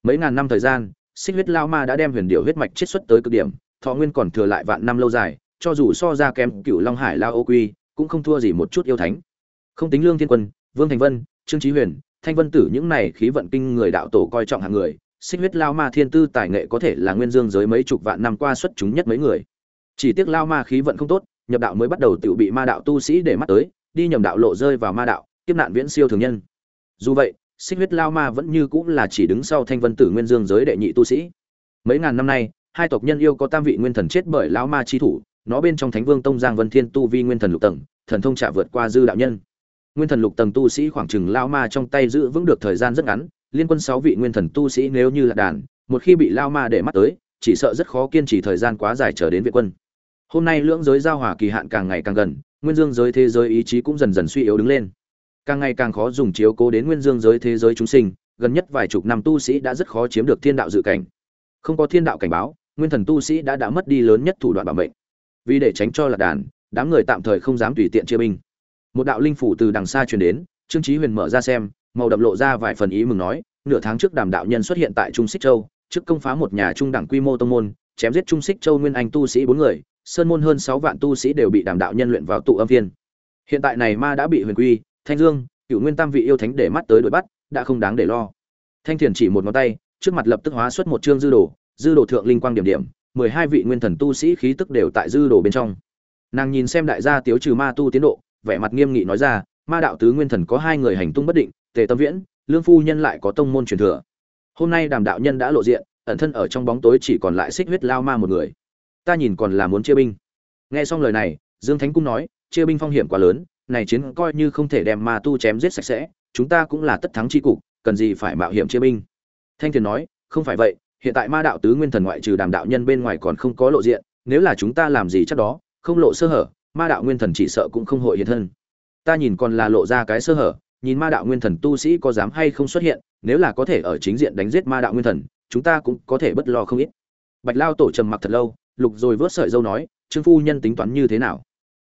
Mấy ngàn năm thời gian xích huyết lao ma đã đem huyền điệu huyết mạch chiết xuất tới cực điểm, thọ nguyên còn thừa lại vạn năm lâu dài, cho dù so ra kém cựu long hải lao ô quy, cũng không thua gì một chút yêu thánh. Không tính lương thiên quân, vương thành vân, trương trí huyền, thanh vân tử những này khí vận kinh người đạo tổ coi trọng hàng người, xích huyết lao ma thiên tư tài nghệ có thể là nguyên dương giới mấy chục vạn năm qua xuất chúng nhất mấy người. Chỉ tiếc lao ma khí vận không tốt, nhập đạo mới bắt đầu tự bị ma đạo tu sĩ để mắt tới, đi nhầm đạo lộ rơi vào ma đạo, kiếp nạn viễn siêu thường nhân. Dù vậy xích huyết lao ma vẫn như cũng là chỉ đứng sau thanh vân tử nguyên dương giới đệ nhị tu sĩ. Mấy ngàn năm nay, hai tộc nhân yêu có tam vị nguyên thần chết bởi lao ma chi thủ, nó bên trong thánh vương tông giang vân thiên tu vi nguyên thần lục tầng, thần thông trả vượt qua dư đạo nhân. Nguyên thần lục tầng tu sĩ khoảng chừng lao ma trong tay giữ vững được thời gian rất ngắn, liên quân sáu vị nguyên thần tu sĩ nếu như là đàn, một khi bị lao ma để mắt tới, chỉ sợ rất khó kiên trì thời gian quá dài chờ đến viện quân. Hôm nay lưỡng giới giao hòa kỳ hạn càng ngày càng gần, nguyên dương giới thế giới ý chí cũng dần dần suy yếu đứng lên càng ngày càng khó dùng chiếu cố đến nguyên dương giới thế giới chúng sinh, gần nhất vài chục năm tu sĩ đã rất khó chiếm được thiên đạo dự cảnh. Không có thiên đạo cảnh báo, nguyên thần tu sĩ đã đã mất đi lớn nhất thủ đoạn bảo mệnh. Vì để tránh cho lạc đàn, đám người tạm thời không dám tùy tiện chia binh. Một đạo linh phủ từ đằng xa truyền đến, trương chí huyền mở ra xem, màu đậm lộ ra vài phần ý mừng nói, nửa tháng trước đàm đạo nhân xuất hiện tại trung xích châu, trước công phá một nhà trung đẳng quy mô tông môn, chém giết trung xích châu nguyên anh tu sĩ bốn người, sơn môn hơn sáu vạn tu sĩ đều bị đàm đạo nhân luyện vào tụ âm viên hiện tại này ma đã bị huyền quy thanh dương cựu nguyên tam vị yêu thánh để mắt tới đuổi bắt, đã không đáng để lo. Thanh thiền chỉ một ngón tay, trước mặt lập tức hóa xuất một chương dư đồ dư đồ thượng linh quang điểm điểm, mười hai vị nguyên thần tu sĩ khí tức đều tại dư đồ bên trong. Nàng nhìn xem đại gia tiếu trừ ma tu tiến độ, vẻ mặt nghiêm nghị nói ra, ma đạo tứ nguyên thần có hai người hành tung bất định, tề tâm viễn, lương phu nhân lại có tông môn truyền thừa. Hôm nay đàm đạo nhân đã lộ diện, ẩn thân ở trong bóng tối chỉ còn lại xích huyết lao ma một người. Ta nhìn còn là muốn chia binh. Nghe xong lời này, dương thánh cung nói, chia binh phong hiểm quá lớn này chiến coi như không thể đem ma tu chém giết sạch sẽ, chúng ta cũng là tất thắng chi cục, cần gì phải mạo hiểm chia binh. Thanh thiền nói, không phải vậy, hiện tại ma đạo tứ nguyên thần ngoại trừ đàm đạo nhân bên ngoài còn không có lộ diện, nếu là chúng ta làm gì chắc đó, không lộ sơ hở, ma đạo nguyên thần chỉ sợ cũng không hội hiện thân. Ta nhìn còn là lộ ra cái sơ hở, nhìn ma đạo nguyên thần tu sĩ có dám hay không xuất hiện, nếu là có thể ở chính diện đánh giết ma đạo nguyên thần, chúng ta cũng có thể bất lo không ít. Bạch lao tổ trầm mặc thật lâu, lục rồi vớt sợi dâu nói, trương phu nhân tính toán như thế nào?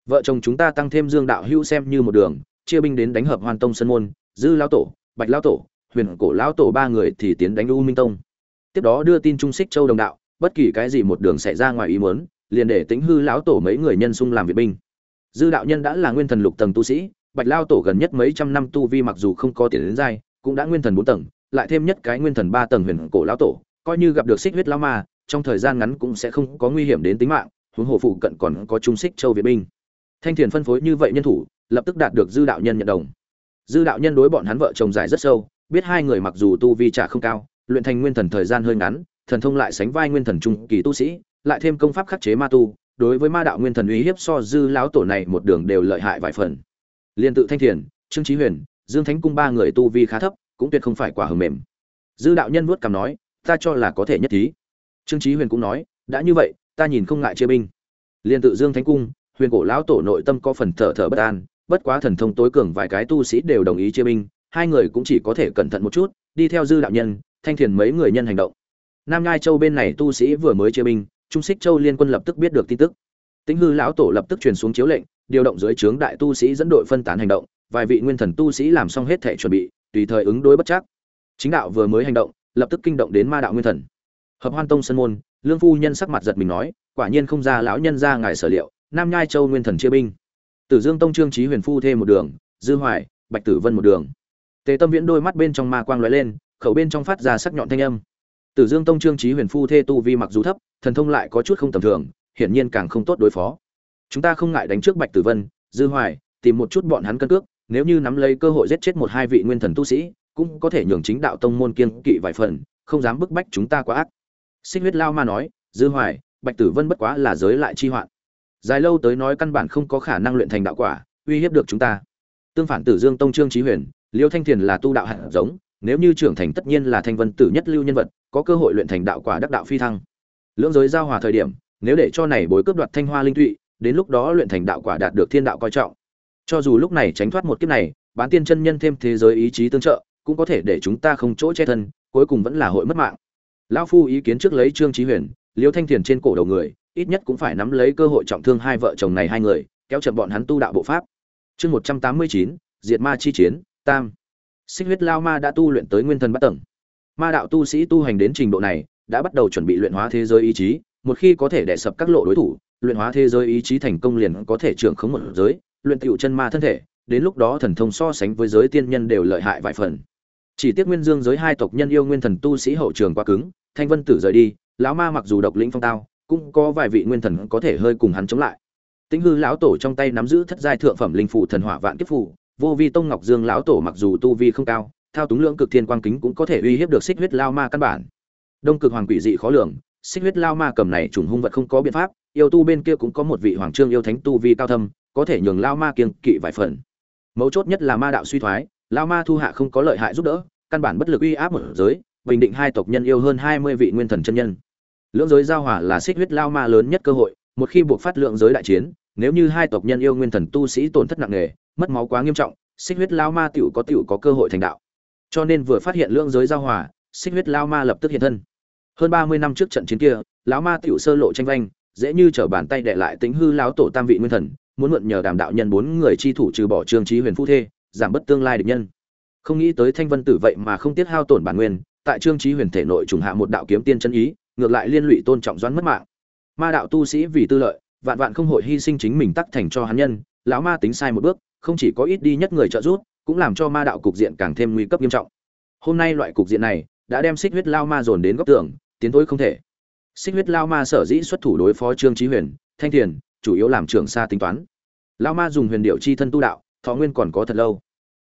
Vợ chồng chúng ta tăng thêm dương đạo hữu xem như một đường chia binh đến đánh hợp hoàn tông sân môn dư lao tổ bạch lao tổ huyền cổ lao tổ ba người thì tiến đánh u minh tông. Tiếp đó đưa tin trung xích châu đồng đạo bất kỳ cái gì một đường xảy ra ngoài ý muốn liền để tính hư lão tổ mấy người nhân xung làm viện binh. Dư đạo nhân đã là nguyên thần lục tầng tu sĩ bạch lao tổ gần nhất mấy trăm năm tu vi mặc dù không có tiền đến dai, cũng đã nguyên thần bốn tầng lại thêm nhất cái nguyên thần ba tầng huyền cổ lão tổ coi như gặp được xích huyết lao ma trong thời gian ngắn cũng sẽ không có nguy hiểm đến tính mạng huống hồ phụ cận còn có trung xích châu việt binh thanh thiền phân phối như vậy nhân thủ, lập tức đạt được dư đạo nhân nhận đồng. Dư đạo nhân đối bọn hắn vợ chồng dài rất sâu, biết hai người mặc dù tu vi trả không cao, luyện thành nguyên thần thời gian hơi ngắn, thần thông lại sánh vai nguyên thần trung kỳ tu sĩ, lại thêm công pháp khắc chế ma tu, đối với ma đạo nguyên thần uy hiếp so dư lão tổ này một đường đều lợi hại vài phần. Liên tự thanh thiền, trương trí huyền, dương thánh cung ba người tu vi khá thấp, cũng tuyệt không phải quả hờ mềm. Dư đạo nhân vuốt cằm nói, ta cho là có thể nhất trí trương trí huyền cũng nói, đã như vậy, ta nhìn không ngại chia binh. Liên tự dương thánh cung huyền cổ lão tổ nội tâm có phần thở thở bất an, bất quá thần thông tối cường vài cái tu sĩ đều đồng ý chia binh, hai người cũng chỉ có thể cẩn thận một chút, đi theo dư đạo nhân, thanh thiền mấy người nhân hành động. Nam ngai châu bên này tu sĩ vừa mới chia binh, trung xích châu liên quân lập tức biết được tin tức. Tĩnh hư lão tổ lập tức truyền xuống chiếu lệnh, điều động dưới trướng đại tu sĩ dẫn đội phân tán hành động, vài vị nguyên thần tu sĩ làm xong hết thể chuẩn bị, tùy thời ứng đối bất chắc. Chính đạo vừa mới hành động, lập tức kinh động đến ma đạo nguyên thần. Hợp hoan tông sân môn, lương phu nhân sắc mặt giật mình nói, quả nhiên không ra lão nhân ra ngài sở liệu nam nhai châu nguyên thần chia binh. Tử dương tông trương Chí huyền phu thêm một đường, dư hoài, bạch tử vân một đường. Tề tâm viễn đôi mắt bên trong ma quang lóe lên, khẩu bên trong phát ra sắc nhọn thanh âm. Tử dương tông trương Chí huyền phu thê tu vi mặc dù thấp, thần thông lại có chút không tầm thường, hiển nhiên càng không tốt đối phó. Chúng ta không ngại đánh trước bạch tử vân, dư hoài, tìm một chút bọn hắn cân cước, nếu như nắm lấy cơ hội giết chết một hai vị nguyên thần tu sĩ, cũng có thể nhường chính đạo tông môn kiên kỵ vài phần, không dám bức bách chúng ta quá ác. Xích huyết lao ma nói, dư hoài, bạch tử vân bất quá là giới lại chi hoạn dài lâu tới nói căn bản không có khả năng luyện thành đạo quả, uy hiếp được chúng ta. Tương phản tử dương tông trương trí huyền, liêu thanh thiền là tu đạo hạt giống, nếu như trưởng thành tất nhiên là thanh vân tử nhất lưu nhân vật, có cơ hội luyện thành đạo quả đắc đạo phi thăng. Lưỡng giới giao hòa thời điểm, nếu để cho này bối cướp đoạt thanh hoa linh thụy đến lúc đó luyện thành đạo quả đạt được thiên đạo coi trọng. Cho dù lúc này tránh thoát một kiếp này, bán tiên chân nhân thêm thế giới ý chí tương trợ, cũng có thể để chúng ta không chỗ che thân, cuối cùng vẫn là hội mất mạng. Lão phu ý kiến trước lấy trương trí huyền, liêu thanh thiền trên cổ đầu người ít nhất cũng phải nắm lấy cơ hội trọng thương hai vợ chồng này hai người, kéo chậm bọn hắn tu đạo bộ pháp. Chương một trăm tám mươi chín, diệt ma chi chiến, tam. Xích huyết lao ma đã tu luyện tới nguyên thần bát tầng. Ma đạo tu sĩ tu hành đến trình độ này, đã bắt đầu chuẩn bị luyện hóa thế giới ý chí, một khi có thể đè sập các lộ đối thủ, luyện hóa thế giới ý chí thành công liền có thể trưởng khống một giới, luyện tựu chân ma thân thể, đến lúc đó thần thông so sánh với giới tiên nhân đều lợi hại vài phần. Chỉ tiếc nguyên dương giới hai tộc nhân yêu nguyên thần tu sĩ hậu trường quá cứng, thanh vân tử rời đi, lão ma mặc dù độc lĩnh phong tao cũng có vài vị nguyên thần có thể hơi cùng hắn chống lại. Tĩnh hư lão tổ trong tay nắm giữ thất giai thượng phẩm linh phủ thần hỏa vạn kiếp phủ vô vi tông ngọc dương lão tổ mặc dù tu vi không cao, thao túng lượng cực thiên quang kính cũng có thể uy hiếp được xích huyết lao ma căn bản. Đông cực hoàng quỷ dị khó lường, xích huyết lao ma cầm này trùng hung vật không có biện pháp, yêu tu bên kia cũng có một vị hoàng trương yêu thánh tu vi cao thâm, có thể nhường lao ma kiêng kỵ vài phần. Mấu chốt nhất là ma đạo suy thoái, lao ma thu hạ không có lợi hại giúp đỡ, căn bản bất lực uy áp một giới, bình định hai tộc nhân yêu hơn hai mươi vị nguyên thần chân nhân lưỡng giới giao hòa là xích huyết lao ma lớn nhất cơ hội, một khi buộc phát lượng giới đại chiến, nếu như hai tộc nhân yêu nguyên thần tu sĩ tổn thất nặng nề, mất máu quá nghiêm trọng, xích huyết lao ma tiểu có tiểu có cơ hội thành đạo. Cho nên vừa phát hiện lượng giới giao hòa, xích huyết lao ma lập tức hiện thân. Hơn ba mươi năm trước trận chiến kia, lão ma tiểu sơ lộ tranh vanh, dễ như trở bàn tay đệ lại tính hư lão tổ tam vị nguyên thần, muốn mượn nhờ đàm đạo nhân bốn người chi thủ trừ bỏ trương trí huyền phu thê, giảm bất tương lai địch nhân. Không nghĩ tới thanh vân tử vậy mà không tiết hao tổn bản nguyên, tại trương trí huyền thể nội trùng hạ một đạo kiếm tiên chân ý ngược lại liên lụy tôn trọng doãn mất mạng. Ma đạo tu sĩ vì tư lợi, vạn vạn không hội hy sinh chính mình tắc thành cho hắn nhân, lão ma tính sai một bước, không chỉ có ít đi nhất người trợ giúp, cũng làm cho ma đạo cục diện càng thêm nguy cấp nghiêm trọng. Hôm nay loại cục diện này, đã đem xích huyết lao ma dồn đến góc tường, tiến thối không thể. Xích huyết lao ma sở dĩ xuất thủ đối phó trương trí huyền, thanh thiền, chủ yếu làm trưởng xa tính toán. Lao ma dùng huyền điệu chi thân tu đạo, thọ nguyên còn có thật lâu.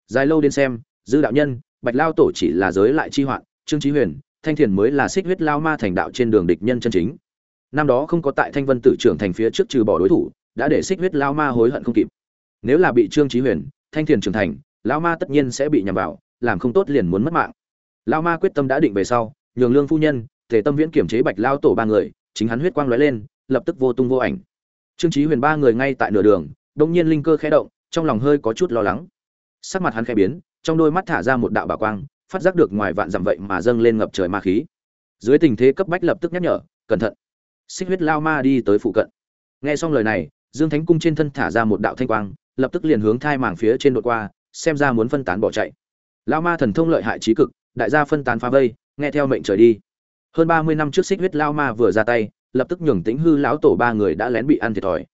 Dài lâu đến xem, dư đạo nhân, bạch lao tổ chỉ là giới lại chi hoạn, trương trí huyền thanh thiền mới là xích huyết lao ma thành đạo trên đường địch nhân chân chính. Năm đó không có tại thanh vân tử trưởng thành phía trước trừ bỏ đối thủ, đã để xích huyết lao ma hối hận không kịp. Nếu là bị trương trí huyền, thanh thiền trưởng thành, lao ma tất nhiên sẽ bị nhầm vào, làm không tốt liền muốn mất mạng. Lao ma quyết tâm đã định về sau, nhường lương phu nhân thể tâm viễn kiểm chế bạch lao tổ ba người, chính hắn huyết quang lóe lên, lập tức vô tung vô ảnh. Trương chí huyền ba người ngay tại nửa đường, đông nhiên linh cơ khẽ động, trong lòng hơi có chút lo lắng. Sắc mặt hắn khẽ biến, trong đôi mắt thả ra một đạo bảo quang phát giác được ngoài vạn dặm vậy mà dâng lên ngập trời ma khí. Dưới tình thế cấp bách lập tức nhắc nhở, cẩn thận. Xích huyết lao ma đi tới phụ cận. Nghe xong lời này, dương thánh cung trên thân thả ra một đạo thanh quang, lập tức liền hướng thai màng phía trên đội qua, xem ra muốn phân tán bỏ chạy. Lao ma thần thông lợi hại trí cực, đại gia phân tán phá vây, nghe theo mệnh trời đi. Hơn ba mươi năm trước xích huyết lao ma vừa ra tay, lập tức nhường tính hư lão tổ ba người đã lén bị ăn thiệt thòi.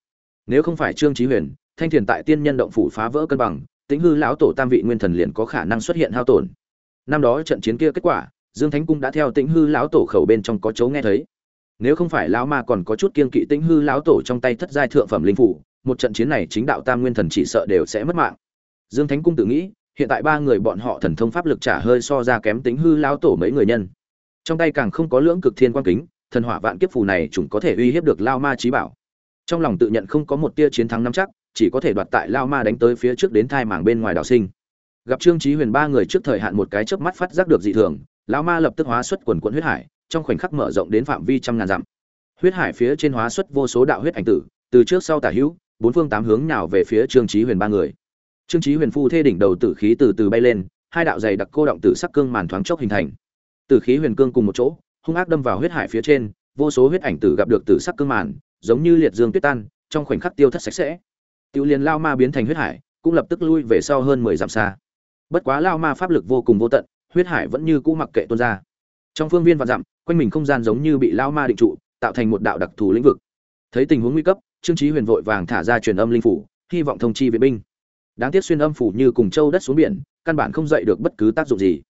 Nếu không phải trương trí huyền, thanh thiền tại tiên nhân động phủ phá vỡ cân bằng tính hư lão tổ tam vị nguyên thần liền có khả năng xuất hiện hao tổn năm đó trận chiến kia kết quả, dương thánh cung đã theo tĩnh hư lão tổ khẩu bên trong có chấu nghe thấy. Nếu không phải lão ma còn có chút kiên kỵ, tĩnh hư lão tổ trong tay thất giai thượng phẩm linh phủ, một trận chiến này chính đạo tam nguyên thần chỉ sợ đều sẽ mất mạng. Dương thánh cung tự nghĩ, hiện tại ba người bọn họ thần thông pháp lực trả hơi so ra kém tính hư lão tổ mấy người nhân. Trong tay càng không có lưỡng cực thiên quan kính, thần hỏa vạn kiếp phù này chúng có thể uy hiếp được lao ma trí bảo. Trong lòng tự nhận không có một tia chiến thắng nắm chắc, chỉ có thể đoạt tại lao ma đánh tới phía trước đến thai mảng bên ngoài đào sinh gặp trương chí huyền ba người trước thời hạn một cái chớp mắt phát giác được dị thường, lão ma lập tức hóa xuất quần cuộn huyết hải, trong khoảnh khắc mở rộng đến phạm vi trăm ngàn dặm. Huyết hải phía trên hóa xuất vô số đạo huyết ảnh tử, từ trước sau tả hữu, bốn phương tám hướng nào về phía trương chí huyền ba người. Trương chí huyền phu thê đỉnh đầu tử khí từ từ bay lên, hai đạo dày đặc cô động tử sắc cương màn thoáng chốc hình thành. Tử khí huyền cương cùng một chỗ, hung ác đâm vào huyết hải phía trên, vô số huyết ảnh tử gặp được tử sắc cương màn, giống như liệt dương tuyết tan, trong khoảnh khắc tiêu thất sạch sẽ. Tiêu liền lao ma biến thành huyết hải, cũng lập tức lui về sau hơn mười dặm xa bất quá lao ma pháp lực vô cùng vô tận, huyết hải vẫn như cũ mặc kệ tuôn ra. Trong phương viên vạn dặm, quanh mình không gian giống như bị lao ma định trụ, tạo thành một đạo đặc thù lĩnh vực. Thấy tình huống nguy cấp, trương trí huyền vội vàng thả ra truyền âm linh phủ, hy vọng thông chi vệ binh. Đáng tiếc xuyên âm phủ như cùng châu đất xuống biển, căn bản không dậy được bất cứ tác dụng gì.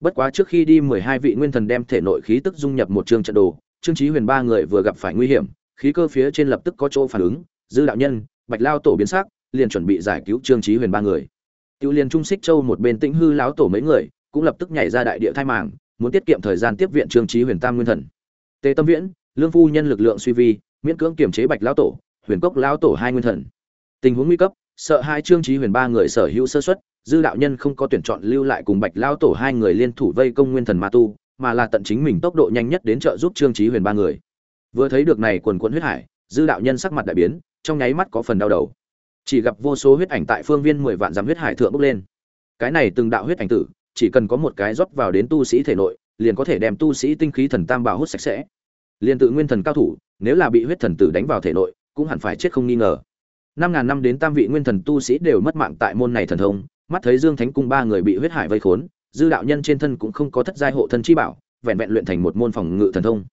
Bất quá trước khi đi mười hai vị nguyên thần đem thể nội khí tức dung nhập một chương trận đồ, trương trí huyền ba người vừa gặp phải nguy hiểm, khí cơ phía trên lập tức có chỗ phản ứng, dư đạo nhân, bạch lao tổ biến sắc, liền chuẩn bị giải cứu trương trí huyền ba người. Tiêu Liên Trung Xích Châu một bên Tĩnh Hư lão tổ mấy người, cũng lập tức nhảy ra đại địa thai màng, muốn tiết kiệm thời gian tiếp viện Trương Chí Huyền Tam Nguyên Thần. Tề Tâm Viễn, Lương phu nhân lực lượng suy vi, miễn cưỡng kiểm chế Bạch lão tổ, Huyền Cốc lão tổ hai nguyên thần. Tình huống nguy cấp, sợ hai Trương Chí Huyền ba người sở hữu sơ suất, dư đạo nhân không có tuyển chọn lưu lại cùng Bạch lão tổ hai người liên thủ vây công Nguyên Thần Ma tu, mà là tận chính mình tốc độ nhanh nhất đến trợ giúp Trương Chí Huyền ba người. Vừa thấy được này quần quần huyết hải, dư đạo nhân sắc mặt đại biến, trong nháy mắt có phần đau đầu chỉ gặp vô số huyết ảnh tại phương viên mười vạn dặm huyết hải thượng bốc lên. Cái này từng đạo huyết ảnh tử, chỉ cần có một cái rót vào đến tu sĩ thể nội, liền có thể đem tu sĩ tinh khí thần tam bảo hút sạch sẽ. Liền tự nguyên thần cao thủ, nếu là bị huyết thần tử đánh vào thể nội, cũng hẳn phải chết không nghi ngờ. Năm ngàn năm đến tam vị nguyên thần tu sĩ đều mất mạng tại môn này thần thông, mắt thấy dương thánh cung ba người bị huyết hải vây khốn, dư đạo nhân trên thân cũng không có thất giai hộ thân chi bảo, vẹn vẹn luyện thành một môn phòng ngự thần thông.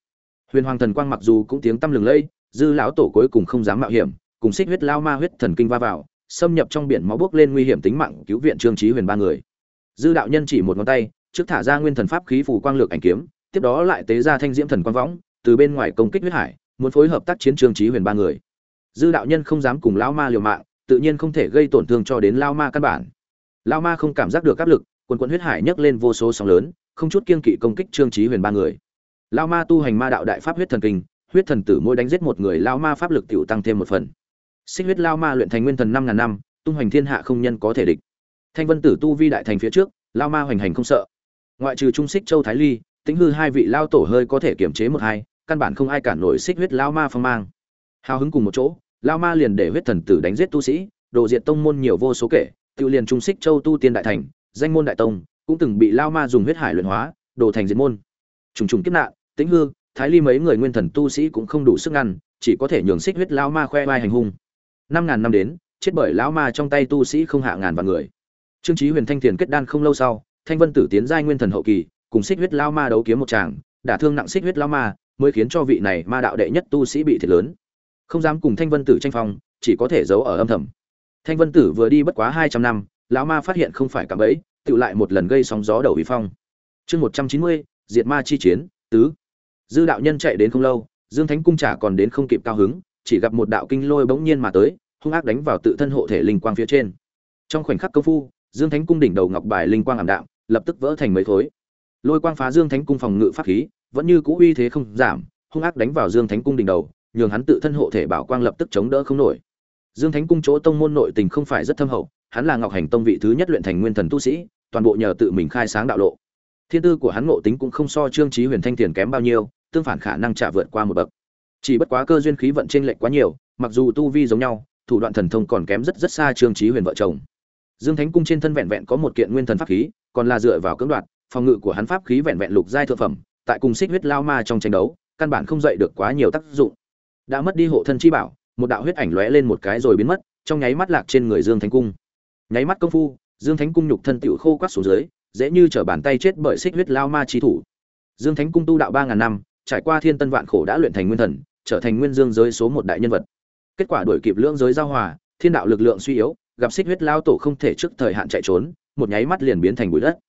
Huyền hoàng thần quang mặc dù cũng tiếng tăm lừng lẫy, dư lão tổ cuối cùng không dám mạo hiểm cùng xích huyết lao ma huyết thần kinh va vào, xâm nhập trong biển máu bước lên nguy hiểm tính mạng cứu viện trương trí huyền ba người. Dư đạo nhân chỉ một ngón tay, trước thả ra nguyên thần pháp khí phủ quang lược ảnh kiếm, tiếp đó lại tế ra thanh diễm thần quang võng, từ bên ngoài công kích huyết hải, muốn phối hợp tác chiến trương trí huyền ba người. Dư đạo nhân không dám cùng lao ma liều mạng, tự nhiên không thể gây tổn thương cho đến lao ma căn bản. Lao ma không cảm giác được áp lực, quần quận huyết hải nhấc lên vô số sóng lớn, không chút kiên kỵ công kích trương trí huyền ba người. Lao ma tu hành ma đạo đại pháp huyết thần kinh, huyết thần tử mỗi đánh giết một người, lao ma pháp lực tiểu tăng thêm một phần xích huyết lao ma luyện thành nguyên thần năm ngàn năm, tung hoành thiên hạ không nhân có thể địch. Thanh vân tử tu vi đại thành phía trước, lao ma hoành hành không sợ. Ngoại trừ trung xích châu thái ly tính hư hai vị lao tổ hơi có thể kiểm chế một hai, căn bản không ai cản nổi xích huyết lao ma phong mang. Hào hứng cùng một chỗ, lao ma liền để huyết thần tử đánh giết tu sĩ, đồ diệt tông môn nhiều vô số kể, tự liền trung xích châu tu tiên đại thành, danh môn đại tông, cũng từng bị lao ma dùng huyết hải luyện hóa, đồ thành diệt môn. Trùng trùng kiếp nạn tính hư, thái ly mấy người nguyên thần tu sĩ cũng không đủ sức ngăn, chỉ có thể nhường xích huyết lao ma khoe vai hành hung năm ngàn năm đến, chết bởi lão ma trong tay tu sĩ không hạ ngàn vạn người. Trương chí huyền thanh tiền kết đan không lâu sau, thanh vân tử tiến giai nguyên thần hậu kỳ, cùng xích huyết lão ma đấu kiếm một tràng, đả thương nặng xích huyết lão ma, mới khiến cho vị này ma đạo đệ nhất tu sĩ bị thiệt lớn. Không dám cùng thanh vân tử tranh phong, chỉ có thể giấu ở âm thầm. Thanh vân tử vừa đi bất quá hai trăm năm, lão ma phát hiện không phải cả bẫy, tự lại một lần gây sóng gió đầu bị phong. Chương một trăm chín mươi, diệt ma chi chiến, tứ. Dư đạo nhân chạy đến không lâu, dương thánh cung trả còn đến không kịp cao hứng chỉ gặp một đạo kinh lôi bỗng nhiên mà tới, hung ác đánh vào tự thân hộ thể linh quang phía trên. Trong khoảnh khắc công phu, Dương Thánh cung đỉnh đầu ngọc bài linh quang ảm đạm, lập tức vỡ thành mấy khối. Lôi quang phá Dương Thánh cung phòng ngự pháp khí, vẫn như cũ uy thế không giảm, hung ác đánh vào Dương Thánh cung đỉnh đầu, nhường hắn tự thân hộ thể bảo quang lập tức chống đỡ không nổi. Dương Thánh cung chỗ tông môn nội tình không phải rất thâm hậu, hắn là Ngọc Hành tông vị thứ nhất luyện thành nguyên thần tu sĩ, toàn bộ nhờ tự mình khai sáng đạo lộ. Thiên tư của hắn ngộ tính cũng không so Trương trí Huyền Thanh tiền kém bao nhiêu, tương phản khả năng trả vượt qua một bậc chỉ bất quá cơ duyên khí vận trên lệch quá nhiều, mặc dù tu vi giống nhau, thủ đoạn thần thông còn kém rất rất xa trương trí huyền vợ chồng. Dương thánh cung trên thân vẹn vẹn có một kiện nguyên thần pháp khí, còn là dựa vào cưỡng đoạt, phòng ngự của hắn pháp khí vẹn vẹn lục giai thượng phẩm, tại cùng xích huyết lao ma trong tranh đấu, căn bản không dậy được quá nhiều tác dụng. Đã mất đi hộ thân chi bảo, một đạo huyết ảnh lóe lên một cái rồi biến mất, trong nháy mắt lạc trên người dương thánh cung. Nháy mắt công phu, dương thánh cung nhục thân tiểu khô quắt xuống dưới, dễ như trở bàn tay chết bởi xích huyết lao ma trí thủ. Dương thánh cung tu đạo ba ngàn năm trải qua thiên tân vạn khổ đã luyện thành nguyên thần, trở thành nguyên dương giới số một đại nhân vật. Kết quả đuổi kịp lưỡng giới giao hòa, thiên đạo lực lượng suy yếu, gặp xích huyết lao tổ không thể trước thời hạn chạy trốn, một nháy mắt liền biến thành bụi đất.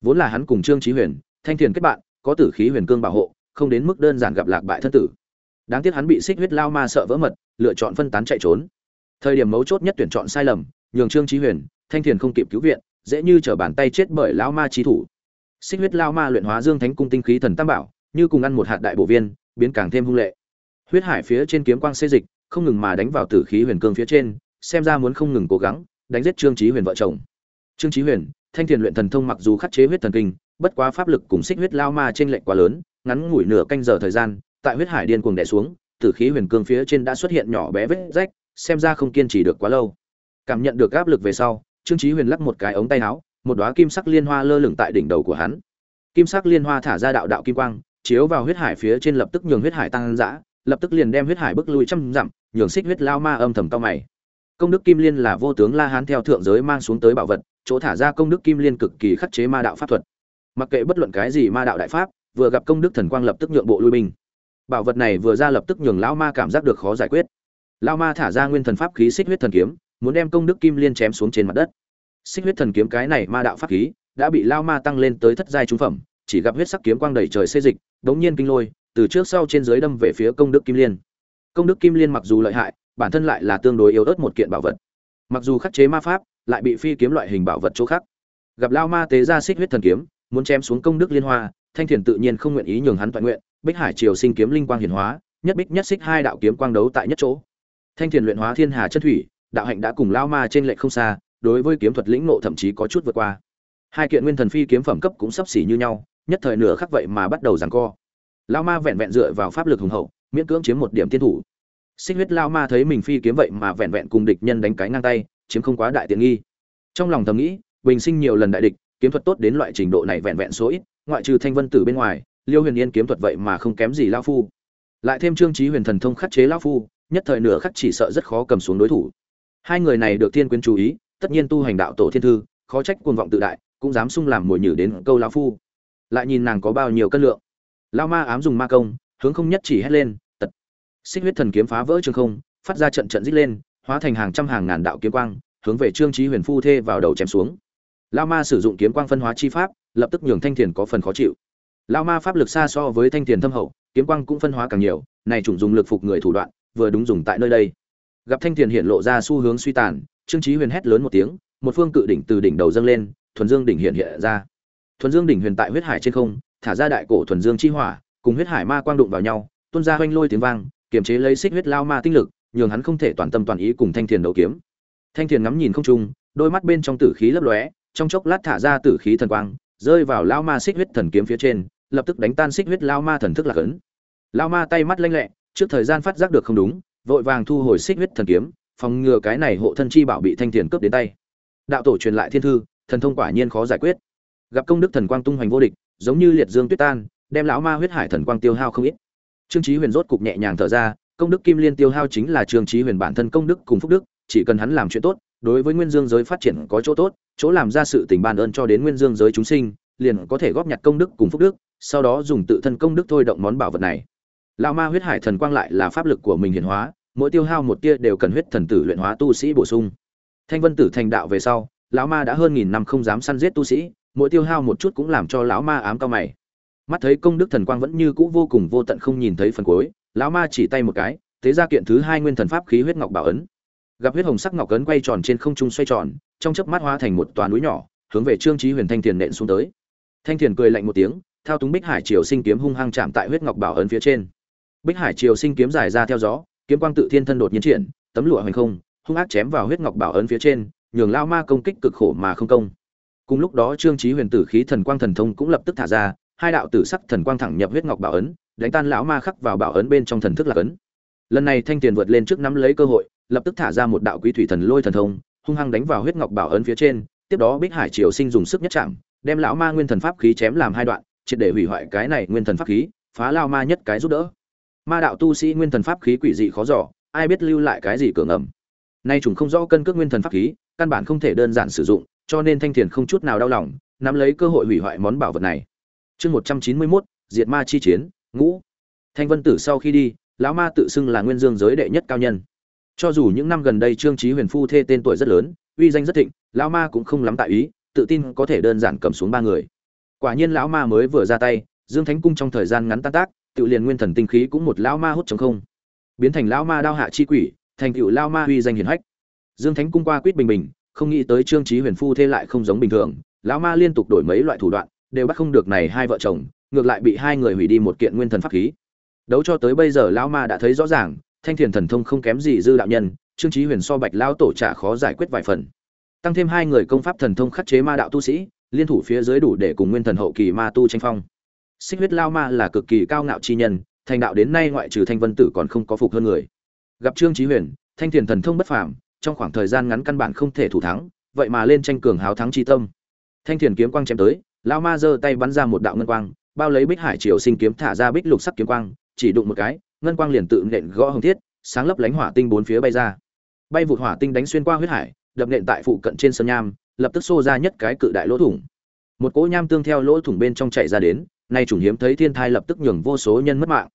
Vốn là hắn cùng trương chí huyền, thanh thiền kết bạn, có tử khí huyền cương bảo hộ, không đến mức đơn giản gặp lạc bại thân tử. Đáng tiếc hắn bị xích huyết lao ma sợ vỡ mật, lựa chọn phân tán chạy trốn. Thời điểm mấu chốt nhất tuyển chọn sai lầm, nhường trương chí huyền, thanh thiền không kịp cứu viện, dễ như trở bàn tay chết bởi lao ma chí thủ. Xích huyết lao ma luyện hóa dương thánh cung tinh khí thần tam bảo như cùng ăn một hạt đại bộ viên, biến càng thêm hung lệ. Huyết hải phía trên kiếm quang xê dịch, không ngừng mà đánh vào tử khí huyền cương phía trên, xem ra muốn không ngừng cố gắng, đánh giết trương trí huyền vợ chồng. Trương trí huyền, thanh thiền luyện thần thông mặc dù khắc chế huyết thần kinh, bất quá pháp lực cùng xích huyết lao ma trên lệnh quá lớn, ngắn ngủi nửa canh giờ thời gian, tại huyết hải điên cuồng đè xuống, tử khí huyền cương phía trên đã xuất hiện nhỏ bé vết rách, xem ra không kiên trì được quá lâu. Cảm nhận được áp lực về sau, trương chí huyền lắc một cái ống tay áo, một đóa kim sắc liên hoa lơ lửng tại đỉnh đầu của hắn. Kim sắc liên hoa thả ra đạo đạo kim quang chiếu vào huyết hải phía trên lập tức nhường huyết hải tăng dã, lập tức liền đem huyết hải bức lui trăm dặm, nhường xích huyết lao ma âm thầm cao mày. Công đức kim liên là vô tướng la hán theo thượng giới mang xuống tới bảo vật, chỗ thả ra công đức kim liên cực kỳ khắc chế ma đạo pháp thuật. Mặc kệ bất luận cái gì ma đạo đại pháp, vừa gặp công đức thần quang lập tức nhượng bộ lui binh. Bảo vật này vừa ra lập tức nhường lão ma cảm giác được khó giải quyết. Lão ma thả ra nguyên thần pháp khí xích huyết thần kiếm, muốn đem công đức kim liên chém xuống trên mặt đất. Xích huyết thần kiếm cái này ma đạo pháp khí, đã bị lão ma tăng lên tới thất giai trung phẩm chỉ gặp huyết sắc kiếm quang đầy trời xê dịch, đống nhiên kinh lôi, từ trước sau trên dưới đâm về phía công đức kim liên. Công đức kim liên mặc dù lợi hại, bản thân lại là tương đối yếu ớt một kiện bảo vật. Mặc dù khắc chế ma pháp, lại bị phi kiếm loại hình bảo vật chỗ khác. Gặp lao ma tế ra xích huyết thần kiếm, muốn chém xuống công đức liên hoa, thanh thiền tự nhiên không nguyện ý nhường hắn toàn nguyện, bích hải triều sinh kiếm linh quang hiển hóa, nhất bích nhất xích hai đạo kiếm quang đấu tại nhất chỗ. Thanh thiền luyện hóa thiên hà chân thủy, đạo hạnh đã cùng lao ma trên lệch không xa, đối với kiếm thuật lĩnh nộ thậm chí có chút vượt qua. Hai kiện nguyên thần phi kiếm phẩm cấp cũng sắp xỉ như nhau nhất thời nửa khắc vậy mà bắt đầu giằng co. Lao ma vẹn vẹn dựa vào pháp lực hùng hậu, miễn cưỡng chiếm một điểm tiên thủ. Xích huyết lao ma thấy mình phi kiếm vậy mà vẹn vẹn cùng địch nhân đánh cái ngang tay, chiếm không quá đại tiện nghi. Trong lòng thầm nghĩ, bình sinh nhiều lần đại địch, kiếm thuật tốt đến loại trình độ này vẹn vẹn số ít, ngoại trừ thanh vân tử bên ngoài, liêu huyền yên kiếm thuật vậy mà không kém gì lao phu. Lại thêm trương trí huyền thần thông khắc chế lao phu, nhất thời nửa khắc chỉ sợ rất khó cầm xuống đối thủ. Hai người này được thiên quyến chú ý, tất nhiên tu hành đạo tổ thiên thư, khó trách cuồng vọng tự đại, cũng dám sung làm mồi nhử đến câu lao phu lại nhìn nàng có bao nhiêu cân lượng. Lao ma ám dùng ma công, hướng không nhất chỉ hét lên, tật, xích huyết thần kiếm phá vỡ trường không, phát ra trận trận rít lên, hóa thành hàng trăm hàng ngàn đạo kiếm quang, hướng về trương trí huyền phu thê vào đầu chém xuống. Lao ma sử dụng kiếm quang phân hóa chi pháp, lập tức nhường thanh thiền có phần khó chịu. Lao ma pháp lực xa so với thanh thiền thâm hậu, kiếm quang cũng phân hóa càng nhiều, này chủng dùng lực phục người thủ đoạn, vừa đúng dùng tại nơi đây. Gặp thanh thiền hiện lộ ra xu hướng suy tàn, trương trí huyền hét lớn một tiếng, một phương cự đỉnh từ đỉnh đầu dâng lên, thuần dương đỉnh hiện hiện ra thuần dương đỉnh huyền tại huyết hải trên không, thả ra đại cổ thuần dương chi hỏa, cùng huyết hải ma quang đụng vào nhau, tuôn ra hoanh lôi tiếng vang, kiềm chế lấy xích huyết lao ma tinh lực, nhường hắn không thể toàn tâm toàn ý cùng thanh thiền đấu kiếm. Thanh thiền ngắm nhìn không trung, đôi mắt bên trong tử khí lấp lóe, trong chốc lát thả ra tử khí thần quang, rơi vào lao ma xích huyết thần kiếm phía trên, lập tức đánh tan xích huyết lao ma thần thức lạc ấn. Lao ma tay mắt lanh lẹ, trước thời gian phát giác được không đúng, vội vàng thu hồi xích huyết thần kiếm, phòng ngừa cái này hộ thân chi bảo bị thanh thiền cướp đến tay. Đạo tổ truyền lại thiên thư, thần thông quả nhiên khó giải quyết gặp công đức thần quang tung hoành vô địch, giống như liệt dương tuyết tan, đem lão ma huyết hải thần quang tiêu hao không ít. Trương trí huyền rốt cục nhẹ nhàng thở ra, công đức kim liên tiêu hao chính là trương trí huyền bản thân công đức cùng phúc đức, chỉ cần hắn làm chuyện tốt, đối với nguyên dương giới phát triển có chỗ tốt, chỗ làm ra sự tình ban ơn cho đến nguyên dương giới chúng sinh, liền có thể góp nhặt công đức cùng phúc đức, sau đó dùng tự thân công đức thôi động món bảo vật này. Lão ma huyết hải thần quang lại là pháp lực của mình hiển hóa, mỗi tiêu hao một tia đều cần huyết thần tử luyện hóa tu sĩ bổ sung. Thanh vân tử thành đạo về sau, lão ma đã hơn nghìn năm không dám săn giết tu sĩ mỗi tiêu hao một chút cũng làm cho lão ma ám cao mày. Mắt thấy công đức thần quang vẫn như cũ vô cùng vô tận không nhìn thấy phần cuối, lão ma chỉ tay một cái, thế ra kiện thứ hai nguyên thần pháp khí huyết ngọc bảo ấn. Gặp huyết hồng sắc ngọc ấn quay tròn trên không trung xoay tròn, trong chớp mắt hóa thành một toà núi nhỏ, hướng về trương trí huyền thanh thiền nện xuống tới. Thanh thiền cười lạnh một tiếng, thao túng bích hải triều sinh kiếm hung hăng chạm tại huyết ngọc bảo ấn phía trên. Bích hải triều sinh kiếm dài ra theo gió, kiếm quang tự thiên thân đột nhiên triển, tấm lụa hoành không, hung ác chém vào huyết ngọc bảo ấn phía trên, nhường lao ma công kích cực khổ mà không công cùng lúc đó trương trí huyền tử khí thần quang thần thông cũng lập tức thả ra, hai đạo tử sắc thần quang thẳng nhập huyết ngọc bảo ấn, đánh tan lão ma khắc vào bảo ấn bên trong thần thức lạc ấn. Lần này thanh tiền vượt lên trước nắm lấy cơ hội, lập tức thả ra một đạo quý thủy thần lôi thần thông, hung hăng đánh vào huyết ngọc bảo ấn phía trên, tiếp đó bích hải triều sinh dùng sức nhất chạm, đem lão ma nguyên thần pháp khí chém làm hai đoạn, triệt để hủy hoại cái này nguyên thần pháp khí, phá lao ma nhất cái giúp đỡ. Ma đạo tu sĩ nguyên thần pháp khí quỷ dị khó giỏ ai biết lưu lại cái gì cường ẩm nay chúng không rõ cân cước nguyên thần pháp khí, căn bản không thể đơn giản sử dụng cho nên thanh thiền không chút nào đau lòng, nắm lấy cơ hội hủy hoại món bảo vật này. Chương một trăm chín mươi mốt, diệt ma chi chiến, ngũ. Thanh vân tử sau khi đi, lão ma tự xưng là nguyên dương giới đệ nhất cao nhân. Cho dù những năm gần đây trương trí huyền phu thê tên tuổi rất lớn, uy danh rất thịnh, lão ma cũng không lắm tại ý, tự tin có thể đơn giản cầm xuống ba người. Quả nhiên lão ma mới vừa ra tay, dương thánh cung trong thời gian ngắn tan tác, tự liền nguyên thần tinh khí cũng một lão ma hút chống không. Biến thành lão ma đao hạ chi quỷ, thành tựu lão ma uy danh hiển hách. Dương thánh cung qua quýt bình bình không nghĩ tới trương trí huyền phu thê lại không giống bình thường, lão ma liên tục đổi mấy loại thủ đoạn, đều bắt không được này hai vợ chồng, ngược lại bị hai người hủy đi một kiện nguyên thần pháp khí. Đấu cho tới bây giờ lão ma đã thấy rõ ràng, thanh thiền thần thông không kém gì dư đạo nhân, trương trí huyền so bạch lão tổ trả khó giải quyết vài phần. Tăng thêm hai người công pháp thần thông khắc chế ma đạo tu sĩ, liên thủ phía dưới đủ để cùng nguyên thần hậu kỳ ma tu tranh phong. Xích huyết lao ma là cực kỳ cao ngạo chi nhân, thành đạo đến nay ngoại trừ thanh vân tử còn không có phục hơn người. Gặp trương trí huyền, thanh thiền thần thông bất phàm trong khoảng thời gian ngắn căn bản không thể thủ thắng, vậy mà lên tranh cường háo thắng chi tâm. Thanh thiền kiếm quang chém tới lao ma giơ tay bắn ra một đạo ngân quang, bao lấy bích hải triều sinh kiếm thả ra bích lục sắc kiếm quang, chỉ đụng một cái, ngân quang liền tự nện gõ hồng thiết, sáng lấp lánh hỏa tinh bốn phía bay ra. Bay vụt hỏa tinh đánh xuyên qua huyết hải, đập nện tại phụ cận trên sơn nham, lập tức xô ra nhất cái cự đại lỗ thủng. Một cỗ nham tương theo lỗ thủng bên trong chạy ra đến, nay chủng hiếm thấy thiên thai lập tức nhường vô số nhân mất mạng.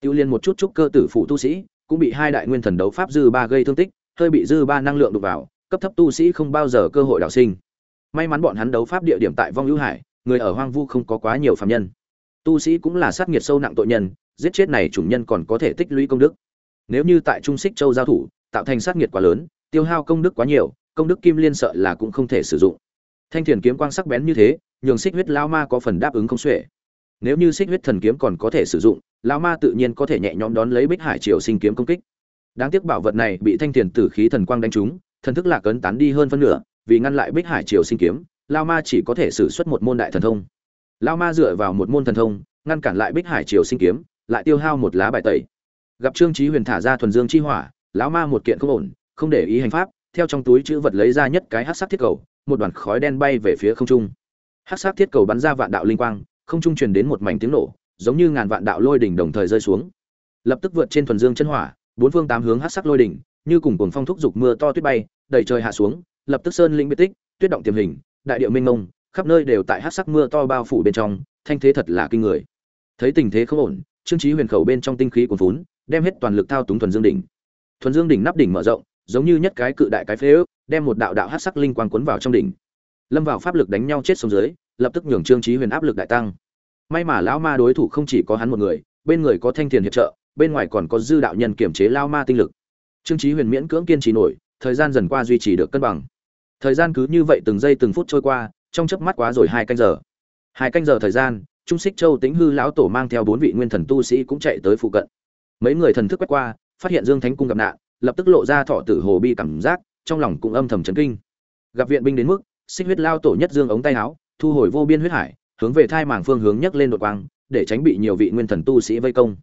Tiêu liên một chút chút cơ tử phụ tu sĩ, cũng bị hai đại nguyên thần đấu pháp dư ba gây thương tích hơi bị dư ba năng lượng đục vào, cấp thấp tu sĩ không bao giờ cơ hội đào sinh. May mắn bọn hắn đấu pháp địa điểm tại vong hữu hải, người ở hoang vu không có quá nhiều phạm nhân. Tu sĩ cũng là sát nghiệt sâu nặng tội nhân, giết chết này chủng nhân còn có thể tích lũy công đức. Nếu như tại trung xích châu giao thủ, tạo thành sát nghiệt quá lớn, tiêu hao công đức quá nhiều, công đức kim liên sợ là cũng không thể sử dụng. Thanh thiền kiếm quang sắc bén như thế, nhường xích huyết lao ma có phần đáp ứng không xuể. Nếu như xích huyết thần kiếm còn có thể sử dụng lao ma tự nhiên có thể nhẹ nhõm đón lấy bích hải triều sinh kiếm công kích đáng tiếc bảo vật này bị thanh tiền tử khí thần quang đánh trúng, thần thức lạc ấn tán đi hơn phân nửa, vì ngăn lại bích hải triều sinh kiếm, lao ma chỉ có thể sử xuất một môn đại thần thông. Lao ma dựa vào một môn thần thông, ngăn cản lại bích hải triều sinh kiếm, lại tiêu hao một lá bài tẩy. Gặp trương trí huyền thả ra thuần dương chi hỏa, lão ma một kiện không ổn, không để ý hành pháp, theo trong túi chữ vật lấy ra nhất cái hát sắc thiết cầu, một đoàn khói đen bay về phía không trung. Hát sắc thiết cầu bắn ra vạn đạo linh quang, không trung truyền đến một mảnh tiếng nổ, giống như ngàn vạn đạo lôi đỉnh đồng thời rơi xuống. Lập tức vượt trên thuần dương chân hỏa bốn phương tám hướng hát sắc lôi đỉnh, như cùng cuồng phong thúc giục mưa to tuyết bay đầy trời hạ xuống, lập tức sơn linh biệt tích, tuyết động tiềm hình, đại điệu minh ngông khắp nơi đều tại hát sắc mưa to bao phủ bên trong, thanh thế thật là kinh người. Thấy tình thế không ổn, trương trí huyền khẩu bên trong tinh khí cuồn vốn đem hết toàn lực thao túng thuần dương đỉnh. Thuần dương đỉnh nắp đỉnh mở rộng, giống như nhất cái cự đại cái phế ước, đem một đạo đạo hát sắc linh quang cuốn vào trong đỉnh. Lâm vào pháp lực đánh nhau chết xuống dưới, lập tức nhường trương trí huyền áp lực đại tăng. May mà lão ma đối thủ không chỉ có hắn một người, bên người có thanh thiền hiệp trợ bên ngoài còn có dư đạo nhân kiểm chế lao ma tinh lực. Trương trí huyền miễn cưỡng kiên trì nổi, thời gian dần qua duy trì được cân bằng. Thời gian cứ như vậy từng giây từng phút trôi qua, trong chớp mắt quá rồi hai canh giờ. Hai canh giờ thời gian, trung xích châu tính hư lão tổ mang theo bốn vị nguyên thần tu sĩ cũng chạy tới phụ cận. Mấy người thần thức quét qua, phát hiện dương thánh cung gặp nạn, lập tức lộ ra thọ tử hồ bi cảm giác, trong lòng cũng âm thầm chấn kinh. Gặp viện binh đến mức xích huyết lao tổ nhất dương ống tay áo, thu hồi vô biên huyết hải, hướng về thai màng phương hướng nhấc lên đột quang, để tránh bị nhiều vị nguyên thần tu sĩ vây công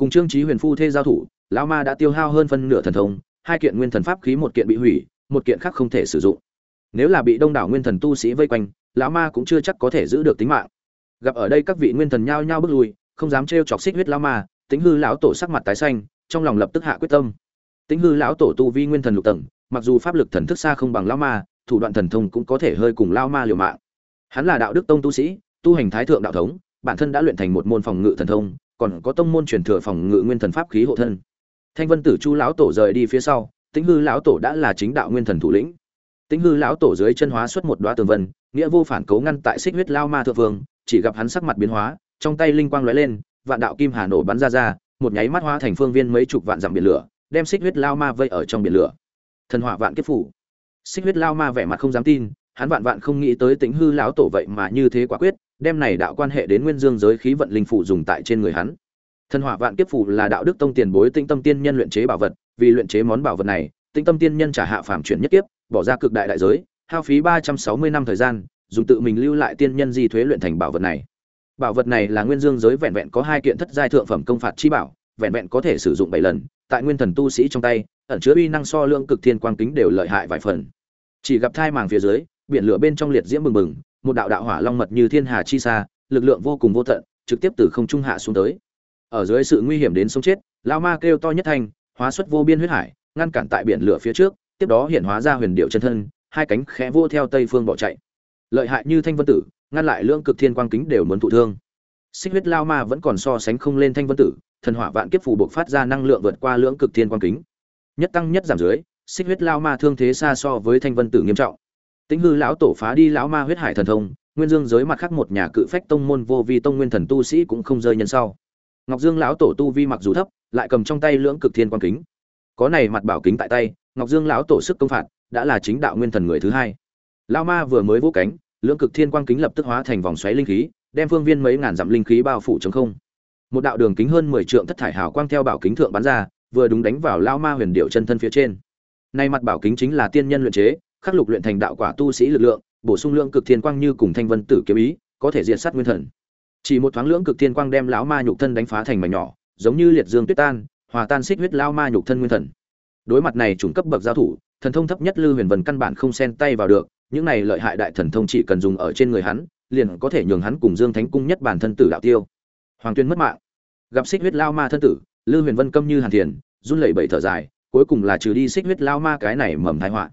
cùng trương trí huyền phu thê giao thủ, lão ma đã tiêu hao hơn phân nửa thần thông, hai kiện nguyên thần pháp khí một kiện bị hủy, một kiện khác không thể sử dụng. Nếu là bị đông đảo nguyên thần tu sĩ vây quanh, lão ma cũng chưa chắc có thể giữ được tính mạng. Gặp ở đây các vị nguyên thần nhao nhao bước lui, không dám trêu chọc xích huyết lão ma tính hư lão tổ sắc mặt tái xanh, trong lòng lập tức hạ quyết tâm. Tính hư lão tổ tu vi nguyên thần lục tầng, mặc dù pháp lực thần thức xa không bằng lão ma, thủ đoạn thần thông cũng có thể hơi cùng lão ma liều mạng. Hắn là đạo đức tông tu sĩ, tu hành thái thượng đạo thống, bản thân đã luyện thành một môn phòng ngự thần thông còn có tông môn truyền thừa phòng ngự nguyên thần pháp khí hộ thân. Thanh vân tử chu lão tổ rời đi phía sau, tĩnh hư lão tổ đã là chính đạo nguyên thần thủ lĩnh. Tĩnh hư lão tổ dưới chân hóa xuất một đoá tường vân, nghĩa vô phản cấu ngăn tại xích huyết lao ma thượng vương, chỉ gặp hắn sắc mặt biến hóa, trong tay linh quang lóe lên, vạn đạo kim hà nổ bắn ra ra, một nháy mắt hóa thành phương viên mấy chục vạn dặm biển lửa, đem xích huyết lao ma vây ở trong biển lửa. Thần hỏa vạn kiếp phủ. Xích huyết lao ma vẻ mặt không dám tin, hắn vạn vạn không nghĩ tới tĩnh hư lão tổ vậy mà như thế quả quyết đem này đạo quan hệ đến nguyên dương giới khí vận linh phủ dùng tại trên người hắn. Thần hỏa vạn kiếp phủ là đạo đức tông tiền bối tinh tâm tiên nhân luyện chế bảo vật, vì luyện chế món bảo vật này tinh tâm tiên nhân trả hạ phàm chuyển nhất kiếp, bỏ ra cực đại đại giới, hao phí ba trăm sáu mươi năm thời gian, dùng tự mình lưu lại tiên nhân di thuế luyện thành bảo vật này. Bảo vật này là nguyên dương giới vẹn vẹn có hai kiện thất giai thượng phẩm công phạt chi bảo, vẹn vẹn có thể sử dụng bảy lần, tại nguyên thần tu sĩ trong tay, ẩn chứa uy năng so lượng cực thiên quang kính đều lợi hại vài phần. Chỉ gặp thai màng phía dưới, biển lửa bên trong liệt diễm bừng bừng một đạo đạo hỏa long mật như thiên hà chi xa lực lượng vô cùng vô tận trực tiếp từ không trung hạ xuống tới. Ở dưới sự nguy hiểm đến sống chết lao ma kêu to nhất thành, hóa xuất vô biên huyết hải ngăn cản tại biển lửa phía trước tiếp đó hiện hóa ra huyền điệu chân thân hai cánh khẽ vô theo tây phương bỏ chạy. Lợi hại như thanh vân tử ngăn lại lượng cực thiên quang kính đều muốn thụ thương. Xích huyết lao ma vẫn còn so sánh không lên thanh vân tử thần hỏa vạn kiếp phù bộc phát ra năng lượng vượt qua lượng cực thiên quang kính. Nhất tăng nhất giảm dưới xích huyết lao ma thương thế xa so với thanh vân tử nghiêm trọng tính hư lão tổ phá đi lão ma huyết hải thần thông, nguyên dương giới mặt khác một nhà cự phách tông môn vô vi tông nguyên thần tu sĩ cũng không rơi nhân sau. Ngọc dương lão tổ tu vi mặc dù thấp, lại cầm trong tay lưỡng cực thiên quan kính. Có này mặt bảo kính tại tay, ngọc dương lão tổ sức công phạt đã là chính đạo nguyên thần người thứ hai. Lão ma vừa mới vỗ cánh, lưỡng cực thiên quang kính lập tức hóa thành vòng xoáy linh khí, đem phương viên mấy ngàn dặm linh khí bao phủ trống không. Một đạo đường kính hơn mười trượng thất thải hào quang theo bảo kính thượng bắn ra, vừa đúng đánh vào lão ma huyền điệu chân thân phía trên. Nay mặt bảo kính chính là tiên nhân luyện chế khắc lục luyện thành đạo quả tu sĩ lực lượng, bổ sung lượng cực thiên quang như cùng thanh vân tử kiếm ý, có thể diệt sát nguyên thần. Chỉ một thoáng lưỡng cực thiên quang đem lão ma nhục thân đánh phá thành mảnh nhỏ, giống như liệt dương tuyết tan, hòa tan xích huyết lao ma nhục thân nguyên thần. Đối mặt này chủng cấp bậc giao thủ, thần thông thấp nhất lư huyền vân căn bản không xen tay vào được, những này lợi hại đại thần thông chỉ cần dùng ở trên người hắn, liền có thể nhường hắn cùng dương thánh cung nhất bản thân tử đạo tiêu. Hoàng tuyên mất mạng. Gặp xích huyết lao ma thân tử, lư huyền vân câm như hàn thiền, run lẩy bẩy thở dài, cuối cùng là trừ đi xích huyết lao ma cái này mầm thái họa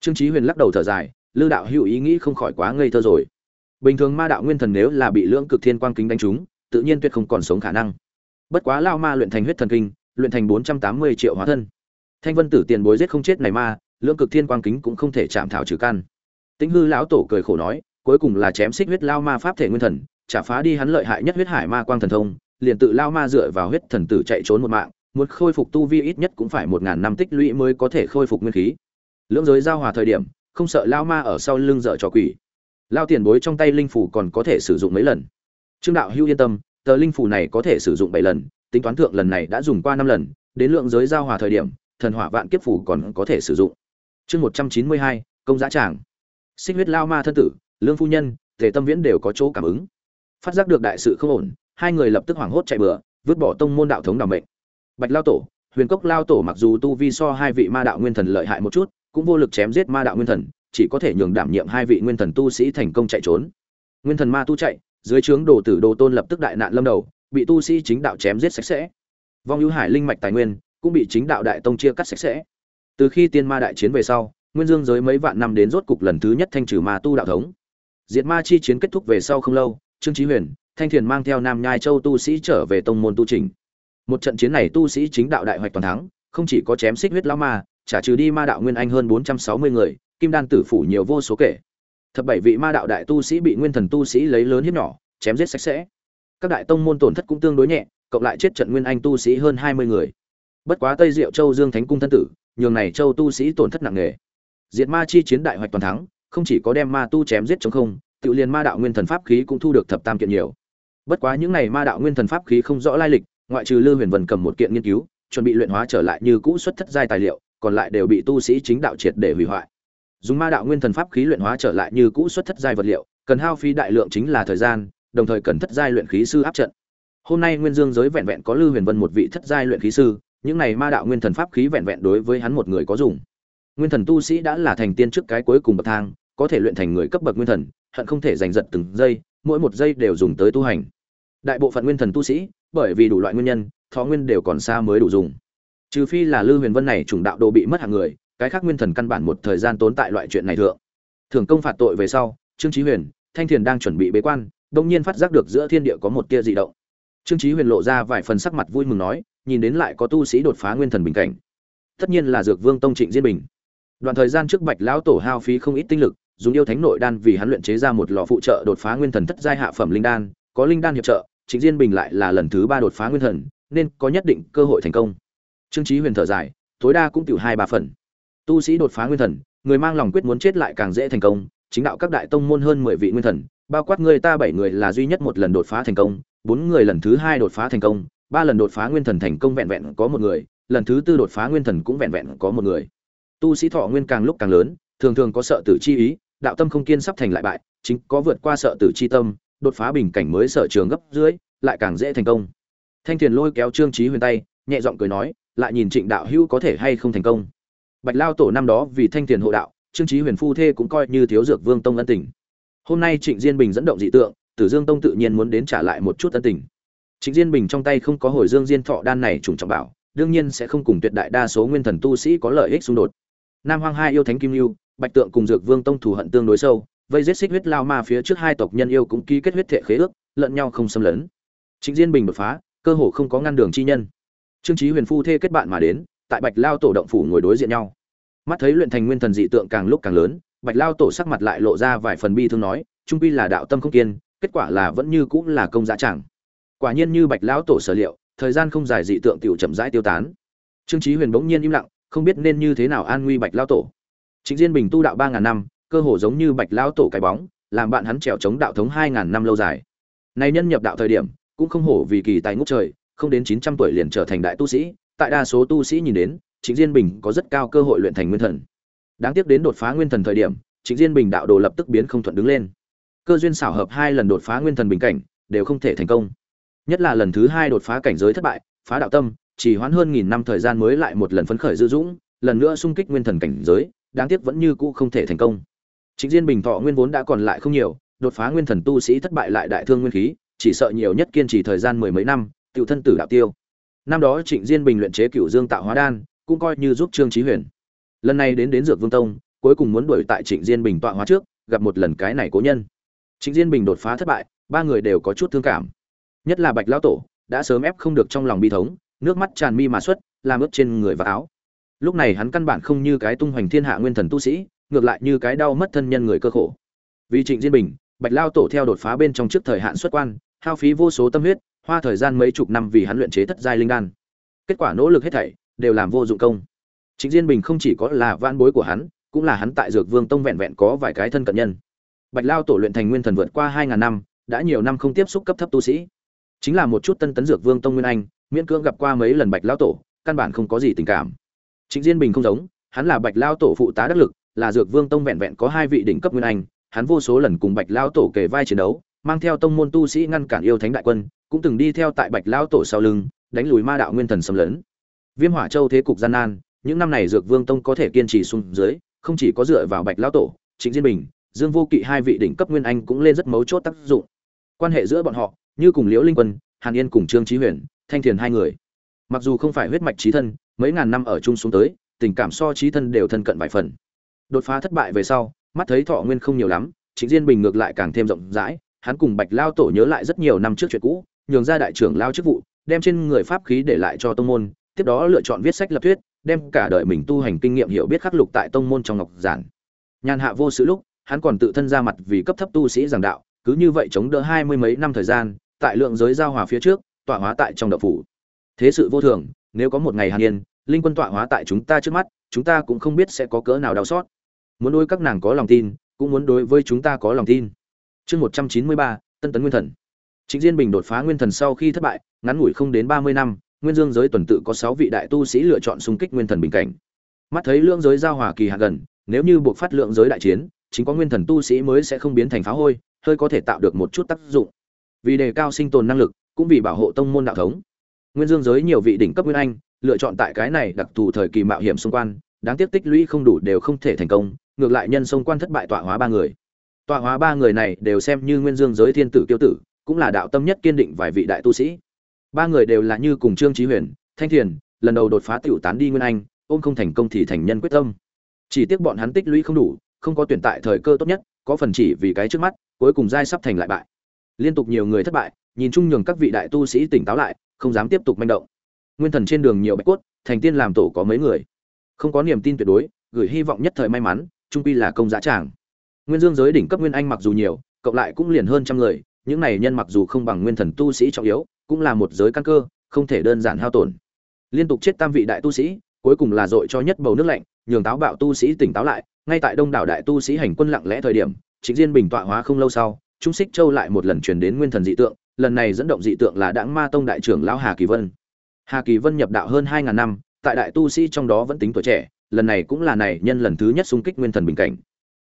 trương Chí huyền lắc đầu thở dài, lư đạo hữu ý nghĩ không khỏi quá ngây thơ rồi. Bình thường ma đạo nguyên thần nếu là bị lưỡng cực thiên quang kính đánh trúng, tự nhiên tuyệt không còn sống khả năng. Bất quá lao ma luyện thành huyết thần kinh, luyện thành bốn trăm tám mươi triệu hóa thân. Thanh vân tử tiền bối giết không chết này ma, lưỡng cực thiên quang kính cũng không thể chạm thảo trừ căn. Tĩnh hư lão tổ cười khổ nói, cuối cùng là chém xích huyết lao ma pháp thể nguyên thần trả phá đi hắn lợi hại nhất huyết hải ma quang thần thông, liền tự lao ma dựa vào huyết thần tử chạy trốn một mạng, muốn khôi phục tu vi ít nhất cũng phải một ngàn năm tích lũy mới có thể khôi phục nguyên khí lưỡng giới giao hòa thời điểm, không sợ lao ma ở sau lưng dở trò quỷ. Lao tiền bối trong tay linh phủ còn có thể sử dụng mấy lần. Trương đạo hưu yên tâm, tờ linh phủ này có thể sử dụng bảy lần, tính toán thượng lần này đã dùng qua năm lần, đến lượng giới giao hòa thời điểm, thần hỏa vạn kiếp phủ còn có thể sử dụng. Chương một trăm chín mươi hai, công giá tràng. Xích huyết lao ma thân tử, lương phu nhân thể tâm viễn đều có chỗ cảm ứng. Phát giác được đại sự không ổn, hai người lập tức hoảng hốt chạy bừa, vứt bỏ tông môn đạo thống đảm mệnh. Bạch lao tổ, huyền cốc lao tổ mặc dù tu vi so hai vị ma đạo nguyên thần lợi hại một chút cũng vô lực chém giết ma đạo nguyên thần, chỉ có thể nhường đảm nhiệm hai vị nguyên thần tu sĩ thành công chạy trốn. Nguyên thần ma tu chạy, dưới trướng đồ tử đồ tôn lập tức đại nạn lâm đầu, bị tu sĩ chính đạo chém giết sạch sẽ. Vong hữu hải linh mạch tài nguyên cũng bị chính đạo đại tông chia cắt sạch sẽ. Từ khi tiên ma đại chiến về sau, nguyên dương giới mấy vạn năm đến rốt cục lần thứ nhất thanh trừ ma tu đạo thống. Diệt ma chi chiến kết thúc về sau không lâu, trương chí huyền, thanh thiền mang theo nam nhai châu tu sĩ trở về tông môn tu trình. Một trận chiến này tu sĩ chính đạo đại hoạch toàn thắng, không chỉ có chém xích huyết lão ma trả trừ đi ma đạo nguyên anh hơn bốn trăm sáu mươi người, kim đan tử phủ nhiều vô số kể. Thập bảy vị ma đạo đại tu sĩ bị nguyên thần tu sĩ lấy lớn hiếp nhỏ, chém giết sạch sẽ. Các đại tông môn tổn thất cũng tương đối nhẹ, cộng lại chết trận nguyên anh tu sĩ hơn hai mươi người. Bất quá tây diệu châu dương thánh cung thân tử, nhường này châu tu sĩ tổn thất nặng nề. Diệt ma chi chiến đại hoạch toàn thắng, không chỉ có đem ma tu chém giết trống không, tự liền ma đạo nguyên thần pháp khí cũng thu được thập tam kiện nhiều. Bất quá những này ma đạo nguyên thần pháp khí không rõ lai lịch, ngoại trừ lư huyền vân cầm một kiện nghiên cứu, chuẩn bị luyện hóa trở lại như cũ xuất thất giai tài liệu còn lại đều bị tu sĩ chính đạo triệt để hủy hoại. Dùng ma đạo nguyên thần pháp khí luyện hóa trở lại như cũ xuất thất giai vật liệu, cần hao phí đại lượng chính là thời gian, đồng thời cần thất giai luyện khí sư áp trận. Hôm nay nguyên dương giới vẹn vẹn có lưu huyền vân một vị thất giai luyện khí sư, những này ma đạo nguyên thần pháp khí vẹn vẹn đối với hắn một người có dùng. Nguyên thần tu sĩ đã là thành tiên trước cái cuối cùng bậc thang, có thể luyện thành người cấp bậc nguyên thần, hận không thể giành giật từng giây, mỗi một giây đều dùng tới tu hành. Đại bộ phận nguyên thần tu sĩ, bởi vì đủ loại nguyên nhân, thọ nguyên đều còn xa mới đủ dùng trừ phi là lư huyền vân này chủng đạo đồ bị mất hàng người, cái khác nguyên thần căn bản một thời gian tốn tại loại chuyện này thượng. Thường công phạt tội về sau, trương chí huyền, thanh thiền đang chuẩn bị bế quan, đông nhiên phát giác được giữa thiên địa có một tia dị động. Trương chí huyền lộ ra vài phần sắc mặt vui mừng nói, nhìn đến lại có tu sĩ đột phá nguyên thần bình cảnh. Tất nhiên là dược vương tông trịnh diên bình. Đoạn thời gian trước bạch lão tổ hao phí không ít tinh lực, dùng yêu thánh nội đan vì hắn luyện chế ra một lò phụ trợ đột phá nguyên thần thất giai hạ phẩm linh đan, có linh đan hiệp trợ, trịnh diên bình lại là lần thứ ba đột phá nguyên thần, nên có nhất định cơ hội thành công trương chí huyền thở dài, tối đa cũng tiểu hai ba phần. Tu sĩ đột phá nguyên thần, người mang lòng quyết muốn chết lại càng dễ thành công, chính đạo các đại tông môn hơn mười vị nguyên thần, bao quát người ta bảy người là duy nhất một lần đột phá thành công, bốn người lần thứ hai đột phá thành công, ba lần đột phá nguyên thần thành công vẹn vẹn có một người, lần thứ tư đột phá nguyên thần cũng vẹn vẹn có một người. Tu sĩ thọ nguyên càng lúc càng lớn, thường thường có sợ tử chi ý, đạo tâm không kiên sắp thành lại bại, chính có vượt qua sợ tử chi tâm, đột phá bình cảnh mới sở trường gấp dưới, lại càng dễ thành công. Thanh thiền lôi kéo trương trí huyền tay, nhẹ giọng cười nói lại nhìn trịnh đạo hữu có thể hay không thành công. Bạch lao tổ năm đó vì thanh tiền hộ đạo, trương trí huyền phu thê cũng coi như thiếu dược vương tông ân tình. Hôm nay trịnh diên bình dẫn động dị tượng, tử dương tông tự nhiên muốn đến trả lại một chút ân tình. Trịnh diên bình trong tay không có hồi dương diên thọ đan này trùng trọng bảo, đương nhiên sẽ không cùng tuyệt đại đa số nguyên thần tu sĩ có lợi ích xung đột. Nam hoang hai yêu thánh kim lưu, bạch tượng cùng dược vương tông thù hận tương đối sâu, vây giết xích huyết lao ma phía trước hai tộc nhân yêu cũng ký kết huyết thể khế ước, lẫn nhau không xâm lấn. Trịnh diên bình đột phá, cơ hồ không có ngăn đường chi nhân trương Chí huyền phu thê kết bạn mà đến, tại bạch lao tổ động phủ ngồi đối diện nhau. Mắt thấy luyện thành nguyên thần dị tượng càng lúc càng lớn, bạch lao tổ sắc mặt lại lộ ra vài phần bi thương nói, trung pi là đạo tâm không kiên, kết quả là vẫn như cũng là công giá chẳng. Quả nhiên như bạch lão tổ sở liệu, thời gian không dài dị tượng tiểu chậm rãi tiêu tán. Trương Chí huyền bỗng nhiên im lặng, không biết nên như thế nào an nguy bạch lão tổ. Chính diên bình tu đạo ba ngàn năm, cơ hồ giống như bạch lão tổ cái bóng, làm bạn hắn trèo chống đạo thống hai ngàn năm lâu dài. Nay nhân nhập đạo thời điểm, cũng không hổ vì kỳ tài ngút trời không đến chín trăm tuổi liền trở thành đại tu sĩ, tại đa số tu sĩ nhìn đến, trịnh diên bình có rất cao cơ hội luyện thành nguyên thần. Đáng tiếc đến đột phá nguyên thần thời điểm, trịnh diên bình đạo đồ lập tức biến không thuận đứng lên. Cơ duyên xảo hợp hai lần đột phá nguyên thần bình cảnh, đều không thể thành công. Nhất là lần thứ hai đột phá cảnh giới thất bại, phá đạo tâm chỉ hoãn hơn nghìn năm thời gian mới lại một lần phấn khởi dư dũng, lần nữa xung kích nguyên thần cảnh giới, đáng tiếc vẫn như cũ không thể thành công. Chính diên bình thọ nguyên vốn đã còn lại không nhiều, đột phá nguyên thần tu sĩ thất bại lại đại thương nguyên khí, chỉ sợ nhiều nhất kiên trì thời gian mười mấy năm tiểu thân tử đạo tiêu. Năm đó trịnh diên bình luyện chế cửu dương tạo hóa đan, cũng coi như giúp trương trí huyền. Lần này đến đến dược vương tông, cuối cùng muốn đuổi tại trịnh diên bình tọa hóa trước, gặp một lần cái này cố nhân. Trịnh diên bình đột phá thất bại, ba người đều có chút thương cảm. Nhất là bạch lão tổ, đã sớm ép không được trong lòng bi thống, nước mắt tràn mi mà xuất, làm ướt trên người và áo. Lúc này hắn căn bản không như cái tung hoành thiên hạ nguyên thần tu sĩ, ngược lại như cái đau mất thân nhân người cơ khổ. Vì trịnh diên bình, bạch lao tổ theo đột phá bên trong trước thời hạn xuất quan, hao phí vô số tâm huyết hoa thời gian mấy chục năm vì hắn luyện chế thất giai linh đan. Kết quả nỗ lực hết thảy đều làm vô dụng công. Trịnh diên bình không chỉ có là van bối của hắn, cũng là hắn tại dược vương tông vẹn vẹn có vài cái thân cận nhân. Bạch lao tổ luyện thành nguyên thần vượt qua hai ngàn năm, đã nhiều năm không tiếp xúc cấp thấp tu sĩ. Chính là một chút tân tấn dược vương tông nguyên anh, miễn cưỡng gặp qua mấy lần bạch lao tổ, căn bản không có gì tình cảm. Trịnh diên bình không giống, hắn là bạch lao tổ phụ tá đắc lực, là dược vương tông vẹn vẹn có hai vị đỉnh cấp nguyên anh, hắn vô số lần cùng bạch lao tổ kề vai chiến đấu mang theo tông môn tu sĩ ngăn cản yêu thánh đại quân, cũng từng đi theo tại bạch lão tổ sau lưng, đánh lùi ma đạo nguyên thần xâm lấn. Viêm hỏa châu thế cục gian nan, những năm này dược vương tông có thể kiên trì xuống dưới, không chỉ có dựa vào bạch lão tổ, trịnh diên bình, dương vô kỵ hai vị đỉnh cấp nguyên anh cũng lên rất mấu chốt tác dụng. Quan hệ giữa bọn họ, như cùng liễu linh quân, hàn yên cùng trương trí huyền, thanh thiền hai người. Mặc dù không phải huyết mạch trí thân, mấy ngàn năm ở chung xuống tới, tình cảm so trí thân đều thân cận vài phần. Đột phá thất bại về sau, mắt thấy thọ nguyên không nhiều lắm, trịnh diên bình ngược lại càng thêm rộng rãi hắn cùng bạch lao tổ nhớ lại rất nhiều năm trước chuyện cũ, nhường ra đại trưởng lao chức vụ, đem trên người pháp khí để lại cho tông môn, tiếp đó lựa chọn viết sách lập thuyết, đem cả đời mình tu hành kinh nghiệm hiểu biết khắc lục tại tông môn trong ngọc giản. Nhàn hạ vô sự lúc, hắn còn tự thân ra mặt vì cấp thấp tu sĩ giảng đạo, cứ như vậy chống đỡ hai mươi mấy năm thời gian, tại lượng giới giao hòa phía trước, tọa hóa tại trong đậu phủ. Thế sự vô thường, nếu có một ngày hàn yên, linh quân tọa hóa tại chúng ta trước mắt, chúng ta cũng không biết sẽ có cỡ nào đau xót. Muốn đối các nàng có lòng tin, cũng muốn đối với chúng ta có lòng tin chương một trăm chín mươi ba tân tấn nguyên thần Trịnh Diên Bình đột phá nguyên thần sau khi thất bại, ngắn ngủi không đến ba mươi năm, nguyên dương giới tuần tự có sáu vị đại tu sĩ lựa chọn xung kích nguyên thần bình cảnh. Mắt thấy lượng giới giao hòa kỳ hạ gần, nếu như buộc phát lượng giới đại chiến, chính có nguyên thần tu sĩ mới sẽ không biến thành phá hôi, hơi có thể tạo được một chút tác dụng. Vì đề cao sinh tồn năng lực, cũng vì bảo hộ tông môn đạo thống. Nguyên dương giới nhiều vị đỉnh cấp nguyên anh, lựa chọn tại cái này đặc thù thời kỳ mạo hiểm xung quanh, đáng tiếc tích lũy không đủ đều không thể thành công, ngược lại nhân xung quan thất bại tọa hóa ba người. Tọa hóa ba người này đều xem như nguyên dương giới thiên tử kiêu tử, cũng là đạo tâm nhất kiên định vài vị đại tu sĩ. Ba người đều là như cùng Trương Chí Huyền, Thanh Thiền, lần đầu đột phá tiểu tán đi nguyên anh, ôm không thành công thì thành nhân quyết tâm. Chỉ tiếc bọn hắn tích lũy không đủ, không có tuyển tại thời cơ tốt nhất, có phần chỉ vì cái trước mắt, cuối cùng giai sắp thành lại bại. Liên tục nhiều người thất bại, nhìn chung nhường các vị đại tu sĩ tỉnh táo lại, không dám tiếp tục manh động. Nguyên thần trên đường nhiều bạch cốt, thành tiên làm tổ có mấy người. Không có niềm tin tuyệt đối, gửi hy vọng nhất thời may mắn, trung quy là công giá tràng. Nguyên Dương giới đỉnh cấp nguyên anh mặc dù nhiều, cộng lại cũng liền hơn trăm người, những này nhân mặc dù không bằng nguyên thần tu sĩ trọng yếu, cũng là một giới căn cơ, không thể đơn giản hao tổn. Liên tục chết tam vị đại tu sĩ, cuối cùng là dội cho nhất bầu nước lạnh, nhường táo bạo tu sĩ tỉnh táo lại, ngay tại đông đảo đại tu sĩ hành quân lặng lẽ thời điểm chính diên bình tọa hóa không lâu sau trung xích châu lại một lần truyền đến nguyên thần dị tượng lần này dẫn động dị tượng là đãng ma tông đại trưởng lão hà kỳ vân hà kỳ vân nhập đạo hơn hai ngàn năm tại đại tu sĩ trong đó vẫn tính tuổi trẻ lần này cũng là này nhân lần thứ nhất xung kích nguyên thần bình cảnh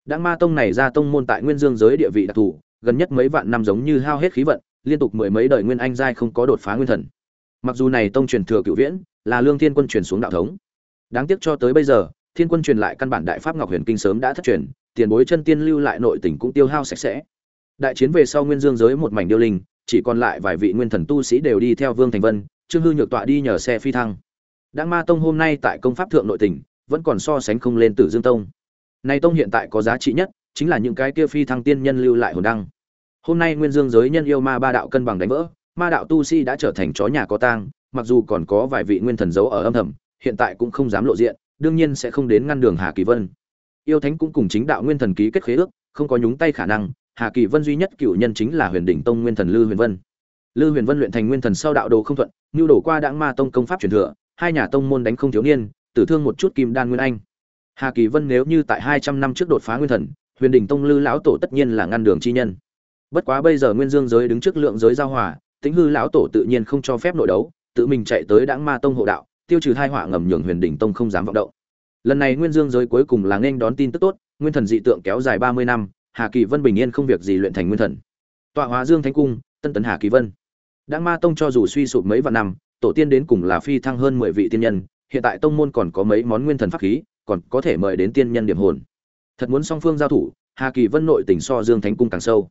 đãng ma tông này ra tông môn tại nguyên dương giới địa vị đặc thù gần nhất mấy vạn năm giống như hao hết khí vận liên tục mười mấy đời nguyên anh giai không có đột phá nguyên thần. Mặc dù này tông truyền thừa cựu viễn là lương thiên quân truyền xuống đạo thống. Đáng tiếc cho tới bây giờ thiên quân truyền lại căn bản đại pháp ngọc huyền kinh sớm đã thất truyền tiền bối chân tiên lưu lại nội tình cũng tiêu hao sạch sẽ. Đại chiến về sau nguyên dương giới một mảnh điêu linh chỉ còn lại vài vị nguyên thần tu sĩ đều đi theo vương thành vân trương hư nhược tọa đi nhờ xe phi thăng. Đãng Ma Tông hôm nay tại công pháp thượng nội tình, vẫn còn so sánh không lên Tử Dương Tông. Nay tông hiện tại có giá trị nhất, chính là những cái kia phi thăng tiên nhân lưu lại hồn đăng. Hôm nay Nguyên Dương giới nhân yêu ma ba đạo cân bằng đánh vỡ, ma đạo tu sĩ đã trở thành chó nhà có tang, mặc dù còn có vài vị nguyên thần giấu ở âm thầm, hiện tại cũng không dám lộ diện, đương nhiên sẽ không đến ngăn đường Hà Kỳ Vân. Yêu Thánh cũng cùng chính đạo nguyên thần ký kết khế ước, không có nhúng tay khả năng, Hà Kỳ Vân duy nhất cựu nhân chính là Huyền Đỉnh Tông nguyên thần Lư Huyền Vân. Lư Huyền Vân luyện thành nguyên thần sau đạo đồ không thuận, nhu đổ qua đãng ma tông công pháp truyền thừa, hai nhà tông môn đánh không thiếu niên, tử thương một chút kim đan nguyên anh. Hà Kỳ Vân nếu như tại hai trăm năm trước đột phá nguyên thần, Huyền Đình Tông Lư lão tổ tất nhiên là ngăn đường chi nhân. Bất quá bây giờ Nguyên Dương giới đứng trước lượng giới giao hòa, Tĩnh hư lão tổ tự nhiên không cho phép nội đấu, tự mình chạy tới Đãng Ma Tông hộ đạo, tiêu trừ tai họa ngầm nhường Huyền Đình Tông không dám vọng động. Lần này Nguyên Dương giới cuối cùng là nên đón tin tức tốt, nguyên thần dị tượng kéo dài ba mươi năm, Hà Kỳ Vân bình yên không việc gì luyện thành nguyên thần. Tọa hóa Dương Thánh cung, Tân tấn Hà Kỳ Vân. Đãng Ma Tông cho dù suy sụp mấy vạn năm, tổ tiên đến cùng là phi thăng hơn mười vị tiên nhân, hiện tại tông môn còn có mấy món nguyên thần pháp khí, còn có thể mời đến tiên nhân điểm hồn. Thật muốn song phương giao thủ, Hà Kỳ Vân nội tình so Dương Thánh cung càng sâu.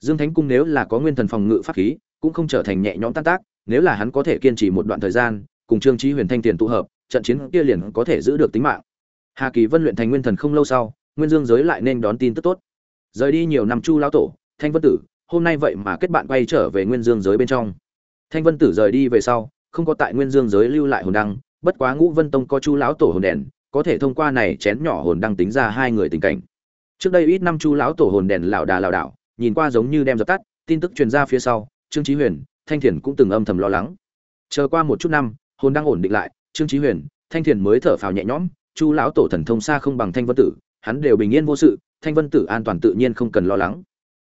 Dương Thánh cung nếu là có nguyên thần phòng ngự pháp khí, cũng không trở thành nhẹ nhõm tan tác, nếu là hắn có thể kiên trì một đoạn thời gian, cùng Trương Chí Huyền Thanh tiền tụ hợp, trận chiến kia liền có thể giữ được tính mạng. Hà Kỳ Vân luyện thành nguyên thần không lâu sau, Nguyên Dương giới lại nên đón tin tức tốt. Rời đi nhiều năm Chu lão tổ, Thanh Vân Tử, hôm nay vậy mà kết bạn quay trở về Nguyên Dương giới bên trong. Thanh Vân Tử rời đi về sau, không có tại nguyên dương giới lưu lại hồn đăng bất quá ngũ vân tông có chu lão tổ hồn đèn có thể thông qua này chén nhỏ hồn đăng tính ra hai người tình cảnh. Trước đây ít năm chu lão tổ hồn đèn lảo đà lảo đảo, nhìn qua giống như đem dập tắt, tin tức truyền ra phía sau, trương chí huyền, thanh thiền cũng từng âm thầm lo lắng. Chờ qua một chút năm, hồn đăng ổn định lại, trương chí huyền, thanh thiền mới thở phào nhẹ nhõm chu lão tổ thần thông xa không bằng thanh vân tử, hắn đều bình yên vô sự, thanh vân tử an toàn tự nhiên không cần lo lắng.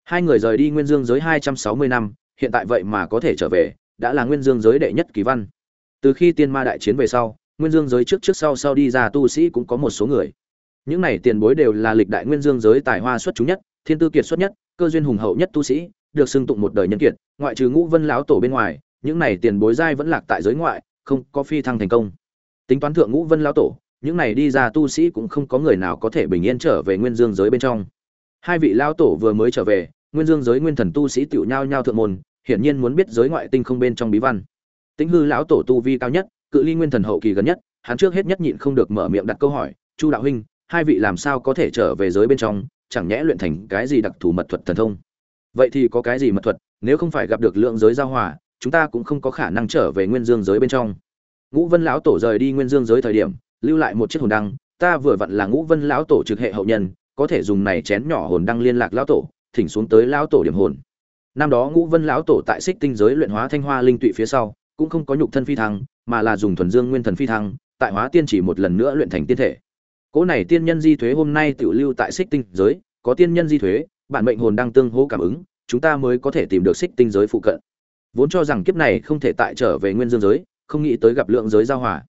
Hai người rời đi nguyên dương giới hai trăm sáu mươi năm, hiện tại vậy mà có thể trở về, đã là nguyên dương giới đệ nhất kỳ văn. Từ khi tiên ma đại chiến về sau nguyên dương giới trước trước sau sau đi ra tu sĩ cũng có một số người. Những này tiền bối đều là lịch đại nguyên dương giới tài hoa xuất chúng nhất thiên tư kiệt xuất nhất cơ duyên hùng hậu nhất tu sĩ được xưng tụng một đời nhân kiệt ngoại trừ ngũ vân lão tổ bên ngoài những này tiền bối giai vẫn lạc tại giới ngoại không có phi thăng thành công. Tính toán thượng ngũ vân lão tổ những này đi ra tu sĩ cũng không có người nào có thể bình yên trở về nguyên dương giới bên trong. Hai vị lão tổ vừa mới trở về nguyên dương giới nguyên thần tu sĩ tiểu nhau nhau thượng môn hiển nhiên muốn biết giới ngoại tinh không bên trong bí văn. tính hư lão tổ tu vi cao nhất, cự ly nguyên thần hậu kỳ gần nhất, hắn trước hết nhất nhịn không được mở miệng đặt câu hỏi, "Chu đạo huynh, hai vị làm sao có thể trở về giới bên trong, chẳng nhẽ luyện thành cái gì đặc thù mật thuật thần thông?" Vậy thì có cái gì mật thuật, nếu không phải gặp được lượng giới giao hòa, chúng ta cũng không có khả năng trở về nguyên dương giới bên trong. Ngũ Vân lão tổ rời đi nguyên dương giới thời điểm, lưu lại một chiếc hồn đăng, ta vừa vặn là Ngũ Vân lão tổ trực hệ hậu nhân, có thể dùng này chén nhỏ hồn đăng liên lạc lão tổ, thỉnh xuống tới lão tổ điểm hồn năm đó ngũ vân lão tổ tại xích tinh giới luyện hóa thanh hoa linh tụy phía sau cũng không có nhục thân phi thăng mà là dùng thuần dương nguyên thần phi thăng tại hóa tiên chỉ một lần nữa luyện thành tiên thể. Cỗ này tiên nhân di thuế hôm nay tự lưu tại xích tinh giới có tiên nhân di thuế bản mệnh hồn đang tương hỗ cảm ứng chúng ta mới có thể tìm được xích tinh giới phụ cận. Vốn cho rằng kiếp này không thể tại trở về nguyên dương giới không nghĩ tới gặp lượng giới giao hòa.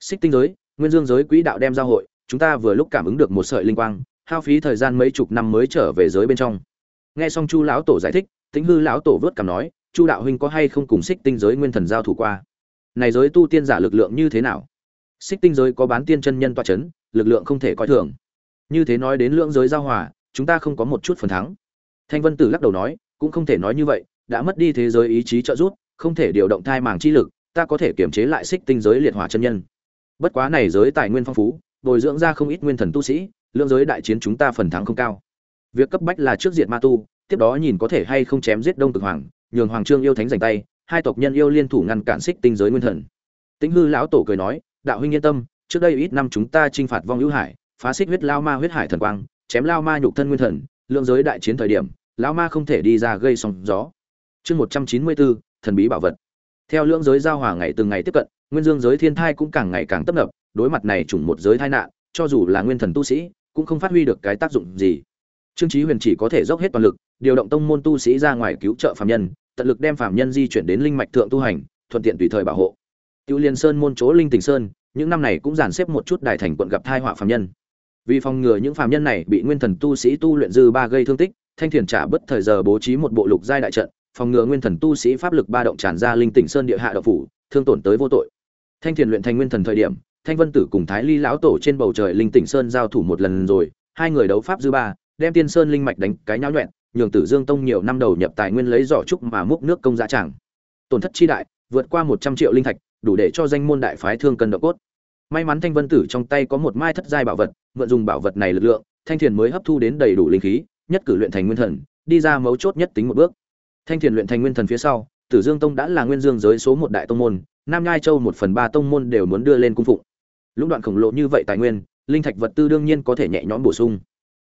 Xích tinh giới nguyên dương giới quỹ đạo đem giao hội chúng ta vừa lúc cảm ứng được một sợi linh quang hao phí thời gian mấy chục năm mới trở về giới bên trong. Nghe xong chu lão tổ giải thích Tĩnh hư lão tổ vớt cảm nói, Chu đạo huynh có hay không cùng Xích Tinh giới nguyên thần giao thủ qua? Này giới tu tiên giả lực lượng như thế nào? Xích Tinh giới có bán tiên chân nhân tọa chấn, lực lượng không thể coi thường. Như thế nói đến lượng giới giao hòa, chúng ta không có một chút phần thắng. Thanh Vân Tử lắc đầu nói, cũng không thể nói như vậy, đã mất đi thế giới ý chí trợ giúp, không thể điều động thai màng chi lực, ta có thể kiểm chế lại Xích Tinh giới liệt hỏa chân nhân. Bất quá này giới tài nguyên phong phú, bồi dưỡng ra không ít nguyên thần tu sĩ, lượng giới đại chiến chúng ta phần thắng không cao. Việc cấp bách là trước diệt ma tu, tiếp đó nhìn có thể hay không chém giết đông cực hoàng nhường hoàng trương yêu thánh giành tay, hai tộc nhân yêu liên thủ ngăn cản xích tinh giới nguyên thần. Tĩnh hư lão tổ cười nói, đạo huynh yên tâm, trước đây ít năm chúng ta chinh phạt vong hữu hải, phá xích huyết lao ma huyết hải thần quang, chém lao ma nhục thân nguyên thần, lượng giới đại chiến thời điểm lão ma không thể đi ra gây sóng gió. Chương một trăm chín mươi bốn, thần bí bảo vật. Theo lượng giới giao hòa ngày từng ngày tiếp cận, nguyên dương giới thiên thai cũng càng ngày càng tấp nập, đối mặt này chủng một giới tai nạn, cho dù là nguyên thần tu sĩ, cũng không phát huy được cái tác dụng gì. Trương chí huyền chỉ có thể dốc hết toàn lực, điều động tông môn tu sĩ ra ngoài cứu trợ phạm nhân tận lực đem phạm nhân di chuyển đến linh mạch thượng tu hành thuận tiện tùy thời bảo hộ Tiểu Liên Sơn môn chỗ Linh Tỉnh Sơn, những năm này cũng dàn xếp một chút đại thành quận gặp tai họa phàm nhân. Vì phòng ngừa những phàm nhân này bị nguyên thần tu sĩ tu luyện dư ba gây thương tích, thanh thiền trả bất thời giờ bố trí một bộ lục giai đại trận phòng ngừa nguyên thần tu sĩ pháp lực ba động tràn ra linh tỉnh sơn địa hạ đậu phủ thương tổn tới vô tội thanh thiền luyện thành nguyên thần thời điểm thanh vân tử cùng thái ly lão tổ trên bầu trời linh tỉnh sơn giao thủ một lần rồi hai người đấu pháp dư ba đem tiên sơn linh mạch đánh cái nhão nhuẹn nhường tử dương tông nhiều năm đầu nhập tài nguyên lấy giỏ trúc mà múc nước công giá chẳng. tổn thất chi đại, vượt qua một trăm triệu linh thạch, đủ để cho danh môn đại phái thương cần độ cốt. May mắn thanh vân tử trong tay có một mai thất giai bảo vật, mượn dùng bảo vật này lực lượng, thanh thiền mới hấp thu đến đầy đủ linh khí, nhất cử luyện thành nguyên thần, đi ra mấu chốt nhất tính một bước. Thanh thiền luyện thành nguyên thần phía sau, tử dương tông đã là nguyên dương giới số một đại tông môn, nam nhai châu một phần ba tông môn đều muốn đưa lên cung phụng. Lũng đoạn khổng lồ như vậy tài nguyên, linh thạch vật tư đương nhiên có thể nhẹ nhõm bổ sung.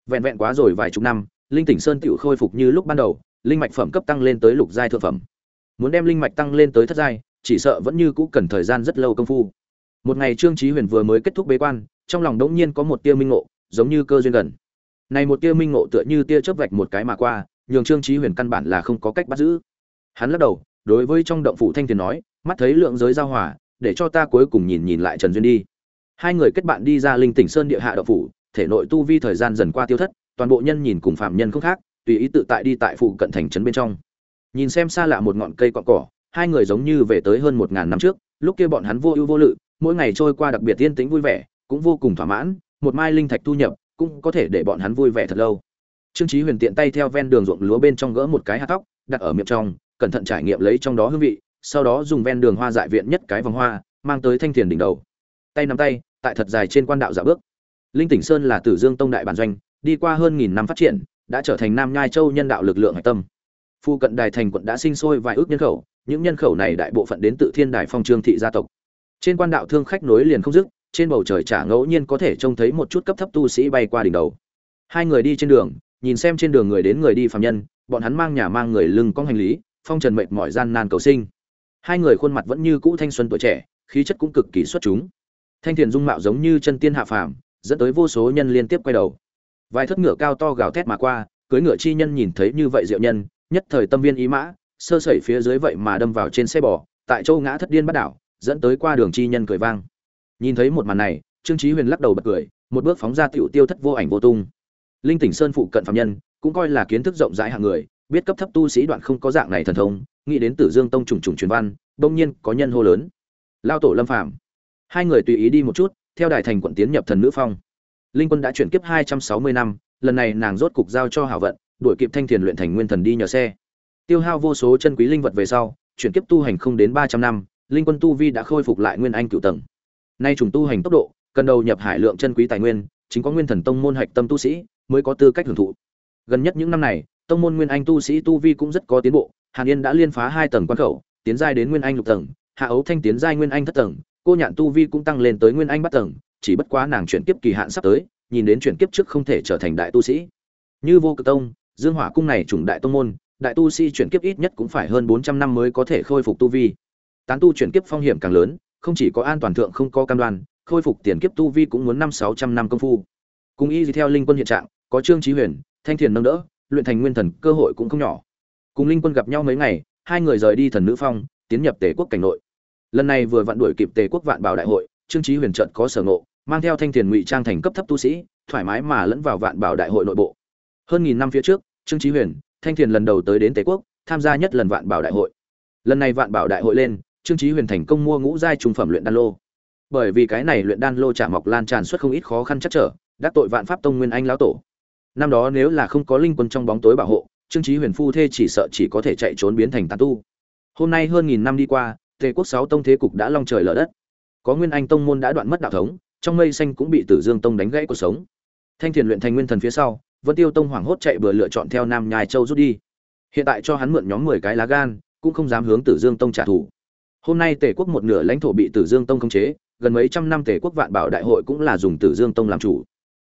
Vẹn vẹn quá rồi vài chục năm linh tỉnh sơn tựu khôi phục như lúc ban đầu, linh mạch phẩm cấp tăng lên tới lục giai thượng phẩm. Muốn đem linh mạch tăng lên tới thất giai, chỉ sợ vẫn như cũ cần thời gian rất lâu công phu. Một ngày trương chí huyền vừa mới kết thúc bế quan, trong lòng đống nhiên có một tia minh ngộ, giống như cơ duyên gần. Này một tia minh ngộ tựa như tia chớp vạch một cái mà qua, nhường trương chí huyền căn bản là không có cách bắt giữ. Hắn lắc đầu, đối với trong động phủ thanh tiền nói, mắt thấy lượng giới giao hòa, để cho ta cuối cùng nhìn nhìn lại trần duyên đi. Hai người kết bạn đi ra linh tỉnh sơn địa hạ động phủ, thể nội tu vi thời gian dần qua tiêu thất toàn bộ nhân nhìn cùng phạm nhân không khác, tùy ý tự tại đi tại phụ cận thành trấn bên trong. Nhìn xem xa lạ một ngọn cây cọn cỏ, hai người giống như về tới hơn một ngàn năm trước, lúc kia bọn hắn vô ưu vô lự, mỗi ngày trôi qua đặc biệt yên tĩnh vui vẻ, cũng vô cùng thỏa mãn, một mai linh thạch thu nhập, cũng có thể để bọn hắn vui vẻ thật lâu. Trương chí huyền tiện tay theo ven đường ruộng lúa bên trong gỡ một cái hạt tóc, đặt ở miệng trong, cẩn thận trải nghiệm lấy trong đó hương vị, sau đó dùng ven đường hoa dại viện nhất cái vòng hoa, mang tới thanh thiền đỉnh đầu. Tay nắm tay, tại thật dài trên quan đạo dạo bước. Linh tỉnh sơn là tử dương tông đại bản doanh đi qua hơn nghìn năm phát triển, đã trở thành nam nhai châu nhân đạo lực lượng hạch tâm. Phu cận đài thành quận đã sinh sôi vài ước nhân khẩu, những nhân khẩu này đại bộ phận đến tự thiên đài phong trương thị gia tộc. Trên quan đạo thương khách nối liền không dứt, trên bầu trời chả ngẫu nhiên có thể trông thấy một chút cấp thấp tu sĩ bay qua đỉnh đầu. Hai người đi trên đường, nhìn xem trên đường người đến người đi phạm nhân, bọn hắn mang nhà mang người lưng con hành lý, phong trần mệt mỏi gian nan cầu sinh. Hai người khuôn mặt vẫn như cũ thanh xuân tuổi trẻ, khí chất cũng cực kỳ xuất chúng. Thanh thiền dung mạo giống như chân tiên hạ phàm, dẫn tới vô số nhân liên tiếp quay đầu vài thất ngựa cao to gào thét mà qua cưới ngựa chi nhân nhìn thấy như vậy diệu nhân, nhất thời tâm viên ý mã, sơ sẩy phía dưới vậy mà đâm vào trên xe bò, tại châu ngã thất điên bắt đảo, dẫn tới qua đường chi nhân cười vang. Nhìn thấy một màn này, trương chí huyền lắc đầu bật cười, một bước phóng ra tiểu tiêu thất vô ảnh vô tung. Linh tỉnh sơn phụ cận phạm nhân, cũng coi là kiến thức rộng rãi hạng người, biết cấp thấp tu sĩ đoạn không có dạng này thần thông, nghĩ đến tử dương tông trùng trùng truyền văn đông nhiên có nhân hô lớn. Lao tổ lâm phàm. Hai người tùy ý đi một chút, theo đài thành quận tiến nhập thần nữ phong linh quân đã chuyển kiếp hai trăm sáu mươi năm, lần này nàng rốt cục giao cho hảo vận, đuổi kịp thanh thiền luyện thành nguyên thần đi nhờ xe. Tiêu hao vô số chân quý linh vật về sau, chuyển kiếp tu hành không đến ba trăm năm, linh quân tu vi đã khôi phục lại nguyên anh cựu tầng. Nay trùng tu hành tốc độ, cần đầu nhập hải lượng chân quý tài nguyên, chính có nguyên thần tông môn hạch tâm tu sĩ mới có tư cách hưởng thụ. Gần nhất những năm này, tông môn nguyên anh tu sĩ tu vi cũng rất có tiến bộ, hàn yên đã liên phá hai tầng quan khẩu, tiến giai đến nguyên anh lục tầng, hạ ấu thanh tiến giai nguyên anh thất tầng, cô nhạn tu vi cũng tăng lên tới nguyên anh bắt tầng chỉ bất quá nàng chuyển kiếp kỳ hạn sắp tới, nhìn đến chuyển kiếp trước không thể trở thành đại tu sĩ. Như vô cực tông, dương hỏa cung này chủng đại tông môn, đại tu sĩ chuyển kiếp ít nhất cũng phải hơn bốn trăm năm mới có thể khôi phục tu vi. Tán tu chuyển kiếp phong hiểm càng lớn, không chỉ có an toàn thượng không có cam đoan, khôi phục tiền kiếp tu vi cũng muốn năm sáu trăm năm công phu. Cùng y theo linh quân hiện trạng, có trương trí huyền, thanh thiền nâng đỡ, luyện thành nguyên thần, cơ hội cũng không nhỏ. Cùng linh quân gặp nhau mấy ngày, hai người rời đi thần nữ phong, tiến nhập tề quốc cảnh nội. Lần này vừa vặn đuổi kịp tề quốc vạn bảo đại hội, trương trí huyền chợt có sở ngộ mang theo thanh thiền ngụy trang thành cấp thấp tu sĩ, thoải mái mà lẫn vào vạn bảo đại hội nội bộ. Hơn nghìn năm phía trước, trương trí huyền, thanh thiền lần đầu tới đến tề quốc, tham gia nhất lần vạn bảo đại hội. Lần này vạn bảo đại hội lên, trương trí huyền thành công mua ngũ giai trung phẩm luyện đan lô. Bởi vì cái này luyện đan lô trả mọc lan tràn suất không ít khó khăn chắc trở, đắc tội vạn pháp tông nguyên anh lão tổ. Năm đó nếu là không có linh quân trong bóng tối bảo hộ, trương trí huyền phu thê chỉ sợ chỉ có thể chạy trốn biến thành tàn tu. Hôm nay hơn nghìn năm đi qua, tề quốc sáu tông thế cục đã long trời lở đất. Có nguyên anh tông môn đã đoạn mất đạo thống trong mây xanh cũng bị tử dương tông đánh gãy cuộc sống. Thanh thiền luyện thành nguyên thần phía sau, vân tiêu tông hoảng hốt chạy bừa lựa chọn theo nam nhai châu rút đi. Hiện tại cho hắn mượn nhóm mười cái lá gan, cũng không dám hướng tử dương tông trả thù. Hôm nay tề quốc một nửa lãnh thổ bị tử dương tông khống chế, gần mấy trăm năm tề quốc vạn bảo đại hội cũng là dùng tử dương tông làm chủ.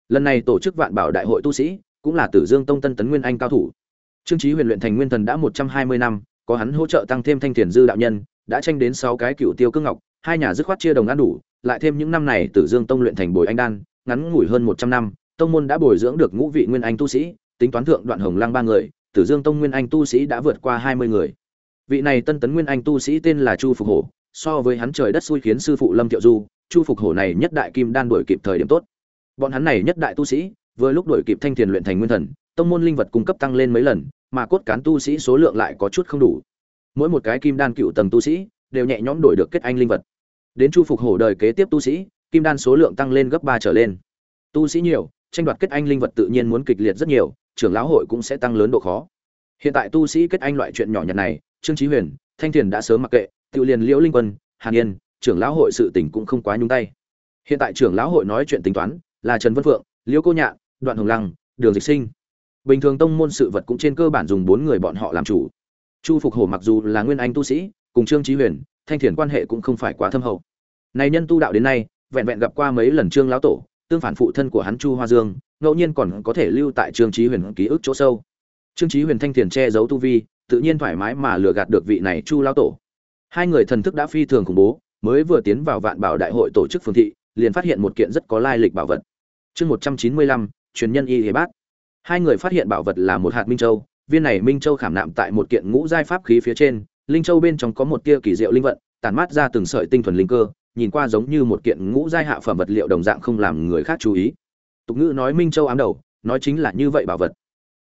Lần này tổ chức vạn bảo đại hội tu sĩ, cũng là tử dương tông tân tấn nguyên anh cao thủ. Trương Chí huyền luyện thành nguyên thần đã một trăm hai mươi năm, có hắn hỗ trợ tăng thêm thanh thiền dư đạo nhân, đã tranh đến sáu cái cựu tiêu cương ngọc, hai nhà dứt khoát chia đồng ăn đủ lại thêm những năm này tử dương tông luyện thành bồi anh đan, ngắn ngủi hơn một trăm năm, tông môn đã bồi dưỡng được ngũ vị nguyên anh tu sĩ, tính toán thượng đoạn hồng lăng ba người, tử dương tông nguyên anh tu sĩ đã vượt qua hai mươi người. Vị này tân tấn nguyên anh tu sĩ tên là chu phục hổ, so với hắn trời đất xui khiến sư phụ lâm Tiệu du, chu phục hổ này nhất đại kim đan đổi kịp thời điểm tốt. Bọn hắn này nhất đại tu sĩ, vừa lúc đổi kịp thanh thiền luyện thành nguyên thần, tông môn linh vật cung cấp tăng lên mấy lần, mà cốt cán tu sĩ số lượng lại có chút không đủ. Mỗi một cái kim đan cựu tầng tu sĩ, đều nhẹ nhõm đổi được kết anh linh vật đến chu phục hổ đời kế tiếp tu sĩ, kim đan số lượng tăng lên gấp ba trở lên. Tu sĩ nhiều, tranh đoạt kết anh linh vật tự nhiên muốn kịch liệt rất nhiều, trưởng lão hội cũng sẽ tăng lớn độ khó. Hiện tại tu sĩ kết anh loại chuyện nhỏ nhặt này, trương chí huyền, thanh thiền đã sớm mặc kệ tự liền liễu linh quân, hàn yên, trưởng lão hội sự tình cũng không quá nhúng tay. Hiện tại trưởng lão hội nói chuyện tính toán là trần vân phượng, liễu cô nhạn, đoạn hồng lăng, đường dịch sinh. Bình thường tông môn sự vật cũng trên cơ bản dùng bốn người bọn họ làm chủ. Chu phục hổ mặc dù là nguyên anh tu sĩ, cùng trương chí huyền thanh thiền quan hệ cũng không phải quá thâm hậu. Này nhân tu đạo đến nay, vẹn vẹn gặp qua mấy lần trương lão tổ, tương phản phụ thân của hắn chu hoa dương, ngẫu nhiên còn có thể lưu tại trương chí huyền ký ức chỗ sâu. Trương chí huyền thanh thiền che giấu tu vi, tự nhiên thoải mái mà lừa gạt được vị này chu lão tổ. Hai người thần thức đã phi thường khủng bố, mới vừa tiến vào vạn bảo đại hội tổ chức phương thị, liền phát hiện một kiện rất có lai lịch bảo vật. Chương một trăm chín mươi lăm, truyền nhân y hề bát. Hai người phát hiện bảo vật là một hạt minh châu, viên này minh châu khảm nạm tại một kiện ngũ giai pháp khí phía trên linh châu bên trong có một tia kỳ diệu linh vận, tản mát ra từng sợi tinh thuần linh cơ, nhìn qua giống như một kiện ngũ giai hạ phẩm vật liệu đồng dạng không làm người khác chú ý. Tục ngữ nói minh châu ám đầu, nói chính là như vậy bảo vật.